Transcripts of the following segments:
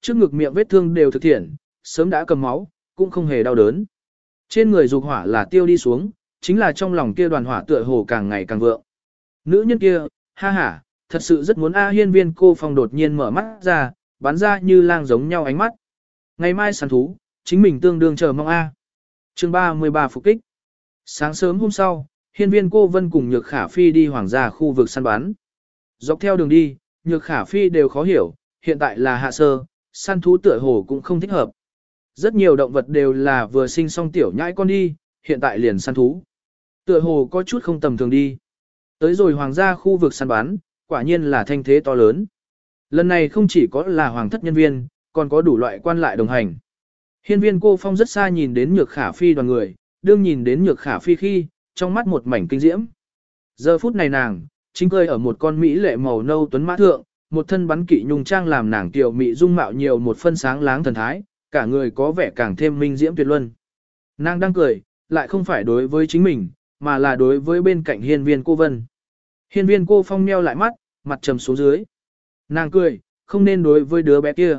Trước ngực miệng vết thương đều thực thiện, sớm đã cầm máu, cũng không hề đau đớn. Trên người dục hỏa là tiêu đi xuống, chính là trong lòng kia đoàn hỏa tựa hồ càng ngày càng vượng. Nữ nhân kia, ha ha, thật sự rất muốn A hiên viên cô phong đột nhiên mở mắt ra, bắn ra như lang giống nhau ánh mắt. Ngày mai săn thú, chính mình tương đương chờ mong A. chương 33 phục kích. Sáng sớm hôm sau, hiên viên cô vân cùng nhược khả phi đi hoàng gia khu vực săn bắn. Dọc theo đường đi, nhược khả phi đều khó hiểu, hiện tại là hạ sơ, săn thú tựa hồ cũng không thích hợp. Rất nhiều động vật đều là vừa sinh xong tiểu nhãi con đi, hiện tại liền săn thú. Tựa hồ có chút không tầm thường đi. Tới rồi hoàng gia khu vực săn bán, quả nhiên là thanh thế to lớn. Lần này không chỉ có là hoàng thất nhân viên, còn có đủ loại quan lại đồng hành. Hiên viên cô phong rất xa nhìn đến nhược khả phi đoàn người, đương nhìn đến nhược khả phi khi, trong mắt một mảnh kinh diễm. Giờ phút này nàng, chính cười ở một con Mỹ lệ màu nâu tuấn mã thượng, một thân bắn kỵ nhung trang làm nàng tiểu mỹ dung mạo nhiều một phân sáng láng thần thái, cả người có vẻ càng thêm minh diễm tuyệt luân. Nàng đang cười, lại không phải đối với chính mình, mà là đối với bên cạnh hiên viên cô vân. Hiên viên cô phong nheo lại mắt, mặt trầm xuống dưới. Nàng cười, không nên đối với đứa bé kia.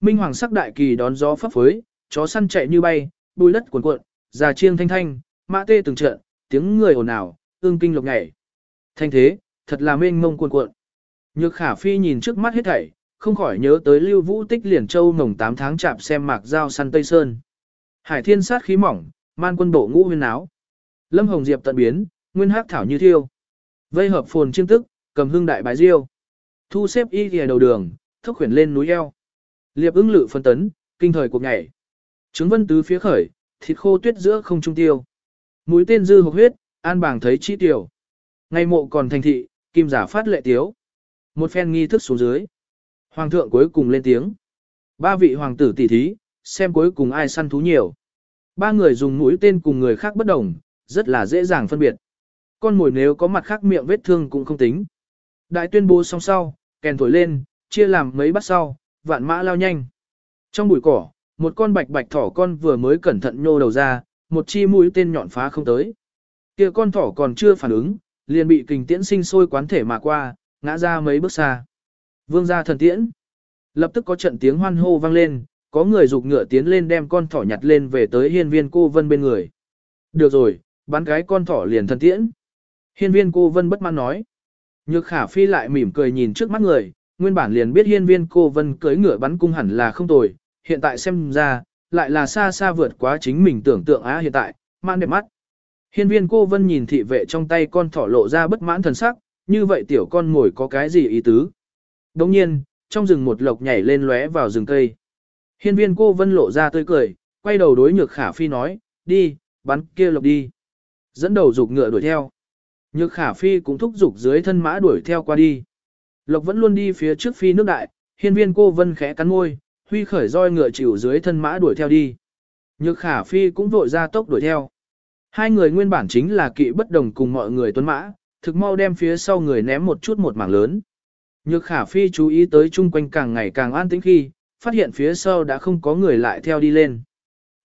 Minh hoàng sắc đại kỳ đón gió phấp phới, chó săn chạy như bay, bùi đất cuộn cuộn, già chiêng thanh thanh, mã tê từng trận, tiếng người ồn ào, ương kinh lục nhảy. Thanh thế, thật là mênh mông cuộn cuộn. Nhược khả phi nhìn trước mắt hết thảy, không khỏi nhớ tới lưu vũ tích liền châu mồng 8 tháng chạm xem mạc giao săn Tây Sơn. Hải thiên sát khí mỏng, man quân bộ ngũ huyên áo. Lâm hồng diệp tận biến, nguyên hắc thảo như thiêu. Vây hợp phồn chiêm tức, cầm hương đại bái diêu. Thu xếp y ghề đầu đường, thốc khuyển lên núi eo. Liệp ứng lự phân tấn, kinh thời cuộc nhảy. Trứng vân tứ phía khởi, thịt khô tuyết giữa không trung tiêu. Mũi tên dư hộp huyết, an bảng thấy chi tiểu. Ngày mộ còn thành thị, kim giả phát lệ tiếu. Một phen nghi thức xuống dưới. Hoàng thượng cuối cùng lên tiếng. Ba vị hoàng tử tỷ thí, xem cuối cùng ai săn thú nhiều. Ba người dùng mũi tên cùng người khác bất đồng, rất là dễ dàng phân biệt. Con mồi nếu có mặt khác miệng vết thương cũng không tính. Đại tuyên bố xong sau, kèn thổi lên, chia làm mấy bắt sau, vạn mã lao nhanh. Trong bụi cỏ, một con bạch bạch thỏ con vừa mới cẩn thận nhô đầu ra, một chi mũi tên nhọn phá không tới. kia con thỏ còn chưa phản ứng, liền bị kình tiễn sinh sôi quán thể mà qua, ngã ra mấy bước xa. Vương gia thần tiễn. Lập tức có trận tiếng hoan hô vang lên, có người dục ngựa tiến lên đem con thỏ nhặt lên về tới hiên viên cô vân bên người. Được rồi, bán cái con thỏ liền thần tiễn. Hiên viên cô vân bất mãn nói. Nhược khả phi lại mỉm cười nhìn trước mắt người, nguyên bản liền biết hiên viên cô vân cưới ngựa bắn cung hẳn là không tồi, hiện tại xem ra, lại là xa xa vượt quá chính mình tưởng tượng á hiện tại, mang đẹp mắt. Hiên viên cô vân nhìn thị vệ trong tay con thỏ lộ ra bất mãn thần sắc, như vậy tiểu con ngồi có cái gì ý tứ. Đồng nhiên, trong rừng một lộc nhảy lên lóe vào rừng cây. Hiên viên cô vân lộ ra tươi cười, quay đầu đối nhược khả phi nói, đi, bắn kia lộc đi. Dẫn đầu dục ngựa đuổi theo. Nhược khả phi cũng thúc giục dưới thân mã đuổi theo qua đi. Lộc vẫn luôn đi phía trước phi nước đại, hiên viên cô vân khẽ cắn môi, huy khởi roi ngựa chịu dưới thân mã đuổi theo đi. Nhược khả phi cũng vội ra tốc đuổi theo. Hai người nguyên bản chính là kỵ bất đồng cùng mọi người tuấn mã, thực mau đem phía sau người ném một chút một mảng lớn. Nhược khả phi chú ý tới chung quanh càng ngày càng an tĩnh khi, phát hiện phía sau đã không có người lại theo đi lên.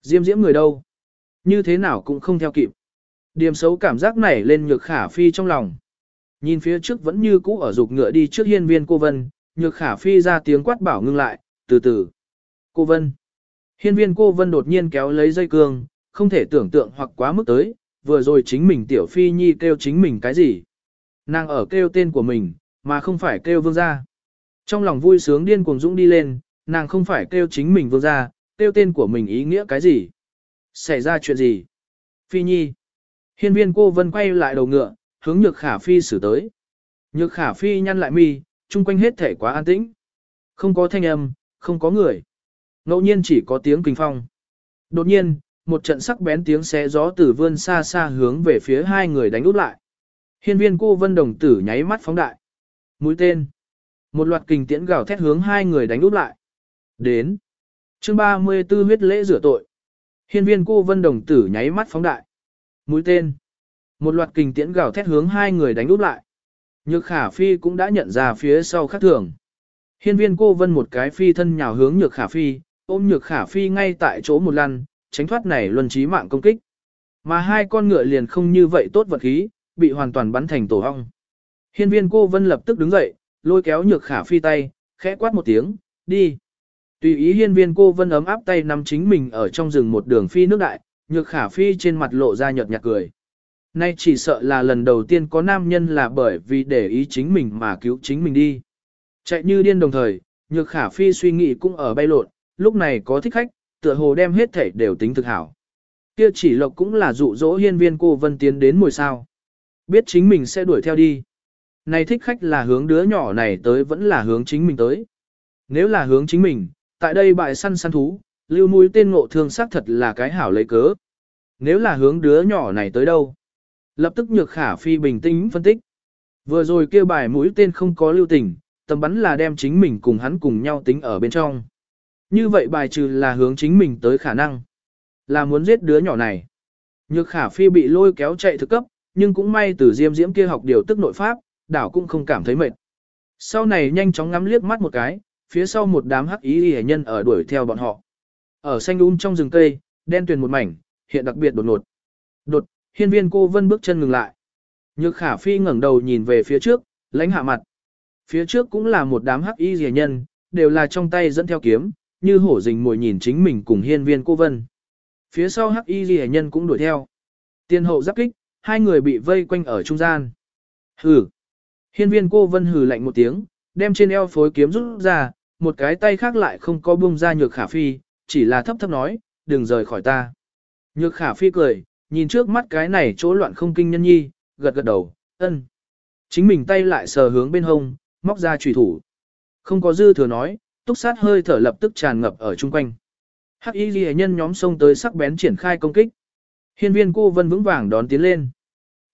Diêm diễm người đâu? Như thế nào cũng không theo kịp. Điểm xấu cảm giác này lên nhược khả phi trong lòng. Nhìn phía trước vẫn như cũ ở dục ngựa đi trước hiên viên cô Vân, nhược khả phi ra tiếng quát bảo ngưng lại, từ từ. Cô Vân. Hiên viên cô Vân đột nhiên kéo lấy dây cương, không thể tưởng tượng hoặc quá mức tới, vừa rồi chính mình tiểu phi nhi kêu chính mình cái gì. Nàng ở kêu tên của mình, mà không phải kêu vương gia. Trong lòng vui sướng điên cuồng dũng đi lên, nàng không phải kêu chính mình vương gia, kêu tên của mình ý nghĩa cái gì. Xảy ra chuyện gì? Phi nhi. Hiên viên cô vân quay lại đầu ngựa, hướng nhược khả phi xử tới. Nhược khả phi nhăn lại mi, chung quanh hết thể quá an tĩnh. Không có thanh âm, không có người. Ngẫu nhiên chỉ có tiếng kinh phong. Đột nhiên, một trận sắc bén tiếng xé gió từ vươn xa xa hướng về phía hai người đánh út lại. Hiên viên cô vân đồng tử nháy mắt phóng đại. Mũi tên. Một loạt kình tiễn gào thét hướng hai người đánh úp lại. Đến. chương 34 huyết lễ rửa tội. Hiên viên cô vân đồng tử nháy mắt phóng đại. Mũi tên. Một loạt kình tiễn gào thét hướng hai người đánh úp lại. Nhược khả phi cũng đã nhận ra phía sau khác thường. Hiên viên cô vân một cái phi thân nhào hướng nhược khả phi, ôm nhược khả phi ngay tại chỗ một lần, tránh thoát này luân trí mạng công kích. Mà hai con ngựa liền không như vậy tốt vật khí, bị hoàn toàn bắn thành tổ hong. Hiên viên cô vân lập tức đứng dậy, lôi kéo nhược khả phi tay, khẽ quát một tiếng, đi. Tùy ý hiên viên cô vân ấm áp tay nắm chính mình ở trong rừng một đường phi nước đại, nhược khả phi trên mặt lộ ra nhợt nhạt cười. Nay chỉ sợ là lần đầu tiên có nam nhân là bởi vì để ý chính mình mà cứu chính mình đi. Chạy như điên đồng thời, nhược khả phi suy nghĩ cũng ở bay lộn, lúc này có thích khách, tựa hồ đem hết thể đều tính thực hảo. Kia chỉ lộc cũng là dụ dỗ hiên viên cô vân tiến đến mùi sao. Biết chính mình sẽ đuổi theo đi. Này thích khách là hướng đứa nhỏ này tới vẫn là hướng chính mình tới. Nếu là hướng chính mình, tại đây bại săn săn thú, lưu mũi tên ngộ thương xác thật là cái hảo lấy cớ. Nếu là hướng đứa nhỏ này tới đâu? Lập tức nhược khả phi bình tĩnh phân tích. Vừa rồi kêu bài mũi tên không có lưu tình, tầm bắn là đem chính mình cùng hắn cùng nhau tính ở bên trong. Như vậy bài trừ là hướng chính mình tới khả năng. Là muốn giết đứa nhỏ này. Nhược khả phi bị lôi kéo chạy thực cấp, nhưng cũng may từ diêm diễm kia học điều tức nội pháp, đảo cũng không cảm thấy mệt. Sau này nhanh chóng ngắm liếc mắt một cái, phía sau một đám hắc ý hề nhân ở đuổi theo bọn họ. Ở xanh um trong rừng cây, đen tuyền một mảnh, hiện đặc biệt đột ngột. Đột, hiên viên cô vân bước chân ngừng lại. Nhược khả phi ngẩng đầu nhìn về phía trước, lãnh hạ mặt. Phía trước cũng là một đám hắc y rìa nhân, đều là trong tay dẫn theo kiếm, như hổ rình mồi nhìn chính mình cùng hiên viên cô vân. Phía sau hắc y rìa nhân cũng đuổi theo. Tiên hậu giáp kích, hai người bị vây quanh ở trung gian. Hừ. Hiên viên cô vân hừ lạnh một tiếng, đem trên eo phối kiếm rút ra, một cái tay khác lại không có bung ra nhược khả phi, chỉ là thấp thấp nói, đừng rời khỏi ta. Nhược khả phi cười, nhìn trước mắt cái này chỗ loạn không kinh nhân nhi, gật gật đầu, ân. Chính mình tay lại sờ hướng bên hông, móc ra trùy thủ. Không có dư thừa nói, túc sát hơi thở lập tức tràn ngập ở chung quanh. Hắc y ghi nhân nhóm xông tới sắc bén triển khai công kích. Hiên viên cô vân vững vàng đón tiến lên.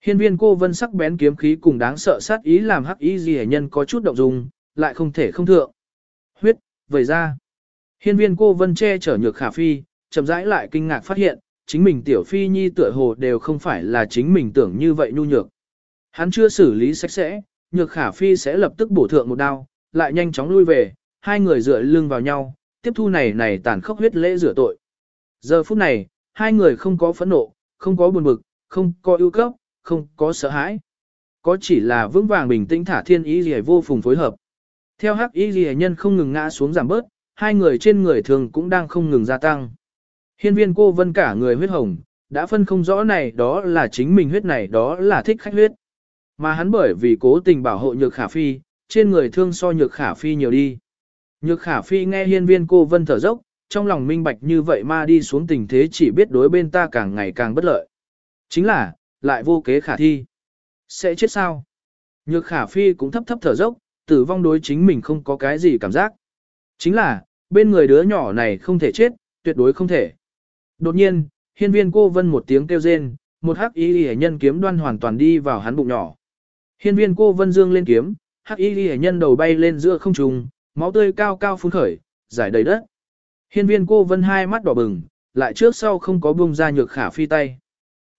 Hiên viên cô vân sắc bén kiếm khí cùng đáng sợ sát ý làm hắc ý gì nhân có chút động dung, lại không thể không thượng. Huyết, vẩy ra. Hiên viên cô vân che chở nhược khả phi, chậm rãi lại kinh ngạc phát hiện, chính mình tiểu phi nhi tựa hồ đều không phải là chính mình tưởng như vậy nhu nhược. Hắn chưa xử lý sạch sẽ, nhược khả phi sẽ lập tức bổ thượng một đao, lại nhanh chóng lui về, hai người dựa lưng vào nhau, tiếp thu này này tàn khốc huyết lễ rửa tội. Giờ phút này, hai người không có phẫn nộ, không có buồn bực, không có ưu cấp, không có sợ hãi. Có chỉ là vững vàng bình tĩnh thả thiên ý gì vô phùng phối hợp. Theo hắc ý gì nhân không ngừng ngã xuống giảm bớt, hai người trên người thường cũng đang không ngừng gia tăng. Hiên viên cô vân cả người huyết hồng, đã phân không rõ này đó là chính mình huyết này đó là thích khách huyết. Mà hắn bởi vì cố tình bảo hộ nhược khả phi, trên người thương so nhược khả phi nhiều đi. Nhược khả phi nghe hiên viên cô vân thở dốc, trong lòng minh bạch như vậy mà đi xuống tình thế chỉ biết đối bên ta càng ngày càng bất lợi. Chính là, lại vô kế khả thi. Sẽ chết sao? Nhược khả phi cũng thấp thấp thở dốc, tử vong đối chính mình không có cái gì cảm giác. Chính là, bên người đứa nhỏ này không thể chết, tuyệt đối không thể. Đột nhiên, hiên viên cô vân một tiếng kêu rên, một hắc y hệ nhân kiếm đoan hoàn toàn đi vào hắn bụng nhỏ. Hiên viên cô vân dương lên kiếm, hắc y hệ nhân đầu bay lên giữa không trung, máu tươi cao cao phun khởi, giải đầy đất. Hiên viên cô vân hai mắt đỏ bừng, lại trước sau không có buông ra nhược khả phi tay.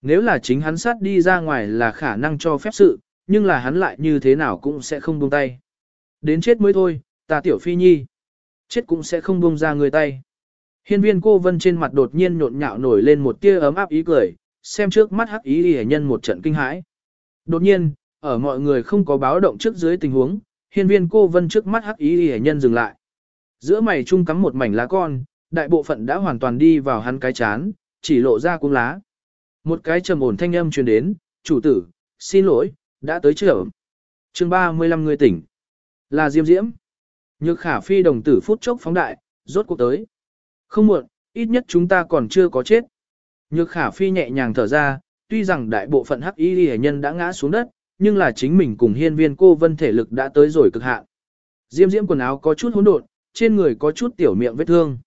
Nếu là chính hắn sát đi ra ngoài là khả năng cho phép sự, nhưng là hắn lại như thế nào cũng sẽ không buông tay. Đến chết mới thôi, ta tiểu phi nhi. Chết cũng sẽ không buông ra người tay. Hiên viên cô vân trên mặt đột nhiên nhộn nhạo nổi lên một tia ấm áp ý cười, xem trước mắt hắc ý hề nhân một trận kinh hãi. Đột nhiên, ở mọi người không có báo động trước dưới tình huống, hiên viên cô vân trước mắt hắc ý hề nhân dừng lại. Giữa mày trung cắm một mảnh lá con, đại bộ phận đã hoàn toàn đi vào hắn cái chán, chỉ lộ ra cung lá. Một cái trầm ổn thanh âm truyền đến, chủ tử, xin lỗi, đã tới trở. chương 35 người tỉnh. Là Diêm Diễm. Nhược khả phi đồng tử phút chốc phóng đại, rốt cuộc tới. Không muộn, ít nhất chúng ta còn chưa có chết. Nhược khả phi nhẹ nhàng thở ra, tuy rằng đại bộ phận hắc y hệ nhân đã ngã xuống đất, nhưng là chính mình cùng hiên viên cô vân thể lực đã tới rồi cực hạn. Diêm diễm quần áo có chút hỗn độn, trên người có chút tiểu miệng vết thương.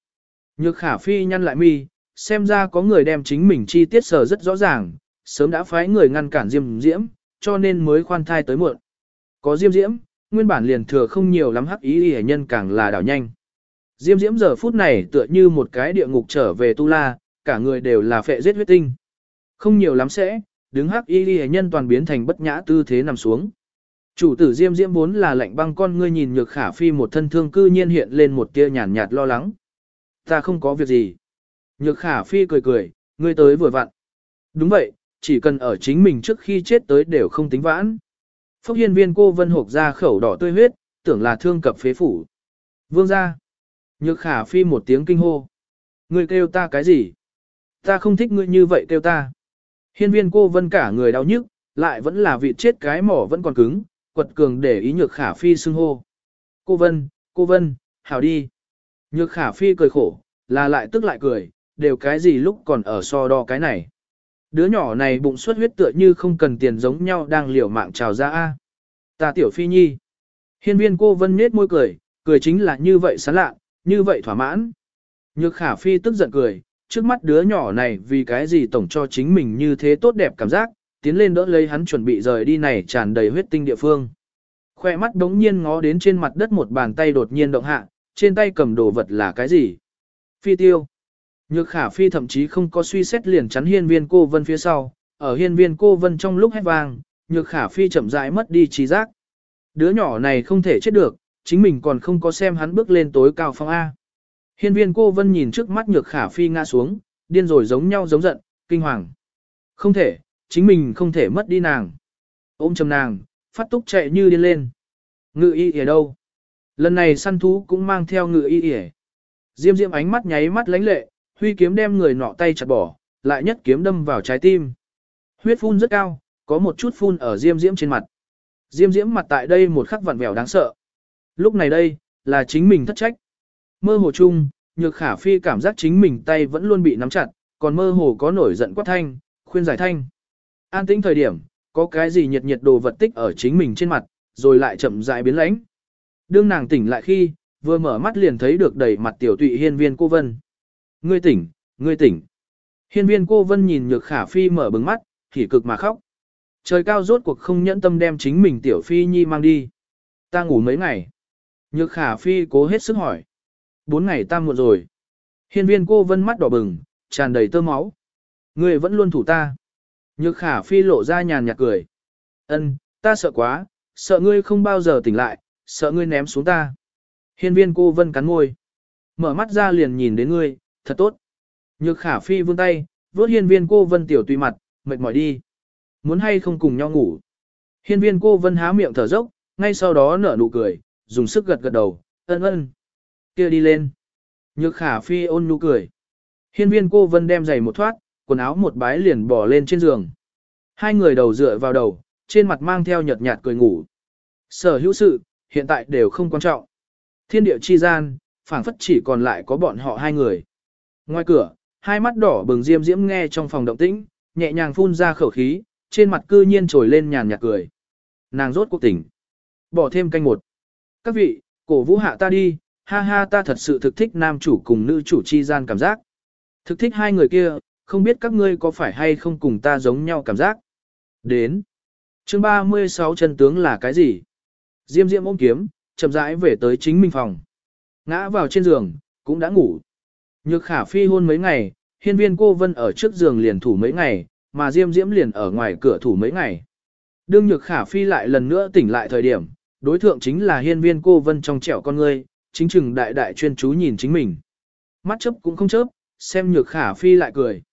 Nhược khả phi nhăn lại mi, xem ra có người đem chính mình chi tiết sở rất rõ ràng, sớm đã phái người ngăn cản diêm diễm, cho nên mới khoan thai tới muộn. Có diêm diễm, nguyên bản liền thừa không nhiều lắm hắc y nhân càng là đảo nhanh. Diêm diễm giờ phút này tựa như một cái địa ngục trở về tu la, cả người đều là phệ giết huyết tinh. Không nhiều lắm sẽ, đứng hắc y y nhân toàn biến thành bất nhã tư thế nằm xuống. Chủ tử diêm diễm vốn là lạnh băng con ngươi nhìn nhược khả phi một thân thương cư nhiên hiện lên một tia nhàn nhạt lo lắng. Ta không có việc gì. Nhược khả phi cười cười, ngươi tới vừa vặn. Đúng vậy, chỉ cần ở chính mình trước khi chết tới đều không tính vãn. Phúc hiên viên cô vân hộp ra khẩu đỏ tươi huyết, tưởng là thương cập phế phủ. Vương ra. Nhược khả phi một tiếng kinh hô. Ngươi kêu ta cái gì? Ta không thích ngươi như vậy kêu ta. Hiên viên cô vân cả người đau nhức, lại vẫn là vị chết cái mỏ vẫn còn cứng, quật cường để ý nhược khả phi xưng hô. Cô vân, cô vân, hảo đi. Nhược khả phi cười khổ, là lại tức lại cười, đều cái gì lúc còn ở so đo cái này. Đứa nhỏ này bụng suất huyết tựa như không cần tiền giống nhau đang liều mạng trào ra a. Ta tiểu phi nhi. Hiên viên cô vân nết môi cười, cười chính là như vậy sán lạ, như vậy thỏa mãn. Nhược khả phi tức giận cười, trước mắt đứa nhỏ này vì cái gì tổng cho chính mình như thế tốt đẹp cảm giác, tiến lên đỡ lấy hắn chuẩn bị rời đi này tràn đầy huyết tinh địa phương. Khoe mắt đống nhiên ngó đến trên mặt đất một bàn tay đột nhiên động hạ, trên tay cầm đồ vật là cái gì? Phi tiêu. Nhược khả phi thậm chí không có suy xét liền chắn hiên viên cô vân phía sau, ở hiên viên cô vân trong lúc hét vang, nhược khả phi chậm rãi mất đi trí giác. Đứa nhỏ này không thể chết được, chính mình còn không có xem hắn bước lên tối cao phong A. Hiên viên cô vân nhìn trước mắt nhược khả phi ngã xuống, điên rồi giống nhau giống giận, kinh hoàng. Không thể, chính mình không thể mất đi nàng. Ôm chầm nàng, phát túc chạy như điên lên. Ngự y ở đâu? Lần này săn thú cũng mang theo ngự y ở. Diêm diêm ánh mắt nháy mắt lánh lệ, huy kiếm đem người nọ tay chặt bỏ, lại nhất kiếm đâm vào trái tim. Huyết phun rất cao, có một chút phun ở diêm diễm trên mặt. Diêm diễm mặt tại đây một khắc vặn vẹo đáng sợ. Lúc này đây, là chính mình thất trách. Mơ hồ chung, nhược khả phi cảm giác chính mình tay vẫn luôn bị nắm chặt, còn mơ hồ có nổi giận quát thanh, khuyên giải thanh. An tĩnh thời điểm, có cái gì nhiệt nhiệt đồ vật tích ở chính mình trên mặt, rồi lại chậm rãi biến lãnh. Đương nàng tỉnh lại khi, vừa mở mắt liền thấy được đầy mặt tiểu tụy hiên viên cô vân. Ngươi tỉnh, ngươi tỉnh. Hiên viên cô vân nhìn nhược khả phi mở bừng mắt, thì cực mà khóc. Trời cao rốt cuộc không nhẫn tâm đem chính mình tiểu phi nhi mang đi. Ta ngủ mấy ngày. Nhược khả phi cố hết sức hỏi. Bốn ngày ta muộn rồi. Hiên viên cô vân mắt đỏ bừng, tràn đầy tơ máu. Ngươi vẫn luôn thủ ta. Nhược khả phi lộ ra nhàn nhạt cười. Ân, ta sợ quá, sợ ngươi không bao giờ tỉnh lại, sợ ngươi ném xuống ta. Hiên viên cô vân cắn môi. Mở mắt ra liền nhìn đến ngươi, thật tốt. Nhược khả phi vươn tay, vớt hiên viên cô vân tiểu tùy mặt, mệt mỏi đi. Muốn hay không cùng nhau ngủ. Hiên viên cô vân há miệng thở dốc, ngay sau đó nở nụ cười, dùng sức gật gật đầu, ân ân. kia đi lên. Nhược khả phi ôn nụ cười. Hiên viên cô vân đem giày một thoát, quần áo một bái liền bỏ lên trên giường. Hai người đầu dựa vào đầu, trên mặt mang theo nhợt nhạt cười ngủ. Sở hữu sự, hiện tại đều không quan trọng. Thiên địa chi gian, phảng phất chỉ còn lại có bọn họ hai người. Ngoài cửa, hai mắt đỏ bừng diêm diễm nghe trong phòng động tĩnh, nhẹ nhàng phun ra khẩu khí, trên mặt cư nhiên trồi lên nhàn nhạt cười. Nàng rốt cuộc tỉnh. Bỏ thêm canh một. Các vị, cổ vũ hạ ta đi, ha ha ta thật sự thực thích nam chủ cùng nữ chủ chi gian cảm giác. Thực thích hai người kia, không biết các ngươi có phải hay không cùng ta giống nhau cảm giác. Đến. chương 36 chân tướng là cái gì? Diêm diễm ôm kiếm, chậm rãi về tới chính mình phòng. Ngã vào trên giường, cũng đã ngủ. Nhược khả phi hôn mấy ngày, hiên viên cô vân ở trước giường liền thủ mấy ngày, mà diêm diễm liền ở ngoài cửa thủ mấy ngày. Đương nhược khả phi lại lần nữa tỉnh lại thời điểm, đối thượng chính là hiên viên cô vân trong trẻo con ngươi, chính chừng đại đại chuyên chú nhìn chính mình. Mắt chớp cũng không chớp, xem nhược khả phi lại cười.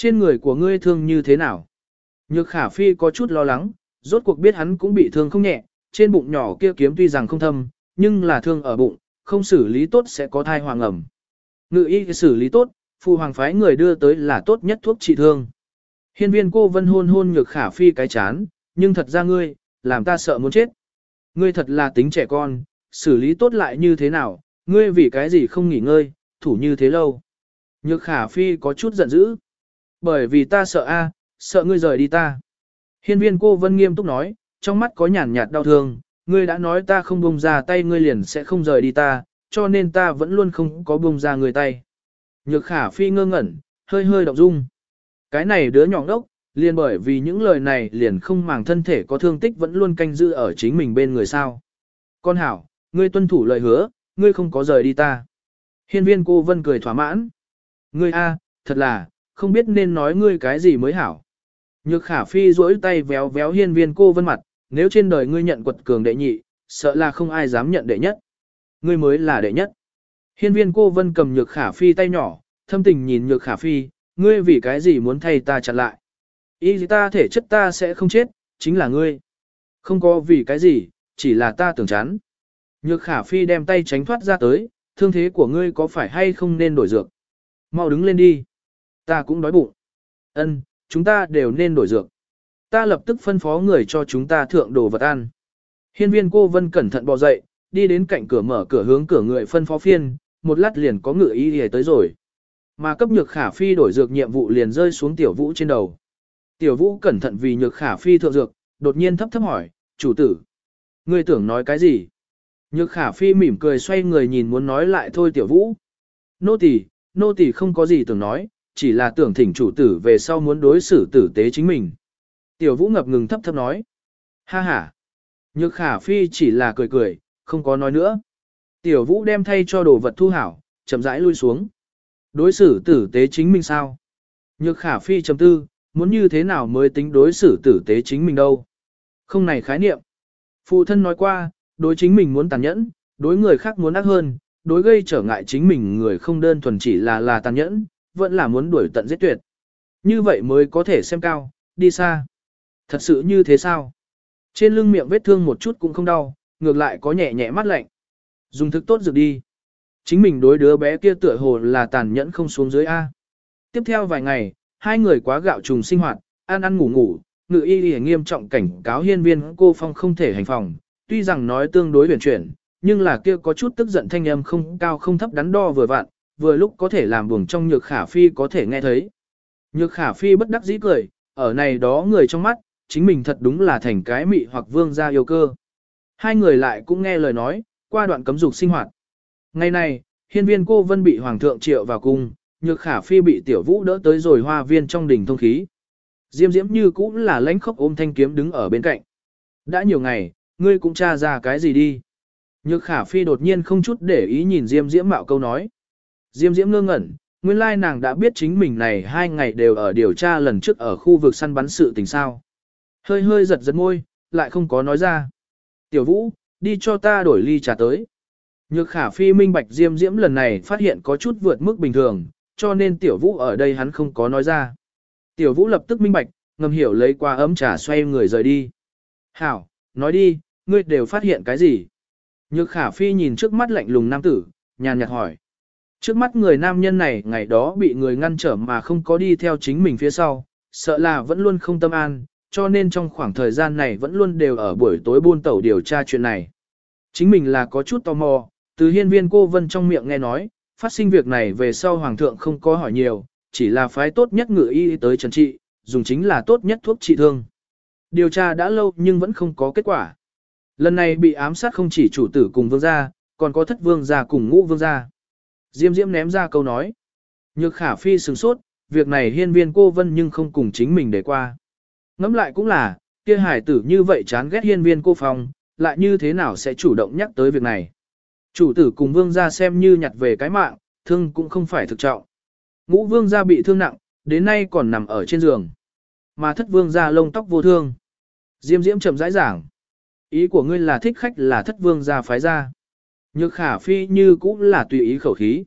Trên người của ngươi thương như thế nào? Nhược khả phi có chút lo lắng, rốt cuộc biết hắn cũng bị thương không nhẹ, trên bụng nhỏ kia kiếm tuy rằng không thâm, nhưng là thương ở bụng, không xử lý tốt sẽ có thai hoàng ẩm. Ngự y xử lý tốt, phụ hoàng phái người đưa tới là tốt nhất thuốc trị thương. Hiên viên cô vân hôn hôn nhược khả phi cái chán, nhưng thật ra ngươi, làm ta sợ muốn chết. Ngươi thật là tính trẻ con, xử lý tốt lại như thế nào, ngươi vì cái gì không nghỉ ngơi, thủ như thế lâu. Nhược khả phi có chút giận dữ. Bởi vì ta sợ a, sợ ngươi rời đi ta. Hiên viên cô vân nghiêm túc nói, trong mắt có nhàn nhạt đau thương, ngươi đã nói ta không buông ra tay ngươi liền sẽ không rời đi ta, cho nên ta vẫn luôn không có buông ra người tay. Nhược khả phi ngơ ngẩn, hơi hơi động dung. Cái này đứa nhỏ đốc, liền bởi vì những lời này liền không màng thân thể có thương tích vẫn luôn canh giữ ở chính mình bên người sao. Con hảo, ngươi tuân thủ lời hứa, ngươi không có rời đi ta. Hiên viên cô vân cười thỏa mãn. Ngươi a, thật là, không biết nên nói ngươi cái gì mới hảo. Nhược khả phi duỗi tay véo véo hiên viên cô vân mặt, nếu trên đời ngươi nhận quật cường đệ nhị, sợ là không ai dám nhận đệ nhất. Ngươi mới là đệ nhất. Hiên viên cô vân cầm nhược khả phi tay nhỏ, thâm tình nhìn nhược khả phi, ngươi vì cái gì muốn thay ta chặn lại. Ý ta thể chất ta sẽ không chết, chính là ngươi. Không có vì cái gì, chỉ là ta tưởng chán. Nhược khả phi đem tay tránh thoát ra tới, thương thế của ngươi có phải hay không nên đổi dược? Mau đứng lên đi. Ta cũng đói bụng. Ân, chúng ta đều nên đổi dược. Ta lập tức phân phó người cho chúng ta thượng đồ vật ăn. Hiên viên cô vân cẩn thận bò dậy, đi đến cạnh cửa mở cửa hướng cửa người phân phó phiên, một lát liền có ngựa y hề tới rồi. Mà cấp nhược khả phi đổi dược nhiệm vụ liền rơi xuống tiểu vũ trên đầu. Tiểu vũ cẩn thận vì nhược khả phi thượng dược, đột nhiên thấp thấp hỏi, chủ tử. Ngươi tưởng nói cái gì? Nhược khả phi mỉm cười xoay người nhìn muốn nói lại thôi tiểu vũ. Nô tỳ, nô tỳ không có gì tưởng nói, chỉ là tưởng thỉnh chủ tử về sau muốn đối xử tử tế chính mình. Tiểu vũ ngập ngừng thấp thấp nói. Ha ha. Nhược khả phi chỉ là cười cười, không có nói nữa. Tiểu vũ đem thay cho đồ vật thu hảo, chậm rãi lui xuống. Đối xử tử tế chính mình sao? Nhược khả phi chấm tư, muốn như thế nào mới tính đối xử tử tế chính mình đâu? Không này khái niệm. Phụ thân nói qua, đối chính mình muốn tàn nhẫn, đối người khác muốn ác hơn, đối gây trở ngại chính mình người không đơn thuần chỉ là là tàn nhẫn, vẫn là muốn đuổi tận giết tuyệt. Như vậy mới có thể xem cao, đi xa. Thật sự như thế sao? Trên lưng miệng vết thương một chút cũng không đau, ngược lại có nhẹ nhẹ mắt lạnh. Dùng thức tốt dược đi. Chính mình đối đứa bé kia tựa hồ là tàn nhẫn không xuống dưới A. Tiếp theo vài ngày, hai người quá gạo trùng sinh hoạt, ăn ăn ngủ ngủ, ngự y y nghiêm trọng cảnh cáo hiên viên cô phong không thể hành phòng. Tuy rằng nói tương đối huyền chuyển, nhưng là kia có chút tức giận thanh âm không cao không thấp đắn đo vừa vặn, vừa lúc có thể làm buồng trong nhược khả phi có thể nghe thấy. Nhược khả phi bất đắc dĩ cười, ở này đó người trong mắt, chính mình thật đúng là thành cái mị hoặc vương gia yêu cơ. Hai người lại cũng nghe lời nói, qua đoạn cấm dục sinh hoạt. Ngày này, hiên viên cô vân bị hoàng thượng triệu vào cung, nhược khả phi bị tiểu vũ đỡ tới rồi hoa viên trong đỉnh thông khí. Diêm diễm như cũng là lãnh khốc ôm thanh kiếm đứng ở bên cạnh. Đã nhiều ngày, ngươi cũng tra ra cái gì đi. Nhược khả phi đột nhiên không chút để ý nhìn diêm diễm mạo câu nói. Diêm diễm ngơ ngẩn, nguyên lai nàng đã biết chính mình này hai ngày đều ở điều tra lần trước ở khu vực săn bắn sự tình sao. Hơi hơi giật giật môi, lại không có nói ra. Tiểu vũ, đi cho ta đổi ly trà tới. Nhược khả phi minh bạch diêm diễm lần này phát hiện có chút vượt mức bình thường, cho nên tiểu vũ ở đây hắn không có nói ra. Tiểu vũ lập tức minh bạch, ngầm hiểu lấy qua ấm trà xoay người rời đi. Hảo, nói đi, ngươi đều phát hiện cái gì? Nhược khả phi nhìn trước mắt lạnh lùng nam tử, nhàn nhạt hỏi. Trước mắt người nam nhân này ngày đó bị người ngăn trở mà không có đi theo chính mình phía sau, sợ là vẫn luôn không tâm an, cho nên trong khoảng thời gian này vẫn luôn đều ở buổi tối buôn tẩu điều tra chuyện này. Chính mình là có chút tò mò, từ hiên viên cô vân trong miệng nghe nói, phát sinh việc này về sau hoàng thượng không có hỏi nhiều, chỉ là phái tốt nhất ngự y tới trần trị, dùng chính là tốt nhất thuốc trị thương. Điều tra đã lâu nhưng vẫn không có kết quả. Lần này bị ám sát không chỉ chủ tử cùng vương gia, còn có thất vương gia cùng ngũ vương gia. Diêm Diễm ném ra câu nói. Nhược khả phi sừng sốt, việc này hiên viên cô vân nhưng không cùng chính mình để qua. Ngẫm lại cũng là, kia hải tử như vậy chán ghét hiên viên cô phòng, lại như thế nào sẽ chủ động nhắc tới việc này. Chủ tử cùng vương gia xem như nhặt về cái mạng, thương cũng không phải thực trọng. Ngũ vương gia bị thương nặng, đến nay còn nằm ở trên giường. Mà thất vương gia lông tóc vô thương. Diêm diễm chậm rãi giảng. Ý của ngươi là thích khách là thất vương gia phái ra. Nhược khả phi như cũng là tùy ý khẩu khí.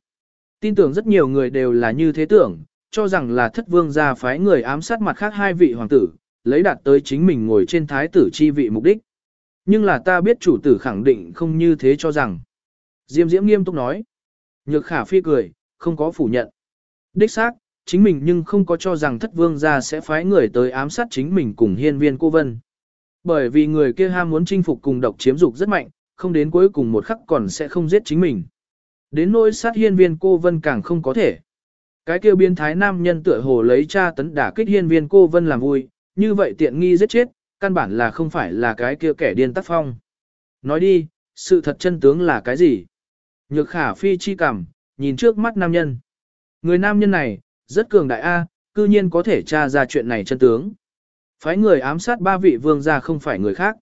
Tin tưởng rất nhiều người đều là như thế tưởng, cho rằng là thất vương gia phái người ám sát mặt khác hai vị hoàng tử, lấy đạt tới chính mình ngồi trên thái tử chi vị mục đích. Nhưng là ta biết chủ tử khẳng định không như thế cho rằng. Diêm Diễm nghiêm túc nói. Nhược khả phi cười, không có phủ nhận. Đích xác, chính mình nhưng không có cho rằng thất vương gia sẽ phái người tới ám sát chính mình cùng hiên viên cô vân. Bởi vì người kia ham muốn chinh phục cùng độc chiếm dục rất mạnh, không đến cuối cùng một khắc còn sẽ không giết chính mình. Đến nỗi sát hiên viên cô vân càng không có thể. Cái kia biến thái nam nhân tựa hồ lấy cha tấn đả kích hiên viên cô vân làm vui, như vậy tiện nghi giết chết, căn bản là không phải là cái kia kẻ điên tác phong. Nói đi, sự thật chân tướng là cái gì? Nhược khả phi chi cảm, nhìn trước mắt nam nhân. Người nam nhân này, rất cường đại A, cư nhiên có thể tra ra chuyện này chân tướng. Phái người ám sát ba vị vương gia không phải người khác.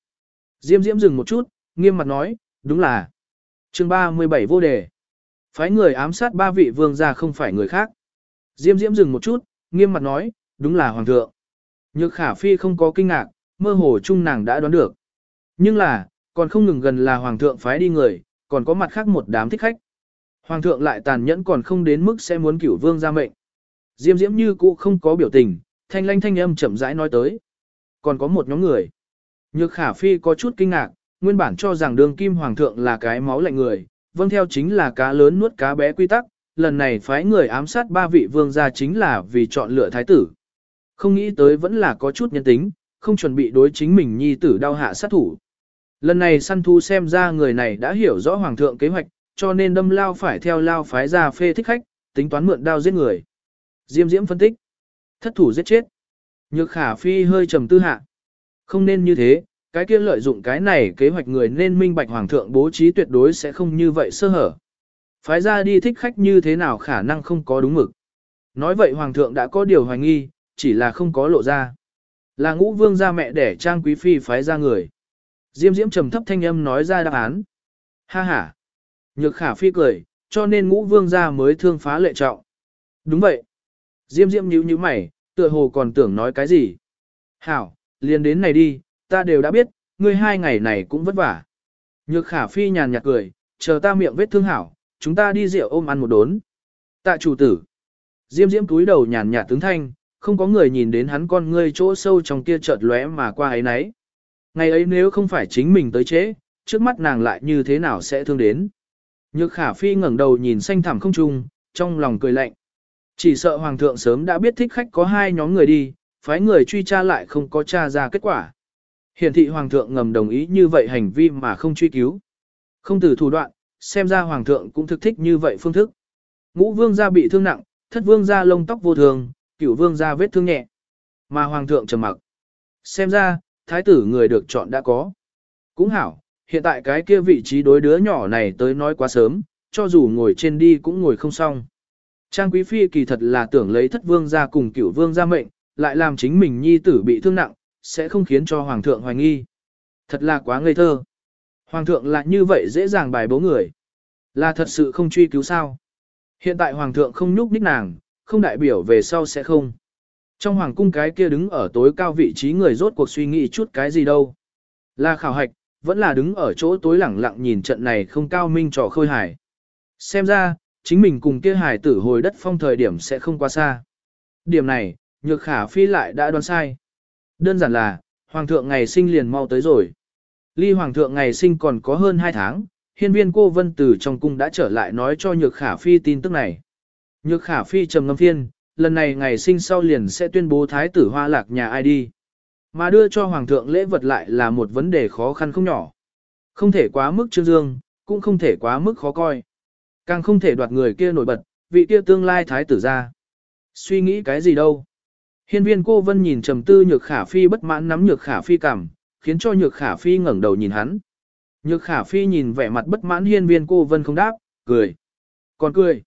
Diêm diễm dừng một chút, nghiêm mặt nói, đúng là. chương 37 vô đề. Phái người ám sát ba vị vương gia không phải người khác. Diêm diễm dừng một chút, nghiêm mặt nói, đúng là hoàng thượng. Nhược khả phi không có kinh ngạc, mơ hồ chung nàng đã đoán được. Nhưng là, còn không ngừng gần là hoàng thượng phái đi người, còn có mặt khác một đám thích khách. Hoàng thượng lại tàn nhẫn còn không đến mức sẽ muốn cửu vương ra mệnh. Diêm diễm như cũ không có biểu tình, thanh lanh thanh âm chậm rãi nói tới. Còn có một nhóm người. Nhược khả phi có chút kinh ngạc, nguyên bản cho rằng đường kim hoàng thượng là cái máu lạnh người, vâng theo chính là cá lớn nuốt cá bé quy tắc, lần này phái người ám sát ba vị vương gia chính là vì chọn lựa thái tử. Không nghĩ tới vẫn là có chút nhân tính, không chuẩn bị đối chính mình nhi tử đau hạ sát thủ. Lần này săn thu xem ra người này đã hiểu rõ hoàng thượng kế hoạch, cho nên đâm lao phải theo lao phái ra phê thích khách, tính toán mượn đao giết người. Diêm diễm phân tích. Thất thủ giết chết. Nhược khả phi hơi trầm tư hạ. Không nên như thế, cái kia lợi dụng cái này kế hoạch người nên minh bạch hoàng thượng bố trí tuyệt đối sẽ không như vậy sơ hở. Phái ra đi thích khách như thế nào khả năng không có đúng mực. Nói vậy hoàng thượng đã có điều hoài nghi, chỉ là không có lộ ra. Là ngũ vương gia mẹ để trang quý phi phái ra người. Diêm diễm trầm thấp thanh âm nói ra đáp án. Ha ha. Nhược khả phi cười, cho nên ngũ vương gia mới thương phá lệ trọng. Đúng vậy. Diêm diễm nhíu nhíu mày, tựa hồ còn tưởng nói cái gì. Hảo, liền đến này đi, ta đều đã biết, ngươi hai ngày này cũng vất vả. Nhược khả phi nhàn nhạt cười, chờ ta miệng vết thương hảo, chúng ta đi rượu ôm ăn một đốn. Tạ chủ tử. Diêm diễm túi đầu nhàn nhạt tướng thanh, không có người nhìn đến hắn con ngươi chỗ sâu trong kia chợt lóe mà qua ấy nấy. Ngày ấy nếu không phải chính mình tới chế, trước mắt nàng lại như thế nào sẽ thương đến. Nhược khả phi ngẩng đầu nhìn xanh thẳm không trung, trong lòng cười lạnh. Chỉ sợ hoàng thượng sớm đã biết thích khách có hai nhóm người đi, phái người truy tra lại không có tra ra kết quả. Hiển thị hoàng thượng ngầm đồng ý như vậy hành vi mà không truy cứu. Không từ thủ đoạn, xem ra hoàng thượng cũng thực thích như vậy phương thức. Ngũ vương gia bị thương nặng, thất vương gia lông tóc vô thường, cửu vương gia vết thương nhẹ. Mà hoàng thượng trầm mặc. Xem ra, thái tử người được chọn đã có. Cũng hảo, hiện tại cái kia vị trí đối đứa nhỏ này tới nói quá sớm, cho dù ngồi trên đi cũng ngồi không xong. Trang quý phi kỳ thật là tưởng lấy thất vương gia cùng cửu vương gia mệnh, lại làm chính mình nhi tử bị thương nặng, sẽ không khiến cho hoàng thượng hoài nghi. Thật là quá ngây thơ. Hoàng thượng lại như vậy dễ dàng bài bố người. Là thật sự không truy cứu sao. Hiện tại hoàng thượng không nhúc nhích nàng, không đại biểu về sau sẽ không. Trong hoàng cung cái kia đứng ở tối cao vị trí người rốt cuộc suy nghĩ chút cái gì đâu. Là khảo hạch, vẫn là đứng ở chỗ tối lẳng lặng nhìn trận này không cao minh trò khôi hài. Xem ra, chính mình cùng kia hài tử hồi đất phong thời điểm sẽ không quá xa. Điểm này, nhược khả phi lại đã đoán sai. Đơn giản là, hoàng thượng ngày sinh liền mau tới rồi. Ly hoàng thượng ngày sinh còn có hơn 2 tháng, hiên viên cô vân từ trong cung đã trở lại nói cho nhược khả phi tin tức này. Nhược khả phi trầm ngâm phiên, lần này ngày sinh sau liền sẽ tuyên bố thái tử hoa lạc nhà ai đi. Mà đưa cho hoàng thượng lễ vật lại là một vấn đề khó khăn không nhỏ. Không thể quá mức trương dương, cũng không thể quá mức khó coi. Càng không thể đoạt người kia nổi bật, vị kia tương lai thái tử ra. Suy nghĩ cái gì đâu. Hiên viên cô vân nhìn trầm tư nhược khả phi bất mãn nắm nhược khả phi cảm, khiến cho nhược khả phi ngẩng đầu nhìn hắn. Nhược khả phi nhìn vẻ mặt bất mãn hiên viên cô vân không đáp, cười. Còn cười.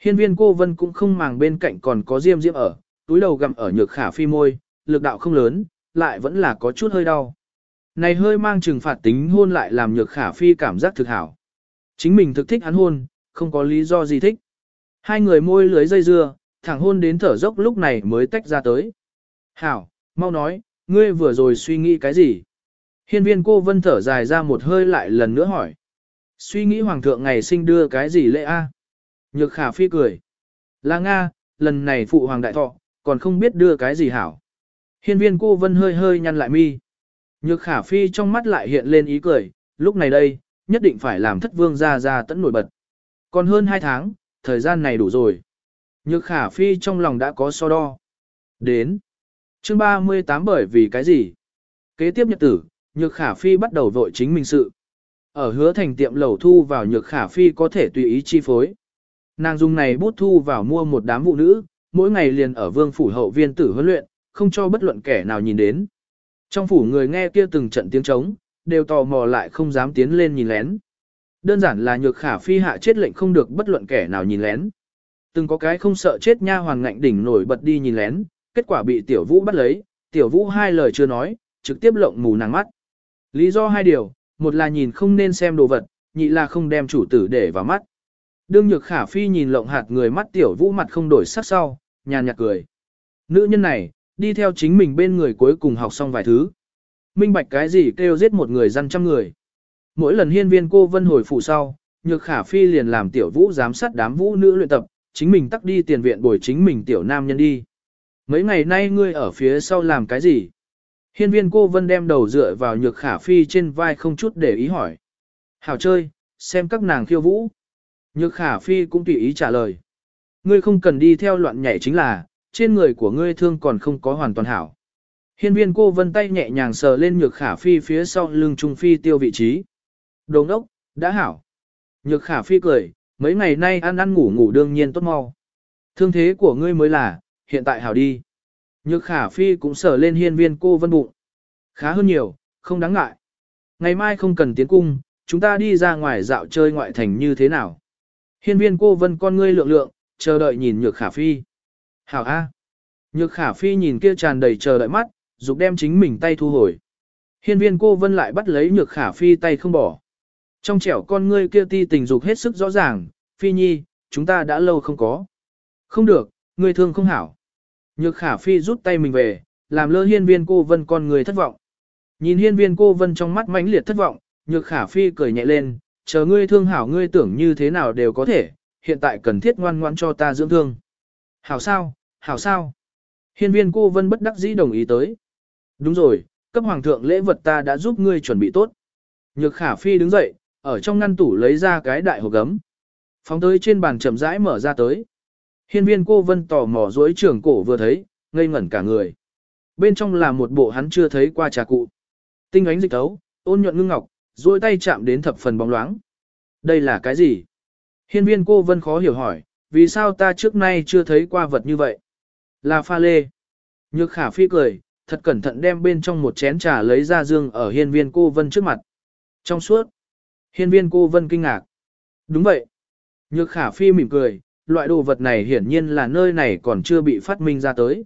Hiên viên cô vân cũng không màng bên cạnh còn có diêm diêm ở, túi đầu gặm ở nhược khả phi môi, lực đạo không lớn, lại vẫn là có chút hơi đau. Này hơi mang trừng phạt tính hôn lại làm nhược khả phi cảm giác thực hảo. Chính mình thực thích hắn hôn, không có lý do gì thích. Hai người môi lưới dây dưa, thẳng hôn đến thở dốc lúc này mới tách ra tới. Hảo, mau nói, ngươi vừa rồi suy nghĩ cái gì? Hiên viên cô vân thở dài ra một hơi lại lần nữa hỏi. Suy nghĩ hoàng thượng ngày sinh đưa cái gì lễ a? Nhược khả phi cười. Là Nga, lần này phụ hoàng đại thọ, còn không biết đưa cái gì hảo. Hiên viên cô vân hơi hơi nhăn lại mi. Nhược khả phi trong mắt lại hiện lên ý cười, lúc này đây, nhất định phải làm thất vương ra ra tẫn nổi bật. Còn hơn hai tháng, thời gian này đủ rồi. Nhược khả phi trong lòng đã có so đo. Đến. chương 38 bởi vì cái gì? Kế tiếp nhật tử, nhược khả phi bắt đầu vội chính mình sự. Ở hứa thành tiệm lẩu thu vào nhược khả phi có thể tùy ý chi phối. Nàng dùng này bút thu vào mua một đám phụ nữ, mỗi ngày liền ở vương phủ hậu viên tử huấn luyện, không cho bất luận kẻ nào nhìn đến. Trong phủ người nghe kia từng trận tiếng trống, đều tò mò lại không dám tiến lên nhìn lén. Đơn giản là nhược khả phi hạ chết lệnh không được bất luận kẻ nào nhìn lén. Từng có cái không sợ chết nha hoàng ngạnh đỉnh nổi bật đi nhìn lén, kết quả bị tiểu vũ bắt lấy, tiểu vũ hai lời chưa nói, trực tiếp lộng mù nàng mắt. Lý do hai điều, một là nhìn không nên xem đồ vật, nhị là không đem chủ tử để vào mắt. Đương nhược khả phi nhìn lộng hạt người mắt tiểu vũ mặt không đổi sắc sau, nhàn nhạt cười. Nữ nhân này, đi theo chính mình bên người cuối cùng học xong vài thứ. Minh bạch cái gì kêu giết một người dân trăm người. Mỗi lần hiên viên cô vân hồi phủ sau, nhược khả phi liền làm tiểu vũ giám sát đám vũ nữ luyện tập, chính mình tắt đi tiền viện bồi chính mình tiểu nam nhân đi. Mấy ngày nay ngươi ở phía sau làm cái gì? Hiên viên cô vân đem đầu dựa vào nhược khả phi trên vai không chút để ý hỏi. Hảo chơi, xem các nàng khiêu vũ. Nhược khả phi cũng tùy ý trả lời. Ngươi không cần đi theo loạn nhảy chính là, trên người của ngươi thương còn không có hoàn toàn hảo. Hiên viên cô vân tay nhẹ nhàng sờ lên nhược khả phi phía sau lưng trung phi tiêu vị trí. Đồ ốc, đã hảo. Nhược khả phi cười, mấy ngày nay ăn ăn ngủ ngủ đương nhiên tốt mau. Thương thế của ngươi mới là, hiện tại hảo đi. Nhược khả phi cũng sở lên hiên viên cô vân bụng. Khá hơn nhiều, không đáng ngại. Ngày mai không cần tiến cung, chúng ta đi ra ngoài dạo chơi ngoại thành như thế nào. Hiên viên cô vân con ngươi lượng lượng, chờ đợi nhìn nhược khả phi. Hảo A. Nhược khả phi nhìn kia tràn đầy chờ đợi mắt, dục đem chính mình tay thu hồi. Hiên viên cô vân lại bắt lấy nhược khả phi tay không bỏ. Trong trẻo con ngươi kia ti tình dục hết sức rõ ràng, phi nhi, chúng ta đã lâu không có. Không được, ngươi thương không hảo. Nhược khả phi rút tay mình về, làm lơ hiên viên cô vân con người thất vọng. Nhìn hiên viên cô vân trong mắt mãnh liệt thất vọng, nhược khả phi cười nhẹ lên, chờ ngươi thương hảo ngươi tưởng như thế nào đều có thể, hiện tại cần thiết ngoan ngoãn cho ta dưỡng thương. Hảo sao, hảo sao. Hiên viên cô vân bất đắc dĩ đồng ý tới. Đúng rồi, cấp hoàng thượng lễ vật ta đã giúp ngươi chuẩn bị tốt. Nhược khả phi đứng dậy, ở trong ngăn tủ lấy ra cái đại hộp gấm. Phóng tới trên bàn chậm rãi mở ra tới. Hiên viên cô vân tò mò dối trưởng cổ vừa thấy, ngây ngẩn cả người. Bên trong là một bộ hắn chưa thấy qua trà cụ. Tinh ánh dịch tấu, ôn nhuận ngưng ngọc, duỗi tay chạm đến thập phần bóng loáng. Đây là cái gì? Hiên viên cô vân khó hiểu hỏi, vì sao ta trước nay chưa thấy qua vật như vậy? Là pha lê. Nhược khả phi cười, thật cẩn thận đem bên trong một chén trà lấy ra dương ở hiên viên cô vân trước mặt. Trong suốt. Hiên viên cô vân kinh ngạc. Đúng vậy. Nhược khả phi mỉm cười, loại đồ vật này hiển nhiên là nơi này còn chưa bị phát minh ra tới.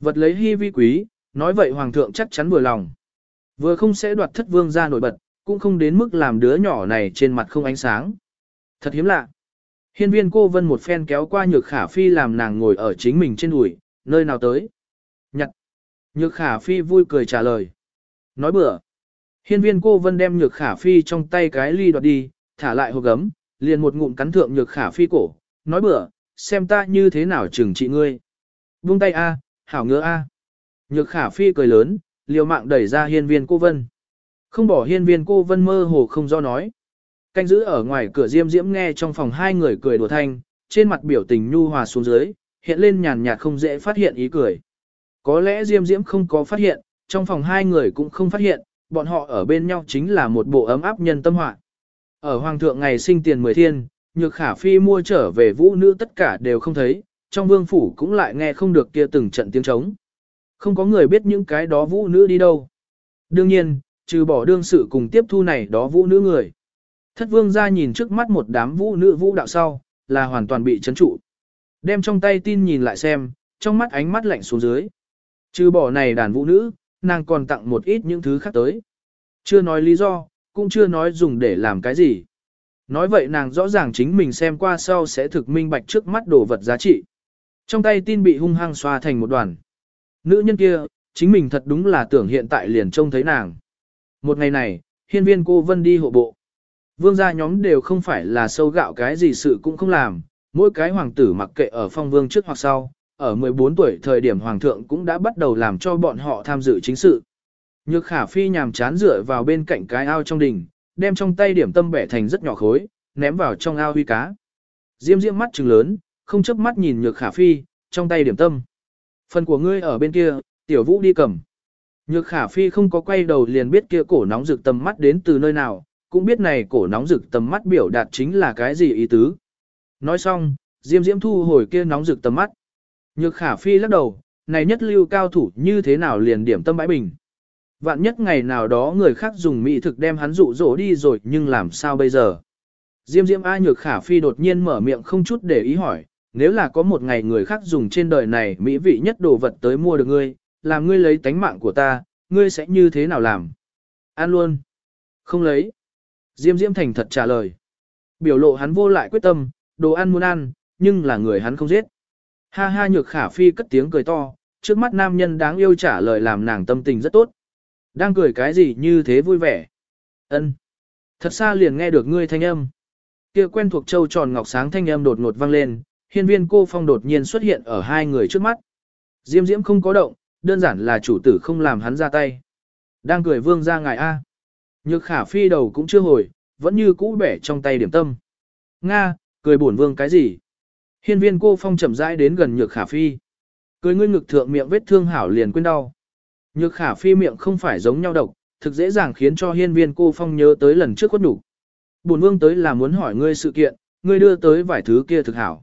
Vật lấy hy vi quý, nói vậy hoàng thượng chắc chắn vừa lòng. Vừa không sẽ đoạt thất vương ra nổi bật, cũng không đến mức làm đứa nhỏ này trên mặt không ánh sáng. Thật hiếm lạ. Hiên viên cô vân một phen kéo qua nhược khả phi làm nàng ngồi ở chính mình trên đùi, nơi nào tới. Nhặt. Nhược khả phi vui cười trả lời. Nói bữa. Hiên viên cô vân đem nhược khả phi trong tay cái ly đoạt đi, thả lại hộp gấm, liền một ngụm cắn thượng nhược khả phi cổ. Nói bữa, xem ta như thế nào trừng trị ngươi. Buông tay a, hảo ngứa a. Nhược khả phi cười lớn, liều mạng đẩy ra hiên viên cô vân. Không bỏ hiên viên cô vân mơ hồ không do nói. Canh giữ ở ngoài cửa diêm diễm nghe trong phòng hai người cười đùa thanh, trên mặt biểu tình nhu hòa xuống dưới, hiện lên nhàn nhạt không dễ phát hiện ý cười. Có lẽ diêm diễm không có phát hiện, trong phòng hai người cũng không phát hiện, bọn họ ở bên nhau chính là một bộ ấm áp nhân tâm họa. Ở hoàng thượng ngày sinh tiền mười thiên, nhược khả phi mua trở về vũ nữ tất cả đều không thấy, trong vương phủ cũng lại nghe không được kia từng trận tiếng trống. Không có người biết những cái đó vũ nữ đi đâu. Đương nhiên, trừ bỏ đương sự cùng tiếp thu này đó vũ nữ người. Thất vương ra nhìn trước mắt một đám vũ nữ vũ đạo sau, là hoàn toàn bị chấn trụ. Đem trong tay tin nhìn lại xem, trong mắt ánh mắt lạnh xuống dưới. Trừ bỏ này đàn vũ nữ, nàng còn tặng một ít những thứ khác tới. Chưa nói lý do, cũng chưa nói dùng để làm cái gì. Nói vậy nàng rõ ràng chính mình xem qua sau sẽ thực minh bạch trước mắt đồ vật giá trị. Trong tay tin bị hung hăng xoa thành một đoàn. Nữ nhân kia, chính mình thật đúng là tưởng hiện tại liền trông thấy nàng. Một ngày này, hiên viên cô Vân đi hộ bộ. Vương gia nhóm đều không phải là sâu gạo cái gì sự cũng không làm, mỗi cái hoàng tử mặc kệ ở phong vương trước hoặc sau, ở 14 tuổi thời điểm hoàng thượng cũng đã bắt đầu làm cho bọn họ tham dự chính sự. Nhược khả phi nhàm chán dựa vào bên cạnh cái ao trong đình, đem trong tay điểm tâm bẻ thành rất nhỏ khối, ném vào trong ao huy cá. Diêm diêm mắt trừng lớn, không chớp mắt nhìn nhược khả phi, trong tay điểm tâm. Phần của ngươi ở bên kia, tiểu vũ đi cầm. Nhược khả phi không có quay đầu liền biết kia cổ nóng rực tầm mắt đến từ nơi nào, cũng biết này cổ nóng rực tầm mắt biểu đạt chính là cái gì ý tứ. Nói xong, Diêm Diễm thu hồi kia nóng rực tầm mắt. Nhược khả phi lắc đầu, này nhất lưu cao thủ như thế nào liền điểm tâm bãi bình. Vạn nhất ngày nào đó người khác dùng mỹ thực đem hắn dụ dỗ đi rồi nhưng làm sao bây giờ. Diêm diêm A nhược khả phi đột nhiên mở miệng không chút để ý hỏi, nếu là có một ngày người khác dùng trên đời này mỹ vị nhất đồ vật tới mua được ngươi, làm ngươi lấy tánh mạng của ta, ngươi sẽ như thế nào làm? Ăn luôn. Không lấy. Diêm Diêm thành thật trả lời. Biểu lộ hắn vô lại quyết tâm, đồ ăn muốn ăn, nhưng là người hắn không giết. Ha ha nhược khả phi cất tiếng cười to, trước mắt nam nhân đáng yêu trả lời làm nàng tâm tình rất tốt. Đang cười cái gì như thế vui vẻ. ân Thật xa liền nghe được ngươi thanh âm. Kia quen thuộc châu tròn ngọc sáng thanh âm đột ngột vang lên, hiên viên cô phong đột nhiên xuất hiện ở hai người trước mắt. Diêm diễm không có động, đơn giản là chủ tử không làm hắn ra tay. Đang cười vương ra ngài A. Nhược khả phi đầu cũng chưa hồi, vẫn như cũ bẻ trong tay điểm tâm. Nga, cười bổn vương cái gì? Hiên viên cô phong chậm rãi đến gần nhược khả phi. Cười ngươi ngực thượng miệng vết thương hảo liền quên đau. Nhược khả phi miệng không phải giống nhau độc, thực dễ dàng khiến cho hiên viên cô phong nhớ tới lần trước khuất đủ. Bổn vương tới là muốn hỏi ngươi sự kiện, ngươi đưa tới vài thứ kia thực hảo.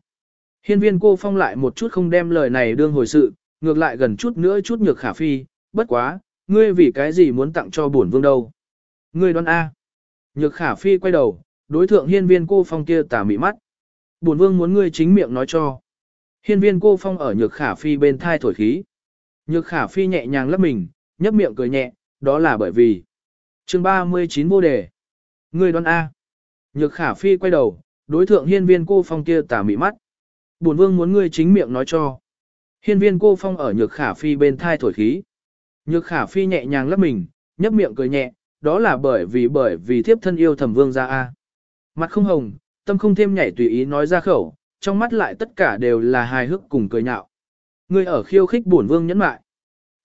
Hiên viên cô phong lại một chút không đem lời này đương hồi sự, ngược lại gần chút nữa chút nhược khả phi, bất quá, ngươi vì cái gì muốn tặng cho bổn vương đâu. Ngươi đoán A. Nhược khả phi quay đầu, đối thượng hiên viên cô phong kia tà mị mắt. Bổn vương muốn ngươi chính miệng nói cho. Hiên viên cô phong ở nhược khả phi bên thai thổi khí. Nhược khả phi nhẹ nhàng lấp mình, nhấp miệng cười nhẹ, đó là bởi vì. chương 39 vô đề. Ngươi đoán A. Nhược khả phi quay đầu, đối thượng hiên viên cô phong kia tà mị mắt. Bổn vương muốn ngươi chính miệng nói cho. Hiên viên cô phong ở nhược khả phi bên thai thổi khí. Nhược khả phi nhẹ nhàng lấp mình, nhấp miệng cười nhẹ, đó là bởi vì bởi vì thiếp thân yêu thẩm vương ra A. Mặt không hồng, tâm không thêm nhảy tùy ý nói ra khẩu, trong mắt lại tất cả đều là hài hước cùng cười nhạo. Ngươi ở khiêu khích bổn vương nhẫn mại.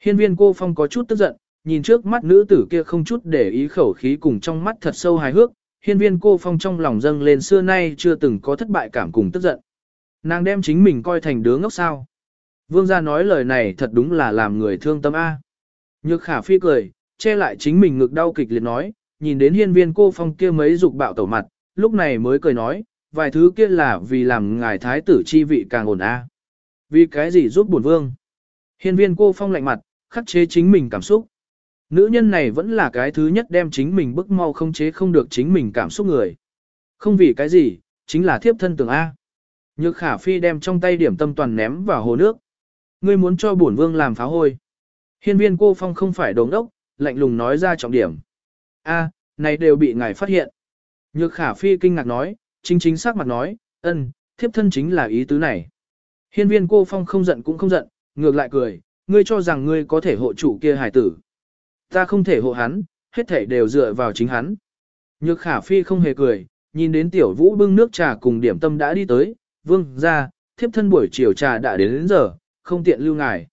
Hiên viên cô phong có chút tức giận, nhìn trước mắt nữ tử kia không chút để ý khẩu khí cùng trong mắt thật sâu hài hước, hiên viên cô phong trong lòng dâng lên xưa nay chưa từng có thất bại cảm cùng tức giận. Nàng đem chính mình coi thành đứa ngốc sao. Vương gia nói lời này thật đúng là làm người thương tâm A. Nhược khả phi cười, che lại chính mình ngực đau kịch liệt nói, nhìn đến hiên viên cô phong kia mấy dục bạo tẩu mặt, lúc này mới cười nói, vài thứ kia là vì làm ngài thái tử chi vị càng ổn A. Vì cái gì giúp bổn vương? Hiên viên cô phong lạnh mặt, khắc chế chính mình cảm xúc. Nữ nhân này vẫn là cái thứ nhất đem chính mình bức mau không chế không được chính mình cảm xúc người. Không vì cái gì, chính là thiếp thân tưởng A. Nhược khả phi đem trong tay điểm tâm toàn ném vào hồ nước. Ngươi muốn cho bổn vương làm phá hôi. Hiên viên cô phong không phải đống đốc, lạnh lùng nói ra trọng điểm. A, này đều bị ngài phát hiện. Nhược khả phi kinh ngạc nói, chính chính xác mặt nói, ân, thiếp thân chính là ý tứ này. Hiên viên cô phong không giận cũng không giận, ngược lại cười, ngươi cho rằng ngươi có thể hộ chủ kia hải tử. Ta không thể hộ hắn, hết thể đều dựa vào chính hắn. Nhược khả phi không hề cười, nhìn đến tiểu vũ bưng nước trà cùng điểm tâm đã đi tới, vương ra, thiếp thân buổi chiều trà đã đến, đến giờ, không tiện lưu ngài.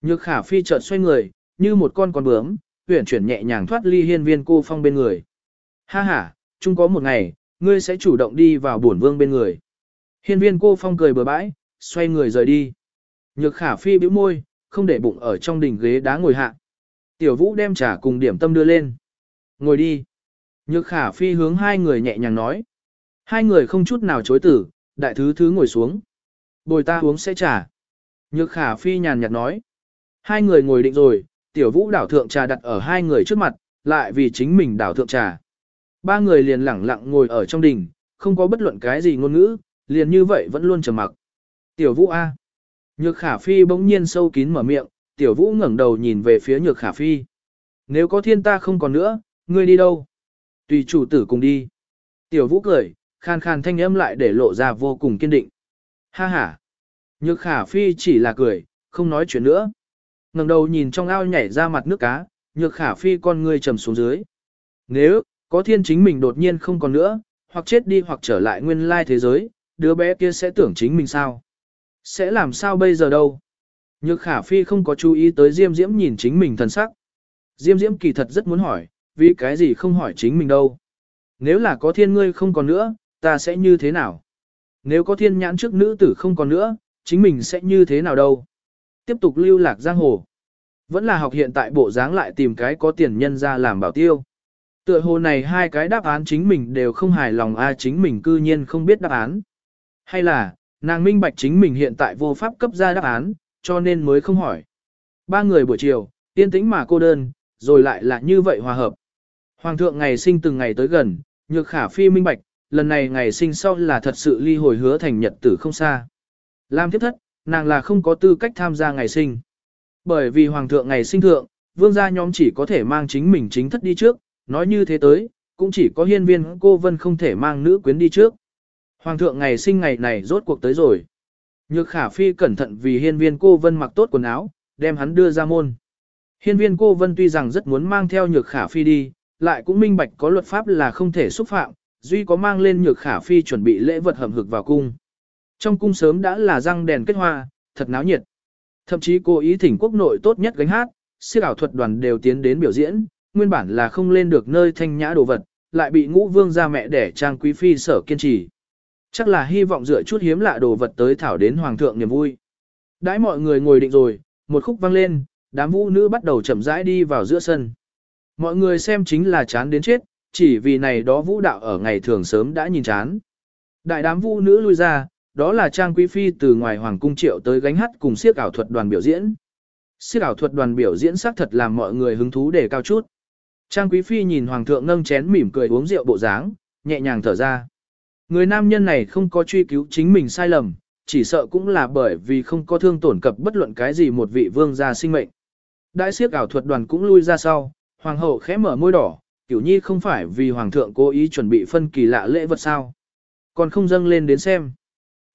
Nhược khả phi chợt xoay người, như một con con bướm, huyển chuyển nhẹ nhàng thoát ly hiên viên cô phong bên người. Ha ha, chung có một ngày, ngươi sẽ chủ động đi vào bổn vương bên người. Hiên viên cô phong cười bừa bãi, xoay người rời đi. Nhược khả phi bĩu môi, không để bụng ở trong đỉnh ghế đá ngồi hạ. Tiểu vũ đem trà cùng điểm tâm đưa lên. Ngồi đi. Nhược khả phi hướng hai người nhẹ nhàng nói. Hai người không chút nào chối tử, đại thứ thứ ngồi xuống. Bồi ta uống sẽ trà. Nhược khả phi nhàn nhạt nói. Hai người ngồi định rồi, tiểu vũ đảo thượng trà đặt ở hai người trước mặt, lại vì chính mình đảo thượng trà. Ba người liền lẳng lặng ngồi ở trong đình, không có bất luận cái gì ngôn ngữ, liền như vậy vẫn luôn trầm mặc. Tiểu vũ A. Nhược khả phi bỗng nhiên sâu kín mở miệng, tiểu vũ ngẩng đầu nhìn về phía nhược khả phi. Nếu có thiên ta không còn nữa, ngươi đi đâu? Tùy chủ tử cùng đi. Tiểu vũ cười, khan khan thanh âm lại để lộ ra vô cùng kiên định. Ha ha. Nhược khả phi chỉ là cười, không nói chuyện nữa. ngẩng đầu nhìn trong ao nhảy ra mặt nước cá, nhược khả phi con ngươi trầm xuống dưới. Nếu, có thiên chính mình đột nhiên không còn nữa, hoặc chết đi hoặc trở lại nguyên lai thế giới, đứa bé kia sẽ tưởng chính mình sao? Sẽ làm sao bây giờ đâu? Nhược khả phi không có chú ý tới Diêm Diễm nhìn chính mình thần sắc. Diêm Diễm kỳ thật rất muốn hỏi, vì cái gì không hỏi chính mình đâu? Nếu là có thiên ngươi không còn nữa, ta sẽ như thế nào? Nếu có thiên nhãn trước nữ tử không còn nữa, chính mình sẽ như thế nào đâu? Tiếp tục lưu lạc giang hồ. Vẫn là học hiện tại bộ dáng lại tìm cái có tiền nhân ra làm bảo tiêu. Tựa hồ này hai cái đáp án chính mình đều không hài lòng a chính mình cư nhiên không biết đáp án. Hay là, nàng minh bạch chính mình hiện tại vô pháp cấp ra đáp án, cho nên mới không hỏi. Ba người buổi chiều, yên tĩnh mà cô đơn, rồi lại là như vậy hòa hợp. Hoàng thượng ngày sinh từng ngày tới gần, nhược khả phi minh bạch, lần này ngày sinh sau là thật sự ly hồi hứa thành nhật tử không xa. Làm tiếp thất, nàng là không có tư cách tham gia ngày sinh. Bởi vì hoàng thượng ngày sinh thượng, vương gia nhóm chỉ có thể mang chính mình chính thất đi trước, nói như thế tới, cũng chỉ có hiên viên cô vân không thể mang nữ quyến đi trước. Hoàng thượng ngày sinh ngày này rốt cuộc tới rồi. Nhược khả phi cẩn thận vì hiên viên cô vân mặc tốt quần áo, đem hắn đưa ra môn. Hiên viên cô vân tuy rằng rất muốn mang theo nhược khả phi đi, lại cũng minh bạch có luật pháp là không thể xúc phạm, duy có mang lên nhược khả phi chuẩn bị lễ vật hầm hực vào cung. Trong cung sớm đã là răng đèn kết hoa, thật náo nhiệt. Thậm chí cô ý thỉnh quốc nội tốt nhất gánh hát, siêu ảo thuật đoàn đều tiến đến biểu diễn, nguyên bản là không lên được nơi thanh nhã đồ vật, lại bị ngũ vương gia mẹ đẻ trang quý phi sở kiên trì. Chắc là hy vọng dựa chút hiếm lạ đồ vật tới thảo đến hoàng thượng niềm vui. Đãi mọi người ngồi định rồi, một khúc vang lên, đám vũ nữ bắt đầu chậm rãi đi vào giữa sân. Mọi người xem chính là chán đến chết, chỉ vì này đó vũ đạo ở ngày thường sớm đã nhìn chán. Đại đám vũ nữ lui ra, đó là Trang Quý Phi từ ngoài Hoàng Cung Triệu tới gánh hát cùng siếc ảo thuật đoàn biểu diễn. Siếc ảo thuật đoàn biểu diễn xác thật làm mọi người hứng thú để cao chút. Trang Quý Phi nhìn Hoàng thượng nâng chén mỉm cười uống rượu bộ dáng, nhẹ nhàng thở ra. Người nam nhân này không có truy cứu chính mình sai lầm, chỉ sợ cũng là bởi vì không có thương tổn cập bất luận cái gì một vị vương gia sinh mệnh. Đại siếc ảo thuật đoàn cũng lui ra sau, hoàng hậu khẽ mở môi đỏ, kiểu nhi không phải vì hoàng thượng cố ý chuẩn bị phân kỳ lạ lễ vật sao. Còn không dâng lên đến xem.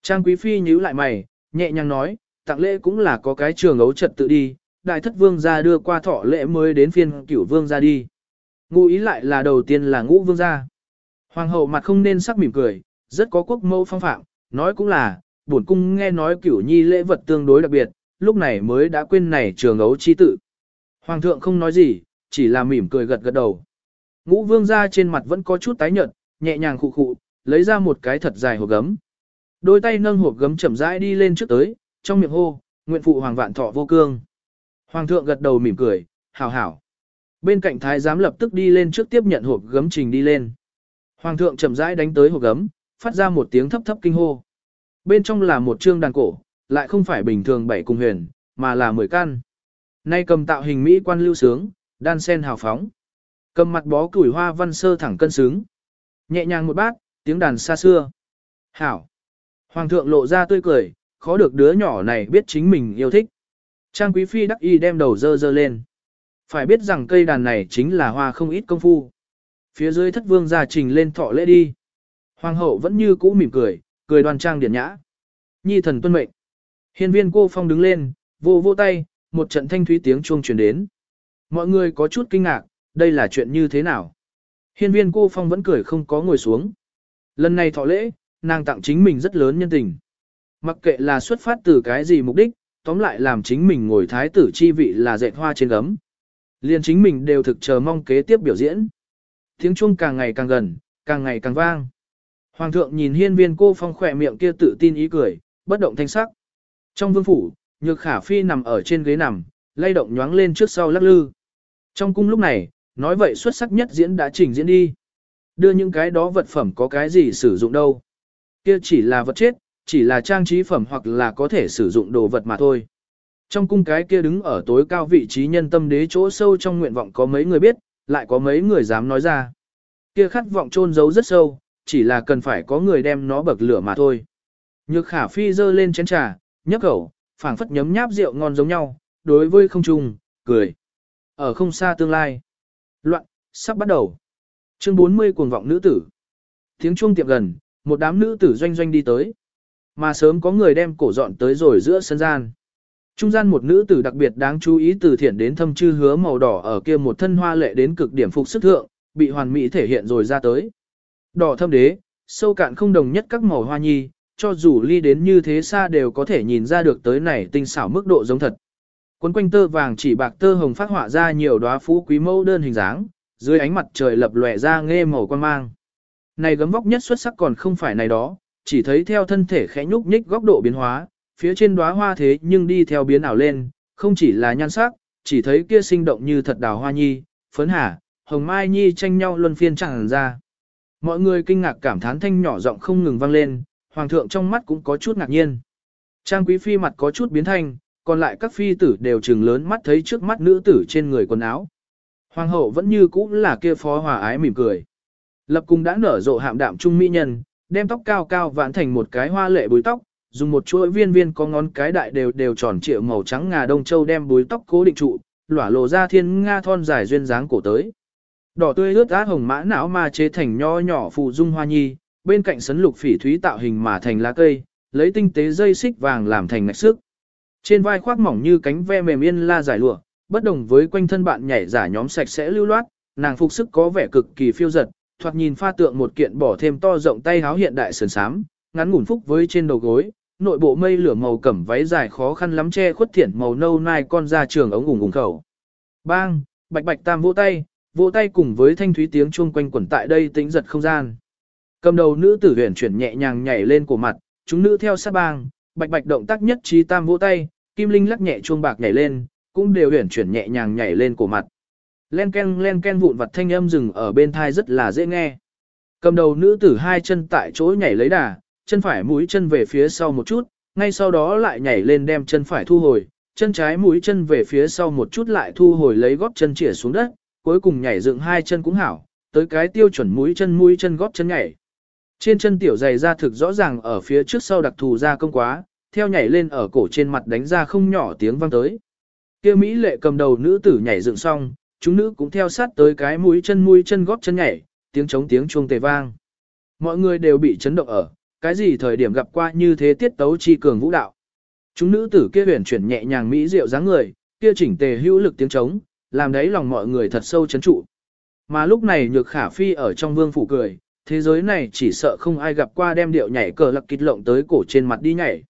Trang quý phi nhíu lại mày, nhẹ nhàng nói, tặng lễ cũng là có cái trường ấu trật tự đi, đại thất vương gia đưa qua thọ lễ mới đến phiên cửu vương gia đi. Ngụ ý lại là đầu tiên là ngũ vương gia. Hoàng hậu mặt không nên sắc mỉm cười, rất có quốc mẫu phong phạm, nói cũng là, bổn cung nghe nói cửu nhi lễ vật tương đối đặc biệt, lúc này mới đã quên này trường ấu chi tự. Hoàng thượng không nói gì, chỉ là mỉm cười gật gật đầu. Ngũ vương gia trên mặt vẫn có chút tái nhợt, nhẹ nhàng khụ khụ, lấy ra một cái thật dài hộp gấm. Đôi tay nâng hộp gấm chậm rãi đi lên trước tới, trong miệng hô, nguyện phụ hoàng vạn thọ vô cương. Hoàng thượng gật đầu mỉm cười, hảo hảo. Bên cạnh thái giám lập tức đi lên trước tiếp nhận hộp gấm trình đi lên. Hoàng thượng chậm rãi đánh tới hộp gấm, phát ra một tiếng thấp thấp kinh hô. Bên trong là một trương đàn cổ, lại không phải bình thường bảy cung huyền, mà là mười căn. Nay cầm tạo hình mỹ quan lưu sướng, đan sen hào phóng. Cầm mặt bó củi hoa văn sơ thẳng cân xứng. Nhẹ nhàng một bát, tiếng đàn xa xưa. Hảo. Hoàng thượng lộ ra tươi cười, khó được đứa nhỏ này biết chính mình yêu thích. Trang quý phi đắc y đem đầu dơ dơ lên. Phải biết rằng cây đàn này chính là hoa không ít công phu. Phía dưới thất vương gia trình lên thọ lễ đi. Hoàng hậu vẫn như cũ mỉm cười, cười đoan trang điển nhã. Nhi thần tuân mệnh. Hiên viên cô phong đứng lên, vô vô tay, một trận thanh thúy tiếng chuông truyền đến. Mọi người có chút kinh ngạc, đây là chuyện như thế nào? Hiên viên cô phong vẫn cười không có ngồi xuống. Lần này thọ lễ, nàng tặng chính mình rất lớn nhân tình. Mặc kệ là xuất phát từ cái gì mục đích, tóm lại làm chính mình ngồi thái tử chi vị là dệt hoa trên gấm liền chính mình đều thực chờ mong kế tiếp biểu diễn. Tiếng chuông càng ngày càng gần, càng ngày càng vang. Hoàng thượng nhìn hiên viên cô phong khỏe miệng kia tự tin ý cười, bất động thanh sắc. Trong vương phủ, nhược khả phi nằm ở trên ghế nằm, lay động nhoáng lên trước sau lắc lư. Trong cung lúc này, nói vậy xuất sắc nhất diễn đã trình diễn đi. Đưa những cái đó vật phẩm có cái gì sử dụng đâu. Kia chỉ là vật chết, chỉ là trang trí phẩm hoặc là có thể sử dụng đồ vật mà thôi. Trong cung cái kia đứng ở tối cao vị trí nhân tâm đế chỗ sâu trong nguyện vọng có mấy người biết, lại có mấy người dám nói ra. Kia khát vọng trôn giấu rất sâu, chỉ là cần phải có người đem nó bậc lửa mà thôi. Nhược khả phi dơ lên chén trà, nhấp khẩu, phảng phất nhấm nháp rượu ngon giống nhau, đối với không trùng, cười. Ở không xa tương lai. Loạn, sắp bắt đầu. Chương 40 cuồng vọng nữ tử. Tiếng chuông tiệm gần, một đám nữ tử doanh doanh đi tới. Mà sớm có người đem cổ dọn tới rồi giữa sân gian. Trung gian một nữ tử đặc biệt đáng chú ý từ thiện đến thâm chư hứa màu đỏ ở kia một thân hoa lệ đến cực điểm phục sức thượng, bị hoàn mỹ thể hiện rồi ra tới. Đỏ thâm đế, sâu cạn không đồng nhất các màu hoa nhi, cho dù ly đến như thế xa đều có thể nhìn ra được tới này tinh xảo mức độ giống thật. Quấn quanh tơ vàng chỉ bạc tơ hồng phát họa ra nhiều đóa phú quý mẫu đơn hình dáng, dưới ánh mặt trời lập lòe ra nghe màu quan mang. Này gấm vóc nhất xuất sắc còn không phải này đó, chỉ thấy theo thân thể khẽ nhúc nhích góc độ biến hóa, phía trên đóa hoa thế nhưng đi theo biến ảo lên, không chỉ là nhan sắc, chỉ thấy kia sinh động như thật đào hoa nhi, phấn hà, hồng mai nhi tranh nhau luân phiên chẳng ra. Mọi người kinh ngạc cảm thán thanh nhỏ giọng không ngừng vang lên, hoàng thượng trong mắt cũng có chút ngạc nhiên. Trang quý phi mặt có chút biến thanh, còn lại các phi tử đều trừng lớn mắt thấy trước mắt nữ tử trên người quần áo. Hoàng hậu vẫn như cũ là kia phó hòa ái mỉm cười. Lập cung đã nở rộ hạm đạm trung mỹ nhân, đem tóc cao cao vãn thành một cái hoa lệ búi tóc, dùng một chuỗi viên viên có ngón cái đại đều đều tròn trịa màu trắng ngà đông châu đem búi tóc cố định trụ, lỏa lộ ra thiên nga thon dài duyên dáng cổ tới. Đỏ tươi ướt át hồng mã não ma chế thành nho nhỏ phụ dung hoa nhi, bên cạnh sấn lục phỉ thúy tạo hình mà thành lá cây, lấy tinh tế dây xích vàng làm thành ngạch sức. Trên vai khoác mỏng như cánh ve mềm yên la giải lụa, bất đồng với quanh thân bạn nhảy giả nhóm sạch sẽ lưu loát, nàng phục sức có vẻ cực kỳ phiêu giật, thoạt nhìn pha tượng một kiện bỏ thêm to rộng tay háo hiện đại sườn sám, ngắn ngủn phúc với trên đầu gối, nội bộ mây lửa màu cẩm váy dài khó khăn lắm che khuất thiển màu nâu nai con ra trường ống ủng ủng khẩu. Bang, bạch bạch tam vỗ tay, vỗ tay cùng với thanh thúy tiếng chuông quanh quẩn tại đây tĩnh giật không gian. Cầm đầu nữ tử huyền chuyển nhẹ nhàng nhảy lên cổ mặt, chúng nữ theo sát bang, bạch bạch động tác nhất trí tam vỗ tay, kim linh lắc nhẹ chuông bạc nhảy lên, cũng đều huyền chuyển nhẹ nhàng nhảy lên cổ mặt. Len ken len ken vụn vặt thanh âm rừng ở bên thai rất là dễ nghe. Cầm đầu nữ tử hai chân tại chỗ nhảy lấy đà, chân phải mũi chân về phía sau một chút, ngay sau đó lại nhảy lên đem chân phải thu hồi, chân trái mũi chân về phía sau một chút lại thu hồi lấy gót chân chĩa xuống đất, cuối cùng nhảy dựng hai chân cũng hảo, tới cái tiêu chuẩn mũi chân mũi chân gót chân nhảy. Trên chân tiểu dày ra thực rõ ràng ở phía trước sau đặc thù ra công quá, theo nhảy lên ở cổ trên mặt đánh ra không nhỏ tiếng vang tới. Kia Mỹ lệ cầm đầu nữ tử nhảy dựng xong, chúng nữ cũng theo sát tới cái mũi chân mũi chân gót chân nhảy, tiếng chống tiếng chuông tề vang. Mọi người đều bị chấn động ở, cái gì thời điểm gặp qua như thế tiết tấu chi cường vũ đạo. Chúng nữ tử kia huyền chuyển nhẹ nhàng mỹ diệu dáng người, kia chỉnh tề hữu lực tiếng trống, làm đấy lòng mọi người thật sâu chấn trụ. Mà lúc này nhược khả phi ở trong vương phủ cười, thế giới này chỉ sợ không ai gặp qua đem điệu nhảy cờ lạc kịch lộng tới cổ trên mặt đi nhảy.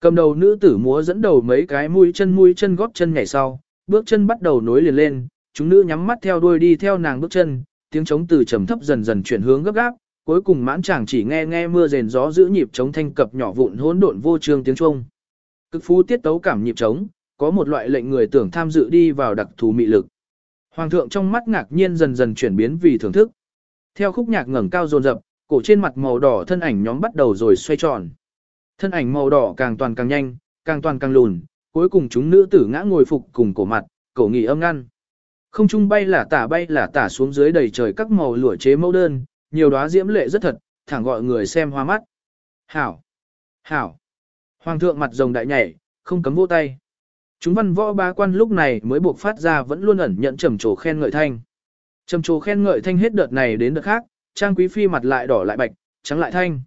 Cầm đầu nữ tử múa dẫn đầu mấy cái mũi chân mũi chân góp chân nhảy sau, bước chân bắt đầu nối liền lên, chúng nữ nhắm mắt theo đuôi đi theo nàng bước chân, tiếng trống từ trầm thấp dần dần chuyển hướng gấp gáp, cuối cùng mãn chàng chỉ nghe nghe mưa rền gió giữ nhịp trống thanh cập nhỏ vụn hỗn độn vô trương tiếng trung. Cực phú tiết tấu cảm nhịp trống, có một loại lệnh người tưởng tham dự đi vào đặc thù mị lực. Hoàng thượng trong mắt ngạc nhiên dần dần chuyển biến vì thưởng thức. Theo khúc nhạc ngẩng cao dồn dập, cổ trên mặt màu đỏ thân ảnh nhóm bắt đầu rồi xoay tròn. Thân ảnh màu đỏ càng toàn càng nhanh, càng toàn càng lùn, cuối cùng chúng nữ tử ngã ngồi phục cùng cổ mặt, cổ nghỉ âm ngăn. Không trung bay là tả bay là tả xuống dưới đầy trời các màu lụa chế mẫu đơn, nhiều đóa diễm lệ rất thật, thẳng gọi người xem hoa mắt. Hảo! Hảo! Hoàng thượng mặt rồng đại nhảy, không cấm vỗ tay. Chúng văn võ ba quan lúc này mới buộc phát ra vẫn luôn ẩn nhận trầm trồ khen ngợi thanh. Trầm trồ khen ngợi thanh hết đợt này đến đợt khác, trang quý phi mặt lại đỏ lại bạch, trắng lại thanh.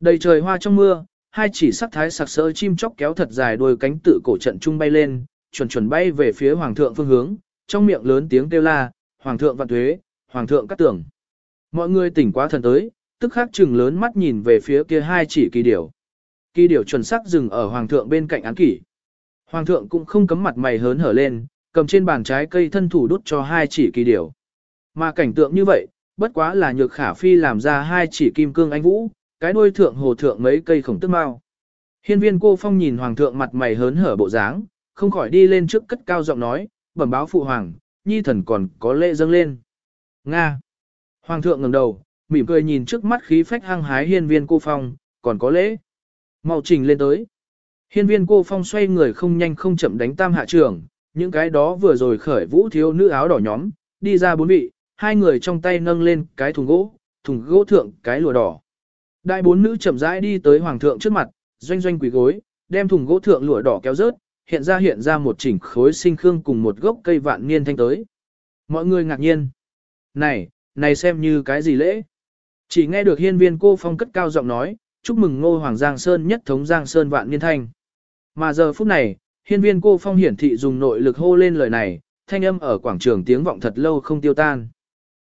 Đầy trời hoa trong mưa, hai chỉ sắc thái sặc sỡ chim chóc kéo thật dài đôi cánh tự cổ trận trung bay lên, chuẩn chuẩn bay về phía hoàng thượng phương hướng, trong miệng lớn tiếng kêu la, hoàng thượng vạn thuế, hoàng thượng cắt tưởng. Mọi người tỉnh quá thần tới, tức khắc chừng lớn mắt nhìn về phía kia hai chỉ kỳ điểu. Kỳ điểu chuẩn sắc dừng ở hoàng thượng bên cạnh án kỷ. Hoàng thượng cũng không cấm mặt mày hớn hở lên, cầm trên bàn trái cây thân thủ đút cho hai chỉ kỳ điểu. Mà cảnh tượng như vậy, bất quá là nhược khả phi làm ra hai chỉ kim cương anh vũ, cái đuôi thượng hồ thượng mấy cây khổng tức mau. Hiên viên cô phong nhìn hoàng thượng mặt mày hớn hở bộ dáng, không khỏi đi lên trước cất cao giọng nói, bẩm báo phụ hoàng, nhi thần còn có lễ dâng lên. Nga. Hoàng thượng ngẩng đầu, mỉm cười nhìn trước mắt khí phách hăng hái hiên viên cô phong, còn có lễ. Mau trình lên tới. Hiên viên cô phong xoay người không nhanh không chậm đánh tam hạ trưởng, những cái đó vừa rồi khởi vũ thiếu nữ áo đỏ nhóm, đi ra bốn vị, hai người trong tay nâng lên cái thùng gỗ, thùng gỗ thượng cái lụa đỏ. Đại bốn nữ chậm rãi đi tới hoàng thượng trước mặt, doanh doanh quỳ gối, đem thùng gỗ thượng lụa đỏ kéo rớt, hiện ra hiện ra một chỉnh khối sinh khương cùng một gốc cây vạn niên thanh tới. Mọi người ngạc nhiên. Này, này xem như cái gì lễ? Chỉ nghe được hiên viên cô phong cất cao giọng nói, chúc mừng ngô hoàng Giang Sơn nhất thống Giang Sơn vạn niên thanh. Mà giờ phút này, hiên viên cô phong hiển thị dùng nội lực hô lên lời này, thanh âm ở quảng trường tiếng vọng thật lâu không tiêu tan.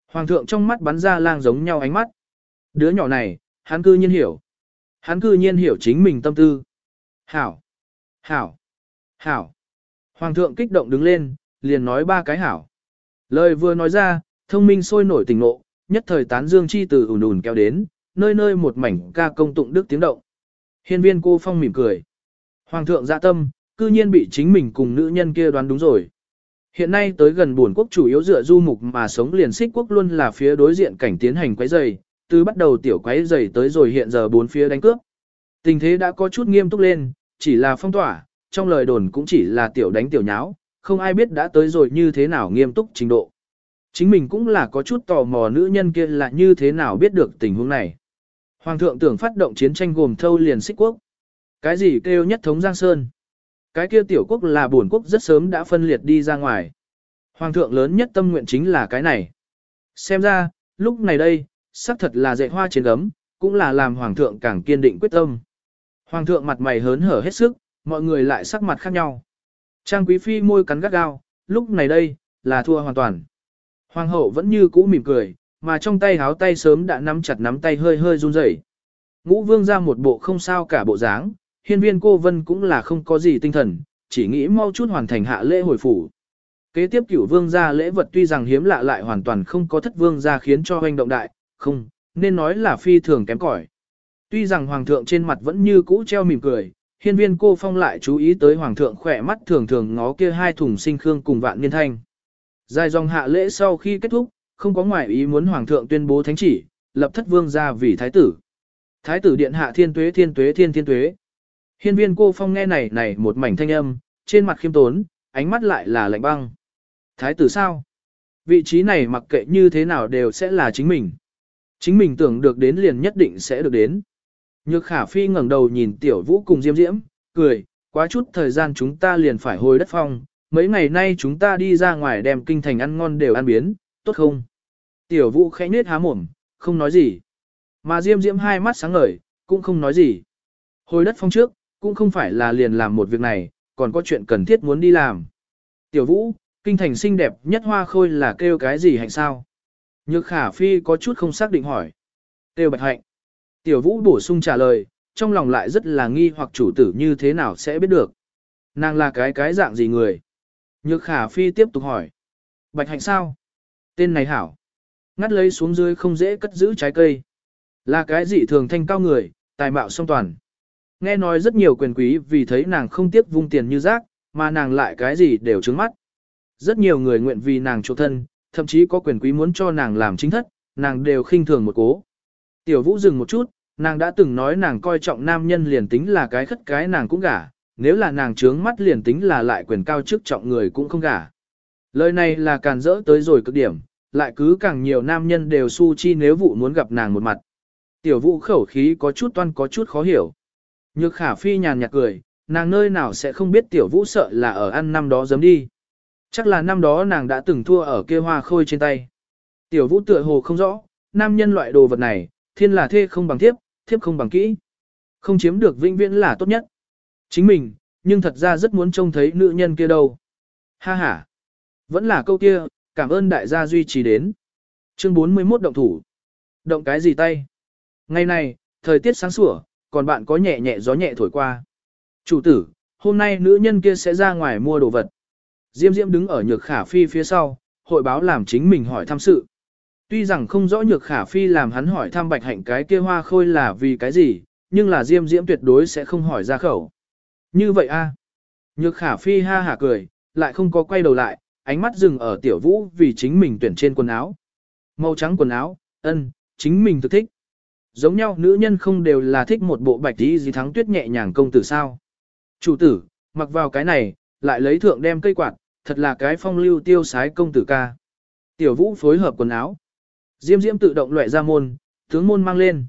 Hoàng thượng trong mắt bắn ra lang giống nhau ánh mắt. Đứa nhỏ này, hắn cư nhiên hiểu. Hắn cư nhiên hiểu chính mình tâm tư. Hảo! Hảo! Hảo! Hoàng thượng kích động đứng lên, liền nói ba cái hảo. Lời vừa nói ra, thông minh sôi nổi tình nộ, nhất thời tán dương chi từ ùn ùn kéo đến, nơi nơi một mảnh ca công tụng đức tiếng động. Hiên viên cô phong mỉm cười. Hoàng thượng dạ tâm, cư nhiên bị chính mình cùng nữ nhân kia đoán đúng rồi. Hiện nay tới gần buồn quốc chủ yếu dựa du mục mà sống liền xích quốc luôn là phía đối diện cảnh tiến hành quấy rầy, từ bắt đầu tiểu quấy rầy tới rồi hiện giờ bốn phía đánh cướp. Tình thế đã có chút nghiêm túc lên, chỉ là phong tỏa, trong lời đồn cũng chỉ là tiểu đánh tiểu nháo, không ai biết đã tới rồi như thế nào nghiêm túc trình độ. Chính mình cũng là có chút tò mò nữ nhân kia là như thế nào biết được tình huống này. Hoàng thượng tưởng phát động chiến tranh gồm thâu liền xích quốc. Cái gì kêu nhất thống Giang Sơn? Cái kia tiểu quốc là bổn quốc rất sớm đã phân liệt đi ra ngoài. Hoàng thượng lớn nhất tâm nguyện chính là cái này. Xem ra, lúc này đây, xác thật là dạy hoa trên gấm, cũng là làm hoàng thượng càng kiên định quyết tâm. Hoàng thượng mặt mày hớn hở hết sức, mọi người lại sắc mặt khác nhau. Trang quý phi môi cắn gắt gao, lúc này đây, là thua hoàn toàn. Hoàng hậu vẫn như cũ mỉm cười, mà trong tay háo tay sớm đã nắm chặt nắm tay hơi hơi run rẩy. Ngũ vương ra một bộ không sao cả bộ dáng, hiên viên cô vân cũng là không có gì tinh thần, chỉ nghĩ mau chút hoàn thành hạ lễ hồi phủ. Kế tiếp cửu vương gia lễ vật tuy rằng hiếm lạ lại hoàn toàn không có thất vương gia khiến cho hoành động đại, không, nên nói là phi thường kém cỏi. Tuy rằng hoàng thượng trên mặt vẫn như cũ treo mỉm cười, hiên viên cô phong lại chú ý tới hoàng thượng khỏe mắt thường thường ngó kia hai thùng sinh khương cùng vạn niên thanh. Dài dòng hạ lễ sau khi kết thúc, không có ngoại ý muốn hoàng thượng tuyên bố thánh chỉ, lập thất vương gia vì thái tử. Thái tử điện hạ thiên tuế thiên tuế thiên thiên tuế. Hiên viên cô phong nghe này này một mảnh thanh âm, trên mặt khiêm tốn, ánh mắt lại là lạnh băng. Thái tử sao? Vị trí này mặc kệ như thế nào đều sẽ là chính mình. Chính mình tưởng được đến liền nhất định sẽ được đến. Nhược khả phi ngẩng đầu nhìn tiểu vũ cùng diêm diễm, cười, quá chút thời gian chúng ta liền phải hồi đất phong, mấy ngày nay chúng ta đi ra ngoài đem kinh thành ăn ngon đều ăn biến, tốt không? Tiểu vũ khẽ nết há mồm, không nói gì. Mà diêm diễm hai mắt sáng ngời, cũng không nói gì. Hồi đất phong trước, cũng không phải là liền làm một việc này, còn có chuyện cần thiết muốn đi làm. Tiểu vũ, kinh thành xinh đẹp nhất hoa khôi là kêu cái gì hạnh sao? Nhược khả phi có chút không xác định hỏi. Kêu bạch hạnh. Tiểu vũ bổ sung trả lời, trong lòng lại rất là nghi hoặc chủ tử như thế nào sẽ biết được. Nàng là cái cái dạng gì người? Nhược khả phi tiếp tục hỏi. Bạch hạnh sao? Tên này hảo. Ngắt lấy xuống dưới không dễ cất giữ trái cây. Là cái gì thường thanh cao người, tài mạo song toàn. Nghe nói rất nhiều quyền quý vì thấy nàng không tiếc vung tiền như rác, mà nàng lại cái gì đều trứng mắt. Rất nhiều người nguyện vì nàng chỗ thân, thậm chí có quyền quý muốn cho nàng làm chính thất, nàng đều khinh thường một cố. Tiểu vũ dừng một chút, nàng đã từng nói nàng coi trọng nam nhân liền tính là cái khất cái nàng cũng gả, nếu là nàng trướng mắt liền tính là lại quyền cao chức trọng người cũng không gả. Lời này là càn rỡ tới rồi cực điểm, lại cứ càng nhiều nam nhân đều su chi nếu vụ muốn gặp nàng một mặt. Tiểu vũ khẩu khí có chút toan có chút khó hiểu. Nhược khả phi nhàn nhạt cười, nàng nơi nào sẽ không biết tiểu vũ sợ là ở ăn năm đó giấm đi. Chắc là năm đó nàng đã từng thua ở kia hoa khôi trên tay. Tiểu vũ tựa hồ không rõ, nam nhân loại đồ vật này, thiên là thê không bằng thiếp, thiếp không bằng kỹ. Không chiếm được vĩnh viễn là tốt nhất. Chính mình, nhưng thật ra rất muốn trông thấy nữ nhân kia đâu. Ha ha. Vẫn là câu kia, cảm ơn đại gia duy trì đến. Chương 41 động thủ. Động cái gì tay? Ngày này, thời tiết sáng sủa, còn bạn có nhẹ nhẹ gió nhẹ thổi qua. Chủ tử, hôm nay nữ nhân kia sẽ ra ngoài mua đồ vật. Diêm Diễm đứng ở nhược khả phi phía sau, hội báo làm chính mình hỏi thăm sự. Tuy rằng không rõ nhược khả phi làm hắn hỏi thăm bạch hạnh cái kia hoa khôi là vì cái gì, nhưng là Diêm Diễm tuyệt đối sẽ không hỏi ra khẩu. Như vậy a Nhược khả phi ha hả cười, lại không có quay đầu lại, ánh mắt dừng ở tiểu vũ vì chính mình tuyển trên quần áo. Màu trắng quần áo, ân, chính mình thực thích. Giống nhau nữ nhân không đều là thích một bộ bạch tí gì thắng tuyết nhẹ nhàng công tử sao. Chủ tử, mặc vào cái này, lại lấy thượng đem cây quạt, thật là cái phong lưu tiêu sái công tử ca. Tiểu vũ phối hợp quần áo. Diêm diễm tự động loại ra môn, tướng môn mang lên.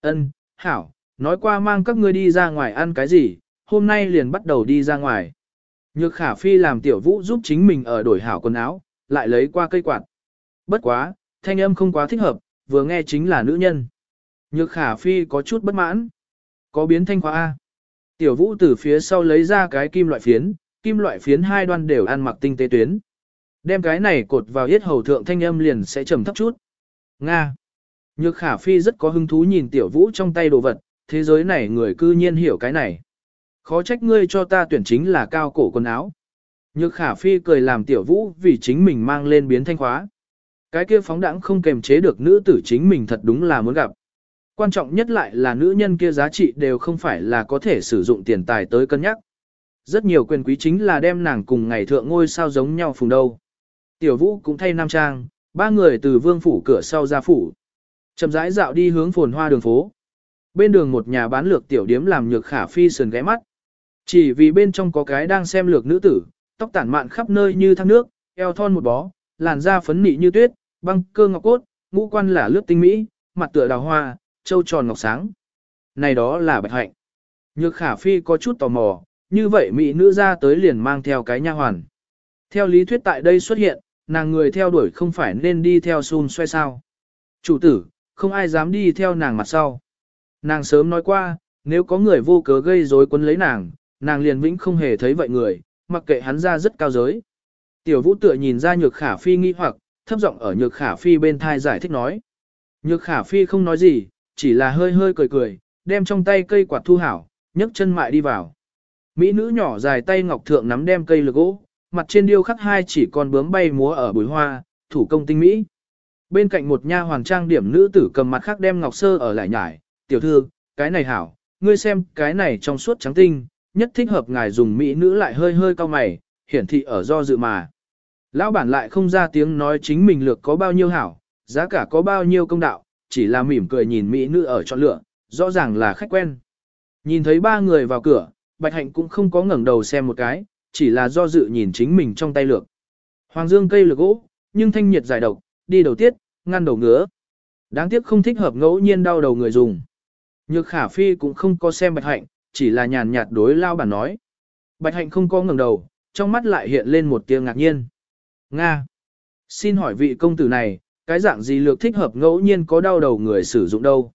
Ân, hảo, nói qua mang các ngươi đi ra ngoài ăn cái gì, hôm nay liền bắt đầu đi ra ngoài. Nhược khả phi làm tiểu vũ giúp chính mình ở đổi hảo quần áo, lại lấy qua cây quạt. Bất quá, thanh âm không quá thích hợp, vừa nghe chính là nữ nhân. Nhược khả phi có chút bất mãn. Có biến thanh khóa A. Tiểu vũ từ phía sau lấy ra cái kim loại phiến, kim loại phiến hai đoan đều ăn mặc tinh tế tuyến. Đem cái này cột vào yết hầu thượng thanh âm liền sẽ trầm thấp chút. Nga. Nhược khả phi rất có hứng thú nhìn tiểu vũ trong tay đồ vật, thế giới này người cư nhiên hiểu cái này. Khó trách ngươi cho ta tuyển chính là cao cổ quần áo. Nhược khả phi cười làm tiểu vũ vì chính mình mang lên biến thanh khóa. Cái kia phóng đãng không kềm chế được nữ tử chính mình thật đúng là muốn gặp. Quan trọng nhất lại là nữ nhân kia giá trị đều không phải là có thể sử dụng tiền tài tới cân nhắc. Rất nhiều quyền quý chính là đem nàng cùng ngày thượng ngôi sao giống nhau phùng đâu. Tiểu vũ cũng thay nam trang, ba người từ vương phủ cửa sau ra phủ. Chậm rãi dạo đi hướng phồn hoa đường phố. Bên đường một nhà bán lược tiểu điếm làm nhược khả phi sườn ghé mắt. Chỉ vì bên trong có cái đang xem lược nữ tử, tóc tản mạn khắp nơi như thác nước, eo thon một bó, làn da phấn nị như tuyết, băng cơ ngọc cốt, ngũ quan là lướt tinh mỹ, mặt tựa đào hoa, trâu tròn ngọc sáng. Này đó là bạch hạnh. Nhược khả phi có chút tò mò, như vậy mỹ nữ ra tới liền mang theo cái nha hoàn. Theo lý thuyết tại đây xuất hiện, nàng người theo đuổi không phải nên đi theo xun xoay sao. Chủ tử, không ai dám đi theo nàng mặt sau. Nàng sớm nói qua, nếu có người vô cớ gây rối quấn lấy nàng, nàng liền vĩnh không hề thấy vậy người, mặc kệ hắn ra rất cao giới. Tiểu vũ tựa nhìn ra nhược khả phi nghi hoặc, thấp giọng ở nhược khả phi bên thai giải thích nói. Nhược khả phi không nói gì, chỉ là hơi hơi cười cười, đem trong tay cây quạt thu hảo, nhấc chân mại đi vào. Mỹ nữ nhỏ dài tay ngọc thượng nắm đem cây lược gỗ, mặt trên điêu khắc hai chỉ con bướm bay múa ở bùi hoa, thủ công tinh mỹ. Bên cạnh một nha hoàng trang điểm nữ tử cầm mặt khác đem ngọc sơ ở lại nhải, tiểu thư, cái này hảo, ngươi xem cái này trong suốt trắng tinh, nhất thích hợp ngài dùng mỹ nữ lại hơi hơi cao mày, hiển thị ở do dự mà. Lão bản lại không ra tiếng nói chính mình lược có bao nhiêu hảo, giá cả có bao nhiêu công đạo, chỉ là mỉm cười nhìn mỹ nữ ở chọn lựa, rõ ràng là khách quen. Nhìn thấy ba người vào cửa, Bạch Hạnh cũng không có ngẩng đầu xem một cái, chỉ là do dự nhìn chính mình trong tay lược. Hoàng dương cây lược gỗ, nhưng thanh nhiệt giải độc, đi đầu tiết, ngăn đầu ngứa. Đáng tiếc không thích hợp ngẫu nhiên đau đầu người dùng. Nhược khả phi cũng không có xem Bạch Hạnh, chỉ là nhàn nhạt đối lao bản nói. Bạch Hạnh không có ngẩng đầu, trong mắt lại hiện lên một tia ngạc nhiên. Nga! Xin hỏi vị công tử này, cái dạng gì lược thích hợp ngẫu nhiên có đau đầu người sử dụng đâu?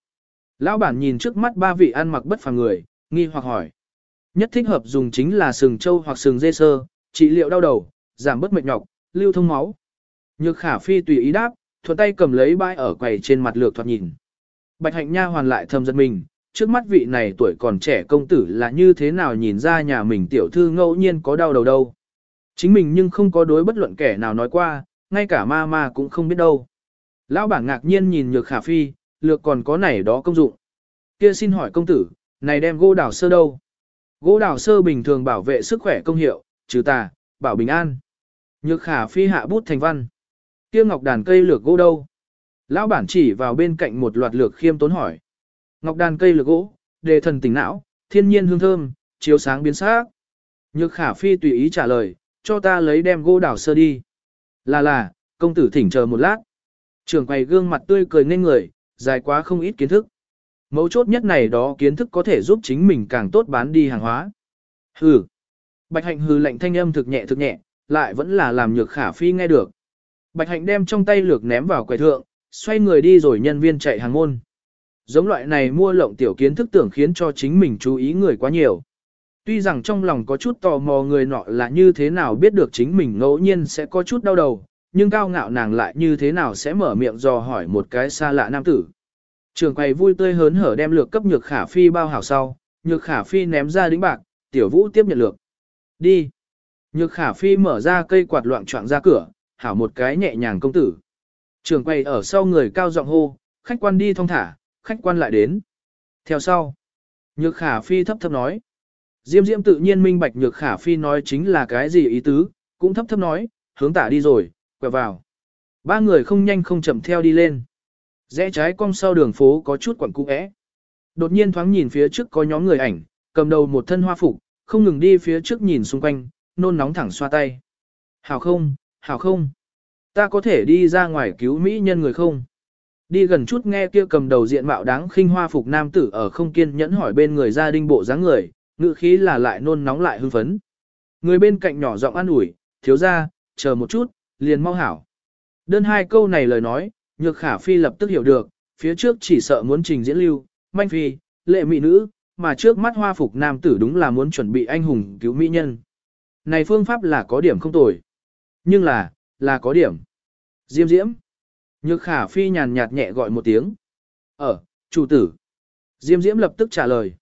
Lão bản nhìn trước mắt ba vị ăn mặc bất phàm người, nghi hoặc hỏi. Nhất thích hợp dùng chính là sừng trâu hoặc sừng dê sơ, trị liệu đau đầu, giảm bớt mệt nhọc, lưu thông máu. Nhược khả phi tùy ý đáp, thuận tay cầm lấy bãi ở quầy trên mặt lược thoạt nhìn. Bạch hạnh nha hoàn lại thầm giật mình, trước mắt vị này tuổi còn trẻ công tử là như thế nào nhìn ra nhà mình tiểu thư ngẫu nhiên có đau đầu đâu. Chính mình nhưng không có đối bất luận kẻ nào nói qua, ngay cả ma ma cũng không biết đâu. Lão bản ngạc nhiên nhìn nhược khả phi, lược còn có này đó công dụng. Kia xin hỏi công tử, này đem gỗ đào sơ đâu? Gỗ đào sơ bình thường bảo vệ sức khỏe công hiệu, trừ tà, bảo bình an. Nhược khả phi hạ bút thành văn. Kia ngọc đàn cây lược gỗ đâu? Lão bản chỉ vào bên cạnh một loạt lược khiêm tốn hỏi. Ngọc đàn cây lược gỗ, đề thần tỉnh não, thiên nhiên hương thơm, chiếu sáng biến sắc. Nhược khả phi tùy ý trả lời, cho ta lấy đem gỗ đảo sơ đi. Là là, công tử thỉnh chờ một lát. Trường quầy gương mặt tươi cười nên người, dài quá không ít kiến thức. Mấu chốt nhất này đó kiến thức có thể giúp chính mình càng tốt bán đi hàng hóa. Hừ. Bạch hạnh hừ lạnh thanh âm thực nhẹ thực nhẹ, lại vẫn là làm nhược khả phi nghe được. Bạch hạnh đem trong tay lược ném vào quầy thượng, xoay người đi rồi nhân viên chạy hàng môn. Giống loại này mua lộng tiểu kiến thức tưởng khiến cho chính mình chú ý người quá nhiều. Tuy rằng trong lòng có chút tò mò người nọ là như thế nào biết được chính mình ngẫu nhiên sẽ có chút đau đầu, nhưng cao ngạo nàng lại như thế nào sẽ mở miệng dò hỏi một cái xa lạ nam tử. Trường quầy vui tươi hớn hở đem lược cấp nhược khả phi bao hảo sau, nhược khả phi ném ra đính bạc, tiểu vũ tiếp nhận lược. Đi. Nhược khả phi mở ra cây quạt loạn trọng ra cửa, hảo một cái nhẹ nhàng công tử. Trường quầy ở sau người cao giọng hô, khách quan đi thong thả, khách quan lại đến. Theo sau. Nhược khả phi thấp thấp nói. Diêm diễm tự nhiên minh bạch nhược khả phi nói chính là cái gì ý tứ, cũng thấp thấp nói, hướng tả đi rồi, quẹo vào. Ba người không nhanh không chậm theo đi lên. Rẽ trái cong sau đường phố có chút quẩn cung ẽ. Đột nhiên thoáng nhìn phía trước có nhóm người ảnh, cầm đầu một thân hoa phục, không ngừng đi phía trước nhìn xung quanh, nôn nóng thẳng xoa tay. Hảo không, hảo không. Ta có thể đi ra ngoài cứu mỹ nhân người không? Đi gần chút nghe kia cầm đầu diện mạo đáng khinh hoa phục nam tử ở không kiên nhẫn hỏi bên người gia đình bộ dáng người, ngữ khí là lại nôn nóng lại hưng phấn. Người bên cạnh nhỏ giọng an ủi, thiếu ra, chờ một chút, liền mau hảo. Đơn hai câu này lời nói, nhược khả phi lập tức hiểu được, phía trước chỉ sợ muốn trình diễn lưu, manh phi, lệ mỹ nữ, mà trước mắt hoa phục nam tử đúng là muốn chuẩn bị anh hùng cứu mỹ nhân. Này phương pháp là có điểm không tồi. Nhưng là, là có điểm. Diêm diễm. Nhược khả phi nhàn nhạt nhẹ gọi một tiếng. Ở, chủ tử. Diêm diễm lập tức trả lời.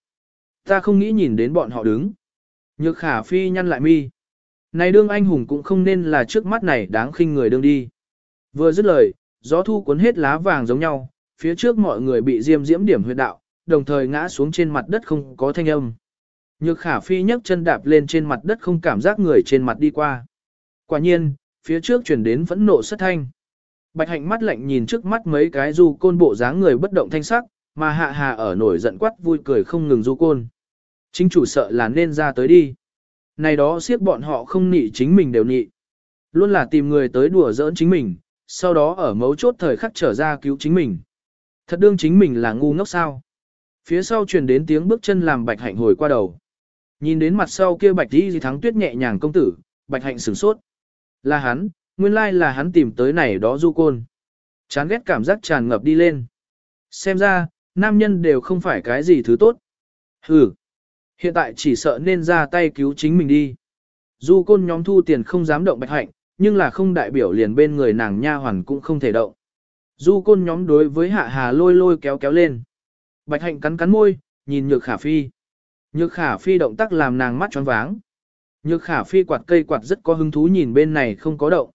Ta không nghĩ nhìn đến bọn họ đứng. Nhược khả phi nhăn lại mi. Này đương anh hùng cũng không nên là trước mắt này đáng khinh người đương đi. Vừa dứt lời, gió thu cuốn hết lá vàng giống nhau, phía trước mọi người bị diêm diễm điểm huyệt đạo, đồng thời ngã xuống trên mặt đất không có thanh âm. Nhược khả phi nhấc chân đạp lên trên mặt đất không cảm giác người trên mặt đi qua. Quả nhiên, phía trước chuyển đến phẫn nộ sất thanh. Bạch hạnh mắt lạnh nhìn trước mắt mấy cái du côn bộ dáng người bất động thanh sắc, mà hạ hà ở nổi giận quát vui cười không ngừng du côn. Chính chủ sợ là nên ra tới đi. Này đó siết bọn họ không nị chính mình đều nị. Luôn là tìm người tới đùa giỡn chính mình, sau đó ở mấu chốt thời khắc trở ra cứu chính mình. Thật đương chính mình là ngu ngốc sao. Phía sau truyền đến tiếng bước chân làm bạch hạnh hồi qua đầu. Nhìn đến mặt sau kia bạch đi thắng tuyết nhẹ nhàng công tử, bạch hạnh sửng sốt. Là hắn, nguyên lai là hắn tìm tới này đó du côn. Chán ghét cảm giác tràn ngập đi lên. Xem ra, nam nhân đều không phải cái gì thứ tốt. Hừ. Hiện tại chỉ sợ nên ra tay cứu chính mình đi. Du côn nhóm thu tiền không dám động bạch hạnh, nhưng là không đại biểu liền bên người nàng nha hoàn cũng không thể động. Du côn nhóm đối với hạ hà lôi lôi kéo kéo lên. Bạch hạnh cắn cắn môi, nhìn nhược khả phi. Nhược khả phi động tác làm nàng mắt tròn váng. Nhược khả phi quạt cây quạt rất có hứng thú nhìn bên này không có động.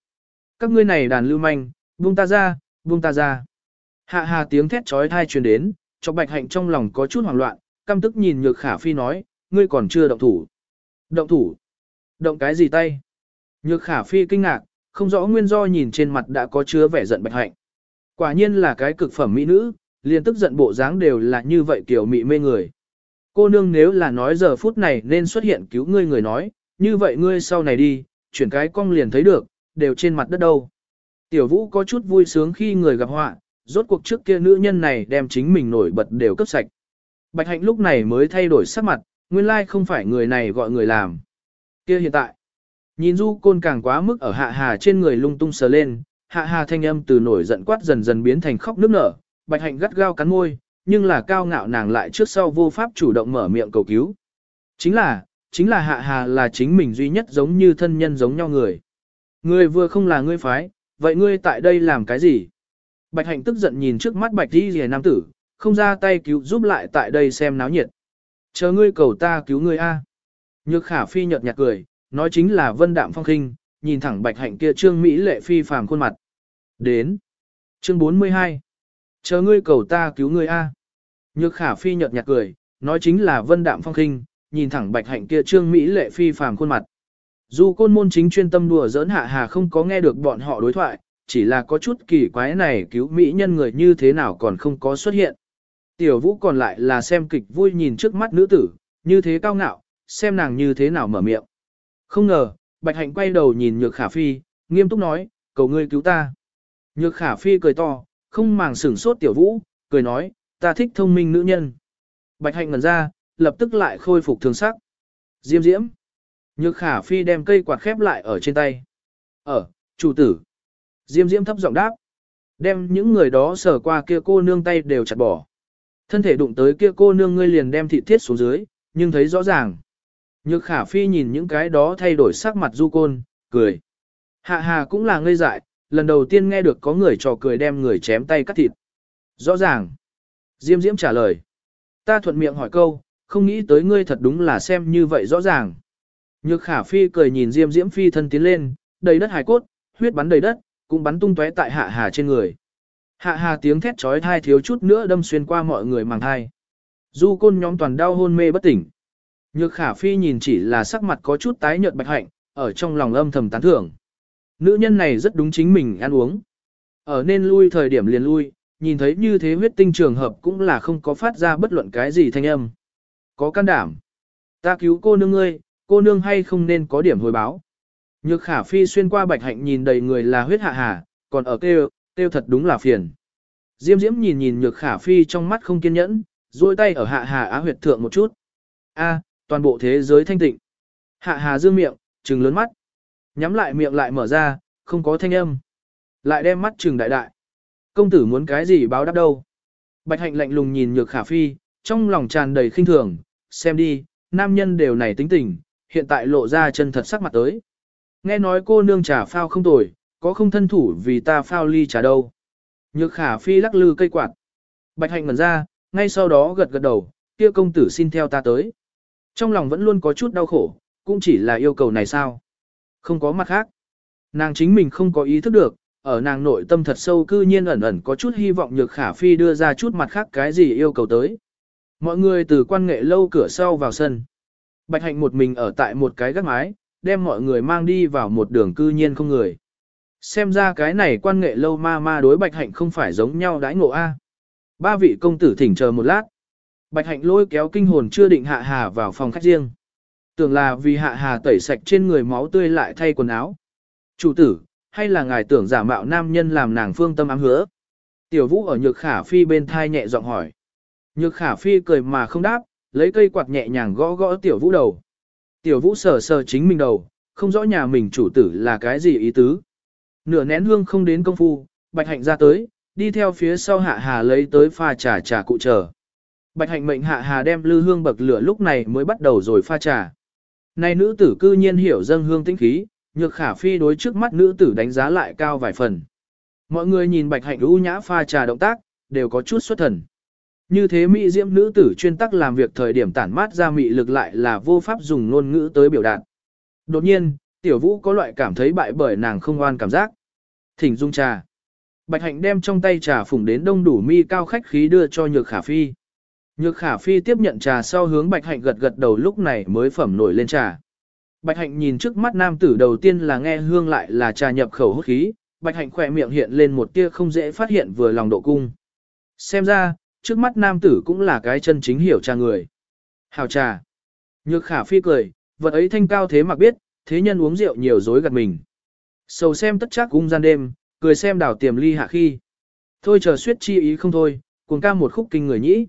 Các ngươi này đàn lưu manh, buông ta ra, buông ta ra. Hạ hà tiếng thét trói thai truyền đến, cho bạch hạnh trong lòng có chút hoảng loạn, căm tức nhìn nhược khả phi nói, ngươi còn chưa động thủ. Động thủ? Động cái gì tay? Nhược khả phi kinh ngạc, không rõ nguyên do nhìn trên mặt đã có chứa vẻ giận bạch hạnh. Quả nhiên là cái cực phẩm mỹ nữ, liền tức giận bộ dáng đều là như vậy kiểu mị mê người. Cô nương nếu là nói giờ phút này nên xuất hiện cứu ngươi người nói, như vậy ngươi sau này đi, chuyển cái cong liền thấy được, đều trên mặt đất đâu. Tiểu vũ có chút vui sướng khi người gặp họa, rốt cuộc trước kia nữ nhân này đem chính mình nổi bật đều cấp sạch. Bạch hạnh lúc này mới thay đổi sắc mặt, nguyên lai không phải người này gọi người làm. Kia hiện tại, nhìn du côn càng quá mức ở hạ hà trên người lung tung sờ lên, hạ hà thanh âm từ nổi giận quát dần dần biến thành khóc nước nở, bạch hạnh gắt gao cắn môi, nhưng là cao ngạo nàng lại trước sau vô pháp chủ động mở miệng cầu cứu. Chính là, chính là hạ hà là chính mình duy nhất giống như thân nhân giống nhau người. Người vừa không là ngươi phái, vậy ngươi tại đây làm cái gì? Bạch hạnh tức giận nhìn trước mắt bạch đi rìa nam tử, không ra tay cứu giúp lại tại đây xem náo nhiệt. Chờ ngươi cầu ta cứu ngươi a. Nhược khả phi nhợt nhạt cười, nói chính là vân đạm phong khinh, nhìn thẳng bạch hạnh kia trương Mỹ lệ phi phàm khuôn mặt. Đến. Chương 42. Chờ ngươi cầu ta cứu ngươi a. Nhược khả phi nhợt nhạt cười, nói chính là vân đạm phong khinh, nhìn thẳng bạch hạnh kia trương Mỹ lệ phi phàm khuôn mặt. Dù côn môn chính chuyên tâm đùa giỡn hạ hà không có nghe được bọn họ đối thoại, chỉ là có chút kỳ quái này cứu Mỹ nhân người như thế nào còn không có xuất hiện. Tiểu vũ còn lại là xem kịch vui nhìn trước mắt nữ tử, như thế cao ngạo, xem nàng như thế nào mở miệng. Không ngờ, bạch hạnh quay đầu nhìn nhược khả phi, nghiêm túc nói, cầu ngươi cứu ta. Nhược khả phi cười to, không màng sửng sốt tiểu vũ, cười nói, ta thích thông minh nữ nhân. Bạch hạnh ngẩn ra, lập tức lại khôi phục thường sắc. Diêm diễm. Nhược khả phi đem cây quạt khép lại ở trên tay. Ở, chủ tử. Diêm diễm thấp giọng đáp. Đem những người đó sờ qua kia cô nương tay đều chặt bỏ. Thân thể đụng tới kia cô nương ngươi liền đem thịt thiết xuống dưới, nhưng thấy rõ ràng. Nhược khả phi nhìn những cái đó thay đổi sắc mặt du côn, cười. Hạ hà cũng là ngây dại, lần đầu tiên nghe được có người trò cười đem người chém tay cắt thịt. Rõ ràng. Diêm diễm trả lời. Ta thuận miệng hỏi câu, không nghĩ tới ngươi thật đúng là xem như vậy rõ ràng. Nhược khả phi cười nhìn diêm diễm phi thân tiến lên, đầy đất hài cốt, huyết bắn đầy đất, cũng bắn tung tóe tại hạ hà trên người. Hạ hà tiếng thét trói thai thiếu chút nữa đâm xuyên qua mọi người màng thai. Du côn nhóm toàn đau hôn mê bất tỉnh. Nhược khả phi nhìn chỉ là sắc mặt có chút tái nhợt bạch hạnh, ở trong lòng âm thầm tán thưởng. Nữ nhân này rất đúng chính mình ăn uống. Ở nên lui thời điểm liền lui, nhìn thấy như thế huyết tinh trường hợp cũng là không có phát ra bất luận cái gì thanh âm. Có can đảm. Ta cứu cô nương ngươi, cô nương hay không nên có điểm hồi báo. Nhược khả phi xuyên qua bạch hạnh nhìn đầy người là huyết hạ hà, còn ở kêu, kêu thật đúng là phiền. Diêm diễm nhìn nhìn nhược khả phi trong mắt không kiên nhẫn, duỗi tay ở hạ hà á huyệt thượng một chút. A, toàn bộ thế giới thanh tịnh. Hạ hà dương miệng, trừng lớn mắt. Nhắm lại miệng lại mở ra, không có thanh âm. Lại đem mắt trừng đại đại. Công tử muốn cái gì báo đáp đâu. Bạch hạnh lạnh lùng nhìn nhược khả phi, trong lòng tràn đầy khinh thường, xem đi, nam nhân đều này tính tình, hiện tại lộ ra chân thật sắc mặt tới. Nghe nói cô nương trà phao không tồi, có không thân thủ vì ta phao ly trà đâu. Nhược khả phi lắc lư cây quạt. Bạch hạnh ngẩn ra, ngay sau đó gật gật đầu, kia công tử xin theo ta tới. Trong lòng vẫn luôn có chút đau khổ, cũng chỉ là yêu cầu này sao. Không có mặt khác. Nàng chính mình không có ý thức được, ở nàng nội tâm thật sâu cư nhiên ẩn ẩn có chút hy vọng nhược khả phi đưa ra chút mặt khác cái gì yêu cầu tới. Mọi người từ quan nghệ lâu cửa sau vào sân. Bạch hạnh một mình ở tại một cái gác mái, đem mọi người mang đi vào một đường cư nhiên không người. Xem ra cái này quan nghệ lâu ma ma đối bạch hạnh không phải giống nhau đãi ngộ A. Ba vị công tử thỉnh chờ một lát. Bạch hạnh lôi kéo kinh hồn chưa định hạ hà vào phòng khách riêng. Tưởng là vì hạ hà tẩy sạch trên người máu tươi lại thay quần áo. Chủ tử, hay là ngài tưởng giả mạo nam nhân làm nàng phương tâm ám hứa? Tiểu vũ ở nhược khả phi bên thai nhẹ giọng hỏi. Nhược khả phi cười mà không đáp, lấy cây quạt nhẹ nhàng gõ gõ tiểu vũ đầu. Tiểu vũ sờ sờ chính mình đầu, không rõ nhà mình chủ tử là cái gì ý tứ. Nửa nén hương không đến công phu, bạch hạnh ra tới, đi theo phía sau hạ hà lấy tới pha trà trà cụ chờ. Bạch hạnh mệnh hạ hà đem lư hương bậc lửa lúc này mới bắt đầu rồi pha trà. Này nữ tử cư nhiên hiểu dâng hương tinh khí, nhược khả phi đối trước mắt nữ tử đánh giá lại cao vài phần. Mọi người nhìn bạch hạnh u nhã pha trà động tác, đều có chút xuất thần. Như thế mỹ diễm nữ tử chuyên tắc làm việc thời điểm tản mát ra mị lực lại là vô pháp dùng ngôn ngữ tới biểu đạt. Đột nhiên, tiểu vũ có loại cảm thấy bại bởi nàng không oan cảm giác. Thỉnh dung trà. Bạch hạnh đem trong tay trà phủng đến đông đủ mi cao khách khí đưa cho nhược khả phi. Nhược khả phi tiếp nhận trà sau hướng bạch hạnh gật gật đầu lúc này mới phẩm nổi lên trà. Bạch hạnh nhìn trước mắt nam tử đầu tiên là nghe hương lại là trà nhập khẩu hút khí, bạch hạnh khỏe miệng hiện lên một tia không dễ phát hiện vừa lòng độ cung. Xem ra, trước mắt nam tử cũng là cái chân chính hiểu trà người. Hào trà. Nhược khả phi cười, vật ấy thanh cao thế mà biết, thế nhân uống rượu nhiều dối gạt mình. Sầu xem tất chắc cung gian đêm, cười xem đảo tiềm ly hạ khi. Thôi chờ suyết chi ý không thôi, cuồng ca một khúc kinh người nhĩ.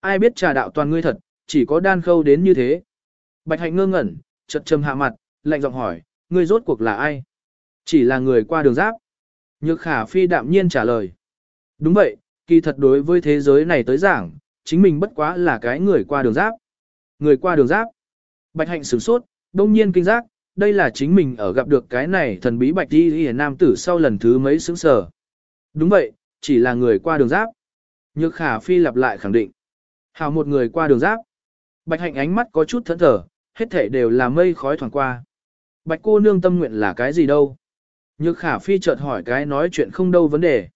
Ai biết trà đạo toàn ngươi thật, chỉ có đan khâu đến như thế. Bạch hạnh ngơ ngẩn, chật trầm hạ mặt, lạnh giọng hỏi, ngươi rốt cuộc là ai? Chỉ là người qua đường giáp. Nhược khả phi đạm nhiên trả lời. Đúng vậy, kỳ thật đối với thế giới này tới giảng, chính mình bất quá là cái người qua đường giáp. Người qua đường giáp. Bạch hạnh sửng sốt, đông nhiên kinh giác, đây là chính mình ở gặp được cái này thần bí bạch đi hề nam tử sau lần thứ mấy sững sờ. Đúng vậy, chỉ là người qua đường giáp. Nhược khả phi lặp lại khẳng định. Hào một người qua đường giáp. Bạch hạnh ánh mắt có chút thẫn thờ, hết thể đều là mây khói thoảng qua. Bạch cô nương tâm nguyện là cái gì đâu? Nhược khả phi chợt hỏi cái nói chuyện không đâu vấn đề.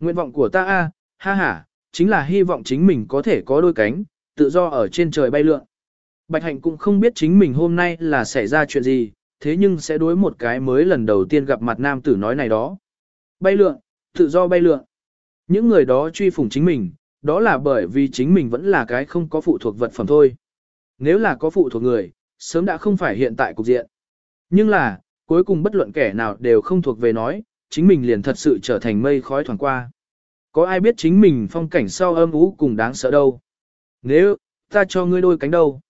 Nguyện vọng của ta a, ha ha, chính là hy vọng chính mình có thể có đôi cánh, tự do ở trên trời bay lượn. Bạch hạnh cũng không biết chính mình hôm nay là xảy ra chuyện gì, thế nhưng sẽ đối một cái mới lần đầu tiên gặp mặt nam tử nói này đó. Bay lượn, tự do bay lượn. Những người đó truy phủng chính mình, đó là bởi vì chính mình vẫn là cái không có phụ thuộc vật phẩm thôi. Nếu là có phụ thuộc người, sớm đã không phải hiện tại cục diện. Nhưng là, cuối cùng bất luận kẻ nào đều không thuộc về nói, chính mình liền thật sự trở thành mây khói thoảng qua. Có ai biết chính mình phong cảnh sau âm ú cùng đáng sợ đâu? Nếu, ta cho ngươi đôi cánh đâu?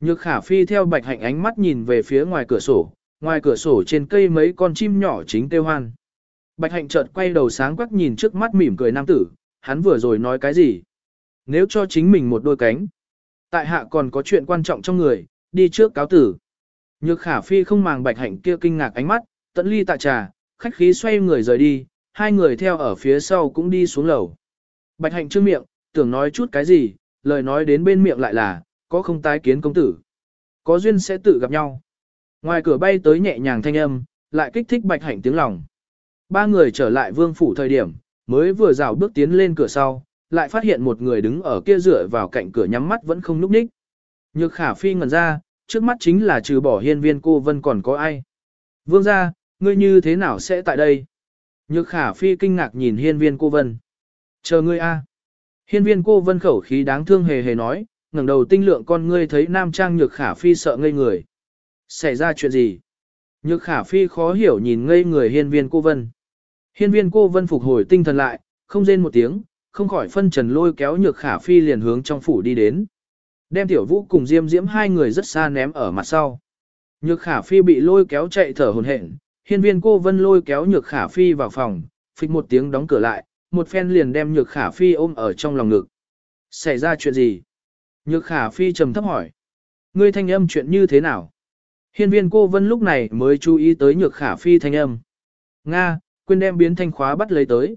Nhược khả phi theo bạch hạnh ánh mắt nhìn về phía ngoài cửa sổ, ngoài cửa sổ trên cây mấy con chim nhỏ chính kêu hoan. Bạch hạnh chợt quay đầu sáng quắc nhìn trước mắt mỉm cười nam tử, hắn vừa rồi nói cái gì? Nếu cho chính mình một đôi cánh, tại hạ còn có chuyện quan trọng trong người, đi trước cáo tử. Nhược khả phi không màng bạch hạnh kia kinh ngạc ánh mắt, tận ly tạ trà, khách khí xoay người rời đi, hai người theo ở phía sau cũng đi xuống lầu. Bạch hạnh trương miệng, tưởng nói chút cái gì, lời nói đến bên miệng lại là, có không tái kiến công tử. Có duyên sẽ tự gặp nhau. Ngoài cửa bay tới nhẹ nhàng thanh âm, lại kích thích bạch hạnh tiếng lòng. Ba người trở lại vương phủ thời điểm, mới vừa rào bước tiến lên cửa sau, lại phát hiện một người đứng ở kia dựa vào cạnh cửa nhắm mắt vẫn không núp ních. Nhược khả phi ngẩn ra, trước mắt chính là trừ bỏ hiên viên cô vân còn có ai. Vương ra, ngươi như thế nào sẽ tại đây? Nhược khả phi kinh ngạc nhìn hiên viên cô vân. Chờ ngươi a. Hiên viên cô vân khẩu khí đáng thương hề hề nói, ngẩng đầu tinh lượng con ngươi thấy nam trang nhược khả phi sợ ngây người. Xảy ra chuyện gì? Nhược khả phi khó hiểu nhìn ngây người hiên viên cô vân. Hiên viên cô vân phục hồi tinh thần lại, không rên một tiếng, không khỏi phân trần lôi kéo nhược khả phi liền hướng trong phủ đi đến. Đem tiểu vũ cùng diêm diễm hai người rất xa ném ở mặt sau. Nhược khả phi bị lôi kéo chạy thở hồn hển, hiên viên cô vân lôi kéo nhược khả phi vào phòng, phịch một tiếng đóng cửa lại, một phen liền đem nhược khả phi ôm ở trong lòng ngực. Xảy ra chuyện gì? Nhược khả phi trầm thấp hỏi. Ngươi thanh âm chuyện như thế nào? Hiên viên cô vân lúc này mới chú ý tới nhược khả phi thanh âm. Nga, quên đem biến thanh khóa bắt lấy tới.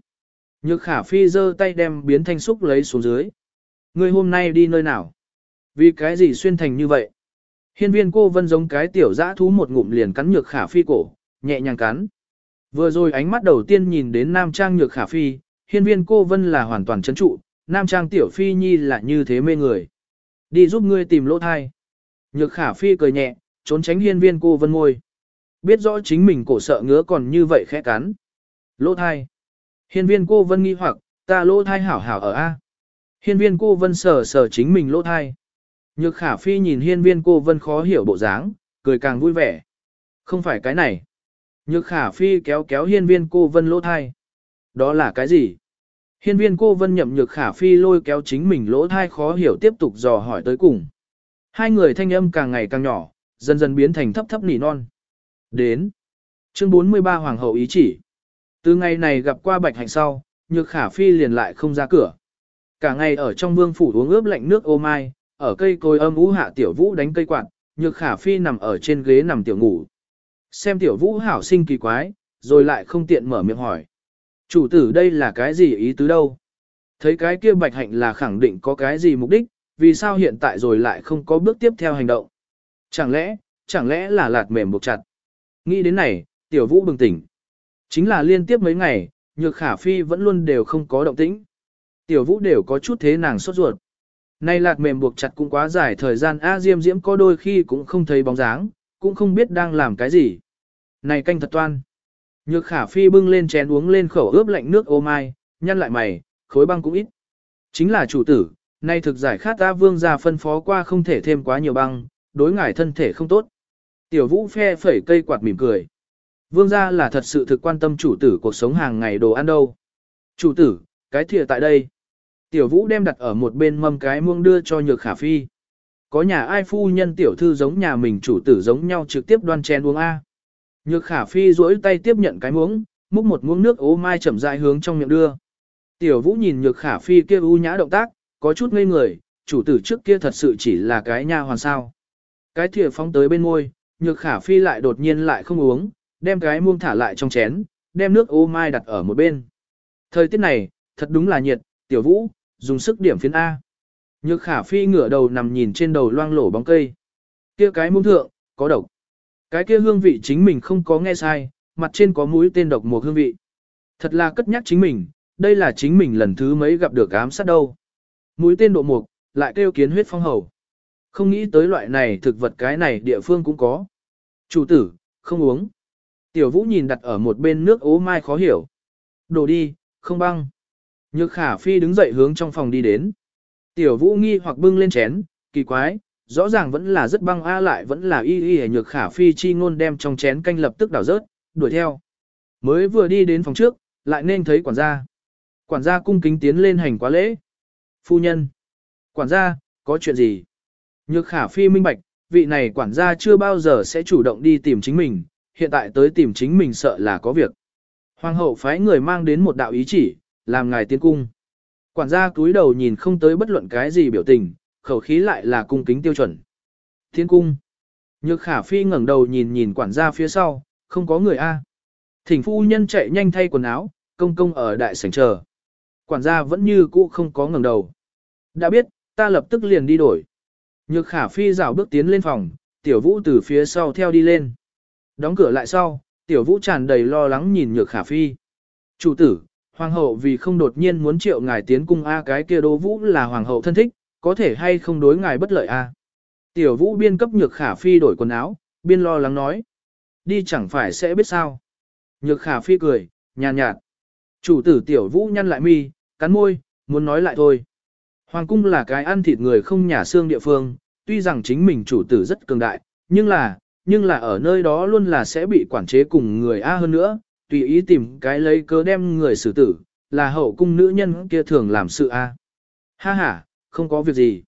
Nhược khả phi giơ tay đem biến thanh xúc lấy xuống dưới. Ngươi hôm nay đi nơi nào? Vì cái gì xuyên thành như vậy? Hiên viên cô vân giống cái tiểu dã thú một ngụm liền cắn nhược khả phi cổ, nhẹ nhàng cắn. Vừa rồi ánh mắt đầu tiên nhìn đến nam trang nhược khả phi, hiên viên cô vân là hoàn toàn chấn trụ, nam trang tiểu phi nhi là như thế mê người. Đi giúp ngươi tìm lỗ thai. Nhược khả phi cười nhẹ, trốn tránh hiên viên cô vân ngôi. Biết rõ chính mình cổ sợ ngứa còn như vậy khẽ cắn. Lỗ thai. Hiên viên cô vân nghi hoặc, ta lỗ thai hảo hảo ở A. Hiên viên cô vân sờ sờ chính mình lỗ thai. Nhược khả phi nhìn hiên viên cô vân khó hiểu bộ dáng, cười càng vui vẻ. Không phải cái này. Nhược khả phi kéo kéo hiên viên cô vân lỗ thai. Đó là cái gì? Hiên viên cô vân nhậm nhược khả phi lôi kéo chính mình lỗ thai khó hiểu tiếp tục dò hỏi tới cùng. Hai người thanh âm càng ngày càng nhỏ, dần dần biến thành thấp thấp nỉ non. Đến. Chương 43 Hoàng hậu ý chỉ. Từ ngày này gặp qua bạch hạnh sau, nhược khả phi liền lại không ra cửa. Cả ngày ở trong vương phủ uống ướp lạnh nước ô mai, ở cây cối âm ú hạ tiểu vũ đánh cây quạt, nhược khả phi nằm ở trên ghế nằm tiểu ngủ. Xem tiểu vũ hảo sinh kỳ quái, rồi lại không tiện mở miệng hỏi. Chủ tử đây là cái gì ý tứ đâu? Thấy cái kia bạch hạnh là khẳng định có cái gì mục đích, vì sao hiện tại rồi lại không có bước tiếp theo hành động? Chẳng lẽ, chẳng lẽ là lạt mềm buộc chặt. Nghĩ đến này, tiểu vũ bừng tỉnh. Chính là liên tiếp mấy ngày, nhược khả phi vẫn luôn đều không có động tĩnh. Tiểu vũ đều có chút thế nàng sốt ruột. Nay lạt mềm buộc chặt cũng quá dài thời gian A Diêm Diễm có đôi khi cũng không thấy bóng dáng, cũng không biết đang làm cái gì. Này canh thật toan. Nhược khả phi bưng lên chén uống lên khẩu ướp lạnh nước ô mai, nhăn lại mày, khối băng cũng ít. Chính là chủ tử, nay thực giải khát ta vương gia phân phó qua không thể thêm quá nhiều băng, đối ngại thân thể không tốt. Tiểu vũ phe phẩy cây quạt mỉm cười. Vương gia là thật sự thực quan tâm chủ tử cuộc sống hàng ngày đồ ăn đâu. Chủ tử, cái thìa tại đây. Tiểu vũ đem đặt ở một bên mâm cái muông đưa cho nhược khả phi. Có nhà ai phu nhân tiểu thư giống nhà mình chủ tử giống nhau trực tiếp đoan chén uống A. Nhược khả phi duỗi tay tiếp nhận cái muỗng, múc một muỗng nước ố mai chậm rãi hướng trong miệng đưa. Tiểu vũ nhìn nhược khả phi kia u nhã động tác, có chút ngây người, chủ tử trước kia thật sự chỉ là cái nha hoàn sao. Cái thìa phóng tới bên môi, nhược khả phi lại đột nhiên lại không uống, đem cái muông thả lại trong chén, đem nước ô mai đặt ở một bên. Thời tiết này, thật đúng là nhiệt, tiểu vũ, dùng sức điểm phiến A. Nhược khả phi ngửa đầu nằm nhìn trên đầu loang lổ bóng cây. Kia cái muông thượng, có độc. Cái kia hương vị chính mình không có nghe sai, mặt trên có mũi tên độc một hương vị. Thật là cất nhắc chính mình, đây là chính mình lần thứ mấy gặp được ám sát đâu. Mũi tên độ mục, lại kêu kiến huyết phong hầu. Không nghĩ tới loại này thực vật cái này địa phương cũng có. Chủ tử, không uống. Tiểu vũ nhìn đặt ở một bên nước ố mai khó hiểu. Đổ đi, không băng. Nhược khả phi đứng dậy hướng trong phòng đi đến. Tiểu vũ nghi hoặc bưng lên chén, kỳ quái, rõ ràng vẫn là rất băng a lại vẫn là y y nhược khả phi chi ngôn đem trong chén canh lập tức đảo rớt, đuổi theo. Mới vừa đi đến phòng trước, lại nên thấy quản gia. Quản gia cung kính tiến lên hành quá lễ. Phu nhân. Quản gia, có chuyện gì? Nhược khả phi minh bạch, vị này quản gia chưa bao giờ sẽ chủ động đi tìm chính mình, hiện tại tới tìm chính mình sợ là có việc. Hoàng hậu phái người mang đến một đạo ý chỉ, làm ngài tiến cung. Quản gia cúi đầu nhìn không tới bất luận cái gì biểu tình, khẩu khí lại là cung kính tiêu chuẩn. Tiến cung. Nhược khả phi ngẩng đầu nhìn nhìn quản gia phía sau, không có người A. Thỉnh phu nhân chạy nhanh thay quần áo, công công ở đại sảnh chờ. Quản gia vẫn như cũ không có ngẩng đầu. Đã biết, ta lập tức liền đi đổi. Nhược khả phi rảo bước tiến lên phòng, tiểu vũ từ phía sau theo đi lên. Đóng cửa lại sau, tiểu vũ tràn đầy lo lắng nhìn nhược khả phi. Chủ tử, hoàng hậu vì không đột nhiên muốn triệu ngài tiến cung A cái kia đô vũ là hoàng hậu thân thích, có thể hay không đối ngài bất lợi A. Tiểu vũ biên cấp nhược khả phi đổi quần áo, biên lo lắng nói. Đi chẳng phải sẽ biết sao. Nhược khả phi cười, nhàn nhạt, nhạt. Chủ tử tiểu vũ nhăn lại mi, cắn môi, muốn nói lại thôi. Hoàng cung là cái ăn thịt người không nhà xương địa phương, tuy rằng chính mình chủ tử rất cường đại, nhưng là, nhưng là ở nơi đó luôn là sẽ bị quản chế cùng người A hơn nữa, tùy ý tìm cái lấy cớ đem người xử tử, là hậu cung nữ nhân kia thường làm sự A. Ha ha, không có việc gì.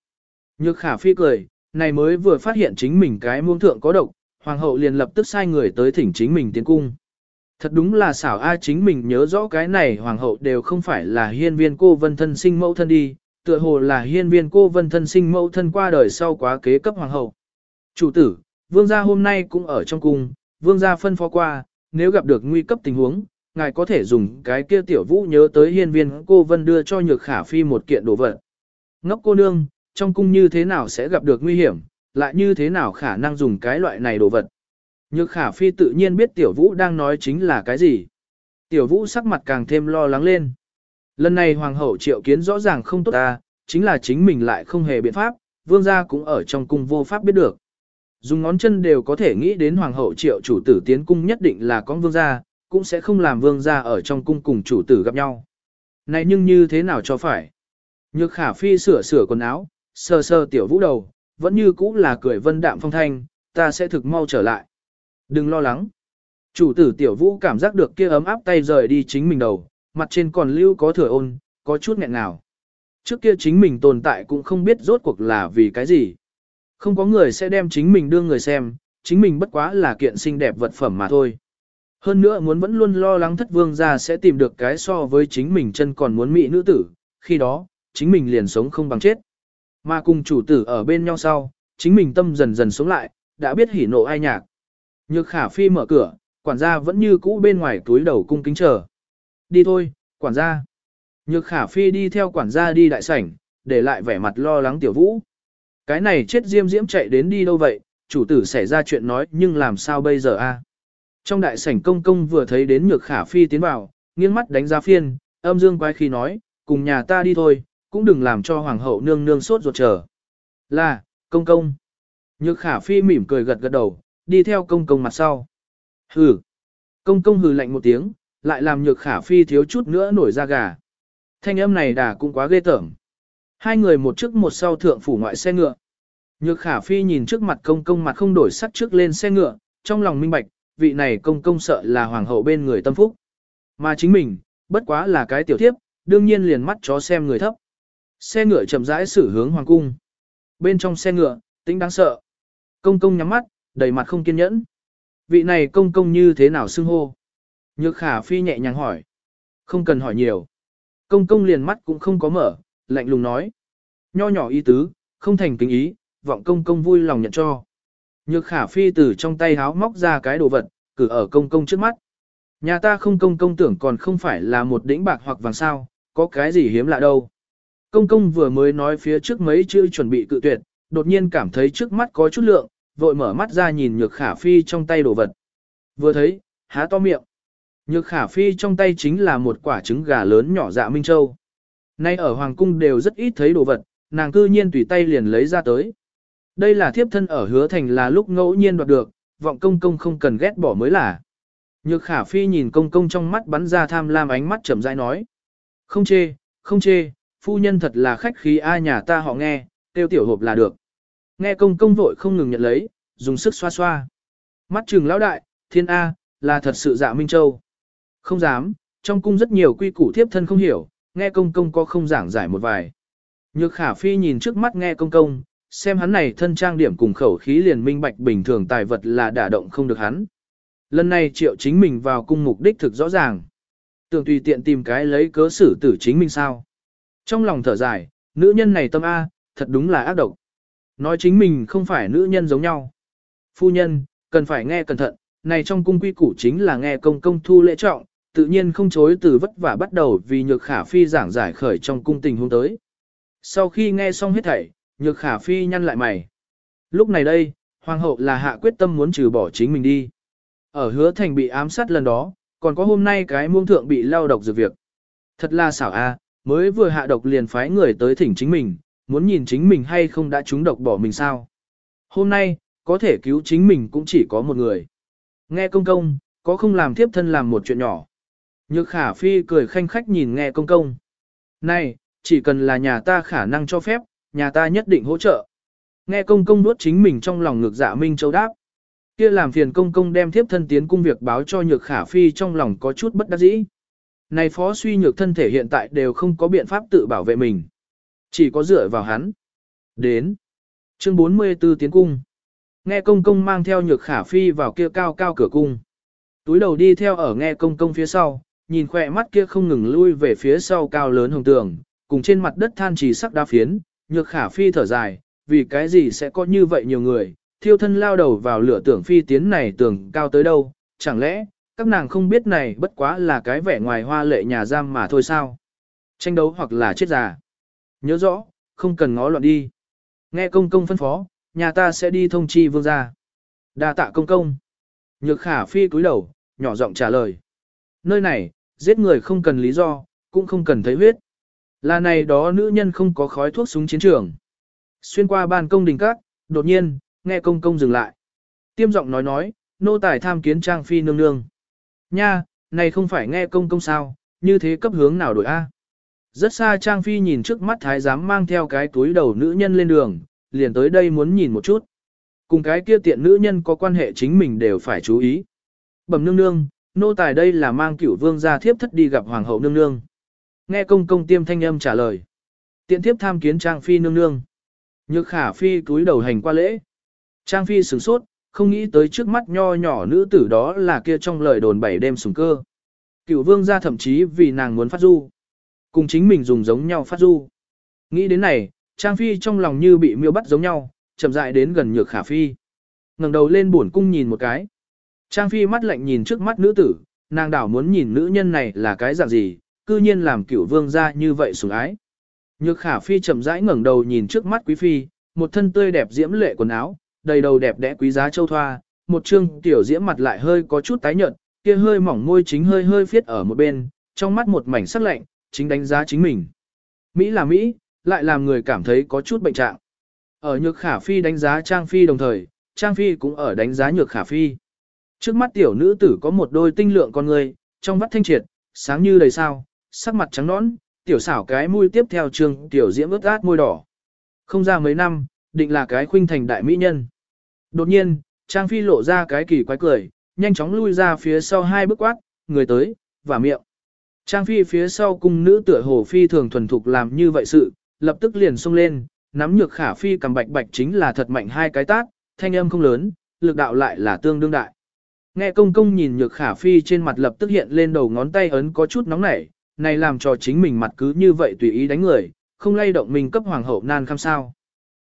Nhược khả phi cười, này mới vừa phát hiện chính mình cái muông thượng có độc, hoàng hậu liền lập tức sai người tới thỉnh chính mình tiến cung. Thật đúng là xảo A chính mình nhớ rõ cái này hoàng hậu đều không phải là hiên viên cô vân thân sinh mẫu thân đi, tựa hồ là hiên viên cô vân thân sinh mẫu thân qua đời sau quá kế cấp hoàng hậu. Chủ tử, vương gia hôm nay cũng ở trong cung, vương gia phân phó qua, nếu gặp được nguy cấp tình huống, ngài có thể dùng cái kia tiểu vũ nhớ tới hiên viên cô vân đưa cho nhược khả phi một kiện đồ vật. Ngốc cô nương, trong cung như thế nào sẽ gặp được nguy hiểm, lại như thế nào khả năng dùng cái loại này đồ vật. Nhược khả phi tự nhiên biết tiểu vũ đang nói chính là cái gì. Tiểu vũ sắc mặt càng thêm lo lắng lên. Lần này hoàng hậu triệu kiến rõ ràng không tốt ta, chính là chính mình lại không hề biện pháp, vương gia cũng ở trong cung vô pháp biết được. Dùng ngón chân đều có thể nghĩ đến hoàng hậu triệu chủ tử tiến cung nhất định là con vương gia, cũng sẽ không làm vương gia ở trong cung cùng chủ tử gặp nhau. Này nhưng như thế nào cho phải? Nhược khả phi sửa sửa quần áo, sờ sờ tiểu vũ đầu, vẫn như cũ là cười vân đạm phong thanh, ta sẽ thực mau trở lại. Đừng lo lắng. Chủ tử tiểu vũ cảm giác được kia ấm áp tay rời đi chính mình đầu, mặt trên còn lưu có thừa ôn, có chút nghẹn nào. Trước kia chính mình tồn tại cũng không biết rốt cuộc là vì cái gì. Không có người sẽ đem chính mình đưa người xem, chính mình bất quá là kiện xinh đẹp vật phẩm mà thôi. Hơn nữa muốn vẫn luôn lo lắng thất vương ra sẽ tìm được cái so với chính mình chân còn muốn mỹ nữ tử, khi đó, chính mình liền sống không bằng chết. Mà cùng chủ tử ở bên nhau sau, chính mình tâm dần dần sống lại, đã biết hỉ nộ ai nhạc. Nhược khả phi mở cửa, quản gia vẫn như cũ bên ngoài túi đầu cung kính chờ. Đi thôi, quản gia. Nhược khả phi đi theo quản gia đi đại sảnh, để lại vẻ mặt lo lắng tiểu vũ. Cái này chết diêm diễm chạy đến đi đâu vậy, chủ tử xảy ra chuyện nói nhưng làm sao bây giờ a? Trong đại sảnh công công vừa thấy đến nhược khả phi tiến vào, nghiêng mắt đánh giá phiên, âm dương quái khi nói, cùng nhà ta đi thôi, cũng đừng làm cho hoàng hậu nương nương sốt ruột chờ. Là, công công. Nhược khả phi mỉm cười gật gật đầu, đi theo công công mặt sau. Hừ. Công công hừ lạnh một tiếng, lại làm nhược khả phi thiếu chút nữa nổi da gà. Thanh âm này đà cũng quá ghê tởm. Hai người một trước một sau thượng phủ ngoại xe ngựa. Nhược khả phi nhìn trước mặt công công mặt không đổi sắc trước lên xe ngựa, trong lòng minh bạch, vị này công công sợ là hoàng hậu bên người tâm phúc. Mà chính mình, bất quá là cái tiểu thiếp, đương nhiên liền mắt chó xem người thấp. Xe ngựa chậm rãi xử hướng hoàng cung. Bên trong xe ngựa, tính đáng sợ. Công công nhắm mắt, đầy mặt không kiên nhẫn. Vị này công công như thế nào xưng hô? Nhược khả phi nhẹ nhàng hỏi. Không cần hỏi nhiều. Công công liền mắt cũng không có mở, lạnh lùng nói. Nho nhỏ ý tứ, không thành kính ý, vọng công công vui lòng nhận cho. Nhược khả phi từ trong tay háo móc ra cái đồ vật, cử ở công công trước mắt. Nhà ta không công công tưởng còn không phải là một đĩnh bạc hoặc vàng sao, có cái gì hiếm lạ đâu. Công công vừa mới nói phía trước mấy chữ chuẩn bị cự tuyệt, đột nhiên cảm thấy trước mắt có chút lượng, vội mở mắt ra nhìn nhược khả phi trong tay đồ vật. Vừa thấy, há to miệng. Nhược khả phi trong tay chính là một quả trứng gà lớn nhỏ dạ Minh Châu. Nay ở Hoàng Cung đều rất ít thấy đồ vật, nàng cư nhiên tùy tay liền lấy ra tới. Đây là thiếp thân ở hứa thành là lúc ngẫu nhiên đoạt được, vọng công công không cần ghét bỏ mới là. Nhược khả phi nhìn công công trong mắt bắn ra tham lam ánh mắt chậm rãi nói. Không chê, không chê, phu nhân thật là khách khí ai nhà ta họ nghe, tiêu tiểu hộp là được. Nghe công công vội không ngừng nhận lấy, dùng sức xoa xoa. Mắt trừng lão đại, thiên A, là thật sự dạ Minh Châu. Không dám, trong cung rất nhiều quy củ thiếp thân không hiểu, nghe công công có không giảng giải một vài. Nhược khả phi nhìn trước mắt nghe công công, xem hắn này thân trang điểm cùng khẩu khí liền minh bạch bình thường tài vật là đả động không được hắn. Lần này triệu chính mình vào cung mục đích thực rõ ràng. Tưởng tùy tiện tìm cái lấy cớ xử tử chính mình sao. Trong lòng thở dài, nữ nhân này tâm A, thật đúng là ác độc. Nói chính mình không phải nữ nhân giống nhau. Phu nhân, cần phải nghe cẩn thận, này trong cung quy củ chính là nghe công công thu lễ trọng, tự nhiên không chối từ vất vả bắt đầu vì nhược khả phi giảng giải khởi trong cung tình huống tới. Sau khi nghe xong hết thảy, nhược khả phi nhăn lại mày. Lúc này đây, hoàng hậu là hạ quyết tâm muốn trừ bỏ chính mình đi. Ở hứa thành bị ám sát lần đó, còn có hôm nay cái muông thượng bị lao độc dược việc. Thật là xảo a, mới vừa hạ độc liền phái người tới thỉnh chính mình, muốn nhìn chính mình hay không đã trúng độc bỏ mình sao. Hôm nay, có thể cứu chính mình cũng chỉ có một người. Nghe công công, có không làm thiếp thân làm một chuyện nhỏ. Nhược khả phi cười khanh khách nhìn nghe công công. Này, chỉ cần là nhà ta khả năng cho phép, nhà ta nhất định hỗ trợ. Nghe công công nuốt chính mình trong lòng ngược dạ Minh Châu đáp. Kia làm phiền công công đem thiếp thân tiến cung việc báo cho nhược khả phi trong lòng có chút bất đắc dĩ. Này phó suy nhược thân thể hiện tại đều không có biện pháp tự bảo vệ mình. Chỉ có dựa vào hắn. Đến. Chương 44 tiến cung. Nghe công công mang theo nhược khả phi vào kia cao cao cửa cung. Túi đầu đi theo ở nghe công công phía sau, nhìn khỏe mắt kia không ngừng lui về phía sau cao lớn hồng tường, cùng trên mặt đất than trì sắc đa phiến, nhược khả phi thở dài, vì cái gì sẽ có như vậy nhiều người, thiêu thân lao đầu vào lửa tưởng phi tiến này tưởng cao tới đâu, chẳng lẽ, các nàng không biết này bất quá là cái vẻ ngoài hoa lệ nhà giam mà thôi sao. Tranh đấu hoặc là chết già. Nhớ rõ, không cần ngó loạn đi. Nghe công công phân phó, nhà ta sẽ đi thông chi vương gia. đa tạ công công. Nhược khả phi cúi đầu, nhỏ giọng trả lời. Nơi này, giết người không cần lý do, cũng không cần thấy huyết. Là này đó nữ nhân không có khói thuốc súng chiến trường. Xuyên qua ban công đình các, đột nhiên, nghe công công dừng lại. Tiêm giọng nói nói, nô tài tham kiến trang phi nương nương. Nha, này không phải nghe công công sao, như thế cấp hướng nào đổi A. Rất xa trang phi nhìn trước mắt thái giám mang theo cái túi đầu nữ nhân lên đường, liền tới đây muốn nhìn một chút. Cùng cái kia tiện nữ nhân có quan hệ chính mình đều phải chú ý. Bẩm nương nương, nô tài đây là mang cửu vương gia thiếp thất đi gặp hoàng hậu nương nương. Nghe công công tiêm thanh âm trả lời. Tiện thiếp tham kiến trang phi nương nương. Nhược khả phi túi đầu hành qua lễ. Trang phi sửng sốt, không nghĩ tới trước mắt nho nhỏ nữ tử đó là kia trong lời đồn bảy đêm sùng cơ. cựu vương gia thậm chí vì nàng muốn phát du. Cùng chính mình dùng giống nhau phát du. Nghĩ đến này, Trang Phi trong lòng như bị miêu bắt giống nhau, chậm rãi đến gần nhược khả Phi. ngẩng đầu lên buồn cung nhìn một cái. Trang Phi mắt lạnh nhìn trước mắt nữ tử, nàng đảo muốn nhìn nữ nhân này là cái dạng gì, cư nhiên làm cửu vương gia như vậy sủng ái. Nhược khả Phi chậm rãi ngẩng đầu nhìn trước mắt quý Phi, một thân tươi đẹp diễm lệ quần áo, đầy đầu đẹp đẽ quý giá châu thoa, một trương tiểu diễm mặt lại hơi có chút tái nhợt, kia hơi mỏng môi chính hơi hơi phiết ở một bên, trong mắt một mảnh sắc lạnh, chính đánh giá chính mình. Mỹ là Mỹ, lại làm người cảm thấy có chút bệnh trạng. Ở Nhược Khả Phi đánh giá Trang Phi đồng thời, Trang Phi cũng ở đánh giá Nhược Khả Phi. Trước mắt tiểu nữ tử có một đôi tinh lượng con người, trong mắt thanh triệt, sáng như đầy sao, sắc mặt trắng nõn, tiểu xảo cái mũi tiếp theo trường tiểu diễm ướt át môi đỏ. Không ra mấy năm, định là cái khuynh thành đại mỹ nhân. Đột nhiên, Trang Phi lộ ra cái kỳ quái cười, nhanh chóng lui ra phía sau hai bước quát, người tới, và miệng. Trang Phi phía sau cung nữ tựa hồ phi thường thuần thục làm như vậy sự, lập tức liền xông lên, nắm nhược khả phi cầm bạch bạch chính là thật mạnh hai cái tát, thanh âm không lớn, lực đạo lại là tương đương đại. Nghe công công nhìn nhược khả phi trên mặt lập tức hiện lên đầu ngón tay ấn có chút nóng nảy, này làm cho chính mình mặt cứ như vậy tùy ý đánh người, không lay động mình cấp hoàng hậu nan khăm sao.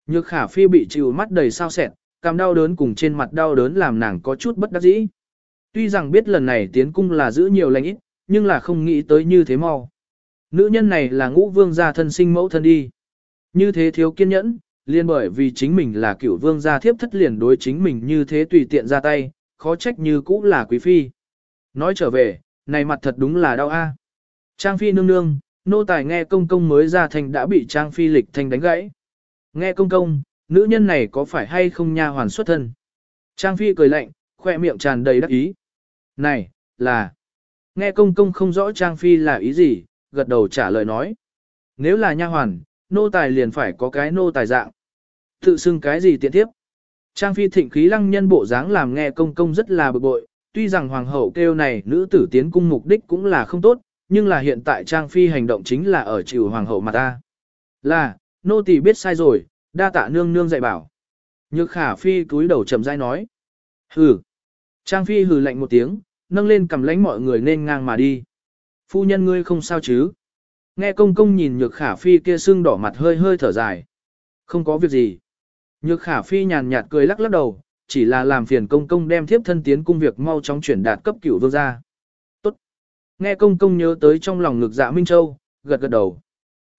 Nhược khả phi bị chịu mắt đầy sao sẹn cảm đau đớn cùng trên mặt đau đớn làm nàng có chút bất đắc dĩ. Tuy rằng biết lần này tiến cung là giữ nhiều lành ít, nhưng là không nghĩ tới như thế mau. Nữ nhân này là ngũ vương gia thân sinh mẫu thân đi. Như thế thiếu kiên nhẫn, liên bởi vì chính mình là cựu vương gia thiếp thất liền đối chính mình như thế tùy tiện ra tay, khó trách như cũ là quý phi. Nói trở về, này mặt thật đúng là đau a. Trang phi nương nương, nô tài nghe công công mới ra thành đã bị trang phi lịch thành đánh gãy. Nghe công công, nữ nhân này có phải hay không nha hoàn xuất thân? Trang phi cười lạnh, khoe miệng tràn đầy đắc ý. Này, là... Nghe công công không rõ Trang phi là ý gì, gật đầu trả lời nói. Nếu là nha hoàn, nô tài liền phải có cái nô tài dạng. Tự xưng cái gì tiện tiếp. Trang phi thịnh khí lăng nhân bộ dáng làm nghe công công rất là bực bội, tuy rằng hoàng hậu kêu này nữ tử tiến cung mục đích cũng là không tốt, nhưng là hiện tại Trang phi hành động chính là ở chịu hoàng hậu mà ta. Là, nô tỳ biết sai rồi, đa tạ nương nương dạy bảo. Nhược khả phi cúi đầu chậm rãi nói. Hừ. Trang phi hừ lạnh một tiếng, nâng lên cầm lánh mọi người nên ngang mà đi. Phu nhân ngươi không sao chứ? Nghe công công nhìn nhược khả phi kia sưng đỏ mặt hơi hơi thở dài. Không có việc gì. Nhược khả phi nhàn nhạt cười lắc lắc đầu, chỉ là làm phiền công công đem thiếp thân tiến cung việc mau chóng chuyển đạt cấp cửu vương gia. Tốt. Nghe công công nhớ tới trong lòng ngực dạ Minh Châu, gật gật đầu.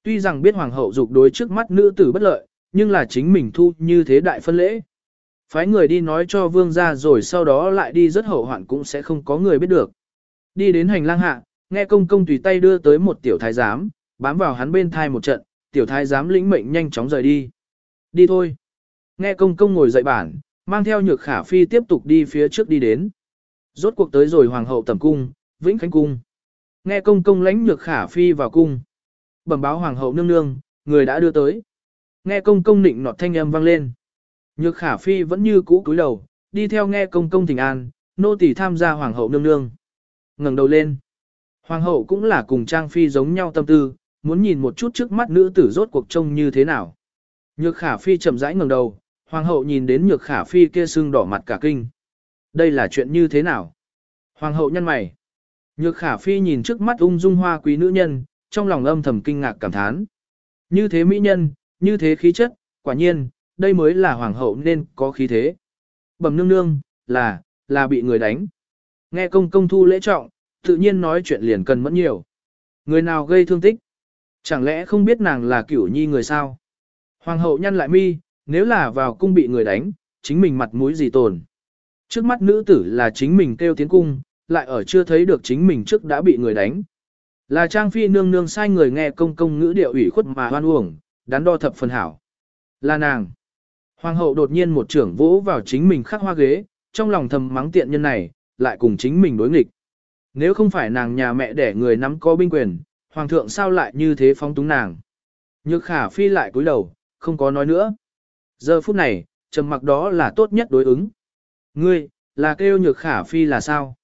Tuy rằng biết hoàng hậu dục đối trước mắt nữ tử bất lợi, nhưng là chính mình thu như thế đại phân lễ. Phái người đi nói cho vương gia rồi sau đó lại đi rất hậu hoạn cũng sẽ không có người biết được. Đi đến hành lang hạ, nghe công công tùy tay đưa tới một tiểu thái giám, bám vào hắn bên thai một trận, tiểu thái giám lĩnh mệnh nhanh chóng rời đi. Đi thôi. Nghe công công ngồi dậy bản, mang theo nhược khả phi tiếp tục đi phía trước đi đến. Rốt cuộc tới rồi hoàng hậu tầm cung, vĩnh khánh cung. Nghe công công lãnh nhược khả phi vào cung. Bẩm báo hoàng hậu nương nương, người đã đưa tới. Nghe công công nịnh nọt thanh âm vang lên. Nhược khả phi vẫn như cũ cúi đầu, đi theo nghe công công thỉnh an, nô tỳ tham gia hoàng hậu nương nương. ngẩng đầu lên. Hoàng hậu cũng là cùng trang phi giống nhau tâm tư, muốn nhìn một chút trước mắt nữ tử rốt cuộc trông như thế nào. Nhược khả phi chậm rãi ngẩng đầu, hoàng hậu nhìn đến nhược khả phi kia sưng đỏ mặt cả kinh. Đây là chuyện như thế nào? Hoàng hậu nhân mày. Nhược khả phi nhìn trước mắt ung dung hoa quý nữ nhân, trong lòng âm thầm kinh ngạc cảm thán. Như thế mỹ nhân, như thế khí chất, quả nhiên, đây mới là hoàng hậu nên có khí thế. Bẩm nương nương, là, là bị người đánh. Nghe công công thu lễ trọng, tự nhiên nói chuyện liền cần mẫn nhiều. Người nào gây thương tích? Chẳng lẽ không biết nàng là cửu nhi người sao? Hoàng hậu nhăn lại mi, nếu là vào cung bị người đánh, chính mình mặt mũi gì tồn. Trước mắt nữ tử là chính mình kêu tiến cung, lại ở chưa thấy được chính mình trước đã bị người đánh. Là Trang Phi nương nương sai người nghe công công ngữ điệu ủy khuất mà hoan uổng, đắn đo thập phần hảo. Là nàng. Hoàng hậu đột nhiên một trưởng vỗ vào chính mình khắc hoa ghế, trong lòng thầm mắng tiện nhân này, lại cùng chính mình đối nghịch. Nếu không phải nàng nhà mẹ đẻ người nắm có binh quyền, hoàng thượng sao lại như thế phong túng nàng. Nhược khả phi lại cúi đầu, không có nói nữa. Giờ phút này, trầm mặc đó là tốt nhất đối ứng. Ngươi, là kêu nhược khả phi là sao?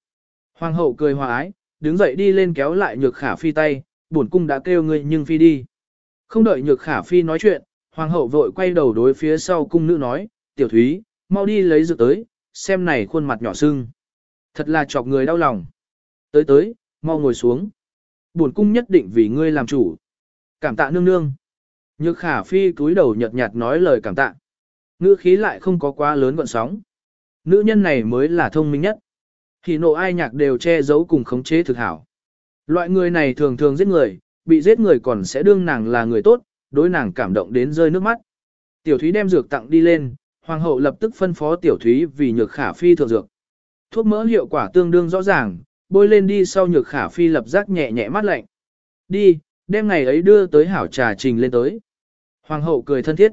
Hoàng hậu cười hòa ái, đứng dậy đi lên kéo lại nhược khả phi tay, bổn cung đã kêu ngươi nhưng phi đi. Không đợi nhược khả phi nói chuyện, hoàng hậu vội quay đầu đối phía sau cung nữ nói, tiểu thúy, mau đi lấy dược tới, xem này khuôn mặt nhỏ sưng. Thật là chọc người đau lòng. Tới tới, mau ngồi xuống. Buồn cung nhất định vì ngươi làm chủ. Cảm tạ nương nương. Nhược khả phi cúi đầu nhợt nhạt nói lời cảm tạ. Ngữ khí lại không có quá lớn gọn sóng. Nữ nhân này mới là thông minh nhất. Thì nộ ai nhạc đều che giấu cùng khống chế thực hảo. Loại người này thường thường giết người, bị giết người còn sẽ đương nàng là người tốt, đối nàng cảm động đến rơi nước mắt. Tiểu Thúy đem dược tặng đi lên, hoàng hậu lập tức phân phó tiểu thúy vì nhược khả phi thượng dược. Thuốc mỡ hiệu quả tương đương rõ ràng, bôi lên đi sau nhược khả phi lập giác nhẹ nhẹ mắt lạnh. Đi, đem ngày ấy đưa tới hảo trà trình lên tới. Hoàng hậu cười thân thiết.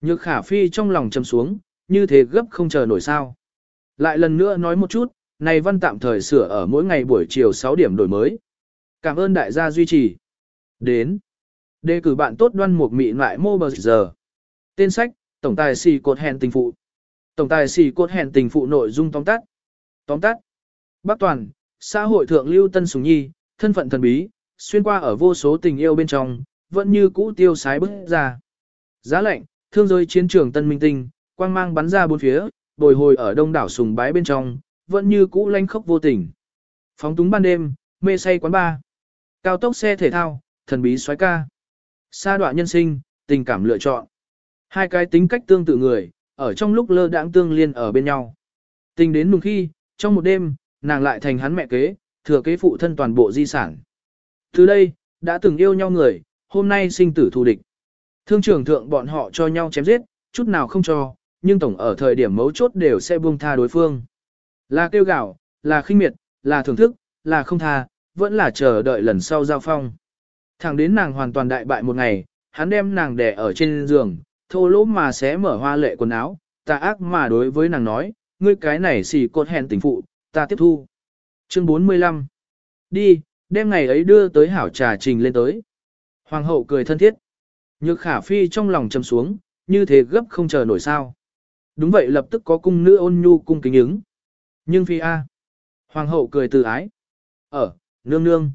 Nhược khả phi trong lòng chầm xuống, như thế gấp không chờ nổi sao. Lại lần nữa nói một chút, này văn tạm thời sửa ở mỗi ngày buổi chiều 6 điểm đổi mới. Cảm ơn đại gia duy trì. Đến. Đề cử bạn tốt đoan mục mị lại mô bờ giờ. Tên sách, Tổng tài xì cột hẹn tình phụ. Tổng tài xì cột hẹn tình phụ nội dung tóm tắt. Tóm tắt. Bác Toàn, xã hội thượng lưu tân sùng nhi, thân phận thần bí, xuyên qua ở vô số tình yêu bên trong, vẫn như cũ tiêu sái bức ra. Giá lạnh thương rơi chiến trường tân minh tinh, quang mang bắn ra bốn phía, bồi hồi ở đông đảo sùng bái bên trong, vẫn như cũ lanh khốc vô tình. Phóng túng ban đêm, mê say quán bar. Cao tốc xe thể thao, thần bí xoái ca. Sa đoạn nhân sinh, tình cảm lựa chọn. Hai cái tính cách tương tự người, ở trong lúc lơ đãng tương liên ở bên nhau. Tình đến nùng khi, trong một đêm, nàng lại thành hắn mẹ kế, thừa kế phụ thân toàn bộ di sản. Từ đây, đã từng yêu nhau người, hôm nay sinh tử thù địch. Thương trưởng thượng bọn họ cho nhau chém giết, chút nào không cho, nhưng tổng ở thời điểm mấu chốt đều sẽ buông tha đối phương. Là kêu gạo, là khinh miệt, là thưởng thức, là không tha, vẫn là chờ đợi lần sau giao phong. Thẳng đến nàng hoàn toàn đại bại một ngày, hắn đem nàng đè ở trên giường, thô lỗ mà sẽ mở hoa lệ quần áo, ta ác mà đối với nàng nói, ngươi cái này xì cột hèn tình phụ, ta tiếp thu. Chương 45 Đi, đem ngày ấy đưa tới hảo trà trình lên tới. Hoàng hậu cười thân thiết. Nhược khả phi trong lòng trầm xuống, như thế gấp không chờ nổi sao. Đúng vậy lập tức có cung nữ ôn nhu cung kính ứng. Nhưng phi A. Hoàng hậu cười từ ái. Ở, nương nương.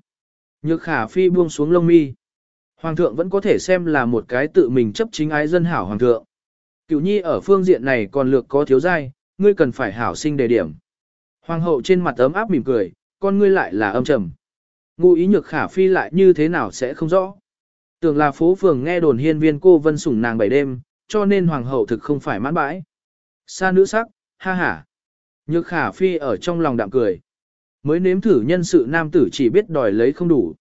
Nhược khả phi buông xuống lông mi. Hoàng thượng vẫn có thể xem là một cái tự mình chấp chính ái dân hảo hoàng thượng. Cửu nhi ở phương diện này còn lược có thiếu giai, ngươi cần phải hảo sinh đề điểm. Hoàng hậu trên mặt ấm áp mỉm cười, con ngươi lại là âm trầm. Ngụ ý nhược khả phi lại như thế nào sẽ không rõ. Tưởng là phố phường nghe đồn hiên viên cô vân sủng nàng bảy đêm, cho nên hoàng hậu thực không phải mãn bãi. Sa nữ sắc, ha ha. Nhược khả phi ở trong lòng đạm cười. Mới nếm thử nhân sự nam tử chỉ biết đòi lấy không đủ.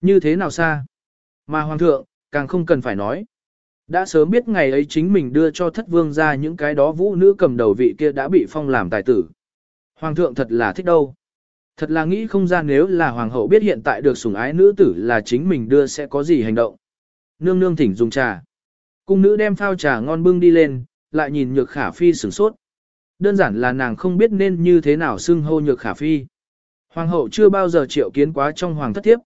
Như thế nào xa? Mà hoàng thượng, càng không cần phải nói. Đã sớm biết ngày ấy chính mình đưa cho thất vương ra những cái đó vũ nữ cầm đầu vị kia đã bị phong làm tài tử. Hoàng thượng thật là thích đâu. Thật là nghĩ không ra nếu là hoàng hậu biết hiện tại được sủng ái nữ tử là chính mình đưa sẽ có gì hành động. Nương nương thỉnh dùng trà. Cung nữ đem phao trà ngon bưng đi lên, lại nhìn nhược khả phi sửng sốt. Đơn giản là nàng không biết nên như thế nào xưng hô nhược khả phi. Hoàng hậu chưa bao giờ triệu kiến quá trong hoàng thất tiếp.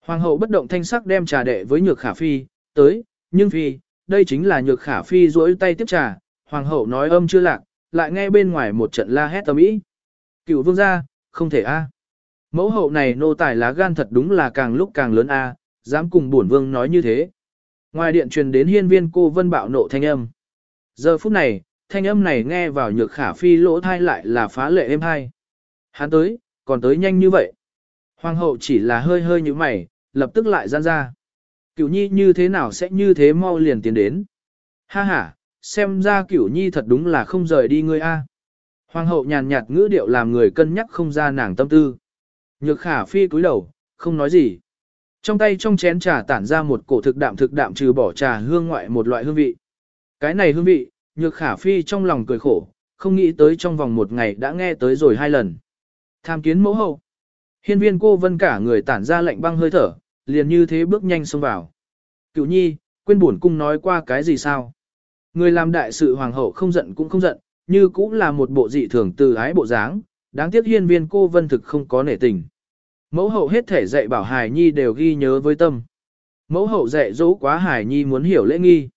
Hoàng hậu bất động thanh sắc đem trà đệ với nhược khả phi, tới, nhưng phi, đây chính là nhược khả phi duỗi tay tiếp trà, hoàng hậu nói âm chưa lạc, lại nghe bên ngoài một trận la hét tầm ý. Cựu vương gia, không thể a. Mẫu hậu này nô tài lá gan thật đúng là càng lúc càng lớn a, dám cùng bổn vương nói như thế. Ngoài điện truyền đến hiên viên cô vân bạo nộ thanh âm. Giờ phút này, thanh âm này nghe vào nhược khả phi lỗ thai lại là phá lệ êm hai. Hắn tới, còn tới nhanh như vậy. Hoàng hậu chỉ là hơi hơi như mày, lập tức lại gian ra. Cửu nhi như thế nào sẽ như thế mau liền tiến đến. Ha ha, xem ra cửu nhi thật đúng là không rời đi ngươi a. Hoàng hậu nhàn nhạt ngữ điệu làm người cân nhắc không ra nàng tâm tư. Nhược khả phi cúi đầu, không nói gì. Trong tay trong chén trà tản ra một cổ thực đạm thực đạm trừ bỏ trà hương ngoại một loại hương vị. Cái này hương vị, nhược khả phi trong lòng cười khổ, không nghĩ tới trong vòng một ngày đã nghe tới rồi hai lần. Tham kiến mẫu hậu. Hiên viên cô vân cả người tản ra lạnh băng hơi thở, liền như thế bước nhanh xông vào. Cựu nhi, quên buồn cung nói qua cái gì sao? Người làm đại sự hoàng hậu không giận cũng không giận, như cũng là một bộ dị thường từ ái bộ dáng, đáng tiếc hiên viên cô vân thực không có nể tình. Mẫu hậu hết thể dạy bảo hài nhi đều ghi nhớ với tâm. Mẫu hậu dạy dỗ quá hài nhi muốn hiểu lễ nghi.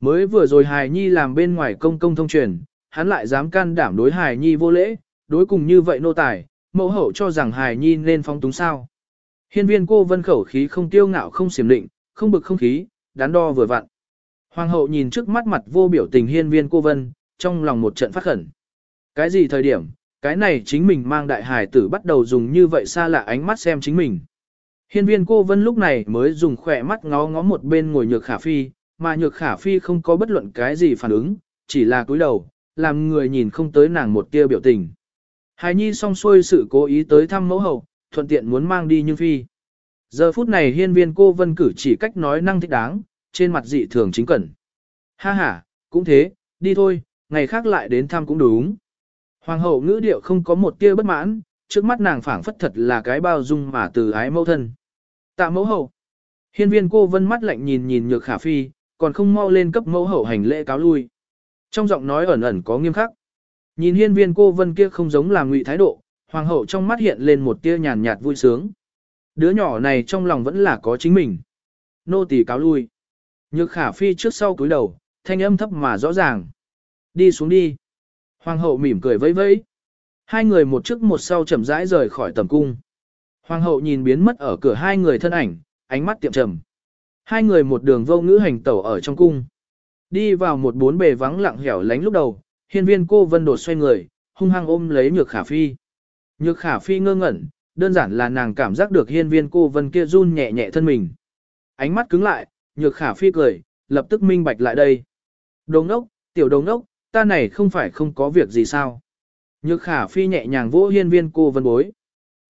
Mới vừa rồi hài nhi làm bên ngoài công công thông truyền, hắn lại dám can đảm đối hài nhi vô lễ, đối cùng như vậy nô tài, mẫu hậu cho rằng hài nhi nên phong túng sao. Hiên viên cô vân khẩu khí không tiêu ngạo không xiểm định, không bực không khí, đắn đo vừa vặn. Hoàng hậu nhìn trước mắt mặt vô biểu tình hiên viên cô vân, trong lòng một trận phát khẩn. Cái gì thời điểm, cái này chính mình mang đại hài tử bắt đầu dùng như vậy xa lạ ánh mắt xem chính mình. Hiên viên cô vân lúc này mới dùng khỏe mắt ngó ngó một bên ngồi nhược khả phi, mà nhược khả phi không có bất luận cái gì phản ứng, chỉ là cúi đầu, làm người nhìn không tới nàng một tia biểu tình. Hài nhi song xuôi sự cố ý tới thăm mẫu hậu, thuận tiện muốn mang đi nhưng phi. Giờ phút này hiên viên cô vân cử chỉ cách nói năng thích đáng, trên mặt dị thường chính cẩn. Ha ha, cũng thế, đi thôi, ngày khác lại đến thăm cũng đúng. Hoàng hậu ngữ điệu không có một tia bất mãn, trước mắt nàng phảng phất thật là cái bao dung mà từ ái mẫu thân. Tạ mẫu hậu. Hiên viên cô vân mắt lạnh nhìn nhìn nhược khả phi, còn không mau lên cấp mẫu hậu hành lễ cáo lui. Trong giọng nói ẩn ẩn có nghiêm khắc. Nhìn hiên viên cô vân kia không giống là ngụy thái độ, hoàng hậu trong mắt hiện lên một tia nhàn nhạt vui sướng. Đứa nhỏ này trong lòng vẫn là có chính mình. Nô tỳ cáo lui. Nhược khả phi trước sau cúi đầu, thanh âm thấp mà rõ ràng. Đi xuống đi. Hoàng hậu mỉm cười vẫy vẫy. Hai người một trước một sau chậm rãi rời khỏi tầm cung. Hoàng hậu nhìn biến mất ở cửa hai người thân ảnh, ánh mắt tiệm trầm. Hai người một đường vô ngữ hành tẩu ở trong cung. Đi vào một bốn bề vắng lặng hẻo lánh lúc đầu, hiên viên cô vân đột xoay người, hung hăng ôm lấy nhược khả phi. Nhược khả phi ngơ ngẩn, đơn giản là nàng cảm giác được hiên viên cô vân kia run nhẹ nhẹ thân mình. Ánh mắt cứng lại, nhược khả phi cười, lập tức minh bạch lại đây. Đồng ốc, tiểu đồng ốc, ta này không phải không có việc gì sao. Nhược khả phi nhẹ nhàng vỗ hiên viên cô vân bối.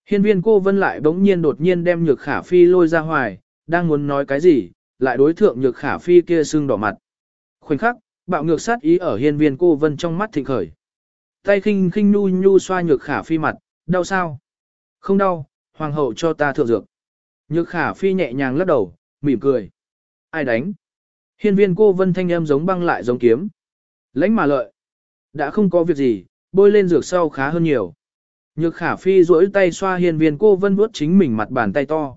Hiên viên cô vân lại bỗng nhiên đột nhiên đem nhược khả phi lôi ra hoài, đang muốn nói cái gì, lại đối thượng nhược khả phi kia sưng đỏ mặt. Khoảnh khắc, bạo ngược sát ý ở hiên viên cô vân trong mắt thịnh khởi. Tay khinh khinh nu nhu xoa nhược khả phi mặt, đau sao? Không đau, hoàng hậu cho ta thượng dược. Nhược khả phi nhẹ nhàng lắc đầu, mỉm cười. Ai đánh? Hiên viên cô vân thanh em giống băng lại giống kiếm. Lãnh mà lợi. Đã không có việc gì, bôi lên dược sau khá hơn nhiều. Nhược khả phi duỗi tay xoa hiên viên cô vân vuốt chính mình mặt bàn tay to.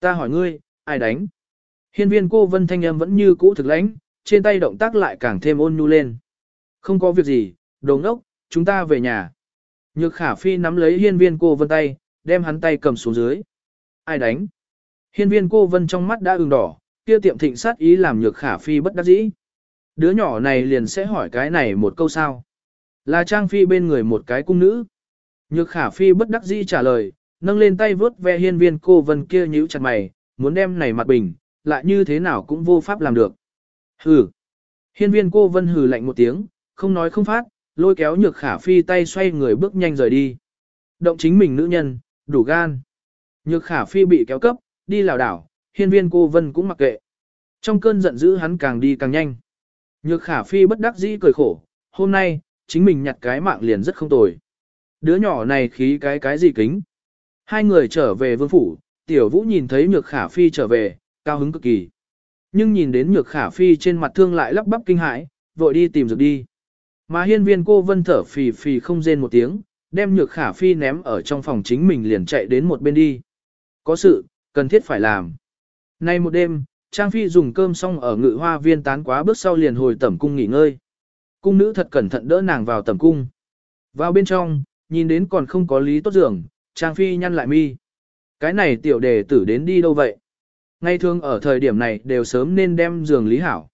Ta hỏi ngươi, ai đánh? Hiên viên cô vân thanh em vẫn như cũ thực lãnh, trên tay động tác lại càng thêm ôn nhu lên. Không có việc gì, đồ ngốc, chúng ta về nhà. Nhược khả phi nắm lấy hiên viên cô vân tay, đem hắn tay cầm xuống dưới. Ai đánh? Hiên viên cô vân trong mắt đã ửng đỏ, kia tiệm thịnh sát ý làm nhược khả phi bất đắc dĩ. Đứa nhỏ này liền sẽ hỏi cái này một câu sao. Là trang phi bên người một cái cung nữ. Nhược khả phi bất đắc dĩ trả lời, nâng lên tay vớt ve hiên viên cô vân kia nhíu chặt mày, muốn đem này mặt bình, lại như thế nào cũng vô pháp làm được. Hừ. Hiên viên cô vân hừ lạnh một tiếng, không nói không phát, lôi kéo nhược khả phi tay xoay người bước nhanh rời đi. Động chính mình nữ nhân, đủ gan. Nhược khả phi bị kéo cấp, đi lảo đảo, hiên viên cô vân cũng mặc kệ. Trong cơn giận dữ hắn càng đi càng nhanh. Nhược khả phi bất đắc dĩ cười khổ, hôm nay, chính mình nhặt cái mạng liền rất không tồi. Đứa nhỏ này khí cái cái gì kính. Hai người trở về vương phủ, tiểu vũ nhìn thấy nhược khả phi trở về, cao hứng cực kỳ. Nhưng nhìn đến nhược khả phi trên mặt thương lại lắp bắp kinh hãi, vội đi tìm dược đi. Mà hiên viên cô vân thở phì phì không rên một tiếng, đem nhược khả phi ném ở trong phòng chính mình liền chạy đến một bên đi. Có sự, cần thiết phải làm. Nay một đêm, Trang Phi dùng cơm xong ở ngự hoa viên tán quá bước sau liền hồi tẩm cung nghỉ ngơi. Cung nữ thật cẩn thận đỡ nàng vào tẩm cung. Vào bên trong, nhìn đến còn không có lý tốt giường, Trang Phi nhăn lại mi. Cái này tiểu đề tử đến đi đâu vậy? Ngay thường ở thời điểm này đều sớm nên đem giường lý hảo.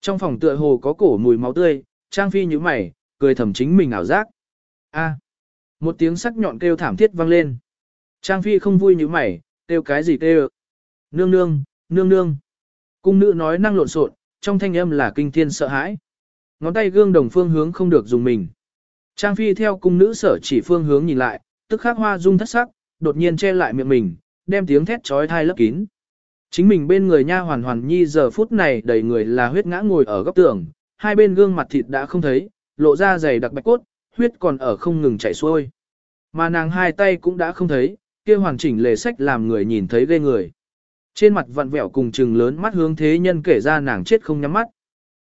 Trong phòng tựa hồ có cổ mùi máu tươi, Trang Phi như mày, cười thầm chính mình ảo giác. A. một tiếng sắc nhọn kêu thảm thiết vang lên. Trang Phi không vui như mày, kêu cái gì kêu? Nương nương, nương nương. Cung nữ nói năng lộn xộn, trong thanh âm là kinh thiên sợ hãi. Ngón tay gương đồng phương hướng không được dùng mình. Trang Phi theo cung nữ sở chỉ phương hướng nhìn lại, tức khắc hoa dung thất sắc, đột nhiên che lại miệng mình, đem tiếng thét chói tai lấp kín. Chính mình bên người nha hoàn hoàn nhi giờ phút này đầy người là huyết ngã ngồi ở góc tường, hai bên gương mặt thịt đã không thấy, lộ ra dày đặc bạch cốt, huyết còn ở không ngừng chảy xuôi. Mà nàng hai tay cũng đã không thấy, kia hoàn chỉnh lề sách làm người nhìn thấy ghê người. Trên mặt vặn vẹo cùng trừng lớn mắt hướng thế nhân kể ra nàng chết không nhắm mắt.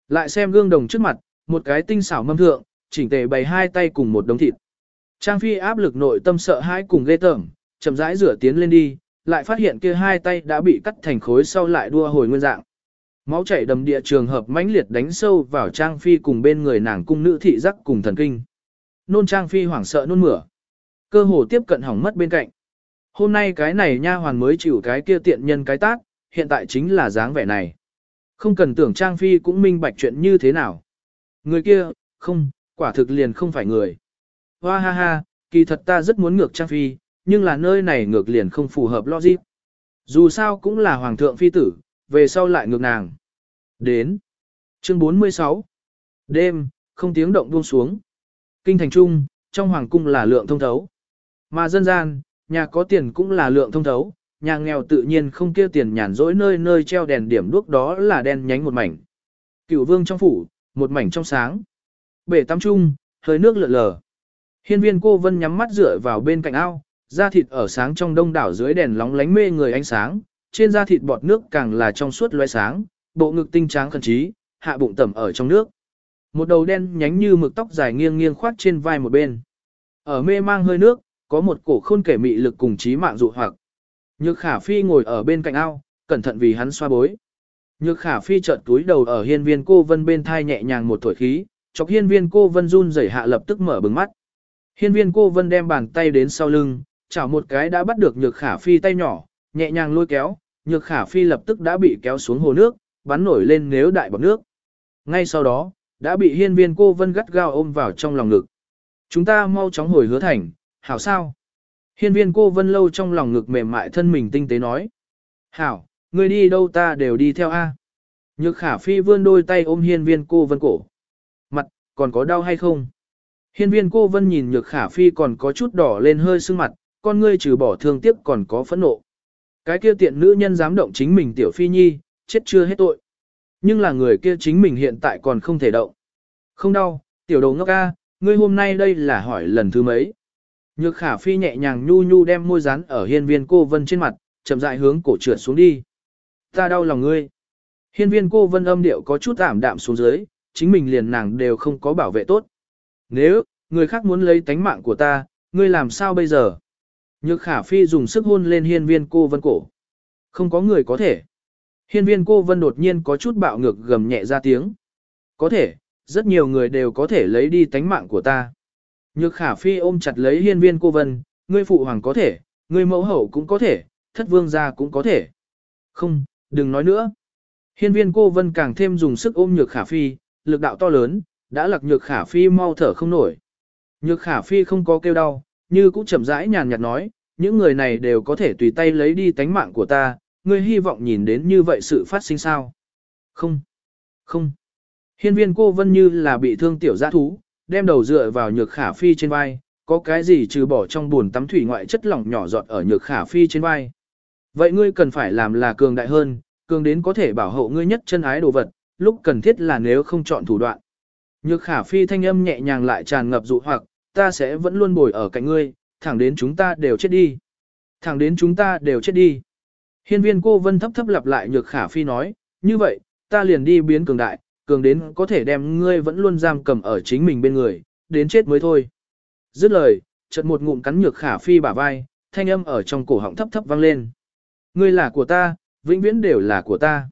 Lại xem gương đồng trước mặt, một cái tinh xảo mâm thượng, chỉnh tề bày hai tay cùng một đống thịt. Trang Phi áp lực nội tâm sợ hãi cùng ghê tởm, chậm rãi rửa tiến lên đi, lại phát hiện kia hai tay đã bị cắt thành khối sau lại đua hồi nguyên dạng. Máu chảy đầm địa trường hợp mãnh liệt đánh sâu vào Trang Phi cùng bên người nàng cung nữ thị giác cùng thần kinh. Nôn Trang Phi hoảng sợ nôn mửa. Cơ hồ tiếp cận hỏng mất bên cạnh. Hôm nay cái này nha hoàn mới chịu cái kia tiện nhân cái tác hiện tại chính là dáng vẻ này. Không cần tưởng Trang Phi cũng minh bạch chuyện như thế nào. Người kia, không, quả thực liền không phải người. Hoa ha ha, kỳ thật ta rất muốn ngược Trang Phi, nhưng là nơi này ngược liền không phù hợp logic. Dù sao cũng là hoàng thượng phi tử, về sau lại ngược nàng. Đến. Chương 46. Đêm, không tiếng động buông xuống. Kinh thành trung, trong hoàng cung là lượng thông thấu. Mà dân gian, nhà có tiền cũng là lượng thông thấu, nhà nghèo tự nhiên không kia tiền nhàn rỗi nơi nơi treo đèn điểm đuốc đó là đen nhánh một mảnh. Cửu vương trong phủ, một mảnh trong sáng. Bể tắm trung hơi nước lượn lờ. Hiên viên cô vân nhắm mắt dựa vào bên cạnh ao, da thịt ở sáng trong đông đảo dưới đèn lóng lánh mê người ánh sáng, trên da thịt bọt nước càng là trong suốt loé sáng, bộ ngực tinh tráng khẩn trí, hạ bụng tẩm ở trong nước. Một đầu đen nhánh như mực tóc dài nghiêng nghiêng khoát trên vai một bên. Ở mê mang hơi nước, có một cổ khôn kể mị lực cùng trí mạng dụ hoặc. Nhược khả phi ngồi ở bên cạnh ao, cẩn thận vì hắn xoa bối. Nhược khả phi chợt túi đầu ở hiên viên cô vân bên thai nhẹ nhàng một thổi khí, chọc hiên viên cô vân run rẩy hạ lập tức mở bừng mắt. Hiên viên cô vân đem bàn tay đến sau lưng, chảo một cái đã bắt được nhược khả phi tay nhỏ, nhẹ nhàng lôi kéo, nhược khả phi lập tức đã bị kéo xuống hồ nước, bắn nổi lên nếu đại bọc nước. Ngay sau đó, đã bị hiên viên cô vân gắt gao ôm vào trong lòng ngực. Chúng ta mau chóng hồi hứa thành, hảo sao? Hiên viên cô vân lâu trong lòng ngực mềm mại thân mình tinh tế nói. Hảo, người đi đâu ta đều đi theo A. Nhược khả phi vươn đôi tay ôm hiên viên cô vân cổ. Mặt, còn có đau hay không? Hiên viên cô vân nhìn nhược khả phi còn có chút đỏ lên hơi sưng mặt, con ngươi trừ bỏ thương tiếc còn có phẫn nộ. Cái kia tiện nữ nhân dám động chính mình tiểu phi nhi, chết chưa hết tội. Nhưng là người kia chính mình hiện tại còn không thể động. Không đau, tiểu đồ ngốc ca, ngươi hôm nay đây là hỏi lần thứ mấy. Nhược khả phi nhẹ nhàng nhu nhu đem môi rán ở hiên viên cô vân trên mặt, chậm rãi hướng cổ trượt xuống đi. Ta đau lòng ngươi. Hiên viên cô vân âm điệu có chút ảm đạm xuống dưới, chính mình liền nàng đều không có bảo vệ tốt. Nếu, người khác muốn lấy tánh mạng của ta, ngươi làm sao bây giờ? Nhược khả phi dùng sức hôn lên hiên viên cô vân cổ. Không có người có thể. Hiên viên cô vân đột nhiên có chút bạo ngược gầm nhẹ ra tiếng. Có thể, rất nhiều người đều có thể lấy đi tánh mạng của ta. Nhược khả phi ôm chặt lấy hiên viên cô vân, ngươi phụ hoàng có thể, ngươi mẫu hậu cũng có thể, thất vương gia cũng có thể. Không, đừng nói nữa. Hiên viên cô vân càng thêm dùng sức ôm nhược khả phi, lực đạo to lớn, đã lặc nhược khả phi mau thở không nổi. Nhược khả phi không có kêu đau, như cũng chậm rãi nhàn nhạt nói, những người này đều có thể tùy tay lấy đi tánh mạng của ta, ngươi hy vọng nhìn đến như vậy sự phát sinh sao? Không, không. Hiên viên cô vân như là bị thương tiểu giã thú, đem đầu dựa vào nhược khả phi trên vai, có cái gì trừ bỏ trong buồn tắm thủy ngoại chất lỏng nhỏ giọt ở nhược khả phi trên vai. Vậy ngươi cần phải làm là cường đại hơn, cường đến có thể bảo hộ ngươi nhất chân ái đồ vật, lúc cần thiết là nếu không chọn thủ đoạn. Nhược khả phi thanh âm nhẹ nhàng lại tràn ngập dụ hoặc, ta sẽ vẫn luôn bồi ở cạnh ngươi, thẳng đến chúng ta đều chết đi. Thẳng đến chúng ta đều chết đi. Hiên viên cô vân thấp thấp lặp lại nhược khả phi nói, như vậy, ta liền đi biến cường đại, cường đến có thể đem ngươi vẫn luôn giam cầm ở chính mình bên người, đến chết mới thôi. Dứt lời, chợt một ngụm cắn nhược khả phi bả vai, thanh âm ở trong cổ họng thấp thấp vang lên. Ngươi là của ta, vĩnh viễn đều là của ta.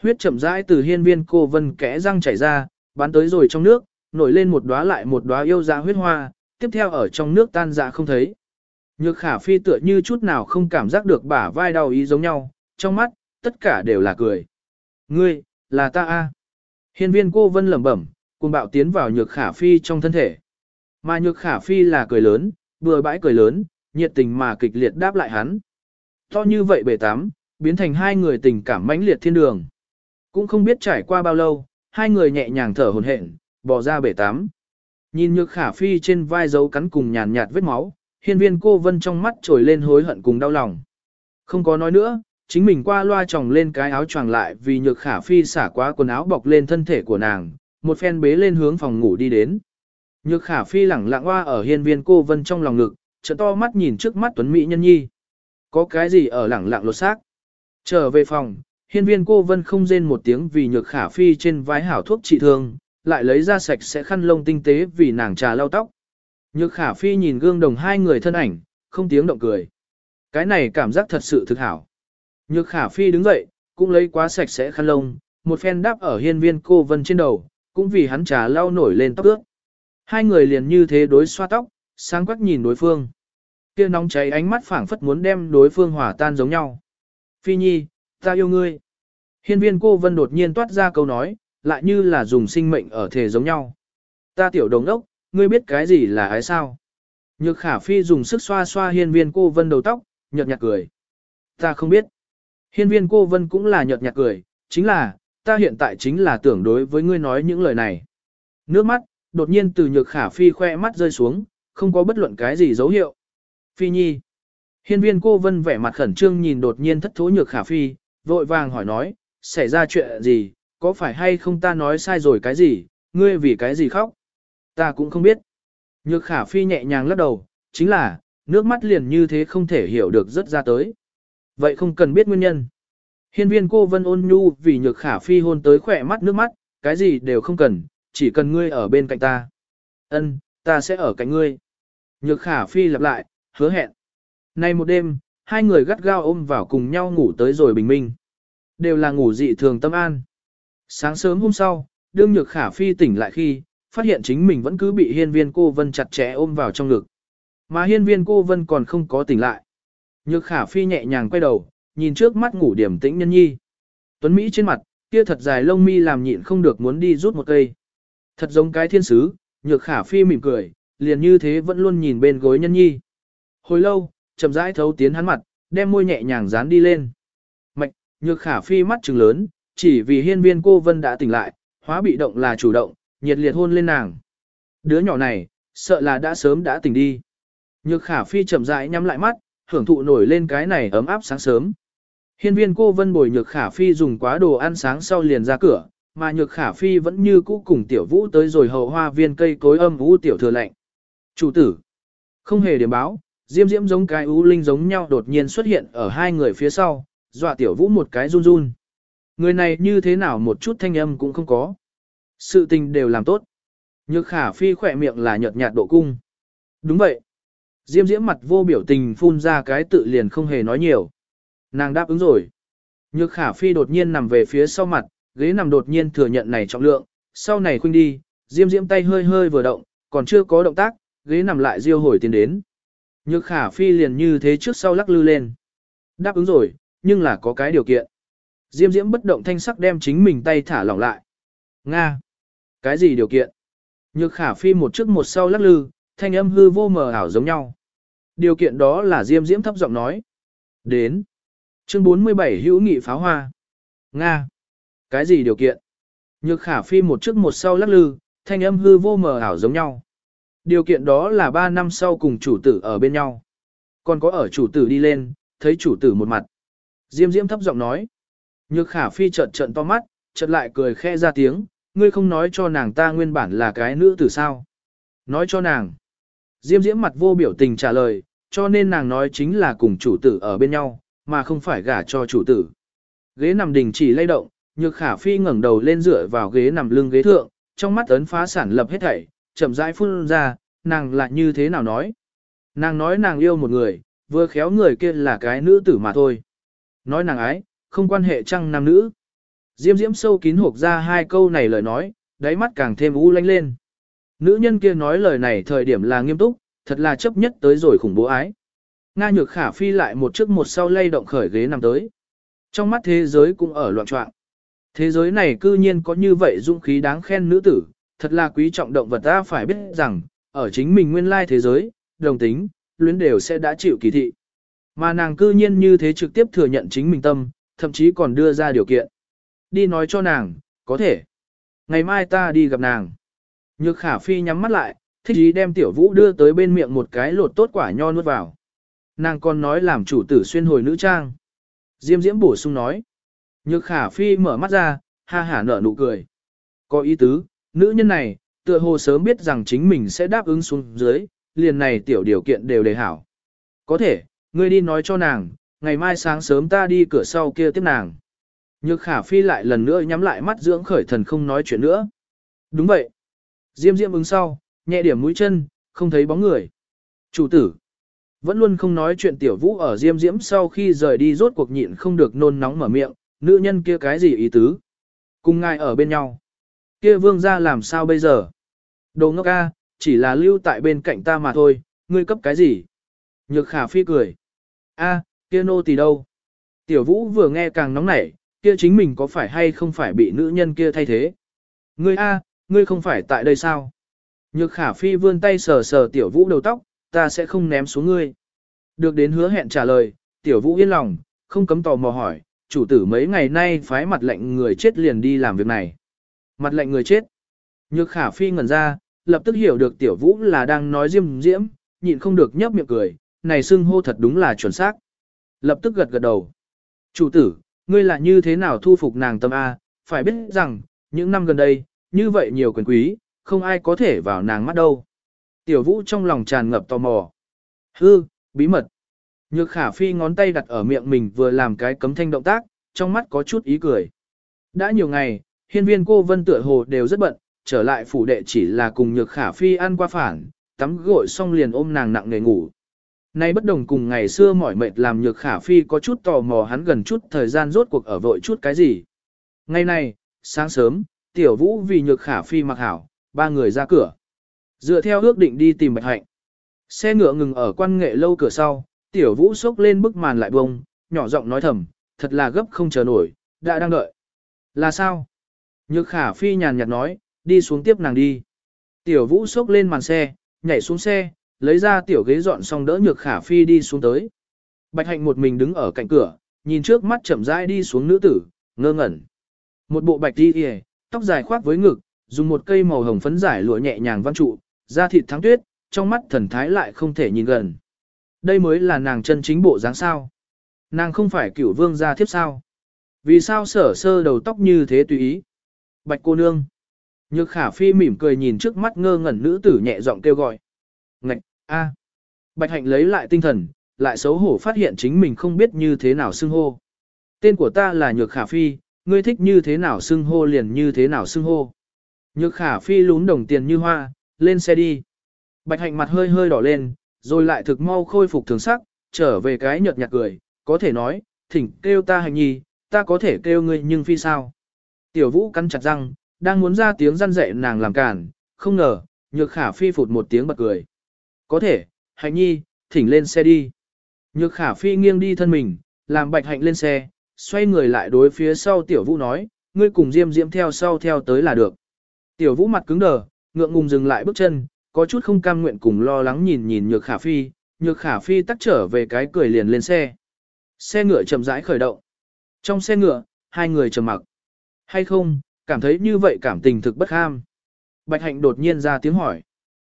Huyết chậm rãi từ hiên viên cô vân kẽ răng chảy ra, bắn tới rồi trong nước, nổi lên một đóa lại một đóa yêu dạ huyết hoa, tiếp theo ở trong nước tan dạ không thấy. Nhược khả phi tựa như chút nào không cảm giác được bả vai đau ý giống nhau, trong mắt, tất cả đều là cười. Ngươi, là ta a. Hiên viên cô vân lẩm bẩm, cùng bạo tiến vào nhược khả phi trong thân thể. Mà nhược khả phi là cười lớn, vừa bãi cười lớn, nhiệt tình mà kịch liệt đáp lại hắn. To như vậy bể tắm, biến thành hai người tình cảm mãnh liệt thiên đường. Cũng không biết trải qua bao lâu, hai người nhẹ nhàng thở hồn hển, bỏ ra bể tắm. Nhìn nhược khả phi trên vai dấu cắn cùng nhàn nhạt vết máu, hiên viên cô vân trong mắt trồi lên hối hận cùng đau lòng. Không có nói nữa, chính mình qua loa tròng lên cái áo choàng lại vì nhược khả phi xả quá quần áo bọc lên thân thể của nàng, một phen bế lên hướng phòng ngủ đi đến. Nhược khả phi lẳng lặng hoa ở hiên viên cô vân trong lòng ngực, trợ to mắt nhìn trước mắt tuấn mỹ nhân nhi. Có cái gì ở lẳng lặng lột xác? Trở về phòng, hiên viên cô vân không rên một tiếng vì nhược khả phi trên vai hảo thuốc trị thương, lại lấy ra sạch sẽ khăn lông tinh tế vì nàng trà lau tóc. Nhược khả phi nhìn gương đồng hai người thân ảnh, không tiếng động cười. Cái này cảm giác thật sự thực hảo. Nhược khả phi đứng dậy, cũng lấy quá sạch sẽ khăn lông, một phen đáp ở hiên viên cô vân trên đầu, cũng vì hắn trà lau nổi lên tóc ước. Hai người liền như thế đối xoa tóc, sáng quắc nhìn đối phương. Kia nóng cháy ánh mắt phảng phất muốn đem đối phương hòa tan giống nhau. Phi nhi, ta yêu ngươi. Hiên viên cô vân đột nhiên toát ra câu nói, lại như là dùng sinh mệnh ở thể giống nhau. Ta tiểu đồng ốc, ngươi biết cái gì là ái sao? Nhược khả phi dùng sức xoa xoa hiên viên cô vân đầu tóc, nhợt nhạt cười. Ta không biết. Hiên viên cô vân cũng là nhợt nhạt cười, chính là, ta hiện tại chính là tưởng đối với ngươi nói những lời này. Nước mắt, đột nhiên từ nhược khả phi khoe mắt rơi xuống, không có bất luận cái gì dấu hiệu. Phi nhi. Hiên viên cô vân vẻ mặt khẩn trương nhìn đột nhiên thất thố nhược khả phi, vội vàng hỏi nói, xảy ra chuyện gì, có phải hay không ta nói sai rồi cái gì, ngươi vì cái gì khóc? Ta cũng không biết. Nhược khả phi nhẹ nhàng lắc đầu, chính là, nước mắt liền như thế không thể hiểu được rất ra tới. Vậy không cần biết nguyên nhân. Hiên viên cô vân ôn nhu vì nhược khả phi hôn tới khỏe mắt nước mắt, cái gì đều không cần, chỉ cần ngươi ở bên cạnh ta. Ân, ta sẽ ở cạnh ngươi. Nhược khả phi lặp lại, hứa hẹn. Nay một đêm, hai người gắt gao ôm vào cùng nhau ngủ tới rồi bình minh. Đều là ngủ dị thường tâm an. Sáng sớm hôm sau, đương nhược khả phi tỉnh lại khi, phát hiện chính mình vẫn cứ bị hiên viên cô vân chặt chẽ ôm vào trong ngực. Mà hiên viên cô vân còn không có tỉnh lại. Nhược khả phi nhẹ nhàng quay đầu, nhìn trước mắt ngủ điểm tĩnh nhân nhi. Tuấn Mỹ trên mặt, kia thật dài lông mi làm nhịn không được muốn đi rút một cây. Thật giống cái thiên sứ, nhược khả phi mỉm cười, liền như thế vẫn luôn nhìn bên gối nhân nhi. Hồi lâu, chậm rãi thấu tiến hắn mặt, đem môi nhẹ nhàng dán đi lên. Mạch, nhược khả phi mắt trừng lớn, chỉ vì hiên viên cô vân đã tỉnh lại, hóa bị động là chủ động, nhiệt liệt hôn lên nàng. Đứa nhỏ này, sợ là đã sớm đã tỉnh đi. Nhược khả phi chậm rãi nhắm lại mắt, hưởng thụ nổi lên cái này ấm áp sáng sớm. Hiên viên cô vân bồi nhược khả phi dùng quá đồ ăn sáng sau liền ra cửa, mà nhược khả phi vẫn như cũ cùng tiểu vũ tới rồi hậu hoa viên cây cối âm vũ tiểu thừa lạnh. Chủ tử, không hề điểm báo, diêm diễm giống cái ú linh giống nhau đột nhiên xuất hiện ở hai người phía sau, dọa tiểu vũ một cái run run. Người này như thế nào một chút thanh âm cũng không có. Sự tình đều làm tốt. Nhược khả phi khỏe miệng là nhợt nhạt độ cung. Đúng vậy. Diêm diễm mặt vô biểu tình phun ra cái tự liền không hề nói nhiều. Nàng đáp ứng rồi. Nhược khả phi đột nhiên nằm về phía sau mặt, ghế nằm đột nhiên thừa nhận này trọng lượng, sau này khuynh đi, diêm diễm tay hơi hơi vừa động, còn chưa có động tác, ghế nằm lại diêu hồi tiến đến. Nhược khả phi liền như thế trước sau lắc lư lên. Đáp ứng rồi, nhưng là có cái điều kiện. Diêm diễm bất động thanh sắc đem chính mình tay thả lỏng lại. Nga! Cái gì điều kiện? Nhược khả phi một trước một sau lắc lư, thanh âm hư vô mờ ảo giống nhau. Điều kiện đó là Diêm Diễm thấp giọng nói. Đến. Chương 47 hữu nghị pháo hoa. Nga. Cái gì điều kiện? Nhược khả phi một trước một sau lắc lư, thanh âm hư vô mờ ảo giống nhau. Điều kiện đó là 3 năm sau cùng chủ tử ở bên nhau. Còn có ở chủ tử đi lên, thấy chủ tử một mặt. Diêm Diễm thấp giọng nói. Nhược khả phi trợn trợn to mắt, chợt lại cười khẽ ra tiếng, ngươi không nói cho nàng ta nguyên bản là cái nữ tử sao. Nói cho nàng. Diêm diễm mặt vô biểu tình trả lời, cho nên nàng nói chính là cùng chủ tử ở bên nhau, mà không phải gả cho chủ tử. Ghế nằm đình chỉ lay động, nhược khả phi ngẩng đầu lên dựa vào ghế nằm lưng ghế thượng, trong mắt ấn phá sản lập hết thảy, chậm rãi phun ra, nàng lại như thế nào nói. Nàng nói nàng yêu một người, vừa khéo người kia là cái nữ tử mà thôi. Nói nàng ái, không quan hệ trăng nam nữ. Diêm diễm sâu kín hộp ra hai câu này lời nói, đáy mắt càng thêm u lanh lên. Nữ nhân kia nói lời này thời điểm là nghiêm túc, thật là chấp nhất tới rồi khủng bố ái. Nga nhược khả phi lại một trước một sau lay động khởi ghế nằm tới. Trong mắt thế giới cũng ở loạn trọng. Thế giới này cư nhiên có như vậy dũng khí đáng khen nữ tử, thật là quý trọng động vật ta phải biết rằng, ở chính mình nguyên lai thế giới, đồng tính, luyến đều sẽ đã chịu kỳ thị. Mà nàng cư nhiên như thế trực tiếp thừa nhận chính mình tâm, thậm chí còn đưa ra điều kiện. Đi nói cho nàng, có thể. Ngày mai ta đi gặp nàng. Nhược khả phi nhắm mắt lại, thích ý đem tiểu vũ đưa tới bên miệng một cái lột tốt quả nho nuốt vào. Nàng còn nói làm chủ tử xuyên hồi nữ trang. Diêm diễm bổ sung nói. Nhược khả phi mở mắt ra, ha hả nở nụ cười. Có ý tứ, nữ nhân này, tựa hồ sớm biết rằng chính mình sẽ đáp ứng xuống dưới, liền này tiểu điều kiện đều đề hảo. Có thể, ngươi đi nói cho nàng, ngày mai sáng sớm ta đi cửa sau kia tiếp nàng. Nhược khả phi lại lần nữa nhắm lại mắt dưỡng khởi thần không nói chuyện nữa. Đúng vậy. Diêm diêm ứng sau, nhẹ điểm mũi chân, không thấy bóng người. Chủ tử. Vẫn luôn không nói chuyện tiểu vũ ở diêm diễm sau khi rời đi rốt cuộc nhịn không được nôn nóng mở miệng, nữ nhân kia cái gì ý tứ. Cùng ngài ở bên nhau. Kia vương ra làm sao bây giờ? Đồ ngốc ca, chỉ là lưu tại bên cạnh ta mà thôi, ngươi cấp cái gì? Nhược khả phi cười. a kia nô tỳ đâu? Tiểu vũ vừa nghe càng nóng nảy, kia chính mình có phải hay không phải bị nữ nhân kia thay thế? Ngươi a, ngươi không phải tại đây sao? Nhược khả phi vươn tay sờ sờ tiểu vũ đầu tóc, ta sẽ không ném xuống ngươi. Được đến hứa hẹn trả lời, tiểu vũ yên lòng, không cấm tò mò hỏi, chủ tử mấy ngày nay phái mặt lệnh người chết liền đi làm việc này. Mặt lệnh người chết. Nhược khả phi ngẩn ra, lập tức hiểu được tiểu vũ là đang nói diêm diễm, nhịn không được nhấp miệng cười, này xưng hô thật đúng là chuẩn xác. Lập tức gật gật đầu. Chủ tử, ngươi là như thế nào thu phục nàng tâm A, phải biết rằng, những năm gần đây, như vậy nhiều quyền quý, không ai có thể vào nàng mắt đâu. Tiểu vũ trong lòng tràn ngập tò mò. Hư, bí mật. Nhược khả phi ngón tay đặt ở miệng mình vừa làm cái cấm thanh động tác, trong mắt có chút ý cười. Đã nhiều ngày, hiên viên cô vân tựa hồ đều rất bận, trở lại phủ đệ chỉ là cùng nhược khả phi ăn qua phản, tắm gội xong liền ôm nàng nặng nề ngủ. Nay bất đồng cùng ngày xưa mỏi mệt làm nhược khả phi có chút tò mò hắn gần chút thời gian rốt cuộc ở vội chút cái gì. Ngày nay sáng sớm, tiểu vũ vì nhược khả phi mặc hảo, ba người ra cửa. Dựa theo ước định đi tìm bạch hạnh. Xe ngựa ngừng ở quan nghệ lâu cửa sau, tiểu vũ xốc lên bức màn lại bông, nhỏ giọng nói thầm, thật là gấp không chờ nổi, đã đang đợi. Là sao? Nhược khả phi nhàn nhạt nói, đi xuống tiếp nàng đi. Tiểu vũ xốc lên màn xe, nhảy xuống xe, lấy ra tiểu ghế dọn xong đỡ nhược khả phi đi xuống tới. Bạch hạnh một mình đứng ở cạnh cửa, nhìn trước mắt chậm rãi đi xuống nữ tử, ngơ ngẩn. Một bộ bạch đi hề, tóc dài khoác với ngực, dùng một cây màu hồng phấn giải lụa nhẹ nhàng văn trụ, da thịt thắng tuyết, trong mắt thần thái lại không thể nhìn gần. Đây mới là nàng chân chính bộ dáng sao. Nàng không phải cửu vương gia thiếp sao. Vì sao sở sơ đầu tóc như thế tùy ý. Bạch cô nương. Nhược khả phi mỉm cười nhìn trước mắt ngơ ngẩn nữ tử nhẹ giọng kêu gọi. Ngạch, a. Bạch hạnh lấy lại tinh thần, lại xấu hổ phát hiện chính mình không biết như thế nào xưng hô. Tên của ta là Nhược khả phi, ngươi thích như thế nào xưng hô liền như thế nào xưng hô. Nhược khả phi lún đồng tiền như hoa, lên xe đi. Bạch hạnh mặt hơi hơi đỏ lên, rồi lại thực mau khôi phục thường sắc, trở về cái nhợt nhạt cười, có thể nói, thỉnh kêu ta hành nhi, ta có thể kêu ngươi nhưng phi sao. Tiểu vũ cắn chặt răng, đang muốn ra tiếng răn dạy nàng làm cản, không ngờ, nhược khả phi phụt một tiếng bật cười. Có thể, hạnh nhi, thỉnh lên xe đi. Nhược khả phi nghiêng đi thân mình, làm bạch hạnh lên xe, xoay người lại đối phía sau tiểu vũ nói, ngươi cùng diêm diễm theo sau theo tới là được. Tiểu vũ mặt cứng đờ, ngượng ngùng dừng lại bước chân, có chút không cam nguyện cùng lo lắng nhìn nhìn nhược khả phi, nhược khả phi tắt trở về cái cười liền lên xe. Xe ngựa chậm rãi khởi động. Trong xe ngựa, hai người trầm mặc. Hay không, cảm thấy như vậy cảm tình thực bất ham. Bạch hạnh đột nhiên ra tiếng hỏi.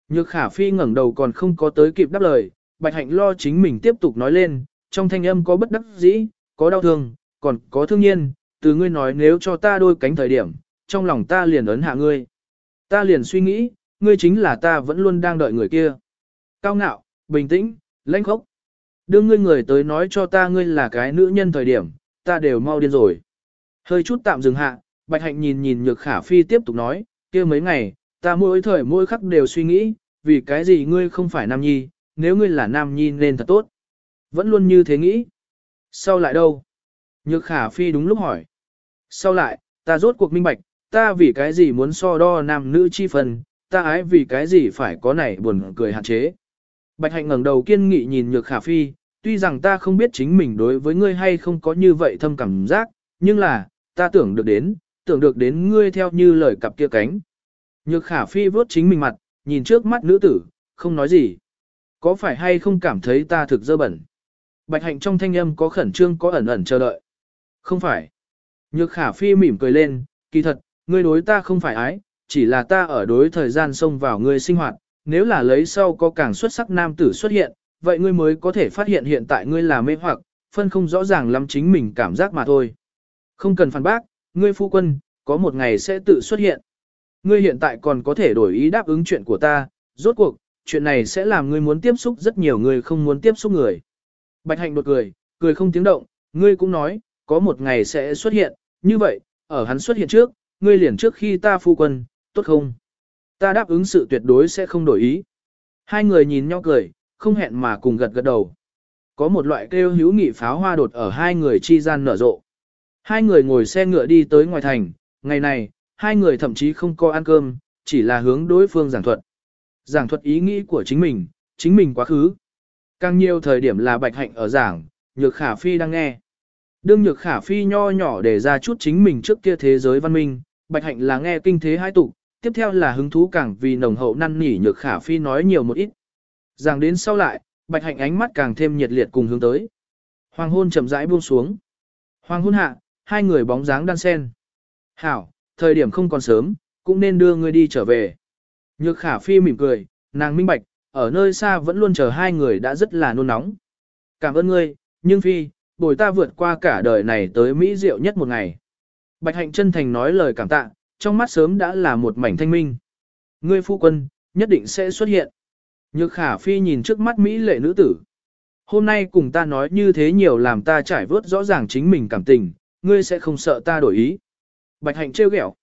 Nhược khả phi ngẩng đầu còn không có tới kịp đáp lời, bạch hạnh lo chính mình tiếp tục nói lên, trong thanh âm có bất đắc dĩ, có đau thương, còn có thương nhiên, từ ngươi nói nếu cho ta đôi cánh thời điểm, trong lòng ta liền ấn hạ ngươi. Ta liền suy nghĩ, ngươi chính là ta vẫn luôn đang đợi người kia. Cao ngạo, bình tĩnh, lãnh khốc. Đưa ngươi người tới nói cho ta ngươi là cái nữ nhân thời điểm, ta đều mau điên rồi. Hơi chút tạm dừng hạ, Bạch Hạnh nhìn nhìn Nhược Khả Phi tiếp tục nói, kia mấy ngày, ta mỗi thời mỗi khắc đều suy nghĩ, vì cái gì ngươi không phải nam nhi, nếu ngươi là nam nhi nên thật tốt. Vẫn luôn như thế nghĩ. Sau lại đâu? Nhược Khả Phi đúng lúc hỏi. Sau lại, ta rốt cuộc minh bạch, ta vì cái gì muốn so đo nam nữ chi phần, ta ái vì cái gì phải có này buồn cười hạn chế. Bạch hạnh ngẩng đầu kiên nghị nhìn nhược khả phi, tuy rằng ta không biết chính mình đối với ngươi hay không có như vậy thâm cảm giác, nhưng là, ta tưởng được đến, tưởng được đến ngươi theo như lời cặp kia cánh. Nhược khả phi vớt chính mình mặt, nhìn trước mắt nữ tử, không nói gì. Có phải hay không cảm thấy ta thực dơ bẩn? Bạch hạnh trong thanh âm có khẩn trương có ẩn ẩn chờ đợi. Không phải. Nhược khả phi mỉm cười lên, kỳ thật, ngươi đối ta không phải ái, chỉ là ta ở đối thời gian xông vào ngươi sinh hoạt, nếu là lấy sau có càng xuất sắc nam tử xuất hiện, vậy ngươi mới có thể phát hiện hiện tại ngươi là mê hoặc, phân không rõ ràng lắm chính mình cảm giác mà thôi. Không cần phản bác, ngươi phu quân, có một ngày sẽ tự xuất hiện. Ngươi hiện tại còn có thể đổi ý đáp ứng chuyện của ta, rốt cuộc, chuyện này sẽ làm ngươi muốn tiếp xúc rất nhiều người không muốn tiếp xúc người. Bạch hạnh đột cười, cười không tiếng động, ngươi cũng nói, có một ngày sẽ xuất hiện, như vậy, ở hắn xuất hiện trước, ngươi liền trước khi ta phu quân, tốt không? Ta đáp ứng sự tuyệt đối sẽ không đổi ý. Hai người nhìn nhau cười, không hẹn mà cùng gật gật đầu. Có một loại kêu hữu nghị pháo hoa đột ở hai người chi gian nở rộ. Hai người ngồi xe ngựa đi tới ngoài thành, ngày này, hai người thậm chí không có ăn cơm, chỉ là hướng đối phương giảng thuật. Giảng thuật ý nghĩ của chính mình, chính mình quá khứ. Càng nhiều thời điểm là bạch hạnh ở giảng, nhược khả phi đang nghe. Đương nhược khả phi nho nhỏ để ra chút chính mình trước kia thế giới văn minh, bạch hạnh là nghe kinh thế hai tục, tiếp theo là hứng thú càng vì nồng hậu năn nỉ nhược khả phi nói nhiều một ít. Giảng đến sau lại, bạch hạnh ánh mắt càng thêm nhiệt liệt cùng hướng tới. Hoàng hôn chậm rãi buông xuống. Hoàng hôn hạ, hai người bóng dáng đan sen. Hảo, thời điểm không còn sớm, cũng nên đưa ngươi đi trở về. Nhược khả phi mỉm cười, nàng minh bạch, ở nơi xa vẫn luôn chờ hai người đã rất là nôn nóng. Cảm ơn ngươi, nhưng phi, bồi ta vượt qua cả đời này tới Mỹ diệu nhất một ngày. Bạch hạnh chân thành nói lời cảm tạ, trong mắt sớm đã là một mảnh thanh minh. Ngươi phu quân, nhất định sẽ xuất hiện. Nhược khả phi nhìn trước mắt Mỹ lệ nữ tử. Hôm nay cùng ta nói như thế nhiều làm ta trải vớt rõ ràng chính mình cảm tình, ngươi sẽ không sợ ta đổi ý. Bạch hạnh trêu ghẹo.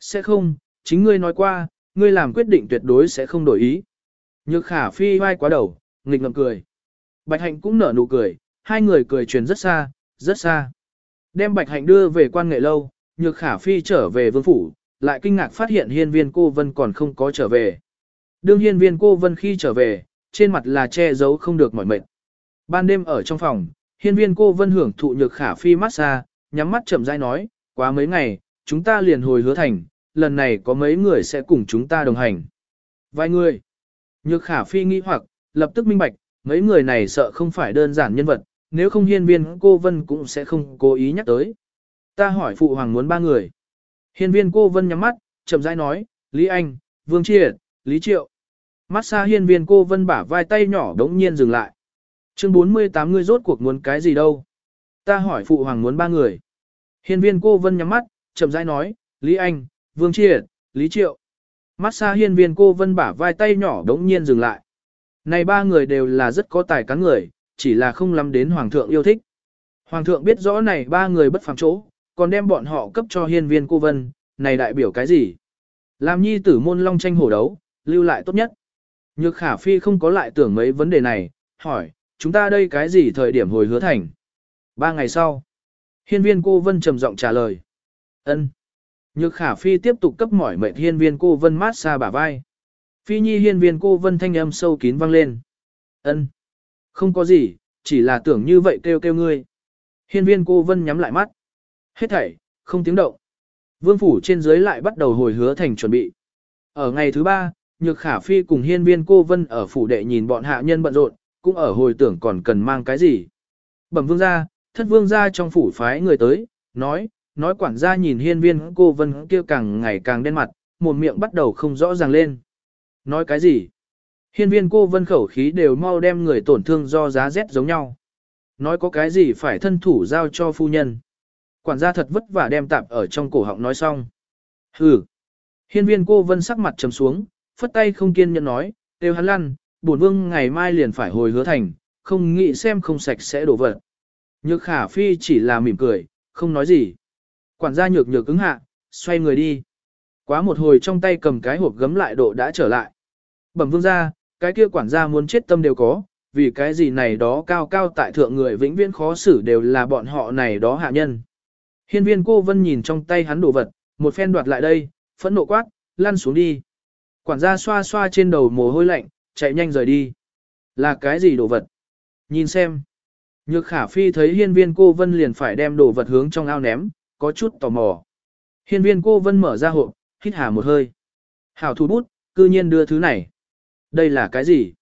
Sẽ không, chính ngươi nói qua, ngươi làm quyết định tuyệt đối sẽ không đổi ý. Nhược khả phi vai quá đầu, nghịch ngậm cười. Bạch hạnh cũng nở nụ cười, hai người cười truyền rất xa, rất xa. Đem bạch hạnh đưa về quan nghệ lâu, nhược khả phi trở về vương phủ, lại kinh ngạc phát hiện hiên viên cô vân còn không có trở về. Đương hiên viên cô vân khi trở về, trên mặt là che giấu không được mỏi mệt. Ban đêm ở trong phòng, hiên viên cô vân hưởng thụ nhược khả phi massage, nhắm mắt chậm rãi nói, quá mấy ngày, chúng ta liền hồi hứa thành, lần này có mấy người sẽ cùng chúng ta đồng hành. Vài người. Nhược khả phi nghĩ hoặc, lập tức minh bạch, mấy người này sợ không phải đơn giản nhân vật, nếu không hiên viên cô vân cũng sẽ không cố ý nhắc tới. Ta hỏi phụ hoàng muốn ba người. Hiên viên cô vân nhắm mắt, chậm rãi nói, Lý Anh, Vương Triệt, Lý Triệu. Mắt xa hiên viên cô vân bả vai tay nhỏ đống nhiên dừng lại. Chương 48 người rốt cuộc muốn cái gì đâu? Ta hỏi phụ hoàng muốn ba người. Hiên viên cô vân nhắm mắt, chậm rãi nói, Lý Anh, Vương Triệt, Lý Triệu. Mắt xa hiên viên cô vân bả vai tay nhỏ đống nhiên dừng lại. Này ba người đều là rất có tài cán người, chỉ là không lắm đến hoàng thượng yêu thích. Hoàng thượng biết rõ này ba người bất phàm chỗ, còn đem bọn họ cấp cho hiên viên cô vân, này đại biểu cái gì? Làm nhi tử môn long tranh hổ đấu, lưu lại tốt nhất. Nhược khả phi không có lại tưởng mấy vấn đề này, hỏi, chúng ta đây cái gì thời điểm hồi hứa thành? Ba ngày sau. Hiên viên cô vân trầm giọng trả lời ân. Nhược khả phi tiếp tục cấp mỏi mệt hiên viên cô vân mát xa bả vai. Phi nhi hiên viên cô vân thanh âm sâu kín vang lên. ân. Không có gì, chỉ là tưởng như vậy kêu kêu ngươi. Hiên viên cô vân nhắm lại mắt. Hết thảy, không tiếng động. Vương phủ trên dưới lại bắt đầu hồi hứa thành chuẩn bị. Ở ngày thứ ba, Nhược Khả Phi cùng hiên viên cô vân ở phủ đệ nhìn bọn hạ nhân bận rộn, cũng ở hồi tưởng còn cần mang cái gì. Bẩm vương gia, thất vương gia trong phủ phái người tới, nói, nói quản gia nhìn hiên viên cô vân kia càng ngày càng đen mặt, một miệng bắt đầu không rõ ràng lên. Nói cái gì? Hiên viên cô vân khẩu khí đều mau đem người tổn thương do giá rét giống nhau. Nói có cái gì phải thân thủ giao cho phu nhân. Quản gia thật vất vả đem tạp ở trong cổ họng nói xong. Hừ. Hiên viên cô vân sắc mặt trầm xuống, phất tay không kiên nhẫn nói, đều hắn lăn, bổn vương ngày mai liền phải hồi hứa thành, không nghĩ xem không sạch sẽ đổ vật. Nhược khả phi chỉ là mỉm cười, không nói gì. Quản gia nhược nhược cứng hạ, xoay người đi. Quá một hồi trong tay cầm cái hộp gấm lại độ đã trở lại. Bẩm vương gia, cái kia quản gia muốn chết tâm đều có, vì cái gì này đó cao cao tại thượng người vĩnh viễn khó xử đều là bọn họ này đó hạ nhân. Hiên viên cô vân nhìn trong tay hắn đồ vật, một phen đoạt lại đây, phẫn nộ quát, lăn xuống đi. Quản gia xoa xoa trên đầu mồ hôi lạnh, chạy nhanh rời đi. Là cái gì đồ vật? Nhìn xem. Nhược khả phi thấy hiên viên cô vân liền phải đem đồ vật hướng trong ao ném, có chút tò mò. Hiên viên cô vân mở ra hộp, hít hà một hơi. Hảo thủ bút, cư nhiên đưa thứ này. Đây là cái gì?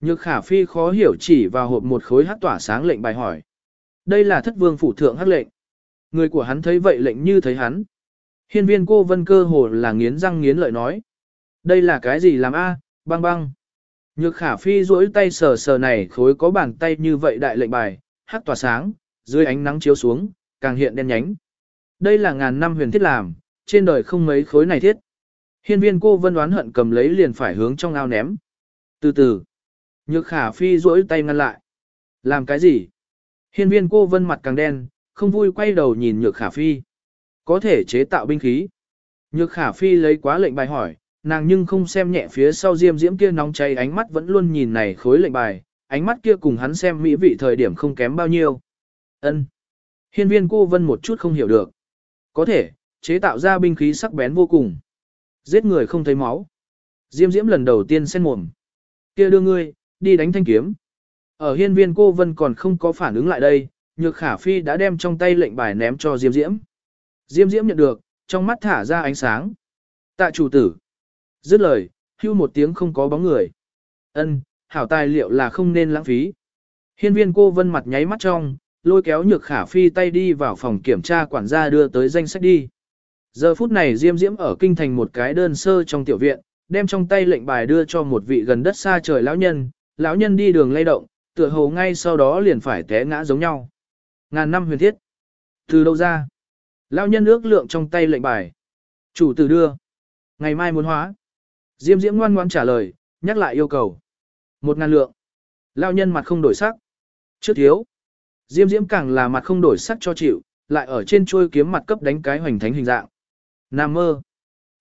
Nhược khả phi khó hiểu chỉ vào hộp một khối hát tỏa sáng lệnh bài hỏi. Đây là thất vương phủ thượng hát lệnh. Người của hắn thấy vậy lệnh như thấy hắn. Hiên viên cô vân cơ hồ là nghiến răng nghiến lợi nói. Đây là cái gì làm a? băng băng. Nhược khả phi duỗi tay sờ sờ này khối có bàn tay như vậy đại lệnh bài, hát tỏa sáng, dưới ánh nắng chiếu xuống, càng hiện đen nhánh. Đây là ngàn năm huyền thiết làm, trên đời không mấy khối này thiết. Hiên viên cô vân đoán hận cầm lấy liền phải hướng trong ao ném. Từ từ, nhược khả phi duỗi tay ngăn lại. Làm cái gì? Hiên viên cô vân mặt càng đen, không vui quay đầu nhìn nhược khả phi. Có thể chế tạo binh khí. Nhược khả phi lấy quá lệnh bài hỏi, nàng nhưng không xem nhẹ phía sau diêm diễm kia nóng cháy ánh mắt vẫn luôn nhìn này khối lệnh bài, ánh mắt kia cùng hắn xem mỹ vị thời điểm không kém bao nhiêu. Ân. Hiên viên cô vân một chút không hiểu được. Có thể, chế tạo ra binh khí sắc bén vô cùng. Giết người không thấy máu. Diêm diễm lần đầu tiên sen mồm. kia đưa ngươi, đi đánh thanh kiếm. Ở hiên viên cô vân còn không có phản ứng lại đây, nhược khả phi đã đem trong tay lệnh bài ném cho diêm diễm. Diêm diễm nhận được, trong mắt thả ra ánh sáng. Tạ chủ tử. Dứt lời, hưu một tiếng không có bóng người. Ân, hảo tài liệu là không nên lãng phí. Hiên viên cô vân mặt nháy mắt trong, lôi kéo nhược khả phi tay đi vào phòng kiểm tra quản gia đưa tới danh sách đi. Giờ phút này Diêm Diễm ở kinh thành một cái đơn sơ trong tiểu viện, đem trong tay lệnh bài đưa cho một vị gần đất xa trời lão nhân, lão nhân đi đường lay động, tựa hồ ngay sau đó liền phải té ngã giống nhau. Ngàn năm huyền thiết. Từ đâu ra? Lão nhân ước lượng trong tay lệnh bài. Chủ tử đưa. Ngày mai muốn hóa. Diêm diễm ngoan ngoan trả lời, nhắc lại yêu cầu. Một ngàn lượng. lão nhân mặt không đổi sắc. Trước thiếu. Diêm diễm càng là mặt không đổi sắc cho chịu, lại ở trên chuôi kiếm mặt cấp đánh cái hoành thánh hình dạng. Nam mơ.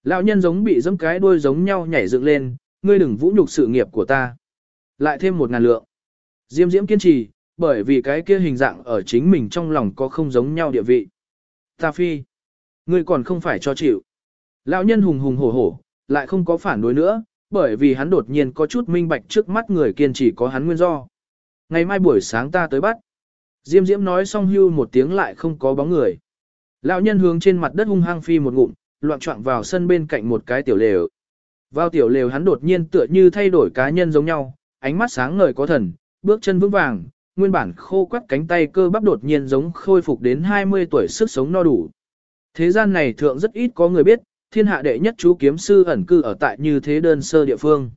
Lão nhân giống bị dẫm cái đuôi giống nhau nhảy dựng lên, ngươi đừng vũ nhục sự nghiệp của ta. Lại thêm một ngàn lượng. Diêm diễm kiên trì, bởi vì cái kia hình dạng ở chính mình trong lòng có không giống nhau địa vị. Ta phi. Ngươi còn không phải cho chịu. Lão nhân hùng hùng hổ hổ, lại không có phản đối nữa, bởi vì hắn đột nhiên có chút minh bạch trước mắt người kiên trì có hắn nguyên do. Ngày mai buổi sáng ta tới bắt. Diêm diễm nói xong hưu một tiếng lại không có bóng người. Lão nhân hướng trên mặt đất hung hăng phi một ngụm, loạn trọng vào sân bên cạnh một cái tiểu lều. Vào tiểu lều hắn đột nhiên tựa như thay đổi cá nhân giống nhau, ánh mắt sáng ngời có thần, bước chân vững vàng, nguyên bản khô quắt cánh tay cơ bắp đột nhiên giống khôi phục đến 20 tuổi sức sống no đủ. Thế gian này thượng rất ít có người biết, thiên hạ đệ nhất chú kiếm sư ẩn cư ở tại như thế đơn sơ địa phương.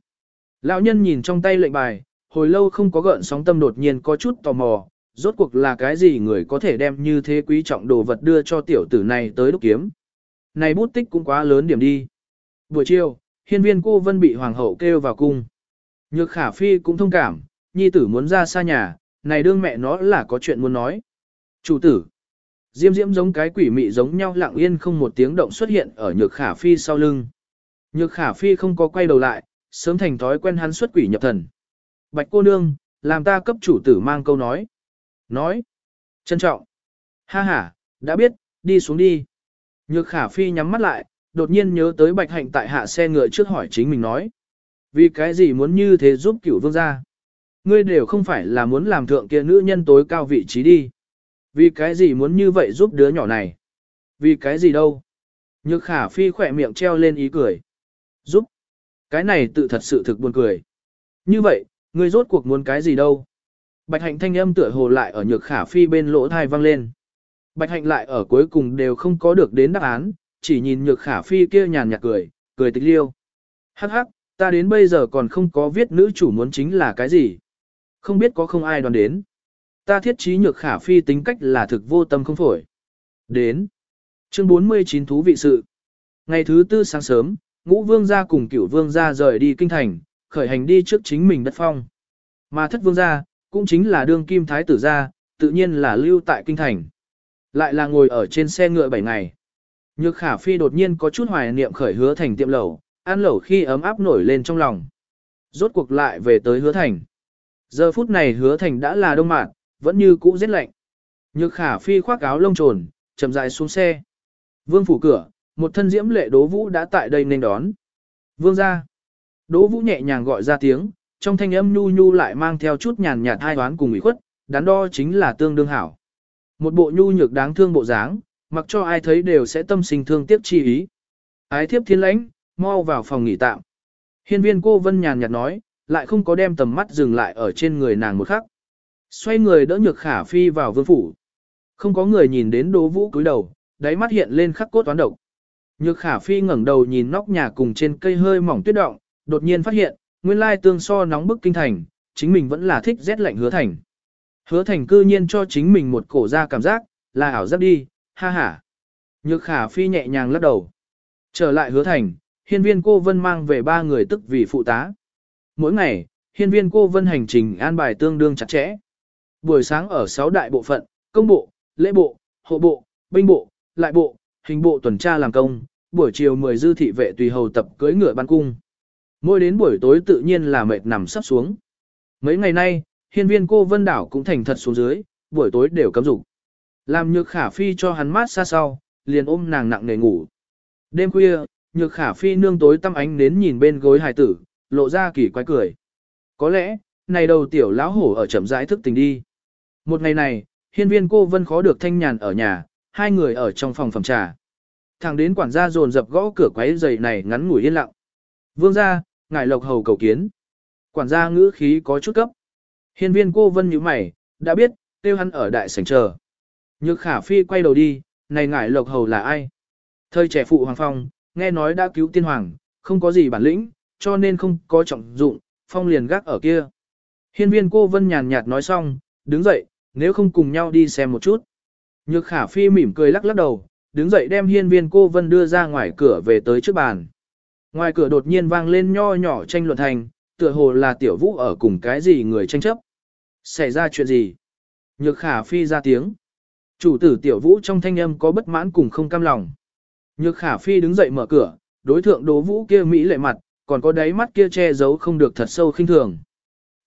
Lão nhân nhìn trong tay lệnh bài, hồi lâu không có gợn sóng tâm đột nhiên có chút tò mò, rốt cuộc là cái gì người có thể đem như thế quý trọng đồ vật đưa cho tiểu tử này tới đúc kiếm. Này bút tích cũng quá lớn điểm đi. Buổi chiều, hiên viên cô vân bị hoàng hậu kêu vào cung. Nhược khả phi cũng thông cảm, nhi tử muốn ra xa nhà, này đương mẹ nó là có chuyện muốn nói. Chủ tử. Diêm diễm giống cái quỷ mị giống nhau lặng yên không một tiếng động xuất hiện ở nhược khả phi sau lưng. Nhược khả phi không có quay đầu lại, sớm thành thói quen hắn xuất quỷ nhập thần. Bạch cô nương, làm ta cấp chủ tử mang câu nói. Nói. Trân trọng. Ha ha, đã biết, đi xuống đi. Nhược khả phi nhắm mắt lại, đột nhiên nhớ tới bạch hạnh tại hạ xe ngựa trước hỏi chính mình nói. Vì cái gì muốn như thế giúp cửu vương gia? Ngươi đều không phải là muốn làm thượng kia nữ nhân tối cao vị trí đi. Vì cái gì muốn như vậy giúp đứa nhỏ này? Vì cái gì đâu? Nhược khả phi khỏe miệng treo lên ý cười. Giúp? Cái này tự thật sự thực buồn cười. Như vậy, ngươi rốt cuộc muốn cái gì đâu? Bạch hạnh thanh âm tựa hồ lại ở nhược khả phi bên lỗ thai vang lên. Bạch hạnh lại ở cuối cùng đều không có được đến đáp án, chỉ nhìn nhược khả phi kia nhàn nhạt cười, cười tịch liêu. Hắc hắc, ta đến bây giờ còn không có viết nữ chủ muốn chính là cái gì. Không biết có không ai đoán đến. Ta thiết trí nhược khả phi tính cách là thực vô tâm không phổi. Đến. Chương 49 thú vị sự. Ngày thứ tư sáng sớm, ngũ vương gia cùng cửu vương gia rời đi kinh thành, khởi hành đi trước chính mình đất phong. Mà thất vương gia, cũng chính là đương kim thái tử gia, tự nhiên là lưu tại kinh thành. Lại là ngồi ở trên xe ngựa 7 ngày. Nhược khả phi đột nhiên có chút hoài niệm khởi hứa thành tiệm lẩu, ăn lẩu khi ấm áp nổi lên trong lòng. Rốt cuộc lại về tới hứa thành. Giờ phút này hứa thành đã là đông mạn, vẫn như cũ rét lạnh. Nhược khả phi khoác áo lông trồn, chậm rãi xuống xe. Vương phủ cửa, một thân diễm lệ đố vũ đã tại đây nên đón. Vương ra. Đỗ vũ nhẹ nhàng gọi ra tiếng, trong thanh âm nhu nhu lại mang theo chút nhàn nhạt hai đoán cùng ủy khuất, đắn đo chính là tương đương hảo. Một bộ nhu nhược đáng thương bộ dáng, mặc cho ai thấy đều sẽ tâm sinh thương tiếc chi ý. Ái thiếp thiên lãnh, mau vào phòng nghỉ tạm. Hiên viên cô vân nhàn nhạt nói, lại không có đem tầm mắt dừng lại ở trên người nàng một khắc. Xoay người đỡ nhược khả phi vào vương phủ. Không có người nhìn đến đố vũ cúi đầu, đáy mắt hiện lên khắc cốt toán độc. Nhược khả phi ngẩng đầu nhìn nóc nhà cùng trên cây hơi mỏng tuyết động, đột nhiên phát hiện, nguyên lai tương so nóng bức kinh thành, chính mình vẫn là thích rét lạnh hứa thành. Hứa thành cư nhiên cho chính mình một cổ ra cảm giác, là ảo giác đi, ha ha. Nhược khả phi nhẹ nhàng lắc đầu. Trở lại hứa thành, hiên viên cô vân mang về ba người tức vì phụ tá. Mỗi ngày, hiên viên cô vân hành trình an bài tương đương chặt chẽ. Buổi sáng ở sáu đại bộ phận, công bộ, lễ bộ, hộ bộ, binh bộ, lại bộ, hình bộ tuần tra làm công, buổi chiều 10 dư thị vệ tùy hầu tập cưới ngựa ban cung. Mỗi đến buổi tối tự nhiên là mệt nằm sắp xuống. Mấy ngày nay, hiên viên cô vân đảo cũng thành thật xuống dưới, buổi tối đều cấm dục Làm nhược khả phi cho hắn mát xa sau, liền ôm nàng nặng nề ngủ. Đêm khuya, nhược khả phi nương tối tăm ánh đến nhìn bên gối hài tử, lộ ra kỳ quái cười. Có lẽ, này đầu tiểu lão hổ ở chậm rãi thức tình đi. Một ngày này, hiên viên cô vân khó được thanh nhàn ở nhà, hai người ở trong phòng phòng trà. Thằng đến quản gia dồn dập gõ cửa quấy giày này ngắn ngủi yên lặng. Vương gia, ngài lộc hầu cầu kiến. Quản gia ngữ khí có chút cấp. Hiên viên cô vân như mày, đã biết, tiêu hắn ở đại sảnh chờ. Nhược khả phi quay đầu đi, này ngài lộc hầu là ai? Thời trẻ phụ hoàng phong, nghe nói đã cứu tiên hoàng, không có gì bản lĩnh, cho nên không có trọng dụng, phong liền gác ở kia. Hiên viên cô vân nhàn nhạt nói xong, đứng dậy, nếu không cùng nhau đi xem một chút. Nhược khả phi mỉm cười lắc lắc đầu, đứng dậy đem hiên viên cô vân đưa ra ngoài cửa về tới trước bàn. Ngoài cửa đột nhiên vang lên nho nhỏ tranh luận thành, tựa hồ là tiểu vũ ở cùng cái gì người tranh chấp. Xảy ra chuyện gì? Nhược khả phi ra tiếng. Chủ tử tiểu vũ trong thanh âm có bất mãn cùng không cam lòng. Nhược khả phi đứng dậy mở cửa, đối thượng đố vũ kia mỹ lệ mặt, còn có đáy mắt kia che giấu không được thật sâu khinh thường.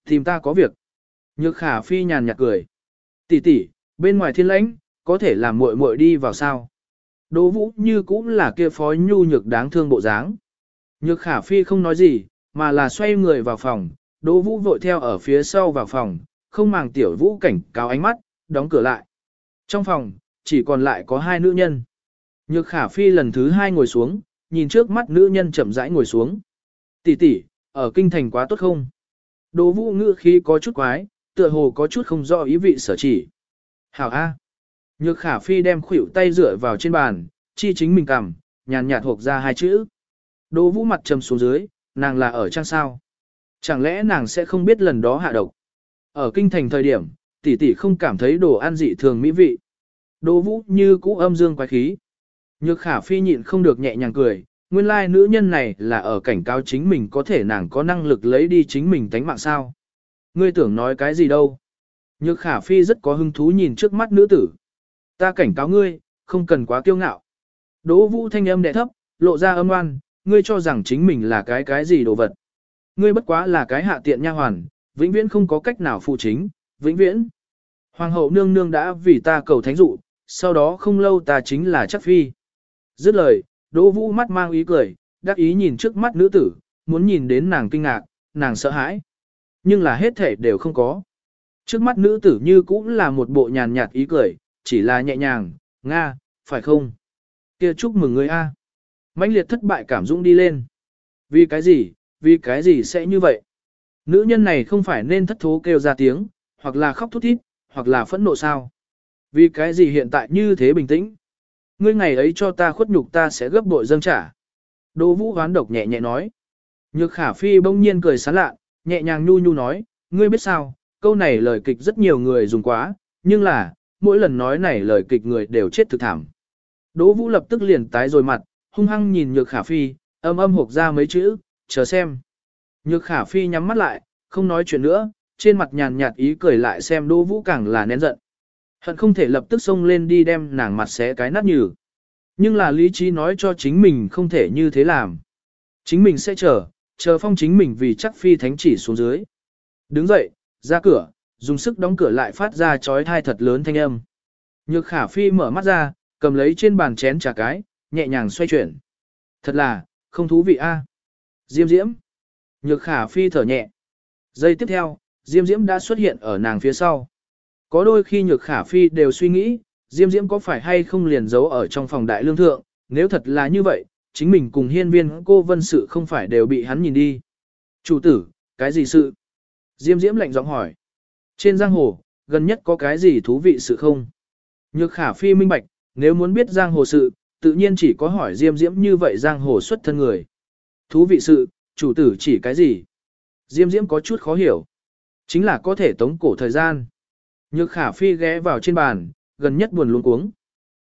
Tìm ta có việc. Nhược khả phi nhàn nhạt cười. Tỷ tỷ, bên ngoài thiên lãnh, có thể làm muội muội đi vào sao? Đỗ vũ như cũng là kia phó nhu nhược đáng thương bộ dáng. Nhược khả phi không nói gì, mà là xoay người vào phòng, Đỗ vũ vội theo ở phía sau vào phòng, không màng tiểu vũ cảnh cáo ánh mắt, đóng cửa lại. Trong phòng, chỉ còn lại có hai nữ nhân. Nhược khả phi lần thứ hai ngồi xuống, nhìn trước mắt nữ nhân chậm rãi ngồi xuống. Tỷ tỷ, ở kinh thành quá tốt không? Đỗ vũ ngữ khí có chút quái, tựa hồ có chút không rõ ý vị sở chỉ. Hảo A. Nhược khả phi đem khuỷu tay dựa vào trên bàn, chi chính mình cầm, nhàn nhạt thuộc ra hai chữ. Đỗ vũ mặt trầm xuống dưới, nàng là ở trang sao. Chẳng lẽ nàng sẽ không biết lần đó hạ độc. Ở kinh thành thời điểm, tỷ tỷ không cảm thấy đồ ăn dị thường mỹ vị. Đỗ vũ như cũ âm dương quái khí. Nhược khả phi nhịn không được nhẹ nhàng cười, nguyên lai nữ nhân này là ở cảnh cáo chính mình có thể nàng có năng lực lấy đi chính mình tánh mạng sao. Ngươi tưởng nói cái gì đâu. Nhược khả phi rất có hứng thú nhìn trước mắt nữ tử. Ta cảnh cáo ngươi, không cần quá kiêu ngạo. Đỗ vũ thanh âm đẻ thấp, lộ ra âm oan, ngươi cho rằng chính mình là cái cái gì đồ vật. Ngươi bất quá là cái hạ tiện nha hoàn, vĩnh viễn không có cách nào phụ chính, vĩnh viễn. Hoàng hậu nương nương đã vì ta cầu thánh dụ, sau đó không lâu ta chính là chắc phi. Dứt lời, Đỗ Vũ mắt mang ý cười, đắc ý nhìn trước mắt nữ tử, muốn nhìn đến nàng kinh ngạc, nàng sợ hãi. Nhưng là hết thể đều không có. Trước mắt nữ tử như cũng là một bộ nhàn nhạt ý cười, chỉ là nhẹ nhàng, Nga, phải không? kia chúc mừng người A mãnh liệt thất bại cảm dũng đi lên. Vì cái gì, vì cái gì sẽ như vậy? Nữ nhân này không phải nên thất thố kêu ra tiếng, hoặc là khóc thút thít, hoặc là phẫn nộ sao? Vì cái gì hiện tại như thế bình tĩnh? Ngươi ngày ấy cho ta khuất nhục ta sẽ gấp bội dâng trả. Đỗ vũ hoán độc nhẹ nhẹ nói. Nhược khả phi bỗng nhiên cười sán lạ, nhẹ nhàng nhu nhu nói, ngươi biết sao, câu này lời kịch rất nhiều người dùng quá, nhưng là, mỗi lần nói này lời kịch người đều chết thực thảm. Đỗ vũ lập tức liền tái rồi mặt, hung hăng nhìn nhược khả phi, âm âm hộp ra mấy chữ, chờ xem. Nhược khả phi nhắm mắt lại, không nói chuyện nữa, trên mặt nhàn nhạt ý cười lại xem đỗ vũ càng là nén giận. Hận không thể lập tức xông lên đi đem nàng mặt xé cái nát nhừ. Nhưng là lý trí nói cho chính mình không thể như thế làm. Chính mình sẽ chờ, chờ phong chính mình vì chắc phi thánh chỉ xuống dưới. Đứng dậy, ra cửa, dùng sức đóng cửa lại phát ra chói thai thật lớn thanh âm. Nhược khả phi mở mắt ra, cầm lấy trên bàn chén trà cái, nhẹ nhàng xoay chuyển. Thật là, không thú vị a. Diêm diễm. Nhược khả phi thở nhẹ. Giây tiếp theo, diêm diễm đã xuất hiện ở nàng phía sau. Có đôi khi nhược khả phi đều suy nghĩ, Diêm Diễm có phải hay không liền giấu ở trong phòng đại lương thượng, nếu thật là như vậy, chính mình cùng hiên viên cô vân sự không phải đều bị hắn nhìn đi. Chủ tử, cái gì sự? Diêm Diễm lạnh giọng hỏi. Trên giang hồ, gần nhất có cái gì thú vị sự không? Nhược khả phi minh bạch, nếu muốn biết giang hồ sự, tự nhiên chỉ có hỏi Diêm Diễm như vậy giang hồ xuất thân người. Thú vị sự, chủ tử chỉ cái gì? Diêm Diễm có chút khó hiểu. Chính là có thể tống cổ thời gian. Nhược khả phi ghé vào trên bàn, gần nhất buồn luôn cuống.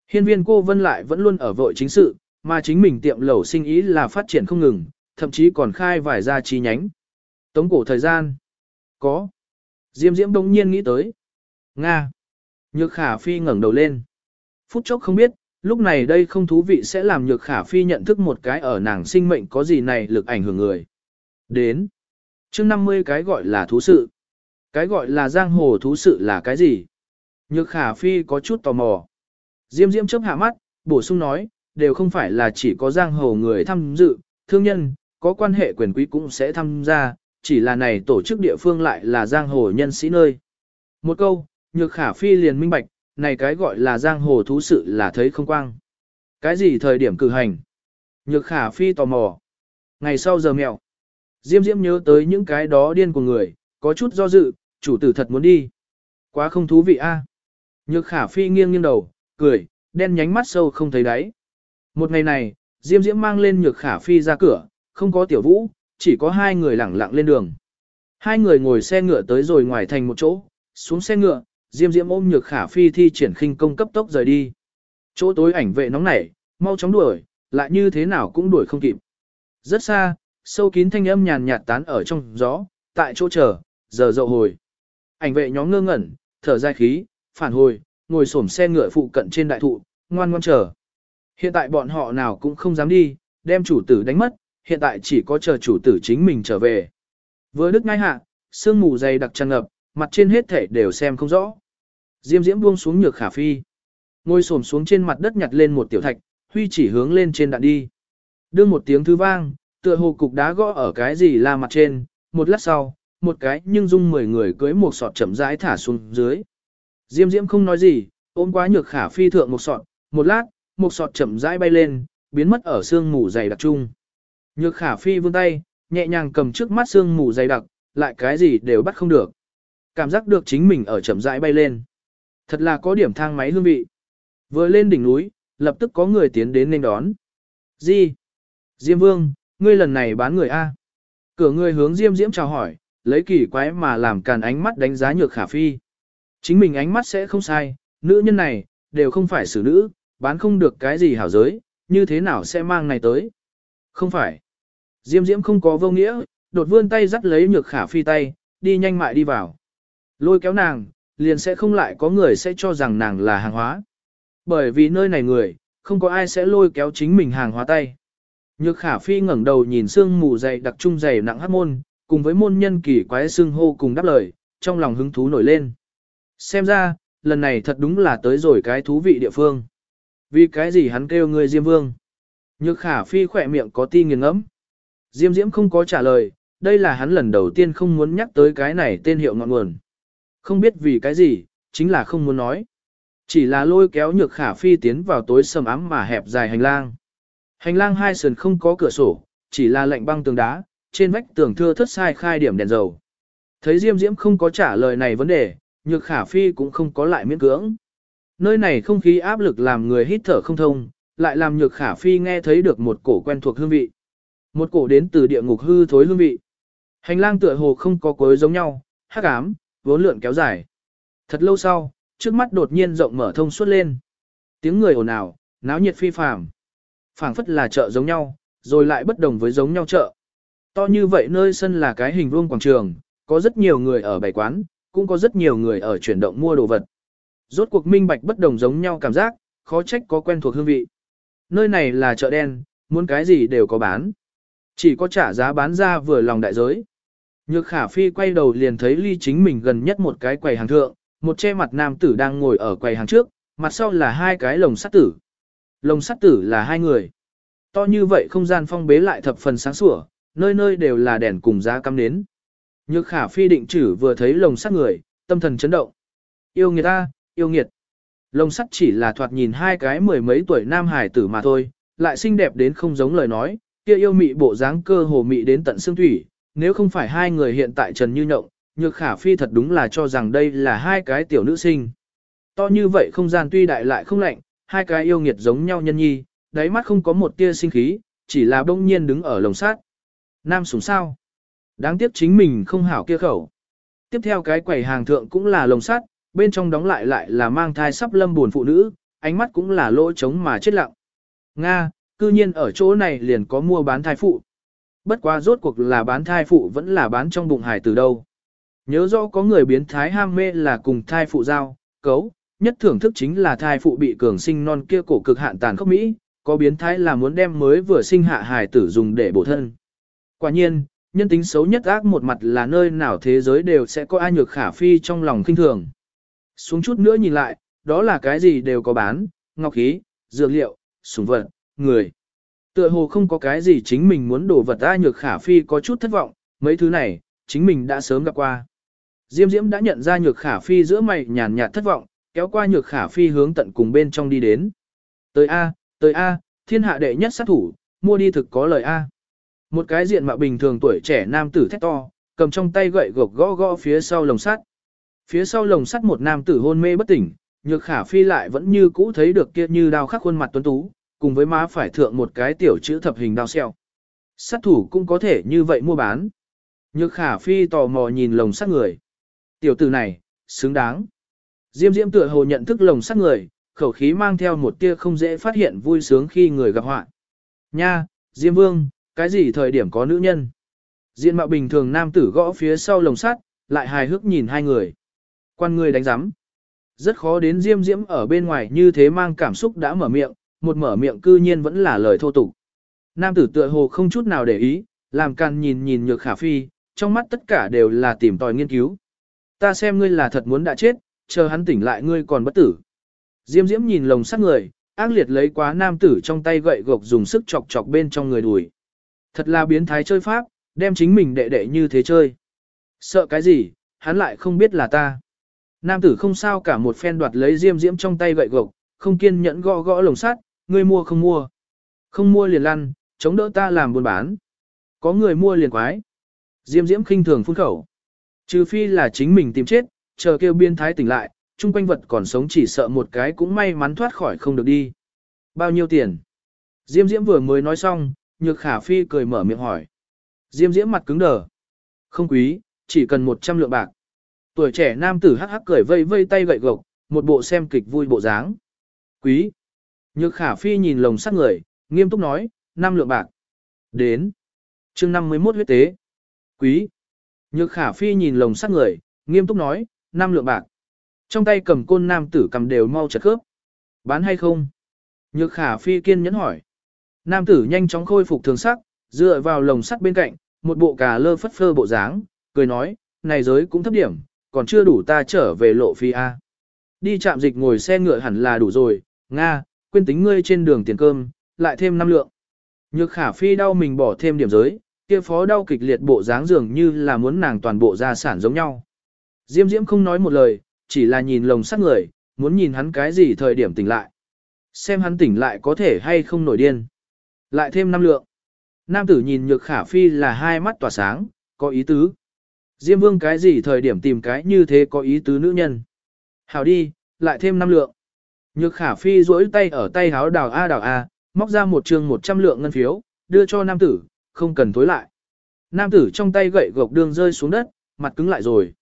Hiên viên cô vân lại vẫn luôn ở vội chính sự, mà chính mình tiệm lẩu sinh ý là phát triển không ngừng, thậm chí còn khai vài ra chi nhánh. Tống cổ thời gian. Có. Diêm diễm đông nhiên nghĩ tới. Nga. Nhược khả phi ngẩng đầu lên. Phút chốc không biết, lúc này đây không thú vị sẽ làm nhược khả phi nhận thức một cái ở nàng sinh mệnh có gì này lực ảnh hưởng người. Đến. chương 50 cái gọi là thú sự. Cái gọi là giang hồ thú sự là cái gì? Nhược khả phi có chút tò mò. Diêm diêm chớp hạ mắt, bổ sung nói, đều không phải là chỉ có giang hồ người tham dự, thương nhân, có quan hệ quyền quý cũng sẽ tham gia, chỉ là này tổ chức địa phương lại là giang hồ nhân sĩ nơi. Một câu, nhược khả phi liền minh bạch, này cái gọi là giang hồ thú sự là thấy không quang. Cái gì thời điểm cử hành? Nhược khả phi tò mò. Ngày sau giờ mèo. Diêm diễm nhớ tới những cái đó điên của người, có chút do dự, chủ tử thật muốn đi. Quá không thú vị a. Nhược khả phi nghiêng nghiêng đầu, cười, đen nhánh mắt sâu không thấy đáy. Một ngày này, Diêm Diễm mang lên nhược khả phi ra cửa, không có tiểu vũ, chỉ có hai người lẳng lặng lên đường. Hai người ngồi xe ngựa tới rồi ngoài thành một chỗ, xuống xe ngựa, Diêm Diễm ôm nhược khả phi thi triển khinh công cấp tốc rời đi. Chỗ tối ảnh vệ nóng nảy, mau chóng đuổi, lại như thế nào cũng đuổi không kịp. Rất xa, sâu kín thanh âm nhàn nhạt tán ở trong gió, tại chỗ chờ, giờ dậu hồi. Ảnh vệ nhóm ngơ ngẩn, thở dài khí, phản hồi, ngồi xổm xe ngựa phụ cận trên đại thụ, ngoan ngoan chờ. Hiện tại bọn họ nào cũng không dám đi, đem chủ tử đánh mất, hiện tại chỉ có chờ chủ tử chính mình trở về. Vừa đức ngay hạ, sương mù dày đặc tràn ngập, mặt trên hết thể đều xem không rõ. Diêm diễm buông xuống nhược khả phi. Ngồi xổm xuống trên mặt đất nhặt lên một tiểu thạch, huy chỉ hướng lên trên đạn đi. Đưa một tiếng thứ vang, tựa hồ cục đá gõ ở cái gì là mặt trên, một lát sau, một cái nhưng dung mười người cưới một sọt chậm rãi thả xuống dưới. Diêm diễm không nói gì, ôm quá nhược khả phi thượng một sọt, một lát, một sọt chậm rãi bay lên, biến mất ở sương mù dày đặc trung. Nhược khả phi vươn tay, nhẹ nhàng cầm trước mắt sương mù dày đặc, lại cái gì đều bắt không được. Cảm giác được chính mình ở chậm rãi bay lên. Thật là có điểm thang máy hương vị. Vừa lên đỉnh núi, lập tức có người tiến đến nên đón. Di, Diêm Vương, ngươi lần này bán người A. Cửa người hướng Diêm Diễm chào hỏi, lấy kỳ quái mà làm càn ánh mắt đánh giá nhược khả phi. Chính mình ánh mắt sẽ không sai, nữ nhân này, đều không phải xử nữ, bán không được cái gì hảo giới, như thế nào sẽ mang này tới. Không phải. Diêm Diễm không có vô nghĩa, đột vươn tay dắt lấy nhược khả phi tay, đi nhanh mại đi vào. Lôi kéo nàng, liền sẽ không lại có người sẽ cho rằng nàng là hàng hóa. Bởi vì nơi này người, không có ai sẽ lôi kéo chính mình hàng hóa tay. Nhược khả phi ngẩng đầu nhìn sương mù dày đặc trung dày nặng hát môn, cùng với môn nhân kỳ quái xương hô cùng đáp lời, trong lòng hứng thú nổi lên. Xem ra, lần này thật đúng là tới rồi cái thú vị địa phương. Vì cái gì hắn kêu người Diêm Vương? Nhược khả phi khỏe miệng có ti nghiền ngẫm. Diêm Diễm không có trả lời, đây là hắn lần đầu tiên không muốn nhắc tới cái này tên hiệu ngọn nguồn. Không biết vì cái gì, chính là không muốn nói. Chỉ là lôi kéo nhược khả phi tiến vào tối sầm ám mà hẹp dài hành lang. Hành lang hai sườn không có cửa sổ, chỉ là lạnh băng tường đá, trên vách tường thưa thất sai khai điểm đèn dầu. Thấy Diêm Diễm không có trả lời này vấn đề, nhược khả phi cũng không có lại miễn cưỡng. Nơi này không khí áp lực làm người hít thở không thông, lại làm nhược khả phi nghe thấy được một cổ quen thuộc hương vị. Một cổ đến từ địa ngục hư thối hương vị. Hành lang tựa hồ không có cối giống nhau, hắc ám, vốn lượn kéo dài. Thật lâu sau, trước mắt đột nhiên rộng mở thông suốt lên. Tiếng người ồn ào, náo nhiệt phi phàm. phảng phất là chợ giống nhau, rồi lại bất đồng với giống nhau chợ. To như vậy nơi sân là cái hình vuông quảng trường, có rất nhiều người ở bày quán, cũng có rất nhiều người ở chuyển động mua đồ vật. Rốt cuộc minh bạch bất đồng giống nhau cảm giác, khó trách có quen thuộc hương vị. Nơi này là chợ đen, muốn cái gì đều có bán. Chỉ có trả giá bán ra vừa lòng đại giới. Nhược khả phi quay đầu liền thấy ly chính mình gần nhất một cái quầy hàng thượng, một che mặt nam tử đang ngồi ở quầy hàng trước, mặt sau là hai cái lồng sắt tử. Lồng sắt tử là hai người. To như vậy không gian phong bế lại thập phần sáng sủa, nơi nơi đều là đèn cùng giá cắm nến. Nhược khả phi định chử vừa thấy lồng sắt người, tâm thần chấn động. Yêu nghiệt ta, yêu nghiệt. Lồng sắt chỉ là thoạt nhìn hai cái mười mấy tuổi nam hải tử mà thôi, lại xinh đẹp đến không giống lời nói, kia yêu mị bộ dáng cơ hồ mị đến tận xương thủy, nếu không phải hai người hiện tại trần như nhộng, nhược khả phi thật đúng là cho rằng đây là hai cái tiểu nữ sinh. To như vậy không gian tuy đại lại không lạnh, hai cái yêu nghiệt giống nhau nhân nhi, đáy mắt không có một tia sinh khí, chỉ là bỗng nhiên đứng ở lồng sát. Nam sủng sao? Đáng tiếc chính mình không hảo kia khẩu. Tiếp theo cái quầy hàng thượng cũng là lồng sắt, bên trong đóng lại lại là mang thai sắp lâm buồn phụ nữ, ánh mắt cũng là lỗ trống mà chết lặng. Nga, cư nhiên ở chỗ này liền có mua bán thai phụ. Bất quá rốt cuộc là bán thai phụ vẫn là bán trong bụng hải từ đâu. Nhớ rõ có người biến thái ham mê là cùng thai phụ giao, cấu, nhất thưởng thức chính là thai phụ bị cường sinh non kia cổ cực hạn tàn khốc Mỹ, có biến thái là muốn đem mới vừa sinh hạ hài tử dùng để bổ thân. Quả nhiên, nhân tính xấu nhất ác một mặt là nơi nào thế giới đều sẽ có ai nhược khả phi trong lòng kinh thường. Xuống chút nữa nhìn lại, đó là cái gì đều có bán, ngọc khí, dược liệu, súng vật, người. Tựa hồ không có cái gì chính mình muốn đổ vật ra nhược khả phi có chút thất vọng, mấy thứ này, chính mình đã sớm gặp qua. Diêm Diễm đã nhận ra nhược khả phi giữa mày nhàn nhạt thất vọng, kéo qua nhược khả phi hướng tận cùng bên trong đi đến. Tới A, tới A, thiên hạ đệ nhất sát thủ, mua đi thực có lời A. Một cái diện mạo bình thường tuổi trẻ nam tử thét to, cầm trong tay gậy gộc gõ gõ phía sau lồng sắt. Phía sau lồng sắt một nam tử hôn mê bất tỉnh, nhược khả phi lại vẫn như cũ thấy được kia như đao khắc khuôn mặt tuấn tú, cùng với má phải thượng một cái tiểu chữ thập hình đao xeo. Sát thủ cũng có thể như vậy mua bán. Nhược khả phi tò mò nhìn lồng sắt người. Tiểu tử này, xứng đáng. Diêm diễm tựa hồ nhận thức lồng sắt người, khẩu khí mang theo một tia không dễ phát hiện vui sướng khi người gặp họa. Nha, Diêm Vương, Cái gì thời điểm có nữ nhân? Diện mạo bình thường nam tử gõ phía sau lồng sắt, lại hài hước nhìn hai người. Quan người đánh giám. Rất khó đến diêm diễm ở bên ngoài như thế mang cảm xúc đã mở miệng, một mở miệng cư nhiên vẫn là lời thô tục. Nam tử tựa hồ không chút nào để ý, làm càn nhìn nhìn nhược khả phi, trong mắt tất cả đều là tìm tòi nghiên cứu. Ta xem ngươi là thật muốn đã chết, chờ hắn tỉnh lại ngươi còn bất tử. Diêm diễm nhìn lồng sắt người, ác liệt lấy quá nam tử trong tay gậy gộc dùng sức chọc chọc bên trong người đùi. Thật là biến thái chơi pháp, đem chính mình đệ đệ như thế chơi. Sợ cái gì, hắn lại không biết là ta. Nam tử không sao cả một phen đoạt lấy diêm diễm trong tay gậy gộc, không kiên nhẫn gõ gõ lồng sắt, ngươi mua không mua. Không mua liền lăn, chống đỡ ta làm buôn bán. Có người mua liền quái. Diêm diễm khinh thường phun khẩu. Trừ phi là chính mình tìm chết, chờ kêu biên thái tỉnh lại, chung quanh vật còn sống chỉ sợ một cái cũng may mắn thoát khỏi không được đi. Bao nhiêu tiền? Diêm diễm vừa mới nói xong, nhược khả phi cười mở miệng hỏi. Diêm diễm mặt cứng đờ. Không quý, chỉ cần 100 lượng bạc. Tuổi trẻ nam tử hắc hắc cười vây vây tay gậy gộc, một bộ xem kịch vui bộ dáng. Quý. Nhược khả phi nhìn lồng sắt người, nghiêm túc nói, năm lượng bạc. Đến. chương 51 huyết tế. Quý. Nhược khả phi nhìn lồng sắt người, nghiêm túc nói, năm lượng bạc. Trong tay cầm côn nam tử cầm đều mau chật khớp. Bán hay không? Nhược khả phi kiên nhẫn hỏi. Nam tử nhanh chóng khôi phục thường sắc, dựa vào lồng sắt bên cạnh, một bộ cà lơ phất phơ bộ dáng, cười nói, này giới cũng thấp điểm, còn chưa đủ ta trở về lộ phi A. Đi chạm dịch ngồi xe ngựa hẳn là đủ rồi, Nga, quên tính ngươi trên đường tiền cơm, lại thêm năm lượng. Nhược khả phi đau mình bỏ thêm điểm giới, kia phó đau kịch liệt bộ dáng dường như là muốn nàng toàn bộ gia sản giống nhau. Diêm diễm không nói một lời, chỉ là nhìn lồng sắt người, muốn nhìn hắn cái gì thời điểm tỉnh lại. Xem hắn tỉnh lại có thể hay không nổi điên. Lại thêm năm lượng. Nam tử nhìn nhược khả phi là hai mắt tỏa sáng, có ý tứ. Diêm vương cái gì thời điểm tìm cái như thế có ý tứ nữ nhân. Hảo đi, lại thêm năm lượng. Nhược khả phi duỗi tay ở tay háo đào A đào A, móc ra một trường một trăm lượng ngân phiếu, đưa cho nam tử, không cần thối lại. Nam tử trong tay gậy gộc đường rơi xuống đất, mặt cứng lại rồi.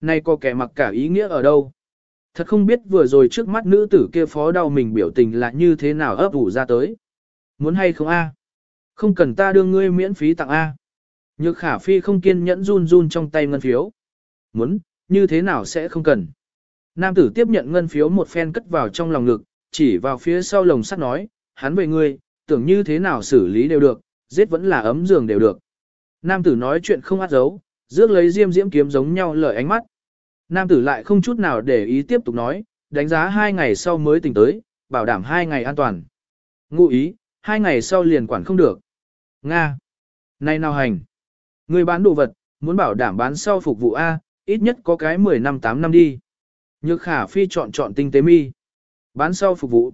Nay có kẻ mặc cả ý nghĩa ở đâu? Thật không biết vừa rồi trước mắt nữ tử kia phó đau mình biểu tình là như thế nào ấp ủ ra tới. Muốn hay không a? Không cần ta đưa ngươi miễn phí tặng a. Nhược khả phi không kiên nhẫn run run trong tay ngân phiếu. Muốn, như thế nào sẽ không cần. Nam tử tiếp nhận ngân phiếu một phen cất vào trong lòng ngực, chỉ vào phía sau lồng sắt nói, hắn về ngươi, tưởng như thế nào xử lý đều được, giết vẫn là ấm giường đều được. Nam tử nói chuyện không át giấu, rước lấy diêm diễm kiếm giống nhau lời ánh mắt. Nam tử lại không chút nào để ý tiếp tục nói, đánh giá hai ngày sau mới tỉnh tới, bảo đảm hai ngày an toàn. Ngụ ý, hai ngày sau liền quản không được. Nga. nay nào hành. Người bán đồ vật, muốn bảo đảm bán sau phục vụ A, ít nhất có cái 10 năm 8 năm đi. Nhược khả phi chọn chọn tinh tế mi. Bán sau phục vụ.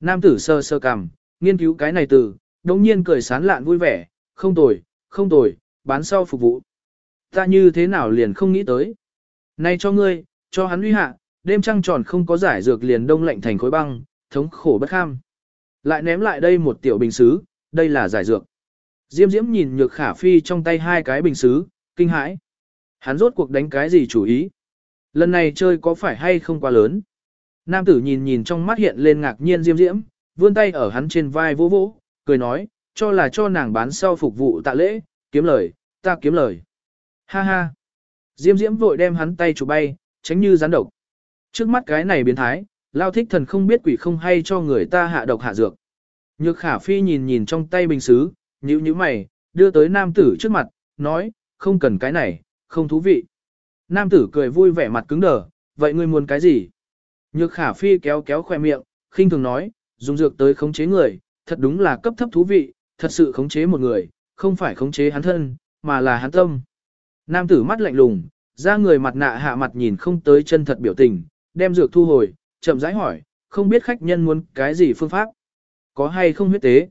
Nam tử sơ sơ cằm, nghiên cứu cái này từ, đồng nhiên cười sán lạn vui vẻ, không tồi, không tồi, bán sau phục vụ. Ta như thế nào liền không nghĩ tới. Này cho ngươi, cho hắn uy hạ, đêm trăng tròn không có giải dược liền đông lạnh thành khối băng, thống khổ bất kham. Lại ném lại đây một tiểu bình xứ, đây là giải dược. Diêm diễm nhìn nhược khả phi trong tay hai cái bình xứ, kinh hãi. Hắn rốt cuộc đánh cái gì chủ ý? Lần này chơi có phải hay không quá lớn? Nam tử nhìn nhìn trong mắt hiện lên ngạc nhiên diêm diễm, vươn tay ở hắn trên vai vỗ vỗ, cười nói, cho là cho nàng bán sau phục vụ tạ lễ, kiếm lời, ta kiếm lời. Ha ha. Diêm diễm vội đem hắn tay chụp bay, tránh như rắn độc. Trước mắt cái này biến thái, lao thích thần không biết quỷ không hay cho người ta hạ độc hạ dược. Nhược khả phi nhìn nhìn trong tay bình xứ, nhíu nhíu mày, đưa tới nam tử trước mặt, nói, không cần cái này, không thú vị. Nam tử cười vui vẻ mặt cứng đờ, vậy ngươi muốn cái gì? Nhược khả phi kéo kéo khoe miệng, khinh thường nói, dùng dược tới khống chế người, thật đúng là cấp thấp thú vị, thật sự khống chế một người, không phải khống chế hắn thân, mà là hắn tâm. Nam tử mắt lạnh lùng, ra người mặt nạ hạ mặt nhìn không tới chân thật biểu tình, đem dược thu hồi, chậm rãi hỏi, không biết khách nhân muốn cái gì phương pháp, có hay không huyết tế.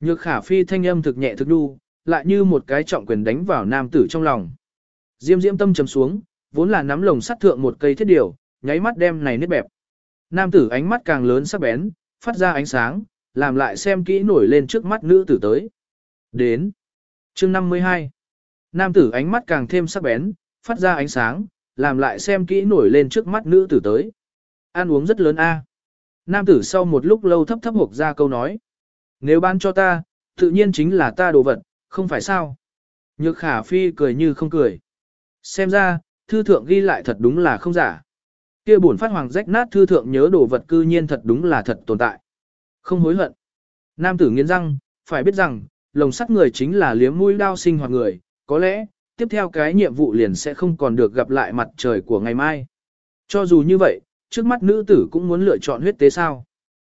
Nhược khả phi thanh âm thực nhẹ thực đu, lại như một cái trọng quyền đánh vào nam tử trong lòng. Diêm diễm tâm trầm xuống, vốn là nắm lồng sắt thượng một cây thiết điều, nháy mắt đem này nứt bẹp. Nam tử ánh mắt càng lớn sắc bén, phát ra ánh sáng, làm lại xem kỹ nổi lên trước mắt nữ tử tới. Đến. chương 52. Nam tử ánh mắt càng thêm sắc bén, phát ra ánh sáng, làm lại xem kỹ nổi lên trước mắt nữ tử tới. Ăn uống rất lớn a. Nam tử sau một lúc lâu thấp thấp hộp ra câu nói. Nếu ban cho ta, Tự nhiên chính là ta đồ vật, không phải sao. Nhược khả phi cười như không cười. Xem ra, thư thượng ghi lại thật đúng là không giả. Kia buồn phát hoàng rách nát thư thượng nhớ đồ vật cư nhiên thật đúng là thật tồn tại. Không hối hận. Nam tử nghiến răng, phải biết rằng, lồng sắt người chính là liếm mũi đao sinh hoạt người, có lẽ, tiếp theo cái nhiệm vụ liền sẽ không còn được gặp lại mặt trời của ngày mai. Cho dù như vậy, trước mắt nữ tử cũng muốn lựa chọn huyết tế sao.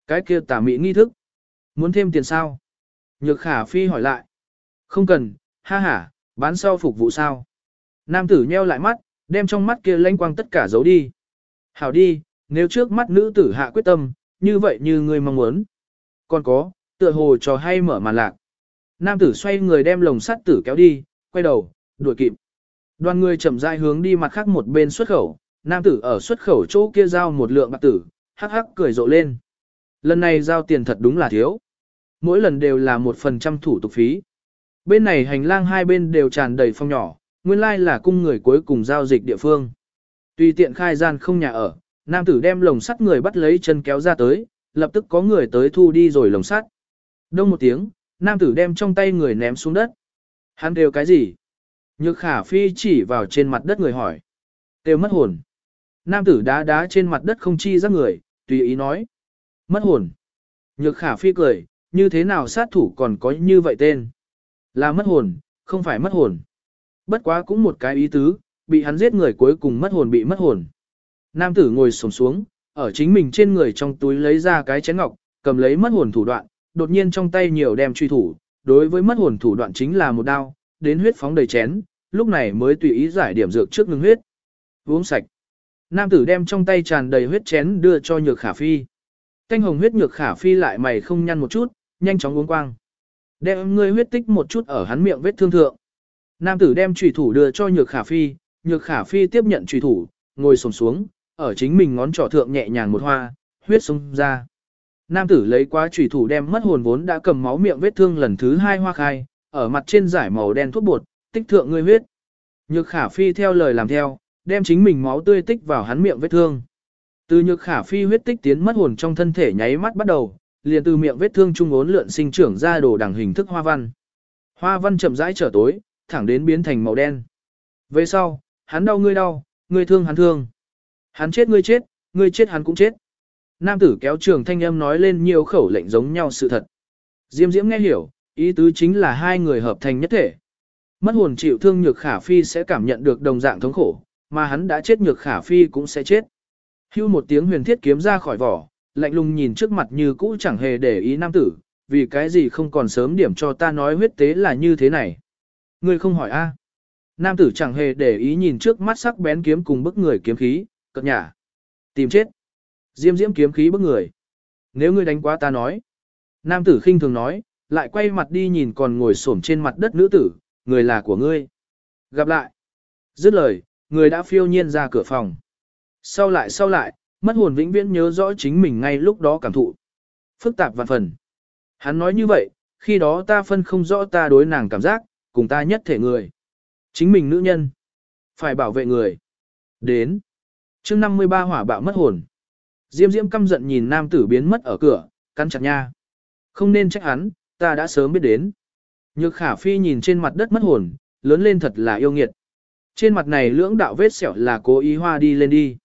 Cái kia tả mỹ nghi thức. Muốn thêm tiền sao? Nhược khả phi hỏi lại. Không cần, ha ha, bán sau phục vụ sao? Nam tử nheo lại mắt, đem trong mắt kia lanh quang tất cả giấu đi. Hảo đi, nếu trước mắt nữ tử hạ quyết tâm, như vậy như người mong muốn. Còn có, tựa hồ trò hay mở màn lạc. Nam tử xoay người đem lồng sắt tử kéo đi, quay đầu, đuổi kịp. Đoàn người chậm rãi hướng đi mặt khác một bên xuất khẩu, nam tử ở xuất khẩu chỗ kia giao một lượng bạc tử, hắc hắc cười rộ lên. Lần này giao tiền thật đúng là thiếu. Mỗi lần đều là một phần trăm thủ tục phí. Bên này hành lang hai bên đều tràn đầy phong nhỏ, nguyên lai là cung người cuối cùng giao dịch địa phương. Tùy tiện khai gian không nhà ở, nam tử đem lồng sắt người bắt lấy chân kéo ra tới, lập tức có người tới thu đi rồi lồng sắt. Đông một tiếng, nam tử đem trong tay người ném xuống đất. Hắn đều cái gì? Nhược khả phi chỉ vào trên mặt đất người hỏi. Đều mất hồn. Nam tử đá đá trên mặt đất không chi ra người, tùy ý nói. Mất hồn. Nhược khả phi cười, như thế nào sát thủ còn có như vậy tên? Là mất hồn, không phải mất hồn. Bất quá cũng một cái ý tứ, bị hắn giết người cuối cùng mất hồn bị mất hồn. Nam tử ngồi xổm xuống, ở chính mình trên người trong túi lấy ra cái chén ngọc, cầm lấy mất hồn thủ đoạn, đột nhiên trong tay nhiều đem truy thủ, đối với mất hồn thủ đoạn chính là một đao, đến huyết phóng đầy chén, lúc này mới tùy ý giải điểm dược trước ngưng huyết. Uống sạch. Nam tử đem trong tay tràn đầy huyết chén đưa cho nhược khả phi. Canh hồng huyết nhược khả phi lại mày không nhăn một chút, nhanh chóng uống quang. Đem ngươi huyết tích một chút ở hắn miệng vết thương thượng. Nam tử đem trùy thủ đưa cho nhược khả phi, nhược khả phi tiếp nhận trùy thủ, ngồi sồn xuống, ở chính mình ngón trỏ thượng nhẹ nhàng một hoa, huyết xông ra. Nam tử lấy qua trùy thủ đem mất hồn vốn đã cầm máu miệng vết thương lần thứ hai hoa khai, ở mặt trên giải màu đen thuốc bột, tích thượng ngươi huyết. Nhược khả phi theo lời làm theo, đem chính mình máu tươi tích vào hắn miệng vết thương. Từ nhược khả phi huyết tích tiến mất hồn trong thân thể nháy mắt bắt đầu, liền từ miệng vết thương trung ốn lượn sinh trưởng ra đồ đằng hình thức hoa văn. Hoa văn chậm rãi trở tối, thẳng đến biến thành màu đen. Về sau, hắn đau ngươi đau, ngươi thương hắn thương. Hắn chết ngươi chết, ngươi chết hắn cũng chết. Nam tử kéo trường thanh âm nói lên nhiều khẩu lệnh giống nhau sự thật. Diêm diễm nghe hiểu, ý tứ chính là hai người hợp thành nhất thể. Mất hồn chịu thương nhược khả phi sẽ cảm nhận được đồng dạng thống khổ, mà hắn đã chết nhược khả phi cũng sẽ chết. Hưu một tiếng huyền thiết kiếm ra khỏi vỏ, lạnh lùng nhìn trước mặt như cũ chẳng hề để ý nam tử, vì cái gì không còn sớm điểm cho ta nói huyết tế là như thế này. Ngươi không hỏi a? Nam tử chẳng hề để ý nhìn trước mắt sắc bén kiếm cùng bức người kiếm khí, cợt nhả. Tìm chết. Diêm diễm kiếm khí bức người. Nếu ngươi đánh quá ta nói. Nam tử khinh thường nói, lại quay mặt đi nhìn còn ngồi xổm trên mặt đất nữ tử, người là của ngươi. Gặp lại. Dứt lời, người đã phiêu nhiên ra cửa phòng. Sau lại sau lại, mất hồn vĩnh viễn nhớ rõ chính mình ngay lúc đó cảm thụ. Phức tạp vạn phần. Hắn nói như vậy, khi đó ta phân không rõ ta đối nàng cảm giác, cùng ta nhất thể người. Chính mình nữ nhân. Phải bảo vệ người. Đến. chương 53 hỏa bạo mất hồn. Diêm diễm căm giận nhìn nam tử biến mất ở cửa, cắn chặt nha. Không nên trách hắn, ta đã sớm biết đến. Nhược khả phi nhìn trên mặt đất mất hồn, lớn lên thật là yêu nghiệt. Trên mặt này lưỡng đạo vết sẹo là cố ý hoa đi lên đi.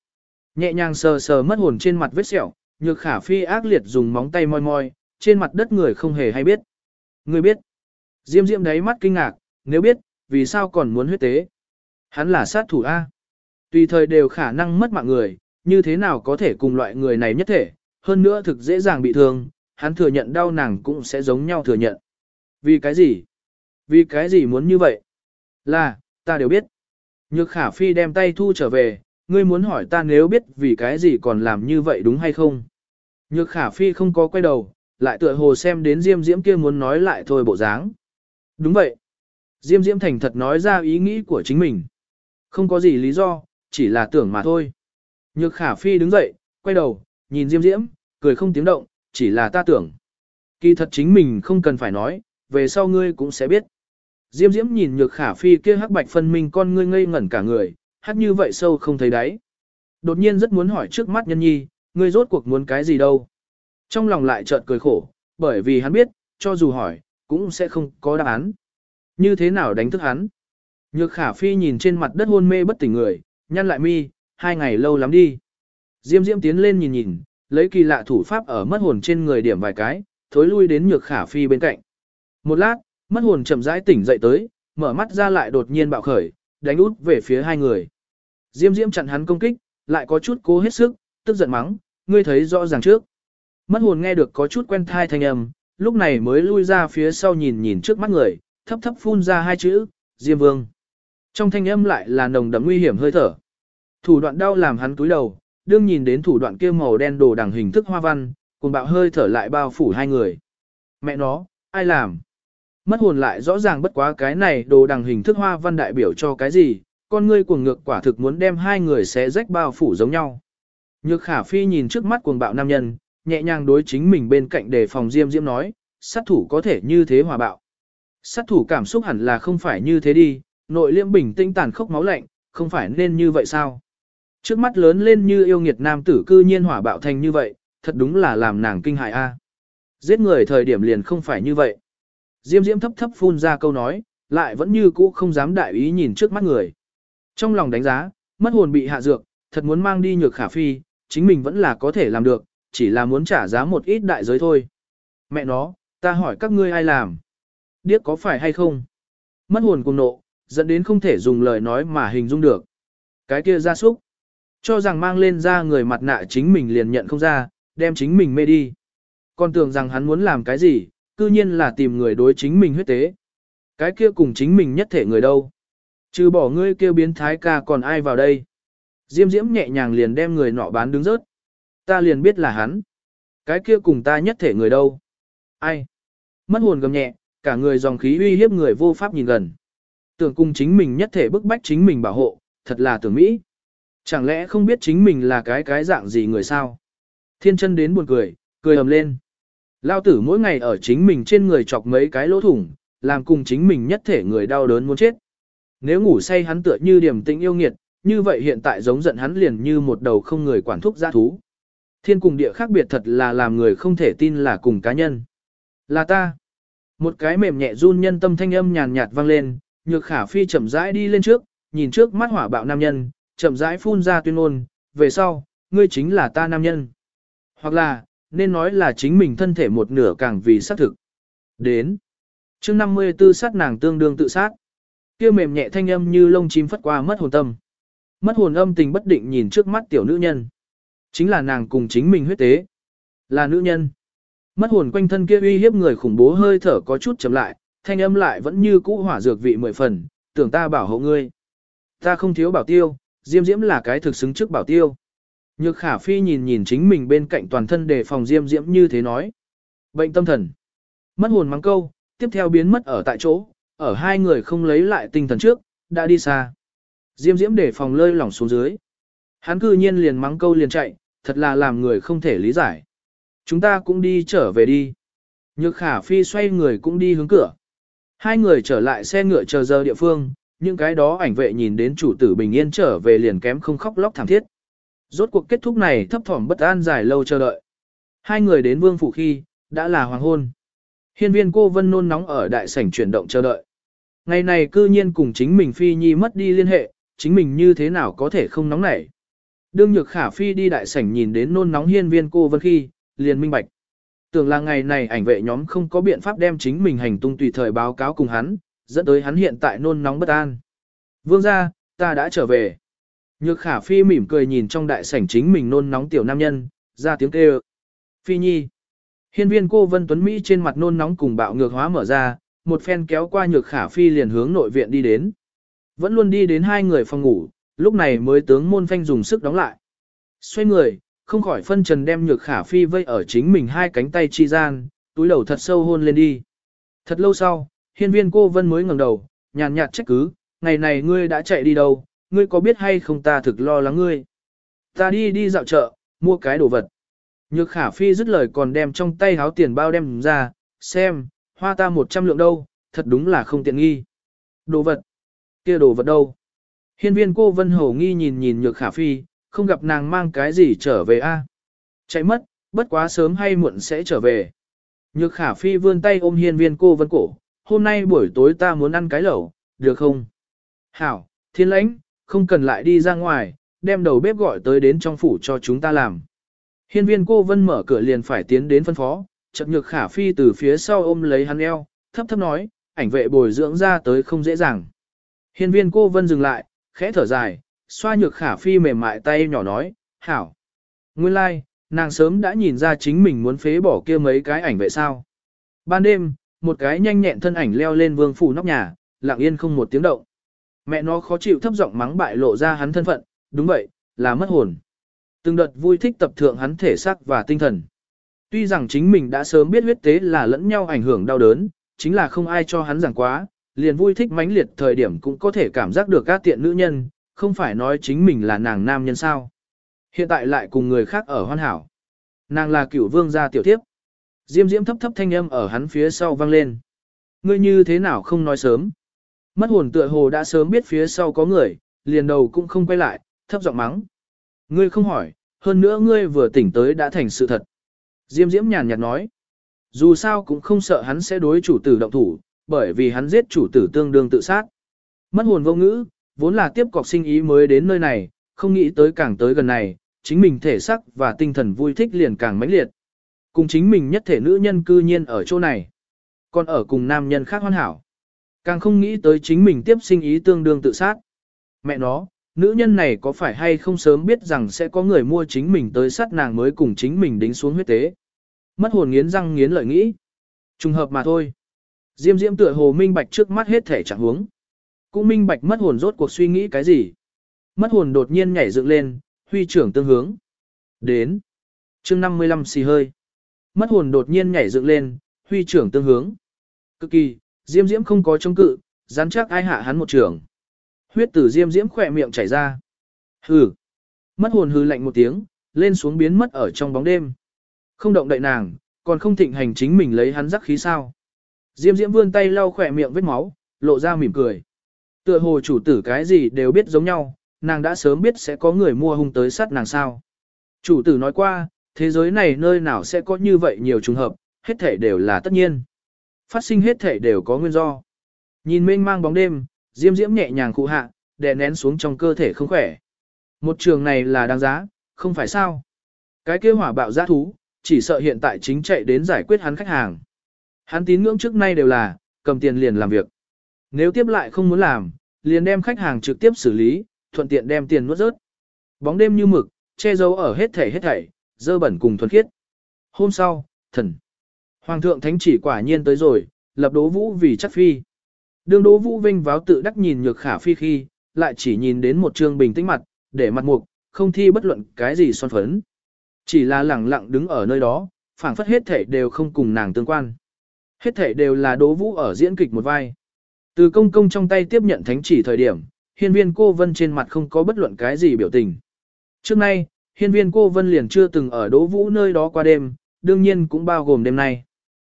Nhẹ nhàng sờ sờ mất hồn trên mặt vết sẹo, nhược khả phi ác liệt dùng móng tay moi moi, trên mặt đất người không hề hay biết. Người biết. Diêm diễm đáy mắt kinh ngạc, nếu biết, vì sao còn muốn huyết tế? Hắn là sát thủ A. Tùy thời đều khả năng mất mạng người, như thế nào có thể cùng loại người này nhất thể, hơn nữa thực dễ dàng bị thương, hắn thừa nhận đau nàng cũng sẽ giống nhau thừa nhận. Vì cái gì? Vì cái gì muốn như vậy? Là, ta đều biết. Nhược khả phi đem tay thu trở về, ngươi muốn hỏi ta nếu biết vì cái gì còn làm như vậy đúng hay không? Nhược khả phi không có quay đầu, lại tựa hồ xem đến Diêm Diễm kia muốn nói lại thôi bộ dáng. Đúng vậy. Diêm Diễm thành thật nói ra ý nghĩ của chính mình. Không có gì lý do, chỉ là tưởng mà thôi. Nhược khả phi đứng dậy, quay đầu, nhìn Diêm Diễm, cười không tiếng động, chỉ là ta tưởng. Kỳ thật chính mình không cần phải nói, về sau ngươi cũng sẽ biết. Diêm Diễm nhìn nhược khả phi kia hắc bạch phân minh con ngươi ngây ngẩn cả người, hắc như vậy sâu không thấy đáy. Đột nhiên rất muốn hỏi trước mắt nhân nhi, ngươi rốt cuộc muốn cái gì đâu. Trong lòng lại chợt cười khổ, bởi vì hắn biết, cho dù hỏi, cũng sẽ không có đáp án. Như thế nào đánh thức hắn? Nhược khả phi nhìn trên mặt đất hôn mê bất tỉnh người, nhăn lại mi, hai ngày lâu lắm đi. Diêm diễm tiến lên nhìn nhìn, lấy kỳ lạ thủ pháp ở mất hồn trên người điểm vài cái, thối lui đến nhược khả phi bên cạnh. Một lát, mất hồn chậm rãi tỉnh dậy tới, mở mắt ra lại đột nhiên bạo khởi, đánh út về phía hai người. Diêm diễm chặn hắn công kích, lại có chút cố hết sức, tức giận mắng, ngươi thấy rõ ràng trước. Mất hồn nghe được có chút quen thai thanh âm, lúc này mới lui ra phía sau nhìn nhìn trước mắt người, thấp thấp phun ra hai chữ, Diêm Vương. Trong thanh âm lại là nồng đậm nguy hiểm hơi thở. Thủ đoạn đau làm hắn túi đầu, đương nhìn đến thủ đoạn kia màu đen đồ đằng hình thức hoa văn, cùng bạo hơi thở lại bao phủ hai người. Mẹ nó, ai làm? Mất hồn lại rõ ràng bất quá cái này đồ đằng hình thức hoa văn đại biểu cho cái gì, con ngươi cuồng ngược quả thực muốn đem hai người xé rách bao phủ giống nhau. Nhược khả phi nhìn trước mắt cuồng bạo nam nhân, nhẹ nhàng đối chính mình bên cạnh đề phòng diêm Diễm nói, sát thủ có thể như thế hòa bạo. Sát thủ cảm xúc hẳn là không phải như thế đi, nội liễm bình tĩnh tàn khốc máu lạnh, không phải nên như vậy sao? Trước mắt lớn lên như yêu nghiệt nam tử cư nhiên hỏa bạo thành như vậy, thật đúng là làm nàng kinh hại a. Giết người thời điểm liền không phải như vậy. Diêm diễm thấp thấp phun ra câu nói, lại vẫn như cũ không dám đại ý nhìn trước mắt người. Trong lòng đánh giá, mất hồn bị hạ dược, thật muốn mang đi nhược khả phi, chính mình vẫn là có thể làm được, chỉ là muốn trả giá một ít đại giới thôi. Mẹ nó, ta hỏi các ngươi ai làm? Điếc có phải hay không? Mất hồn cùng nộ, dẫn đến không thể dùng lời nói mà hình dung được. Cái kia ra súc. Cho rằng mang lên ra người mặt nạ chính mình liền nhận không ra, đem chính mình mê đi. Còn tưởng rằng hắn muốn làm cái gì, cư nhiên là tìm người đối chính mình huyết tế. Cái kia cùng chính mình nhất thể người đâu. Trừ bỏ ngươi kia biến thái ca còn ai vào đây. Diêm diễm nhẹ nhàng liền đem người nọ bán đứng rớt. Ta liền biết là hắn. Cái kia cùng ta nhất thể người đâu. Ai? Mất hồn gầm nhẹ, cả người dòng khí uy hiếp người vô pháp nhìn gần. Tưởng cùng chính mình nhất thể bức bách chính mình bảo hộ, thật là tưởng Mỹ. Chẳng lẽ không biết chính mình là cái cái dạng gì người sao? Thiên chân đến buồn cười, cười ầm lên. Lao tử mỗi ngày ở chính mình trên người chọc mấy cái lỗ thủng, làm cùng chính mình nhất thể người đau đớn muốn chết. Nếu ngủ say hắn tựa như điểm tĩnh yêu nghiệt, như vậy hiện tại giống giận hắn liền như một đầu không người quản thúc giã thú. Thiên cùng địa khác biệt thật là làm người không thể tin là cùng cá nhân. Là ta. Một cái mềm nhẹ run nhân tâm thanh âm nhàn nhạt vang lên, nhược khả phi chậm rãi đi lên trước, nhìn trước mắt hỏa bạo nam nhân, chậm rãi phun ra tuyên ngôn, về sau, ngươi chính là ta nam nhân. Hoặc là, nên nói là chính mình thân thể một nửa càng vì xác thực. Đến. chương 54 sát nàng tương đương tự sát. kia mềm nhẹ thanh âm như lông chim phất qua mất hồn tâm. Mất hồn âm tình bất định nhìn trước mắt tiểu nữ nhân. Chính là nàng cùng chính mình huyết tế. Là nữ nhân. Mất hồn quanh thân kia uy hiếp người khủng bố hơi thở có chút chậm lại, thanh âm lại vẫn như cũ hỏa dược vị mười phần, tưởng ta bảo hộ ngươi. Ta không thiếu bảo tiêu, Diêm Diễm là cái thực xứng trước bảo tiêu. Nhược khả phi nhìn nhìn chính mình bên cạnh toàn thân để phòng Diêm Diễm như thế nói. Bệnh tâm thần. Mất hồn mắng câu, tiếp theo biến mất ở tại chỗ, ở hai người không lấy lại tinh thần trước, đã đi xa. Diêm Diễm để phòng lơi lỏng xuống dưới. Hắn cư nhiên liền mắng câu liền chạy, thật là làm người không thể lý giải. Chúng ta cũng đi trở về đi. Nhược khả phi xoay người cũng đi hướng cửa. Hai người trở lại xe ngựa chờ giờ địa phương, những cái đó ảnh vệ nhìn đến chủ tử bình yên trở về liền kém không khóc lóc thảm thiết. Rốt cuộc kết thúc này thấp thỏm bất an dài lâu chờ đợi. Hai người đến vương phủ khi, đã là hoàng hôn. Hiên viên cô vân nôn nóng ở đại sảnh chuyển động chờ đợi. Ngày này cư nhiên cùng chính mình phi nhi mất đi liên hệ, chính mình như thế nào có thể không nóng nảy. Đương nhược khả phi đi đại sảnh nhìn đến nôn nóng hiên viên cô vân khi, liền minh bạch. Tưởng là ngày này ảnh vệ nhóm không có biện pháp đem chính mình hành tung tùy thời báo cáo cùng hắn, dẫn tới hắn hiện tại nôn nóng bất an. Vương gia, ta đã trở về. Nhược khả phi mỉm cười nhìn trong đại sảnh chính mình nôn nóng tiểu nam nhân, ra tiếng kêu. Phi nhi. Hiên viên cô Vân Tuấn Mỹ trên mặt nôn nóng cùng bạo ngược hóa mở ra, một phen kéo qua nhược khả phi liền hướng nội viện đi đến. Vẫn luôn đi đến hai người phòng ngủ, lúc này mới tướng môn phanh dùng sức đóng lại. Xoay người, không khỏi phân trần đem nhược khả phi vây ở chính mình hai cánh tay chi gian, túi đầu thật sâu hôn lên đi. Thật lâu sau, hiên viên cô vân mới ngẩng đầu, nhàn nhạt trách cứ, ngày này ngươi đã chạy đi đâu, ngươi có biết hay không ta thực lo lắng ngươi. Ta đi đi dạo chợ, mua cái đồ vật. Nhược khả phi dứt lời còn đem trong tay háo tiền bao đem ra, xem, hoa ta một trăm lượng đâu, thật đúng là không tiện nghi. Đồ vật, kia đồ vật đâu? Hiên viên cô vân hầu nghi nhìn nhìn nhược khả phi, không gặp nàng mang cái gì trở về a? Chạy mất, bất quá sớm hay muộn sẽ trở về. Nhược khả phi vươn tay ôm hiên viên cô vân cổ, hôm nay buổi tối ta muốn ăn cái lẩu, được không? Hảo, thiên lãnh, không cần lại đi ra ngoài, đem đầu bếp gọi tới đến trong phủ cho chúng ta làm. Hiên viên cô vân mở cửa liền phải tiến đến phân phó, chợt nhược khả phi từ phía sau ôm lấy hắn eo, thấp thấp nói, ảnh vệ bồi dưỡng ra tới không dễ dàng. Hiên viên cô vân dừng lại, khẽ thở dài, xoa nhược khả phi mềm mại tay nhỏ nói, hảo. Nguyên lai, like, nàng sớm đã nhìn ra chính mình muốn phế bỏ kia mấy cái ảnh vệ sao. Ban đêm, một cái nhanh nhẹn thân ảnh leo lên vương phủ nóc nhà, lặng yên không một tiếng động. Mẹ nó khó chịu thấp giọng mắng bại lộ ra hắn thân phận, đúng vậy, là mất hồn. Từng đợt vui thích tập thượng hắn thể xác và tinh thần. Tuy rằng chính mình đã sớm biết huyết tế là lẫn nhau ảnh hưởng đau đớn, chính là không ai cho hắn giảng quá, liền vui thích mãnh liệt thời điểm cũng có thể cảm giác được các tiện nữ nhân, không phải nói chính mình là nàng nam nhân sao. Hiện tại lại cùng người khác ở hoàn hảo. Nàng là cửu vương gia tiểu thiếp. Diêm diễm thấp thấp thanh âm ở hắn phía sau vang lên. Ngươi như thế nào không nói sớm. Mất hồn tựa hồ đã sớm biết phía sau có người, liền đầu cũng không quay lại, thấp giọng mắng. Ngươi không hỏi, hơn nữa ngươi vừa tỉnh tới đã thành sự thật. Diêm diễm nhàn nhạt nói. Dù sao cũng không sợ hắn sẽ đối chủ tử động thủ, bởi vì hắn giết chủ tử tương đương tự sát. Mất hồn vô ngữ, vốn là tiếp cọc sinh ý mới đến nơi này, không nghĩ tới càng tới gần này, chính mình thể sắc và tinh thần vui thích liền càng mãnh liệt. Cùng chính mình nhất thể nữ nhân cư nhiên ở chỗ này. Còn ở cùng nam nhân khác hoàn hảo. Càng không nghĩ tới chính mình tiếp sinh ý tương đương tự sát. Mẹ nó, nữ nhân này có phải hay không sớm biết rằng sẽ có người mua chính mình tới sát nàng mới cùng chính mình đính xuống huyết tế. Mất hồn nghiến răng nghiến lợi nghĩ. Trùng hợp mà thôi. Diêm diễm tựa hồ minh bạch trước mắt hết thể trạng huống. Cũng minh bạch mất hồn rốt cuộc suy nghĩ cái gì. Mất hồn đột nhiên nhảy dựng lên, huy trưởng tương hướng. Đến. chương 55 xì hơi. Mất hồn đột nhiên nhảy dựng lên, huy trưởng tương hướng. Cực kỳ, diêm diễm không có chống cự, rắn chắc ai hạ hắn một trưởng. Huyết tử diêm diễm khỏe miệng chảy ra. Hừ. Mất hồn hư lạnh một tiếng, lên xuống biến mất ở trong bóng đêm. Không động đậy nàng, còn không thịnh hành chính mình lấy hắn rắc khí sao. Diêm diễm vươn tay lau khỏe miệng vết máu, lộ ra mỉm cười. Tựa hồ chủ tử cái gì đều biết giống nhau, nàng đã sớm biết sẽ có người mua hung tới sát nàng sao. Chủ tử nói qua, thế giới này nơi nào sẽ có như vậy nhiều trùng hợp, hết thể đều là tất nhiên. Phát sinh hết thể đều có nguyên do. Nhìn mênh mang bóng đêm, diêm diễm nhẹ nhàng cụ hạ, đè nén xuống trong cơ thể không khỏe. Một trường này là đáng giá, không phải sao. Cái kia hỏa bạo giá thú, chỉ sợ hiện tại chính chạy đến giải quyết hắn khách hàng. Hắn tín ngưỡng trước nay đều là, cầm tiền liền làm việc. Nếu tiếp lại không muốn làm, liền đem khách hàng trực tiếp xử lý, thuận tiện đem tiền nuốt rớt. Bóng đêm như mực, che giấu ở hết thảy hết thảy, dơ bẩn cùng thuần khiết. Hôm sau, thần. Hoàng thượng thánh chỉ quả nhiên tới rồi, lập đố vũ vì chắc phi. Đường đố vũ vinh váo tự đắc nhìn nhược khả phi khi, lại chỉ nhìn đến một trương bình tĩnh mặt, để mặt mục, không thi bất luận cái gì son phấn. Chỉ là lẳng lặng đứng ở nơi đó, phảng phất hết thể đều không cùng nàng tương quan. Hết thể đều là đố vũ ở diễn kịch một vai. Từ công công trong tay tiếp nhận thánh chỉ thời điểm, hiên viên cô vân trên mặt không có bất luận cái gì biểu tình. Trước nay, hiên viên cô vân liền chưa từng ở đố vũ nơi đó qua đêm, đương nhiên cũng bao gồm đêm nay.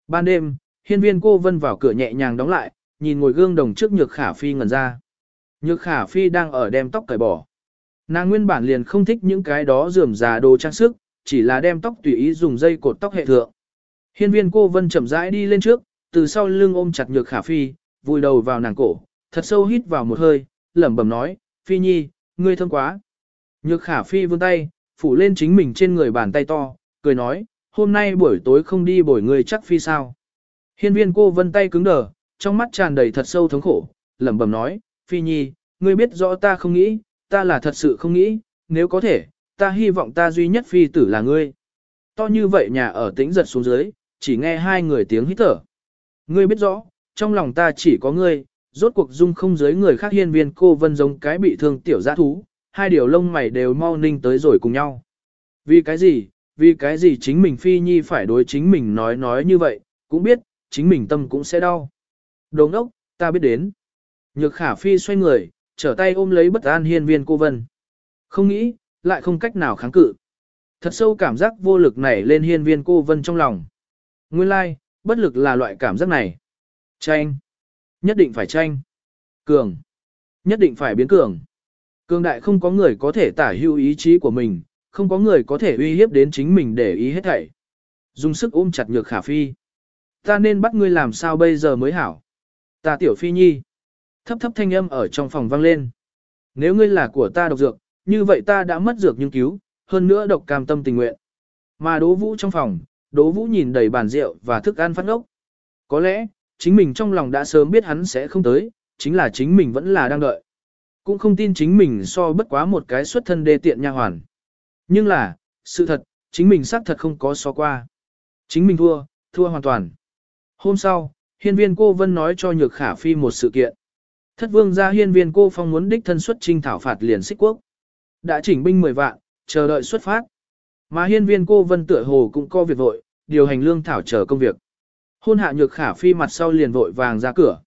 Ban đêm, hiên viên cô vân vào cửa nhẹ nhàng đóng lại, nhìn ngồi gương đồng trước nhược khả phi ngẩn ra. Nhược khả phi đang ở đem tóc cởi bỏ. Nàng nguyên bản liền không thích những cái đó rườm rà đồ trang sức, chỉ là đem tóc tùy ý dùng dây cột tóc hệ thượng. Hiên viên cô vân chậm rãi đi lên trước, từ sau lưng ôm chặt nhược khả phi, vùi đầu vào nàng cổ, thật sâu hít vào một hơi, lẩm bẩm nói, phi nhi, ngươi thơm quá. Nhược khả phi vươn tay, phủ lên chính mình trên người bàn tay to, cười nói, hôm nay buổi tối không đi bổi người chắc phi sao. Hiên viên cô vân tay cứng đờ, trong mắt tràn đầy thật sâu thống khổ, lẩm bẩm nói, phi nhi, ngươi biết rõ ta không nghĩ, ta là thật sự không nghĩ, nếu có thể, ta hy vọng ta duy nhất phi tử là ngươi. To như vậy nhà ở tĩnh giật xuống dưới, chỉ nghe hai người tiếng hít thở. Ngươi biết rõ, trong lòng ta chỉ có ngươi, rốt cuộc dung không giới người khác hiên viên cô vân giống cái bị thương tiểu giã thú, hai điều lông mày đều mau ninh tới rồi cùng nhau. Vì cái gì, vì cái gì chính mình phi nhi phải đối chính mình nói nói như vậy, cũng biết, chính mình tâm cũng sẽ đau. Đồ ốc, ta biết đến. Nhược khả phi xoay người, trở tay ôm lấy bất an hiên viên cô vân. Không nghĩ, lại không cách nào kháng cự. Thật sâu cảm giác vô lực nảy lên hiên viên cô vân trong lòng. Nguyên lai, like, bất lực là loại cảm giác này. Tranh. Nhất định phải tranh. Cường. Nhất định phải biến cường. Cường đại không có người có thể tả hữu ý chí của mình, không có người có thể uy hiếp đến chính mình để ý hết thảy. Dùng sức ôm chặt nhược khả phi. Ta nên bắt ngươi làm sao bây giờ mới hảo. Ta tiểu phi nhi. Thấp thấp thanh âm ở trong phòng vang lên. Nếu ngươi là của ta độc dược, như vậy ta đã mất dược nhưng cứu, hơn nữa độc cam tâm tình nguyện. Mà đố Vũ trong phòng, Đỗ Vũ nhìn đầy bàn rượu và thức ăn phát ngốc. Có lẽ, chính mình trong lòng đã sớm biết hắn sẽ không tới, chính là chính mình vẫn là đang đợi. Cũng không tin chính mình so bất quá một cái xuất thân đê tiện nha hoàn. Nhưng là, sự thật, chính mình xác thật không có so qua. Chính mình thua, thua hoàn toàn. Hôm sau, hiên viên cô Vân nói cho Nhược Khả Phi một sự kiện. Thất vương gia hiên viên cô phong muốn đích thân xuất trinh thảo phạt liền xích quốc. Đã chỉnh binh 10 vạn, chờ đợi xuất phát. Mà hiên viên cô Vân tựa hồ cũng có việc vội, điều hành lương thảo chờ công việc. Hôn hạ Nhược Khả Phi mặt sau liền vội vàng ra cửa.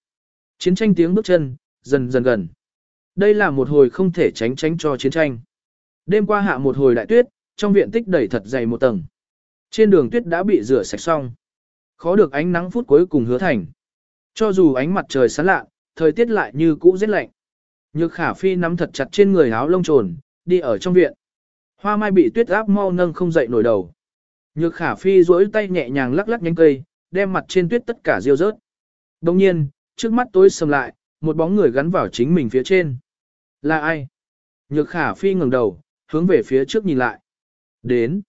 Chiến tranh tiếng bước chân, dần dần gần. Đây là một hồi không thể tránh tránh cho chiến tranh. Đêm qua hạ một hồi đại tuyết, trong viện tích đầy thật dày một tầng. Trên đường tuyết đã bị rửa sạch xong. Khó được ánh nắng phút cuối cùng hứa thành. Cho dù ánh mặt trời sáng lạ, thời tiết lại như cũ rất lạnh. Nhược khả phi nắm thật chặt trên người áo lông trồn, đi ở trong viện. Hoa mai bị tuyết áp mau nâng không dậy nổi đầu. Nhược khả phi duỗi tay nhẹ nhàng lắc lắc nhánh cây, đem mặt trên tuyết tất cả riêu rớt. Đồng nhiên, trước mắt tối sầm lại, một bóng người gắn vào chính mình phía trên. Là ai? Nhược khả phi ngẩng đầu, hướng về phía trước nhìn lại. Đến.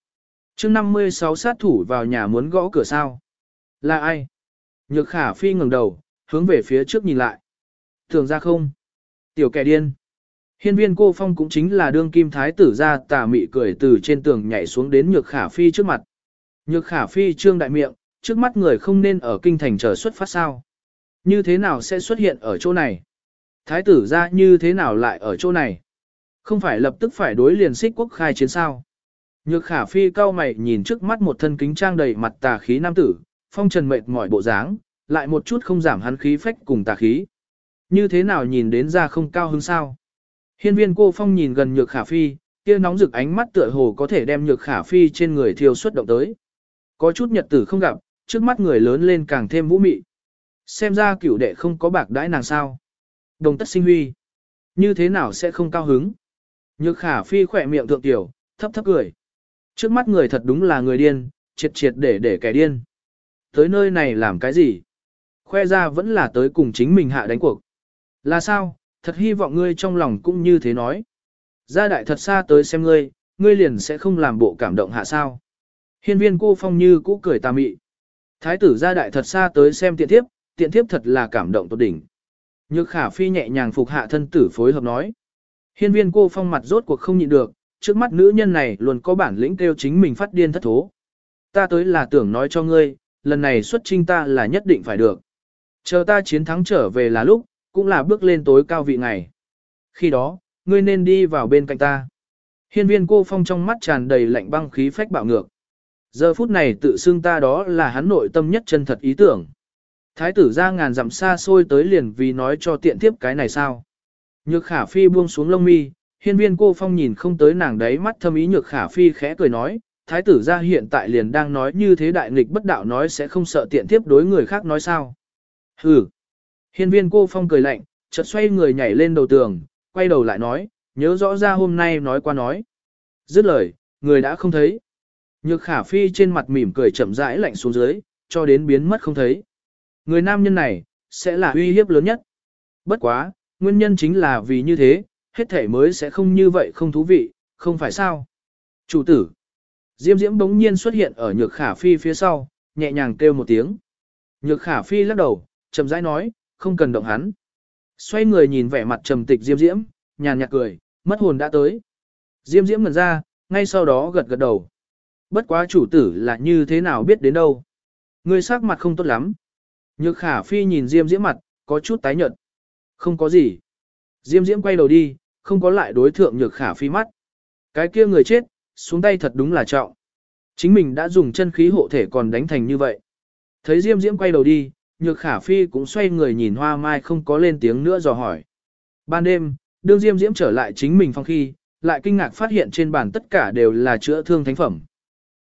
mươi 56 sát thủ vào nhà muốn gõ cửa sao. Là ai? Nhược khả phi ngẩng đầu, hướng về phía trước nhìn lại. Thường ra không? Tiểu kẻ điên. Hiên viên cô phong cũng chính là đương kim thái tử ra tà mị cười từ trên tường nhảy xuống đến nhược khả phi trước mặt. Nhược khả phi trương đại miệng, trước mắt người không nên ở kinh thành chờ xuất phát sao. Như thế nào sẽ xuất hiện ở chỗ này? Thái tử ra như thế nào lại ở chỗ này? Không phải lập tức phải đối liền xích quốc khai chiến sao? Nhược khả phi cao mày nhìn trước mắt một thân kính trang đầy mặt tà khí nam tử, phong trần mệt mỏi bộ dáng, lại một chút không giảm hắn khí phách cùng tà khí. Như thế nào nhìn đến ra không cao hứng sao? Hiên viên cô phong nhìn gần nhược khả phi, kia nóng rực ánh mắt tựa hồ có thể đem nhược khả phi trên người thiêu xuất động tới. Có chút nhật tử không gặp, trước mắt người lớn lên càng thêm vũ mị. Xem ra cửu đệ không có bạc đãi nàng sao. Đồng tất sinh huy. Như thế nào sẽ không cao hứng? Nhược khả phi khỏe miệng thượng tiểu, thấp thấp cười. Trước mắt người thật đúng là người điên, triệt triệt để để kẻ điên. Tới nơi này làm cái gì? Khoe ra vẫn là tới cùng chính mình hạ đánh cuộc. Là sao, thật hy vọng ngươi trong lòng cũng như thế nói. Gia đại thật xa tới xem ngươi, ngươi liền sẽ không làm bộ cảm động hạ sao. Hiên viên cô phong như cũ cười tà mị. Thái tử gia đại thật xa tới xem tiện thiếp, tiện thiếp thật là cảm động tột đỉnh. Nhược khả phi nhẹ nhàng phục hạ thân tử phối hợp nói. Hiên viên cô phong mặt rốt cuộc không nhịn được, trước mắt nữ nhân này luôn có bản lĩnh kêu chính mình phát điên thất thố. Ta tới là tưởng nói cho ngươi, lần này xuất trinh ta là nhất định phải được. Chờ ta chiến thắng trở về là lúc, cũng là bước lên tối cao vị ngày. Khi đó, ngươi nên đi vào bên cạnh ta. Hiên viên cô phong trong mắt tràn đầy lạnh băng khí phách bạo ngược. Giờ phút này tự xưng ta đó là hắn nội tâm nhất chân thật ý tưởng. Thái tử ra ngàn dặm xa xôi tới liền vì nói cho tiện tiếp cái này sao. Nhược khả phi buông xuống lông mi, hiên viên cô phong nhìn không tới nàng đấy mắt thâm ý nhược khả phi khẽ cười nói, thái tử ra hiện tại liền đang nói như thế đại nghịch bất đạo nói sẽ không sợ tiện tiếp đối người khác nói sao. Hừ. Hiên viên cô phong cười lạnh, chợt xoay người nhảy lên đầu tường, quay đầu lại nói, nhớ rõ ra hôm nay nói qua nói. Dứt lời, người đã không thấy. Nhược khả phi trên mặt mỉm cười chậm rãi lạnh xuống dưới, cho đến biến mất không thấy. Người nam nhân này, sẽ là uy hiếp lớn nhất. Bất quá, nguyên nhân chính là vì như thế, hết thể mới sẽ không như vậy không thú vị, không phải sao. Chủ tử. Diêm diễm bỗng nhiên xuất hiện ở nhược khả phi phía sau, nhẹ nhàng kêu một tiếng. Nhược khả phi lắc đầu, chậm rãi nói, không cần động hắn. Xoay người nhìn vẻ mặt trầm tịch diêm diễm, nhàn nhạt cười, mất hồn đã tới. Diêm diễm ngần ra, ngay sau đó gật gật đầu. Bất quá chủ tử là như thế nào biết đến đâu. Người sắc mặt không tốt lắm. Nhược khả phi nhìn diêm diễm mặt, có chút tái nhợt. Không có gì. Diêm diễm quay đầu đi, không có lại đối thượng nhược khả phi mắt. Cái kia người chết, xuống tay thật đúng là trọng. Chính mình đã dùng chân khí hộ thể còn đánh thành như vậy. Thấy diêm diễm quay đầu đi, nhược khả phi cũng xoay người nhìn hoa mai không có lên tiếng nữa dò hỏi. Ban đêm, đương diêm diễm trở lại chính mình phong khi, lại kinh ngạc phát hiện trên bàn tất cả đều là chữa thương thánh phẩm.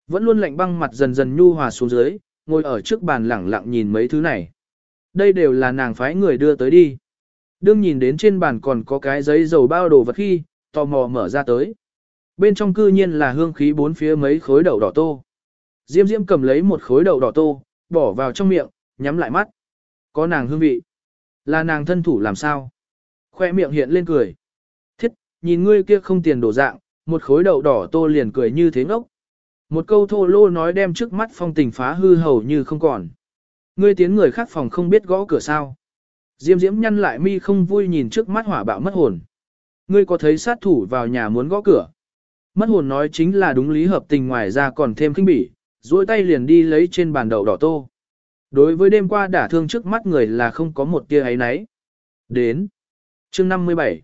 Vẫn luôn lạnh băng mặt dần dần nhu hòa xuống dưới, ngồi ở trước bàn lẳng lặng nhìn mấy thứ này. Đây đều là nàng phái người đưa tới đi. Đương nhìn đến trên bàn còn có cái giấy dầu bao đồ vật khi, tò mò mở ra tới. Bên trong cư nhiên là hương khí bốn phía mấy khối đậu đỏ tô. Diêm Diễm cầm lấy một khối đậu đỏ tô, bỏ vào trong miệng, nhắm lại mắt. Có nàng hương vị. Là nàng thân thủ làm sao? Khoe miệng hiện lên cười. Thiết, nhìn ngươi kia không tiền đổ dạng, một khối đậu đỏ tô liền cười như thế ngốc. Một câu thô lô nói đem trước mắt phong tình phá hư hầu như không còn. Ngươi tiến người khác phòng không biết gõ cửa sao. Diêm diễm nhăn lại mi không vui nhìn trước mắt hỏa bạo mất hồn. Ngươi có thấy sát thủ vào nhà muốn gõ cửa. Mất hồn nói chính là đúng lý hợp tình ngoài ra còn thêm kinh bỉ, duỗi tay liền đi lấy trên bàn đậu đỏ tô. Đối với đêm qua đả thương trước mắt người là không có một tia ấy nấy. Đến. chương 57.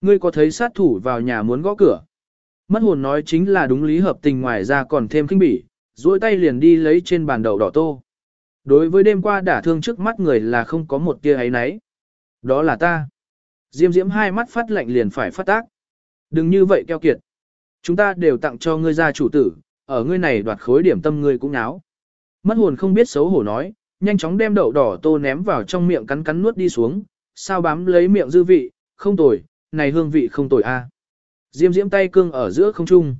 Ngươi có thấy sát thủ vào nhà muốn gõ cửa. Mất hồn nói chính là đúng lý hợp tình ngoài ra còn thêm kinh bỉ, duỗi tay liền đi lấy trên bàn đầu đỏ tô. Đối với đêm qua đả thương trước mắt người là không có một tia ấy nấy. Đó là ta. Diêm diễm hai mắt phát lạnh liền phải phát tác. Đừng như vậy keo kiệt. Chúng ta đều tặng cho ngươi gia chủ tử, ở ngươi này đoạt khối điểm tâm ngươi cũng náo. Mất hồn không biết xấu hổ nói, nhanh chóng đem đậu đỏ tô ném vào trong miệng cắn cắn nuốt đi xuống, sao bám lấy miệng dư vị, không tồi, này hương vị không tồi a. Diêm diễm tay cương ở giữa không trung.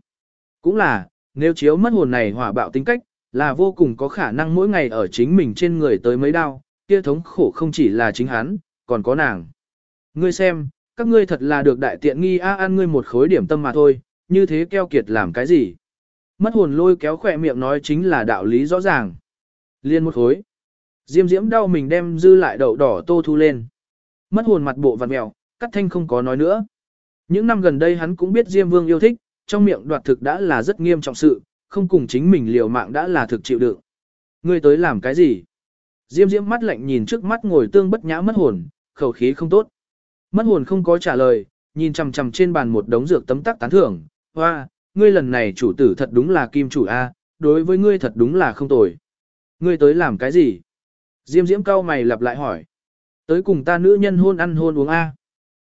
Cũng là, nếu chiếu mất hồn này hỏa bạo tính cách, là vô cùng có khả năng mỗi ngày ở chính mình trên người tới mấy đau, kia thống khổ không chỉ là chính hắn, còn có nàng. Ngươi xem, các ngươi thật là được đại tiện nghi a ăn ngươi một khối điểm tâm mà thôi, như thế keo kiệt làm cái gì? Mất hồn lôi kéo khỏe miệng nói chính là đạo lý rõ ràng. Liên một khối. Diêm diễm đau mình đem dư lại đậu đỏ tô thu lên. Mất hồn mặt bộ vặn mèo, cắt thanh không có nói nữa. Những năm gần đây hắn cũng biết Diêm Vương yêu thích, trong miệng đoạt thực đã là rất nghiêm trọng sự, không cùng chính mình liều mạng đã là thực chịu đựng. Ngươi tới làm cái gì? Diêm diễm mắt lạnh nhìn trước mắt ngồi tương bất nhã mất hồn, khẩu khí không tốt. Mất hồn không có trả lời, nhìn chằm chằm trên bàn một đống dược tấm tắc tán thưởng, hoa, ngươi lần này chủ tử thật đúng là kim chủ A, đối với ngươi thật đúng là không tồi. Ngươi tới làm cái gì? Diêm diễm cao mày lặp lại hỏi. Tới cùng ta nữ nhân hôn ăn hôn uống A.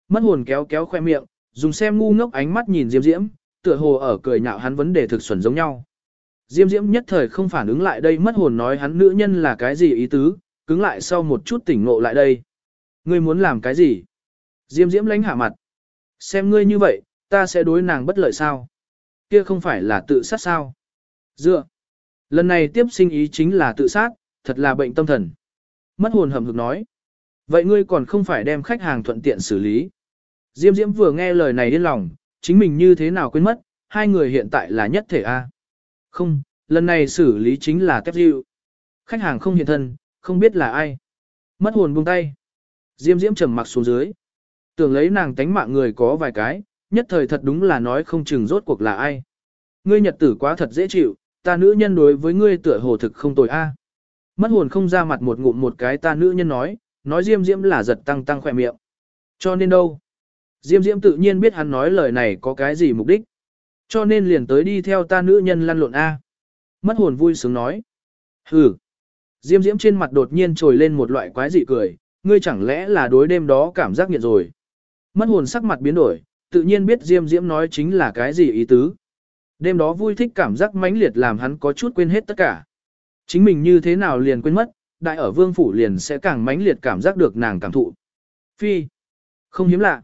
Mất hồn kéo kéo khoe miệng, dùng xem ngu ngốc ánh mắt nhìn diêm diễm, tựa hồ ở cười nhạo hắn vấn đề thực xuẩn giống nhau. Diêm diễm nhất thời không phản ứng lại đây mất hồn nói hắn nữ nhân là cái gì ý tứ, cứng lại sau một chút tỉnh ngộ lại đây. Ngươi muốn làm cái gì? Diêm diễm lánh hạ mặt. Xem ngươi như vậy, ta sẽ đối nàng bất lợi sao? Kia không phải là tự sát sao? Dựa. Lần này tiếp sinh ý chính là tự sát, thật là bệnh tâm thần. Mất hồn hầm hực nói. Vậy ngươi còn không phải đem khách hàng thuận tiện xử lý. Diêm Diễm vừa nghe lời này điên lòng, chính mình như thế nào quên mất, hai người hiện tại là nhất thể A. Không, lần này xử lý chính là tép diệu. Khách hàng không hiện thân, không biết là ai. Mất hồn buông tay. Diêm Diễm trầm mặc xuống dưới. Tưởng lấy nàng tánh mạng người có vài cái, nhất thời thật đúng là nói không chừng rốt cuộc là ai. Ngươi nhật tử quá thật dễ chịu, ta nữ nhân đối với ngươi tựa hồ thực không tồi a. Mất hồn không ra mặt một ngụm một cái ta nữ nhân nói, nói diêm diễm là giật tăng tăng khỏe miệng. Cho nên đâu? Diêm diễm tự nhiên biết hắn nói lời này có cái gì mục đích. Cho nên liền tới đi theo ta nữ nhân lăn lộn A. Mất hồn vui sướng nói. Hừ. Diêm diễm trên mặt đột nhiên trồi lên một loại quái dị cười, ngươi chẳng lẽ là đối đêm đó cảm giác nghiện rồi. Mất hồn sắc mặt biến đổi, tự nhiên biết Diêm Diễm nói chính là cái gì ý tứ. Đêm đó vui thích cảm giác mãnh liệt làm hắn có chút quên hết tất cả. Chính mình như thế nào liền quên mất, đại ở vương phủ liền sẽ càng mãnh liệt cảm giác được nàng cảm thụ. Phi. Không hiếm lạ.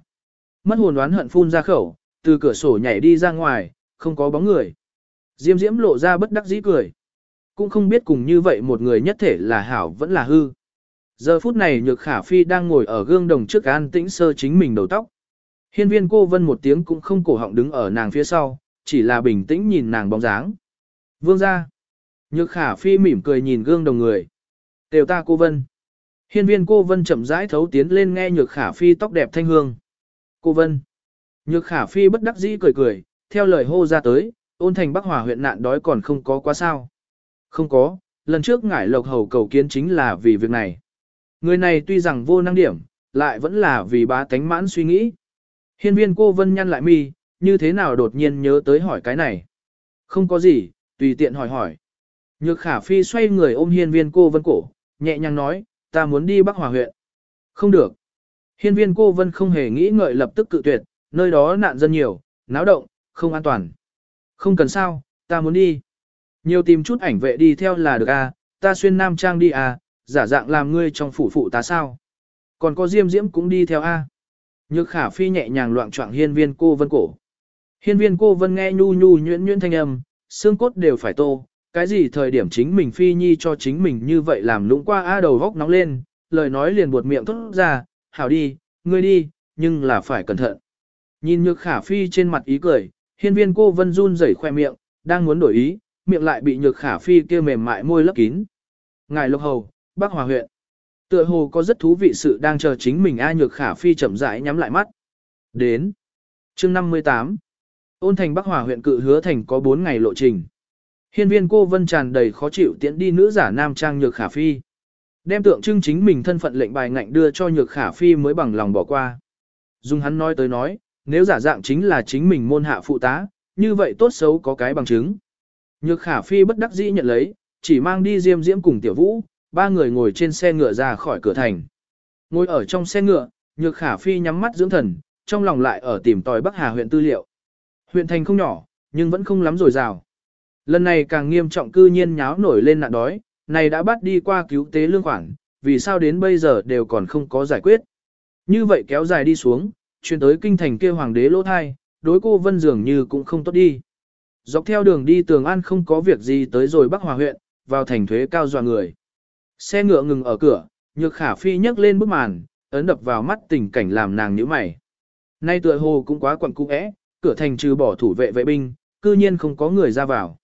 Mất hồn đoán hận phun ra khẩu, từ cửa sổ nhảy đi ra ngoài, không có bóng người. Diêm diễm lộ ra bất đắc dĩ cười. Cũng không biết cùng như vậy một người nhất thể là hảo vẫn là hư. Giờ phút này nhược khả phi đang ngồi ở gương đồng trước an tĩnh sơ chính mình đầu tóc. Hiên viên cô vân một tiếng cũng không cổ họng đứng ở nàng phía sau, chỉ là bình tĩnh nhìn nàng bóng dáng. Vương ra. Nhược khả phi mỉm cười nhìn gương đồng người. Đều ta cô vân. Hiên viên cô vân chậm rãi thấu tiến lên nghe nhược khả phi tóc đẹp thanh hương. Cô vân. Nhược khả phi bất đắc dĩ cười cười, theo lời hô ra tới, ôn thành bắc hòa huyện nạn đói còn không có quá sao. Không có, lần trước ngải lộc hầu cầu kiến chính là vì việc này. Người này tuy rằng vô năng điểm, lại vẫn là vì bá tánh mãn suy nghĩ. Hiên viên cô vân nhăn lại mi, như thế nào đột nhiên nhớ tới hỏi cái này. Không có gì, tùy tiện hỏi hỏi. Nhược khả phi xoay người ôm hiên viên cô vân cổ, nhẹ nhàng nói, ta muốn đi Bắc Hòa huyện. Không được. Hiên viên cô vân không hề nghĩ ngợi lập tức cự tuyệt, nơi đó nạn dân nhiều, náo động, không an toàn. Không cần sao, ta muốn đi. Nhiều tìm chút ảnh vệ đi theo là được à, ta xuyên nam trang đi à, giả dạng làm ngươi trong phủ phụ ta sao. Còn có diêm diễm cũng đi theo a. Nhược khả phi nhẹ nhàng loạn trọng hiên viên cô vân cổ. Hiên viên cô vân nghe nhu nhu nhuyễn nhuyễn thanh âm, xương cốt đều phải tô, cái gì thời điểm chính mình phi nhi cho chính mình như vậy làm lũng qua a đầu vóc nóng lên, lời nói liền buột miệng thốt ra, hảo đi, ngươi đi, nhưng là phải cẩn thận. Nhìn nhược khả phi trên mặt ý cười, hiên viên cô vân run rẩy khoe miệng, đang muốn đổi ý, miệng lại bị nhược khả phi kia mềm mại môi lấp kín. Ngài Lộc Hầu, Bắc Hòa huyện. Tựa hồ có rất thú vị sự đang chờ chính mình A nhược khả phi chậm rãi nhắm lại mắt. Đến. chương 58. Ôn thành Bắc Hòa huyện cự hứa thành có 4 ngày lộ trình. Hiên viên cô vân tràn đầy khó chịu tiễn đi nữ giả nam trang nhược khả phi. Đem tượng trưng chính mình thân phận lệnh bài ngạnh đưa cho nhược khả phi mới bằng lòng bỏ qua. Dung hắn nói tới nói, nếu giả dạng chính là chính mình môn hạ phụ tá, như vậy tốt xấu có cái bằng chứng. Nhược khả phi bất đắc dĩ nhận lấy, chỉ mang đi diêm diễm cùng tiểu vũ, ba người ngồi trên xe ngựa ra khỏi cửa thành. Ngồi ở trong xe ngựa, nhược khả phi nhắm mắt dưỡng thần, trong lòng lại ở tìm tòi Bắc Hà huyện tư liệu. Huyện thành không nhỏ, nhưng vẫn không lắm rồi rào. Lần này càng nghiêm trọng cư nhiên nháo nổi lên nạn đói, này đã bắt đi qua cứu tế lương khoản, vì sao đến bây giờ đều còn không có giải quyết. Như vậy kéo dài đi xuống, chuyển tới kinh thành kia hoàng đế lỗ thai, đối cô Vân dường như cũng không tốt đi. Dọc theo đường đi tường an không có việc gì tới rồi Bắc Hòa huyện, vào thành thuế cao dọa người. Xe ngựa ngừng ở cửa, nhược khả phi nhấc lên bức màn, ấn đập vào mắt tình cảnh làm nàng nhíu mày. Nay tựa hồ cũng quá quặn cung ẽ, cửa thành trừ bỏ thủ vệ vệ binh, cư nhiên không có người ra vào.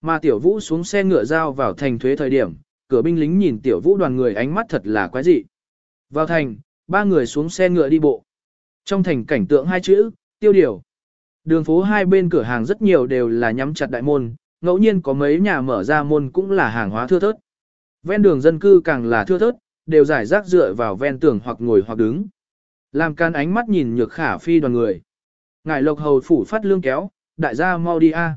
Mà tiểu vũ xuống xe ngựa giao vào thành thuế thời điểm, cửa binh lính nhìn tiểu vũ đoàn người ánh mắt thật là quái dị. Vào thành, ba người xuống xe ngựa đi bộ. Trong thành cảnh tượng hai chữ, tiêu điều. Đường phố hai bên cửa hàng rất nhiều đều là nhắm chặt đại môn, ngẫu nhiên có mấy nhà mở ra môn cũng là hàng hóa thưa thớt. Ven đường dân cư càng là thưa thớt, đều giải rác dựa vào ven tường hoặc ngồi hoặc đứng. Làm can ánh mắt nhìn nhược khả phi đoàn người. Ngài lộc hầu phủ phát lương kéo, đại gia mau đi a.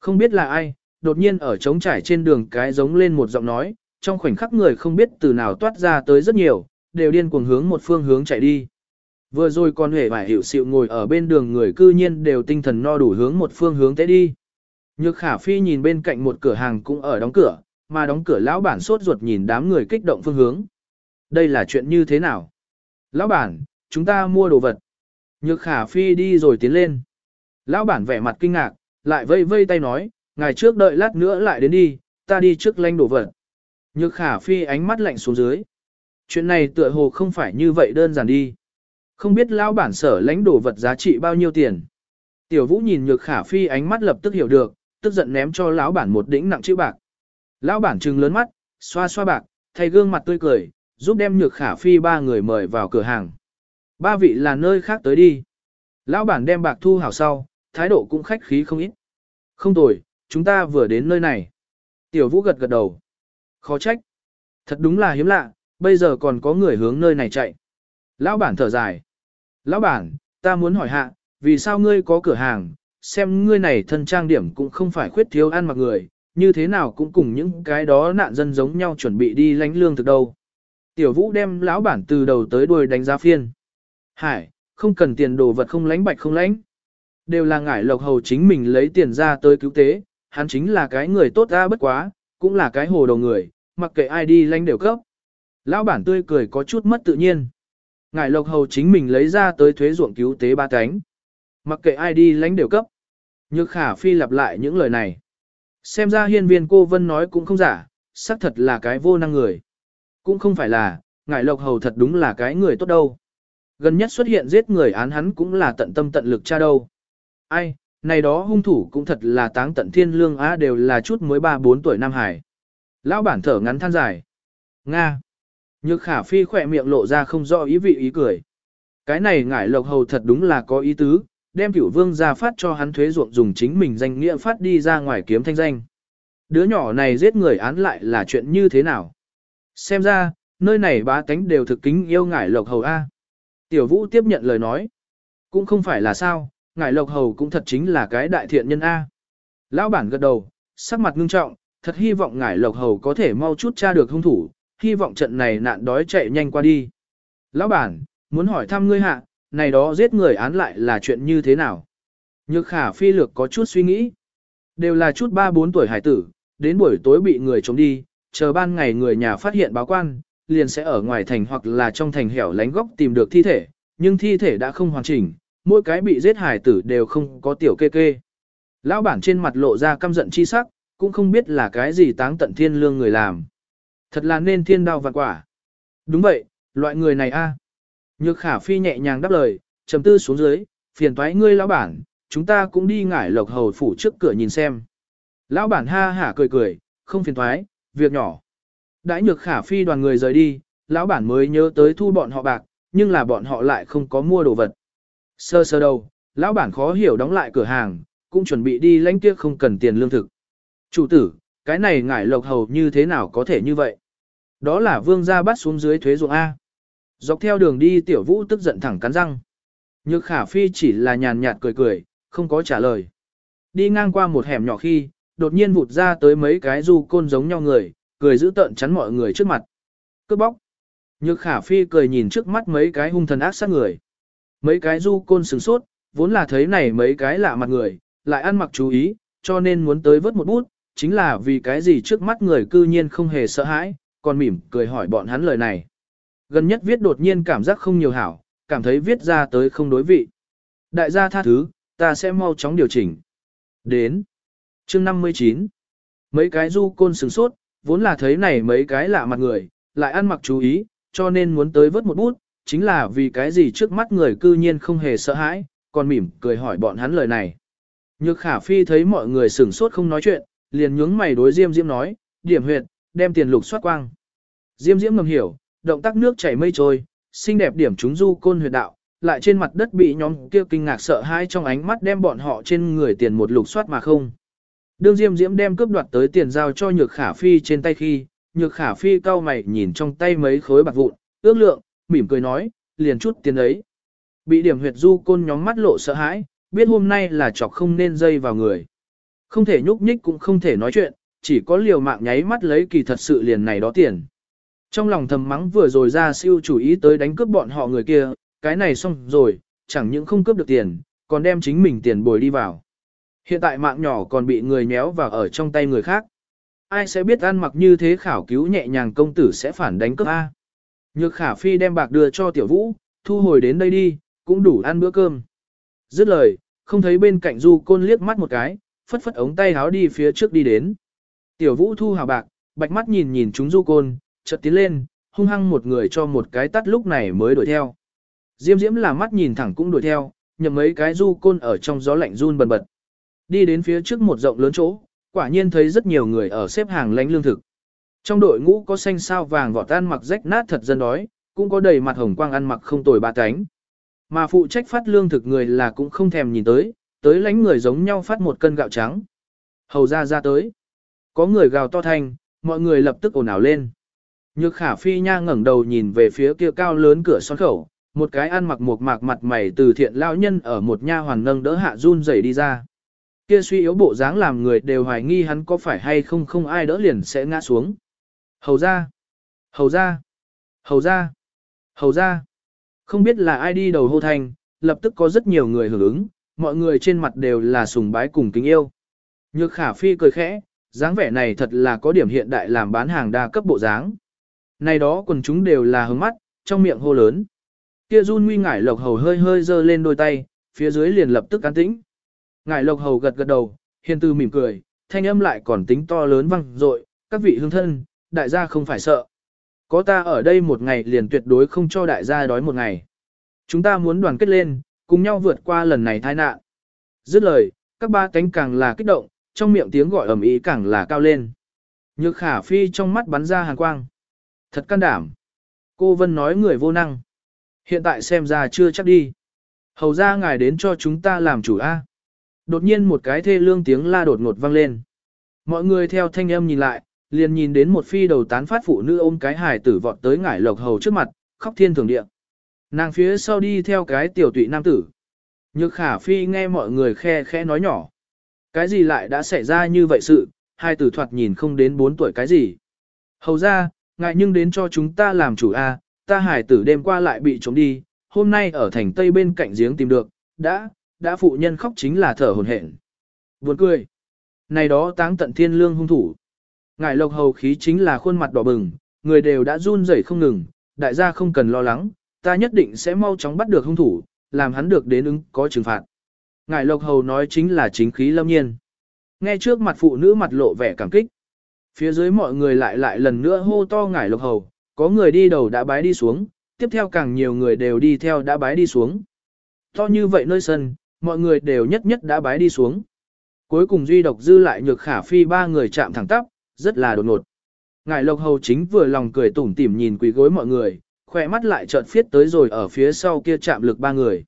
Không biết là ai, đột nhiên ở trống trải trên đường cái giống lên một giọng nói, trong khoảnh khắc người không biết từ nào toát ra tới rất nhiều, đều điên cuồng hướng một phương hướng chạy đi. Vừa rồi còn hề bài hiểu sự ngồi ở bên đường người cư nhiên đều tinh thần no đủ hướng một phương hướng tế đi. Nhược khả phi nhìn bên cạnh một cửa hàng cũng ở đóng cửa, mà đóng cửa lão bản sốt ruột nhìn đám người kích động phương hướng. Đây là chuyện như thế nào? Lão bản, chúng ta mua đồ vật. Nhược khả phi đi rồi tiến lên. Lão bản vẻ mặt kinh ngạc, lại vây vây tay nói, ngày trước đợi lát nữa lại đến đi, ta đi trước lanh đồ vật. Nhược khả phi ánh mắt lạnh xuống dưới. Chuyện này tựa hồ không phải như vậy đơn giản đi. Không biết lão bản sở lãnh đồ vật giá trị bao nhiêu tiền. Tiểu vũ nhìn nhược khả phi ánh mắt lập tức hiểu được, tức giận ném cho lão bản một đĩnh nặng chữ bạc. Lão bản trừng lớn mắt, xoa xoa bạc, thay gương mặt tươi cười, giúp đem nhược khả phi ba người mời vào cửa hàng. Ba vị là nơi khác tới đi. Lão bản đem bạc thu hảo sau, thái độ cũng khách khí không ít. Không tồi, chúng ta vừa đến nơi này. Tiểu vũ gật gật đầu. Khó trách. Thật đúng là hiếm lạ, bây giờ còn có người hướng nơi này chạy. Lão bản thở dài. Lão bản, ta muốn hỏi hạ, vì sao ngươi có cửa hàng, xem ngươi này thân trang điểm cũng không phải khuyết thiếu ăn mặc người, như thế nào cũng cùng những cái đó nạn dân giống nhau chuẩn bị đi lánh lương thực đâu. Tiểu vũ đem lão bản từ đầu tới đuôi đánh giá phiên. Hải, không cần tiền đồ vật không lánh bạch không lánh. Đều là ngải lộc hầu chính mình lấy tiền ra tới cứu tế, hắn chính là cái người tốt ra bất quá, cũng là cái hồ đầu người, mặc kệ ai đi lanh đều cấp. Lão bản tươi cười có chút mất tự nhiên. Ngải lộc hầu chính mình lấy ra tới thuế ruộng cứu tế ba cánh. Mặc kệ ai đi lánh đều cấp. Nhược khả phi lặp lại những lời này. Xem ra hiên viên cô Vân nói cũng không giả, xác thật là cái vô năng người. Cũng không phải là, ngải lộc hầu thật đúng là cái người tốt đâu. Gần nhất xuất hiện giết người án hắn cũng là tận tâm tận lực cha đâu. Ai, này đó hung thủ cũng thật là táng tận thiên lương á đều là chút mới 3-4 tuổi Nam Hải. Lão bản thở ngắn than dài. Nga. Nhược khả phi khỏe miệng lộ ra không rõ ý vị ý cười. Cái này ngải lộc hầu thật đúng là có ý tứ, đem cửu vương ra phát cho hắn thuế ruộng dùng chính mình danh nghĩa phát đi ra ngoài kiếm thanh danh. Đứa nhỏ này giết người án lại là chuyện như thế nào? Xem ra, nơi này bá tánh đều thực kính yêu ngải lộc hầu A. Tiểu vũ tiếp nhận lời nói. Cũng không phải là sao, ngải lộc hầu cũng thật chính là cái đại thiện nhân A. Lão bản gật đầu, sắc mặt ngưng trọng, thật hy vọng ngải lộc hầu có thể mau chút tra được hung thủ, hy vọng trận này nạn đói chạy nhanh qua đi. Lão bản, muốn hỏi thăm ngươi hạ, này đó giết người án lại là chuyện như thế nào? Nhược khả phi lược có chút suy nghĩ. Đều là chút 3-4 tuổi hải tử, đến buổi tối bị người chống đi, chờ ban ngày người nhà phát hiện báo quan, liền sẽ ở ngoài thành hoặc là trong thành hẻo lánh góc tìm được thi thể, nhưng thi thể đã không hoàn chỉnh, mỗi cái bị giết hải tử đều không có tiểu kê kê. Lão bản trên mặt lộ ra căm giận chi sắc, cũng không biết là cái gì táng tận thiên lương người làm. Thật là nên thiên đao vạn quả. Đúng vậy, loại người này a. Nhược khả phi nhẹ nhàng đáp lời, trầm tư xuống dưới, phiền toái ngươi lão bản, chúng ta cũng đi ngải lộc hầu phủ trước cửa nhìn xem. Lão bản ha hả cười cười, không phiền toái, việc nhỏ. Đãi nhược khả phi đoàn người rời đi, lão bản mới nhớ tới thu bọn họ bạc, nhưng là bọn họ lại không có mua đồ vật. Sơ sơ đầu, lão bản khó hiểu đóng lại cửa hàng, cũng chuẩn bị đi lãnh tiếc không cần tiền lương thực. Chủ tử, cái này ngải lộc hầu như thế nào có thể như vậy? Đó là vương gia bắt xuống dưới thuế ruộng A. Dọc theo đường đi tiểu vũ tức giận thẳng cắn răng. Nhược khả phi chỉ là nhàn nhạt cười cười, không có trả lời. Đi ngang qua một hẻm nhỏ khi, đột nhiên vụt ra tới mấy cái du côn giống nhau người, cười giữ tợn chắn mọi người trước mặt. Cướp bóc. Nhược khả phi cười nhìn trước mắt mấy cái hung thần ác sát người. Mấy cái du côn sừng sốt, vốn là thấy này mấy cái lạ mặt người, lại ăn mặc chú ý, cho nên muốn tới vớt một bút, chính là vì cái gì trước mắt người cư nhiên không hề sợ hãi, còn mỉm cười hỏi bọn hắn lời này. Gần nhất viết đột nhiên cảm giác không nhiều hảo, cảm thấy viết ra tới không đối vị. Đại gia tha thứ, ta sẽ mau chóng điều chỉnh. Đến. chương 59. Mấy cái du côn sừng sốt, vốn là thấy này mấy cái lạ mặt người, lại ăn mặc chú ý, cho nên muốn tới vớt một bút, chính là vì cái gì trước mắt người cư nhiên không hề sợ hãi, còn mỉm cười hỏi bọn hắn lời này. Nhược khả phi thấy mọi người sửng sốt không nói chuyện, liền nhướng mày đối Diêm Diễm nói, điểm huyệt, đem tiền lục soát quang. Diêm Diễm ngầm hiểu, động tác nước chảy mây trôi, xinh đẹp điểm chúng du côn huyệt đạo, lại trên mặt đất bị nhóm kia kinh ngạc sợ hãi trong ánh mắt đem bọn họ trên người tiền một lục soát mà không. Đương Diêm Diễm đem cướp đoạt tới tiền giao cho Nhược Khả Phi trên tay khi, Nhược Khả Phi cau mày nhìn trong tay mấy khối bạc vụn, ước lượng, mỉm cười nói, liền chút tiền ấy. Bị điểm huyệt du côn nhóm mắt lộ sợ hãi, biết hôm nay là chọc không nên dây vào người. Không thể nhúc nhích cũng không thể nói chuyện, chỉ có liều mạng nháy mắt lấy kỳ thật sự liền này đó tiền. Trong lòng thầm mắng vừa rồi ra siêu chủ ý tới đánh cướp bọn họ người kia, cái này xong rồi, chẳng những không cướp được tiền, còn đem chính mình tiền bồi đi vào. Hiện tại mạng nhỏ còn bị người nhéo vào ở trong tay người khác. Ai sẽ biết ăn mặc như thế khảo cứu nhẹ nhàng công tử sẽ phản đánh cướp A. Nhược khả phi đem bạc đưa cho tiểu vũ, thu hồi đến đây đi, cũng đủ ăn bữa cơm. Dứt lời, không thấy bên cạnh du côn liếc mắt một cái, phất phất ống tay háo đi phía trước đi đến. Tiểu vũ thu hào bạc, bạch mắt nhìn nhìn chúng du côn, chợt tiến lên, hung hăng một người cho một cái tắt lúc này mới đuổi theo. Diêm diễm là mắt nhìn thẳng cũng đuổi theo, nhầm mấy cái du côn ở trong gió lạnh run bần bật. Đi đến phía trước một rộng lớn chỗ, quả nhiên thấy rất nhiều người ở xếp hàng lánh lương thực. Trong đội ngũ có xanh sao vàng vỏ tan mặc rách nát thật dân đói, cũng có đầy mặt hồng quang ăn mặc không tồi ba cánh. Mà phụ trách phát lương thực người là cũng không thèm nhìn tới, tới lánh người giống nhau phát một cân gạo trắng. Hầu ra ra tới. Có người gào to thanh, mọi người lập tức ồn ào lên. Nhược khả phi nha ngẩng đầu nhìn về phía kia cao lớn cửa son khẩu, một cái ăn mặc một mạc mặt mày từ thiện lão nhân ở một nha hoàn nâng đỡ hạ run rẩy đi ra. Kia suy yếu bộ dáng làm người đều hoài nghi hắn có phải hay không không ai đỡ liền sẽ ngã xuống. Hầu ra! Hầu ra! Hầu ra! Hầu ra! Không biết là ai đi đầu hô thành, lập tức có rất nhiều người hưởng ứng, mọi người trên mặt đều là sùng bái cùng kính yêu. Nhược khả phi cười khẽ, dáng vẻ này thật là có điểm hiện đại làm bán hàng đa cấp bộ dáng. Này đó quần chúng đều là hướng mắt, trong miệng hô lớn. Kia run nguy ngải lộc hầu hơi hơi dơ lên đôi tay, phía dưới liền lập tức an tĩnh. Ngải lộc hầu gật gật đầu, hiền tư mỉm cười, thanh âm lại còn tính to lớn vang dội, các vị hương thân, đại gia không phải sợ. Có ta ở đây một ngày liền tuyệt đối không cho đại gia đói một ngày. Chúng ta muốn đoàn kết lên, cùng nhau vượt qua lần này tai nạn. Dứt lời, các ba cánh càng là kích động, trong miệng tiếng gọi ầm ĩ càng là cao lên. Nhược khả phi trong mắt bắn ra hàn quang. Thật can đảm. Cô Vân nói người vô năng. Hiện tại xem ra chưa chắc đi. Hầu ra ngài đến cho chúng ta làm chủ A. Đột nhiên một cái thê lương tiếng la đột ngột vang lên. Mọi người theo thanh âm nhìn lại, liền nhìn đến một phi đầu tán phát phụ nữ ôm cái hài tử vọt tới ngải lộc hầu trước mặt, khóc thiên thường địa. Nàng phía sau đi theo cái tiểu tụy nam tử. Nhược khả phi nghe mọi người khe khẽ nói nhỏ. Cái gì lại đã xảy ra như vậy sự, hai tử thoạt nhìn không đến 4 tuổi cái gì. Hầu ra, ngại nhưng đến cho chúng ta làm chủ A, ta hải tử đêm qua lại bị trống đi, hôm nay ở thành tây bên cạnh giếng tìm được, đã, đã phụ nhân khóc chính là thở hồn hển. Buồn cười. Này đó táng tận thiên lương hung thủ. Ngài lộc hầu khí chính là khuôn mặt đỏ bừng, người đều đã run rẩy không ngừng, đại gia không cần lo lắng, ta nhất định sẽ mau chóng bắt được hung thủ, làm hắn được đến ứng có trừng phạt. Ngài lộc hầu nói chính là chính khí lâm nhiên. Nghe trước mặt phụ nữ mặt lộ vẻ cảm kích. Phía dưới mọi người lại lại lần nữa hô to ngải lộc hầu, có người đi đầu đã bái đi xuống, tiếp theo càng nhiều người đều đi theo đã bái đi xuống. To như vậy nơi sân, mọi người đều nhất nhất đã bái đi xuống. Cuối cùng duy độc dư lại nhược khả phi ba người chạm thẳng tắp, rất là đột ngột. Ngài lộc hầu chính vừa lòng cười tủm tỉm nhìn quỳ gối mọi người, khỏe mắt lại chợt phiết tới rồi ở phía sau kia chạm lực ba người.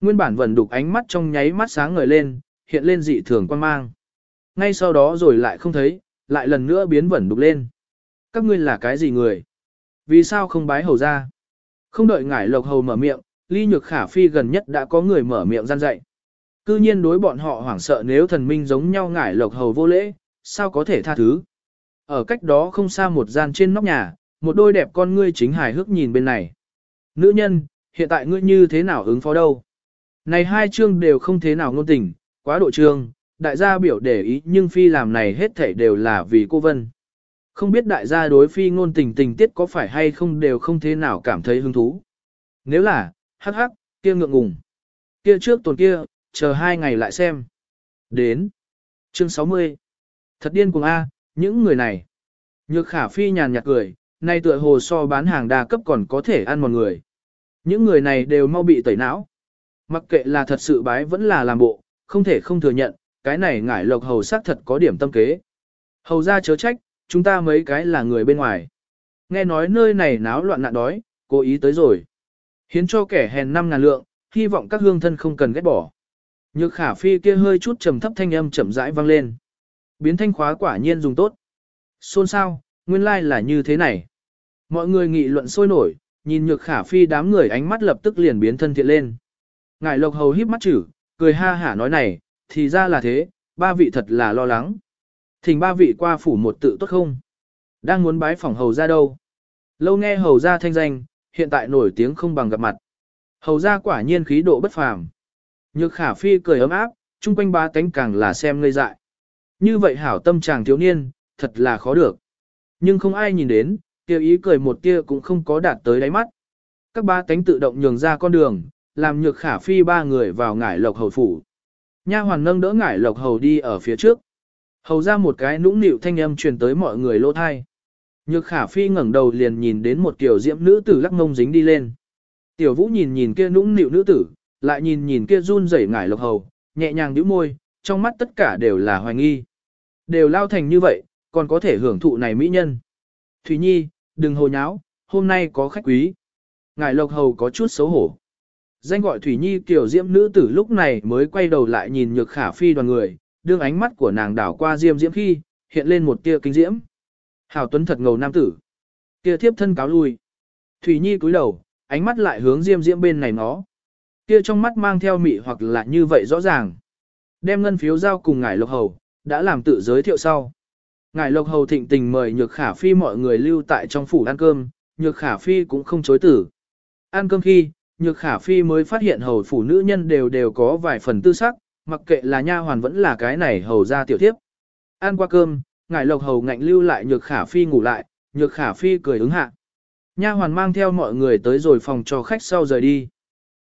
Nguyên bản vẫn đục ánh mắt trong nháy mắt sáng ngời lên, hiện lên dị thường quan mang. Ngay sau đó rồi lại không thấy, lại lần nữa biến vẩn đục lên. Các ngươi là cái gì người? Vì sao không bái hầu ra? Không đợi ngải lộc hầu mở miệng, ly nhược khả phi gần nhất đã có người mở miệng gian dạy. Cư nhiên đối bọn họ hoảng sợ nếu thần minh giống nhau ngải lộc hầu vô lễ, sao có thể tha thứ? Ở cách đó không xa một gian trên nóc nhà, một đôi đẹp con ngươi chính hài hước nhìn bên này. Nữ nhân, hiện tại ngươi như thế nào ứng phó đâu? Này hai chương đều không thế nào ngôn tình, quá độ chương, đại gia biểu để ý nhưng phi làm này hết thảy đều là vì cô Vân. Không biết đại gia đối phi ngôn tình tình tiết có phải hay không đều không thế nào cảm thấy hứng thú. Nếu là, hắc hắc, kia ngượng ngùng. Kia trước tuần kia, chờ hai ngày lại xem. Đến. Chương 60. Thật điên cuồng A, những người này. Nhược khả phi nhàn nhạt cười, nay tựa hồ so bán hàng đa cấp còn có thể ăn một người. Những người này đều mau bị tẩy não. Mặc kệ là thật sự bái vẫn là làm bộ, không thể không thừa nhận, cái này ngải lộc hầu xác thật có điểm tâm kế. Hầu ra chớ trách, chúng ta mấy cái là người bên ngoài. Nghe nói nơi này náo loạn nạn đói, cố ý tới rồi. Hiến cho kẻ hèn năm ngàn lượng, hy vọng các hương thân không cần ghét bỏ. Nhược khả phi kia hơi chút trầm thấp thanh âm chậm rãi vang lên. Biến thanh khóa quả nhiên dùng tốt. Xôn sao, nguyên lai like là như thế này. Mọi người nghị luận sôi nổi, nhìn nhược khả phi đám người ánh mắt lập tức liền biến thân thiện lên. Ngài lộc hầu híp mắt chử, cười ha hả nói này, thì ra là thế, ba vị thật là lo lắng. Thỉnh ba vị qua phủ một tự tốt không? Đang muốn bái phỏng hầu ra đâu? Lâu nghe hầu ra thanh danh, hiện tại nổi tiếng không bằng gặp mặt. Hầu ra quả nhiên khí độ bất phàm. Nhược khả phi cười ấm áp, chung quanh ba tánh càng là xem ngây dại. Như vậy hảo tâm chàng thiếu niên, thật là khó được. Nhưng không ai nhìn đến, tiêu ý cười một tia cũng không có đạt tới đáy mắt. Các ba tánh tự động nhường ra con đường, làm nhược khả phi ba người vào ngải lộc hầu phủ. Nha hoàn nâng đỡ ngải lộc hầu đi ở phía trước. Hầu ra một cái nũng nịu thanh âm truyền tới mọi người lỗ thai. Nhược khả phi ngẩng đầu liền nhìn đến một tiểu diễm nữ tử lắc mông dính đi lên. Tiểu vũ nhìn nhìn kia nũng nịu nữ tử, lại nhìn nhìn kia run rẩy ngải lộc hầu, nhẹ nhàng nhíu môi, trong mắt tất cả đều là hoài nghi. Đều lao thành như vậy, còn có thể hưởng thụ này mỹ nhân. Thủy Nhi, đừng hồ nháo, hôm nay có khách quý. Ngải lộc hầu có chút xấu hổ. Danh gọi Thủy Nhi kiểu diễm nữ tử lúc này mới quay đầu lại nhìn nhược khả phi đoàn người, đương ánh mắt của nàng đảo qua diêm diễm khi, hiện lên một tia kinh diễm. Hảo tuấn thật ngầu nam tử. Kia thiếp thân cáo lui. Thủy Nhi cúi đầu, ánh mắt lại hướng diêm diễm bên này nó. Kia trong mắt mang theo mị hoặc là như vậy rõ ràng. Đem ngân phiếu giao cùng ngài lộc hầu, đã làm tự giới thiệu sau. Ngài lộc hầu thịnh tình mời nhược khả phi mọi người lưu tại trong phủ ăn cơm, nhược khả phi cũng không chối tử. Ăn cơm khi, nhược khả phi mới phát hiện hầu phủ nữ nhân đều đều có vài phần tư sắc, mặc kệ là nha hoàn vẫn là cái này hầu ra tiểu thiếp. Ăn qua cơm, ngài lộc hầu ngạnh lưu lại nhược khả phi ngủ lại, nhược khả phi cười ứng hạ. Nha hoàn mang theo mọi người tới rồi phòng cho khách sau rời đi.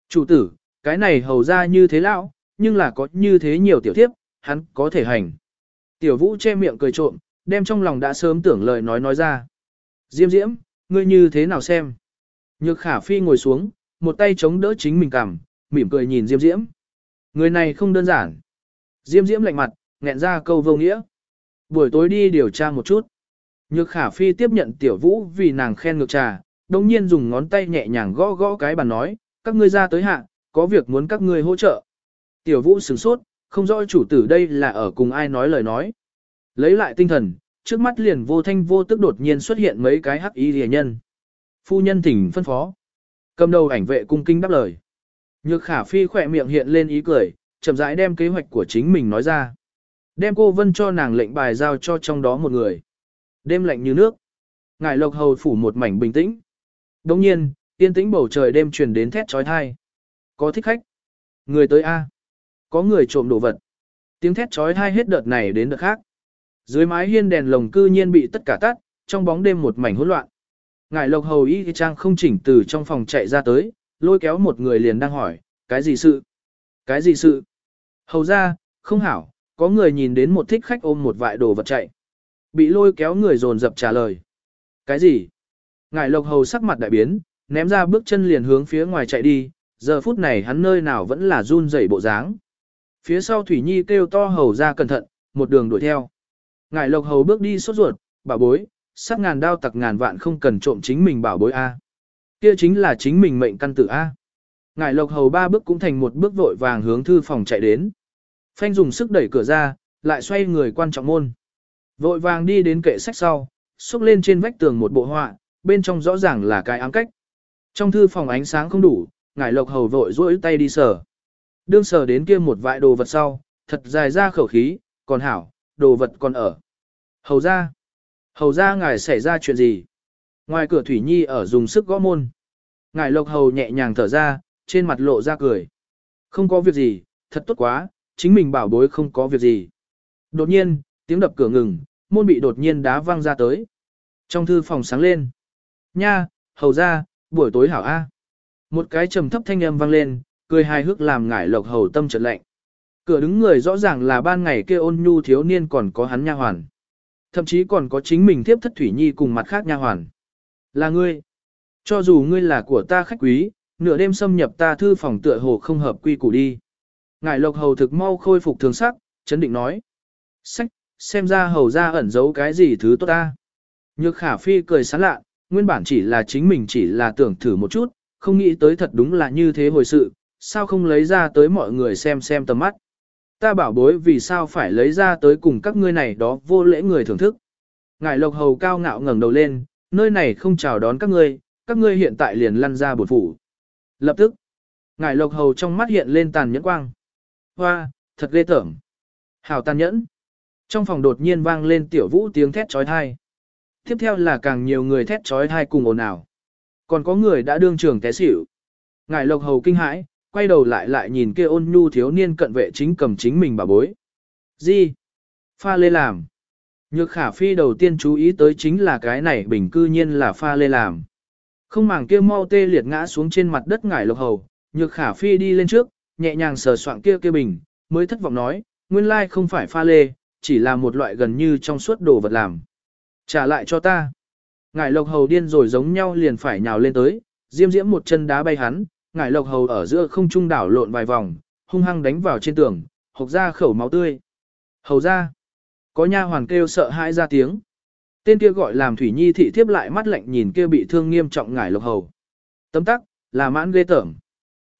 Chủ tử, cái này hầu ra như thế lão, nhưng là có như thế nhiều tiểu thiếp, hắn có thể hành. Tiểu vũ che miệng cười trộm, đem trong lòng đã sớm tưởng lời nói nói ra. Diêm diễm, ngươi như thế nào xem? Nhược khả phi ngồi xuống, một tay chống đỡ chính mình cằm, mỉm cười nhìn Diêm diễm. Người này không đơn giản. Diêm diễm lạnh mặt, nghẹn ra câu vô nghĩa. Buổi tối đi điều tra một chút. Nhược khả phi tiếp nhận tiểu vũ vì nàng khen ngược trà, đồng nhiên dùng ngón tay nhẹ nhàng gõ gõ cái bàn nói, các ngươi ra tới hạ, có việc muốn các ngươi hỗ trợ. Tiểu vũ sửng sốt, không rõ chủ tử đây là ở cùng ai nói lời nói. Lấy lại tinh thần, trước mắt liền vô thanh vô tức đột nhiên xuất hiện mấy cái hắc y rìa nhân. Phu nhân thỉnh phân phó. Cầm đầu ảnh vệ cung kinh đáp lời. Nhược khả phi khỏe miệng hiện lên ý cười, chậm rãi đem kế hoạch của chính mình nói ra. Đem cô vân cho nàng lệnh bài giao cho trong đó một người. Đêm lạnh như nước. Ngải lộc hầu phủ một mảnh bình tĩnh. Đồng nhiên, yên tĩnh bầu trời đêm truyền đến thét trói thai. Có thích khách. Người tới A. Có người trộm đồ vật. Tiếng thét trói thai hết đợt này đến đợt khác. Dưới mái hiên đèn lồng cư nhiên bị tất cả tắt, trong bóng đêm một mảnh hỗn loạn. Ngải lộc hầu y trang không chỉnh từ trong phòng chạy ra tới, lôi kéo một người liền đang hỏi, cái gì sự? Cái gì sự? Hầu ra, không hảo, có người nhìn đến một thích khách ôm một vại đồ vật chạy. Bị lôi kéo người dồn dập trả lời. Cái gì? Ngải lộc hầu sắc mặt đại biến, ném ra bước chân liền hướng phía ngoài chạy đi, giờ phút này hắn nơi nào vẫn là run rẩy bộ dáng. Phía sau Thủy Nhi kêu to hầu ra cẩn thận, một đường đuổi theo. Ngải lộc hầu bước đi sốt ruột, bảo bối, sát ngàn đao tặc ngàn vạn không cần trộm chính mình bảo bối A. Kia chính là chính mình mệnh căn tử A. Ngải lộc hầu ba bước cũng thành một bước vội vàng hướng thư phòng chạy đến. Phanh dùng sức đẩy cửa ra, lại xoay người quan trọng môn. Vội vàng đi đến kệ sách sau, xúc lên trên vách tường một bộ họa, bên trong rõ ràng là cái ám cách. Trong thư phòng ánh sáng không đủ, ngải lộc hầu vội duỗi tay đi sở Đương sờ đến kia một vại đồ vật sau, thật dài ra khẩu khí, còn hảo, đồ vật còn ở. Hầu ra, hầu ra ngài xảy ra chuyện gì? Ngoài cửa Thủy Nhi ở dùng sức gõ môn. Ngài lộc hầu nhẹ nhàng thở ra, trên mặt lộ ra cười. Không có việc gì, thật tốt quá, chính mình bảo bối không có việc gì. Đột nhiên, tiếng đập cửa ngừng, môn bị đột nhiên đá văng ra tới. Trong thư phòng sáng lên. Nha, hầu ra, buổi tối hảo A. Một cái trầm thấp thanh âm vang lên, cười hài hước làm ngải lộc hầu tâm trật lạnh. Cửa đứng người rõ ràng là ban ngày kia ôn nhu thiếu niên còn có hắn nha hoàn. Thậm chí còn có chính mình tiếp thất thủy nhi cùng mặt khác nha hoàn. Là ngươi. Cho dù ngươi là của ta khách quý, nửa đêm xâm nhập ta thư phòng tựa hồ không hợp quy củ đi. Ngải lộc hầu thực mau khôi phục thường sắc, chấn định nói. Sách, xem ra hầu ra ẩn giấu cái gì thứ tốt ta. Nhược khả phi cười sán lạ, nguyên bản chỉ là chính mình chỉ là tưởng thử một chút, không nghĩ tới thật đúng là như thế hồi sự, sao không lấy ra tới mọi người xem xem tầm mắt. Ta bảo bối vì sao phải lấy ra tới cùng các ngươi này đó vô lễ người thưởng thức. Ngài lộc hầu cao ngạo ngẩng đầu lên, nơi này không chào đón các ngươi, các ngươi hiện tại liền lăn ra bột phủ. Lập tức, ngài lộc hầu trong mắt hiện lên tàn nhẫn quang. Hoa, thật ghê tởm. Hào tàn nhẫn. Trong phòng đột nhiên vang lên tiểu vũ tiếng thét trói thai. Tiếp theo là càng nhiều người thét trói thai cùng ồn ào. Còn có người đã đương trường té xỉu. Ngài lộc hầu kinh hãi, quay đầu lại lại nhìn kia ôn nhu thiếu niên cận vệ chính cầm chính mình bà bối. Gì? Pha lê làm. Nhược khả phi đầu tiên chú ý tới chính là cái này bình cư nhiên là pha lê làm. Không màng kia mau tê liệt ngã xuống trên mặt đất ngải lộc hầu, nhược khả phi đi lên trước, nhẹ nhàng sờ soạn kia kia bình, mới thất vọng nói, nguyên lai không phải pha lê, chỉ là một loại gần như trong suốt đồ vật làm. Trả lại cho ta. Ngải lộc hầu điên rồi giống nhau liền phải nhào lên tới, diêm diễm một chân đá bay hắn, ngải lộc hầu ở giữa không trung đảo lộn vài vòng, hung hăng đánh vào trên tường, hộc ra khẩu máu tươi. Hầu ra. Có nha hoàn kêu sợ hãi ra tiếng. Tên kia gọi làm Thủy Nhi thị thiếp lại mắt lạnh nhìn kia bị thương nghiêm trọng ngải lộc hầu. Tấm tắc, là mãn ghê tởm.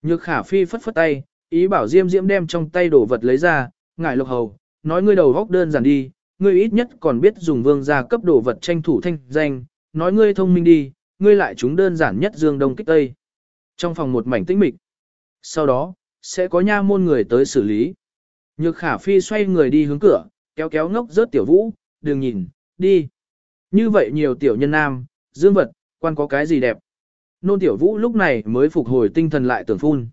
Nhược khả phi phất phất tay, ý bảo diêm diễm đem trong tay đồ vật lấy ra, ngải lộc hầu, nói ngươi đầu góc đơn giản đi, ngươi ít nhất còn biết dùng vương gia cấp đồ vật tranh thủ thanh danh, nói ngươi thông minh đi, ngươi lại chúng đơn giản nhất dương đông kích tây. Trong phòng một mảnh tĩnh mịch. Sau đó, sẽ có nha môn người tới xử lý. Nhược khả phi xoay người đi hướng cửa, kéo kéo ngốc rớt tiểu vũ, đừng nhìn, đi. Như vậy nhiều tiểu nhân nam, dương vật, quan có cái gì đẹp. Nôn tiểu vũ lúc này mới phục hồi tinh thần lại tưởng phun.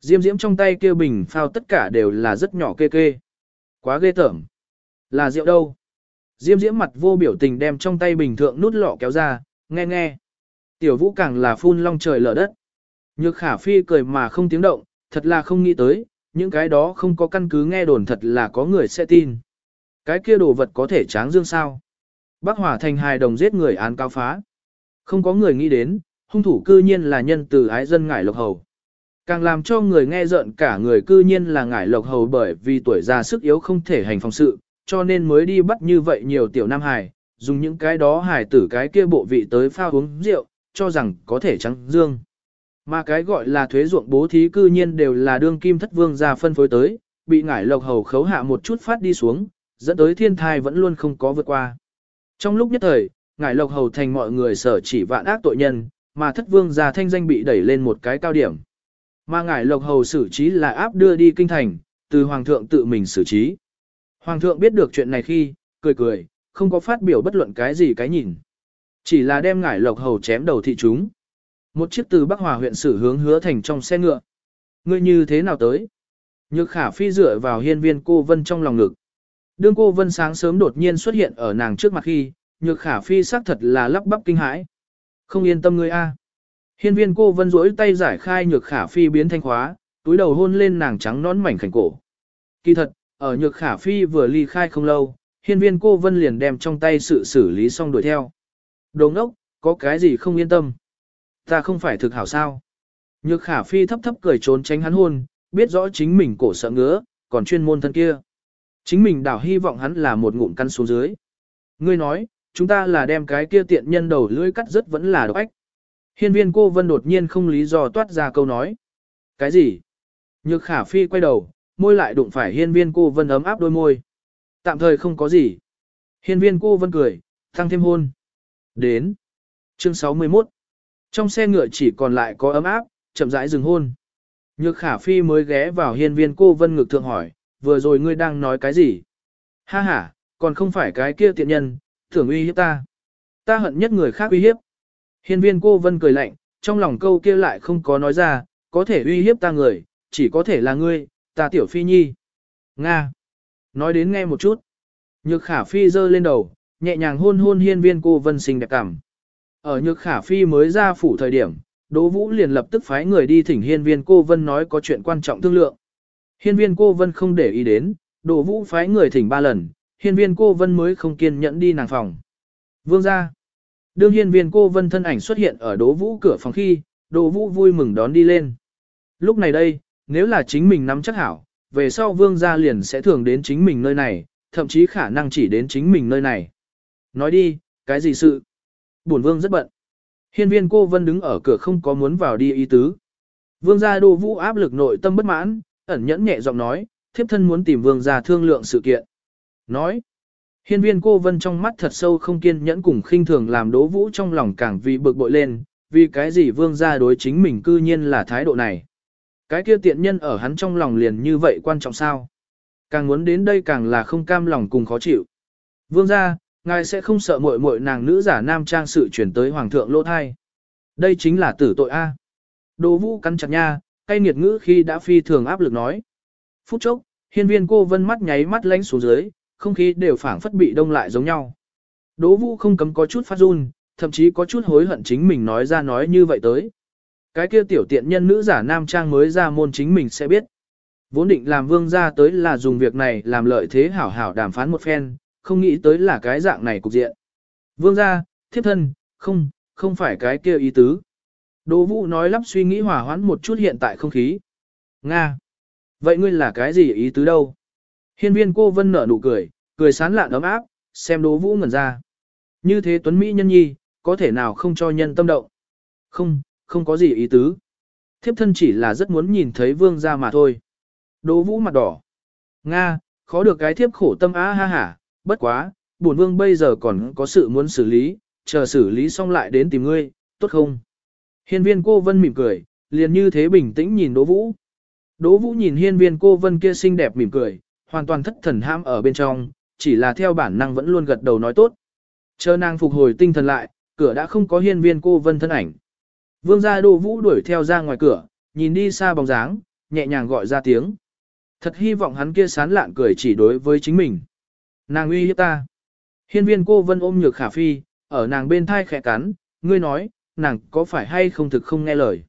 Diêm diễm trong tay kia bình phao tất cả đều là rất nhỏ kê kê. Quá ghê tởm. Là rượu đâu? Diêm diễm mặt vô biểu tình đem trong tay bình thượng nút lọ kéo ra, nghe nghe. Tiểu vũ càng là phun long trời lở đất. Nhược khả phi cười mà không tiếng động, thật là không nghĩ tới, những cái đó không có căn cứ nghe đồn thật là có người sẽ tin. Cái kia đồ vật có thể tráng dương sao. Bác hỏa thành hài đồng giết người án cao phá. Không có người nghĩ đến, hung thủ cư nhiên là nhân từ ái dân ngải lộc hầu. Càng làm cho người nghe giận cả người cư nhiên là ngải lộc hầu bởi vì tuổi già sức yếu không thể hành phòng sự, cho nên mới đi bắt như vậy nhiều tiểu nam hài, dùng những cái đó hài tử cái kia bộ vị tới pha uống rượu, cho rằng có thể trắng dương. Mà cái gọi là thuế ruộng bố thí cư nhiên đều là đương kim thất vương ra phân phối tới, bị ngải lộc hầu khấu hạ một chút phát đi xuống, dẫn tới thiên thai vẫn luôn không có vượt qua. Trong lúc nhất thời, ngải lộc hầu thành mọi người sở chỉ vạn ác tội nhân, mà thất vương gia thanh danh bị đẩy lên một cái cao điểm. Mà ngải lộc hầu xử trí là áp đưa đi kinh thành, từ hoàng thượng tự mình xử trí. Hoàng thượng biết được chuyện này khi, cười cười, không có phát biểu bất luận cái gì cái nhìn. Chỉ là đem ngải lộc hầu chém đầu thị chúng. Một chiếc từ Bắc Hòa huyện sử hướng hứa thành trong xe ngựa. Ngươi như thế nào tới? Nhược khả phi dựa vào hiên viên cô vân trong lòng ngực. Đương cô vân sáng sớm đột nhiên xuất hiện ở nàng trước mặt khi, nhược khả phi xác thật là lắp bắp kinh hãi. Không yên tâm ngươi a. Hiên viên cô vân rỗi tay giải khai nhược khả phi biến thanh khóa, túi đầu hôn lên nàng trắng nón mảnh khảnh cổ. Kỳ thật, ở nhược khả phi vừa ly khai không lâu, hiên viên cô vân liền đem trong tay sự xử lý xong đuổi theo. Đồ ngốc, có cái gì không yên tâm. Ta không phải thực hảo sao. Nhược khả phi thấp thấp cười trốn tránh hắn hôn, biết rõ chính mình cổ sợ ngứa, còn chuyên môn thân kia. Chính mình đảo hy vọng hắn là một ngụm căn xuống dưới. Ngươi nói, chúng ta là đem cái kia tiện nhân đầu lưỡi cắt rất vẫn là độc ách. Hiên viên cô vân đột nhiên không lý do toát ra câu nói. Cái gì? Nhược khả phi quay đầu, môi lại đụng phải hiên viên cô vân ấm áp đôi môi. Tạm thời không có gì. Hiên viên cô vân cười, thăng thêm hôn. Đến. Chương 61. Trong xe ngựa chỉ còn lại có ấm áp, chậm rãi dừng hôn. Nhược khả phi mới ghé vào hiên viên cô vân ngực thượng hỏi, vừa rồi ngươi đang nói cái gì? Ha ha, còn không phải cái kia tiện nhân, thưởng uy hiếp ta. Ta hận nhất người khác uy hiếp. Hiên viên cô vân cười lạnh, trong lòng câu kia lại không có nói ra, có thể uy hiếp ta người, chỉ có thể là ngươi, ta tiểu phi nhi. Nga. Nói đến nghe một chút. Nhược khả phi giơ lên đầu, nhẹ nhàng hôn hôn hiên viên cô vân xinh đẹp cảm. Ở nhược khả phi mới ra phủ thời điểm, Đỗ Vũ liền lập tức phái người đi thỉnh hiên viên cô vân nói có chuyện quan trọng thương lượng. Hiên viên cô vân không để ý đến, Đỗ Vũ phái người thỉnh ba lần, hiên viên cô vân mới không kiên nhẫn đi nàng phòng. Vương ra. Đương hiên viên cô vân thân ảnh xuất hiện ở Đỗ Vũ cửa phòng khi, Đỗ Vũ vui mừng đón đi lên. Lúc này đây, nếu là chính mình nắm chắc hảo, về sau vương gia liền sẽ thường đến chính mình nơi này, thậm chí khả năng chỉ đến chính mình nơi này. Nói đi, cái gì sự? Bổn vương rất bận. Hiên viên cô vân đứng ở cửa không có muốn vào đi ý tứ. Vương gia đô vũ áp lực nội tâm bất mãn, ẩn nhẫn nhẹ giọng nói, thiếp thân muốn tìm vương gia thương lượng sự kiện. Nói, hiên viên cô vân trong mắt thật sâu không kiên nhẫn cùng khinh thường làm đố vũ trong lòng càng vì bực bội lên, vì cái gì vương gia đối chính mình cư nhiên là thái độ này. Cái kia tiện nhân ở hắn trong lòng liền như vậy quan trọng sao? Càng muốn đến đây càng là không cam lòng cùng khó chịu. Vương gia, ngài sẽ không sợ muội muội nàng nữ giả nam trang sự chuyển tới hoàng thượng lỗ thai. Đây chính là tử tội A. Đồ vũ cắn chặt nha, cay nghiệt ngữ khi đã phi thường áp lực nói. Phút chốc, hiên viên cô vân mắt nháy mắt lánh xuống dưới, không khí đều phảng phất bị đông lại giống nhau. Đỗ vũ không cấm có chút phát run, thậm chí có chút hối hận chính mình nói ra nói như vậy tới. Cái kia tiểu tiện nhân nữ giả nam trang mới ra môn chính mình sẽ biết. Vốn định làm vương ra tới là dùng việc này làm lợi thế hảo hảo đàm phán một phen, không nghĩ tới là cái dạng này cục diện. Vương ra, thiếp thân, không, không phải cái kia ý tứ. Đỗ vũ nói lắp suy nghĩ hòa hoãn một chút hiện tại không khí. Nga. Vậy ngươi là cái gì ý tứ đâu? Hiên viên cô vân nở nụ cười, cười sán lạn ấm áp, xem đỗ vũ ngẩn ra. Như thế tuấn Mỹ nhân nhi, có thể nào không cho nhân tâm động? Không, không có gì ý tứ. Thiếp thân chỉ là rất muốn nhìn thấy vương ra mà thôi. Đỗ vũ mặt đỏ. Nga, khó được cái thiếp khổ tâm á ha hả, bất quá, bổn vương bây giờ còn có sự muốn xử lý, chờ xử lý xong lại đến tìm ngươi, tốt không? Hiên viên cô vân mỉm cười, liền như thế bình tĩnh nhìn Đỗ Vũ. Đỗ Vũ nhìn hiên viên cô vân kia xinh đẹp mỉm cười, hoàn toàn thất thần ham ở bên trong, chỉ là theo bản năng vẫn luôn gật đầu nói tốt. Chờ nàng phục hồi tinh thần lại, cửa đã không có hiên viên cô vân thân ảnh. Vương gia Đỗ Vũ đuổi theo ra ngoài cửa, nhìn đi xa bóng dáng, nhẹ nhàng gọi ra tiếng. Thật hy vọng hắn kia sán lạn cười chỉ đối với chính mình. Nàng uy hiếp ta. Hiên viên cô vân ôm nhược khả phi, ở nàng bên thai khẽ cắn, ngươi nói, nàng có phải hay không thực không nghe lời.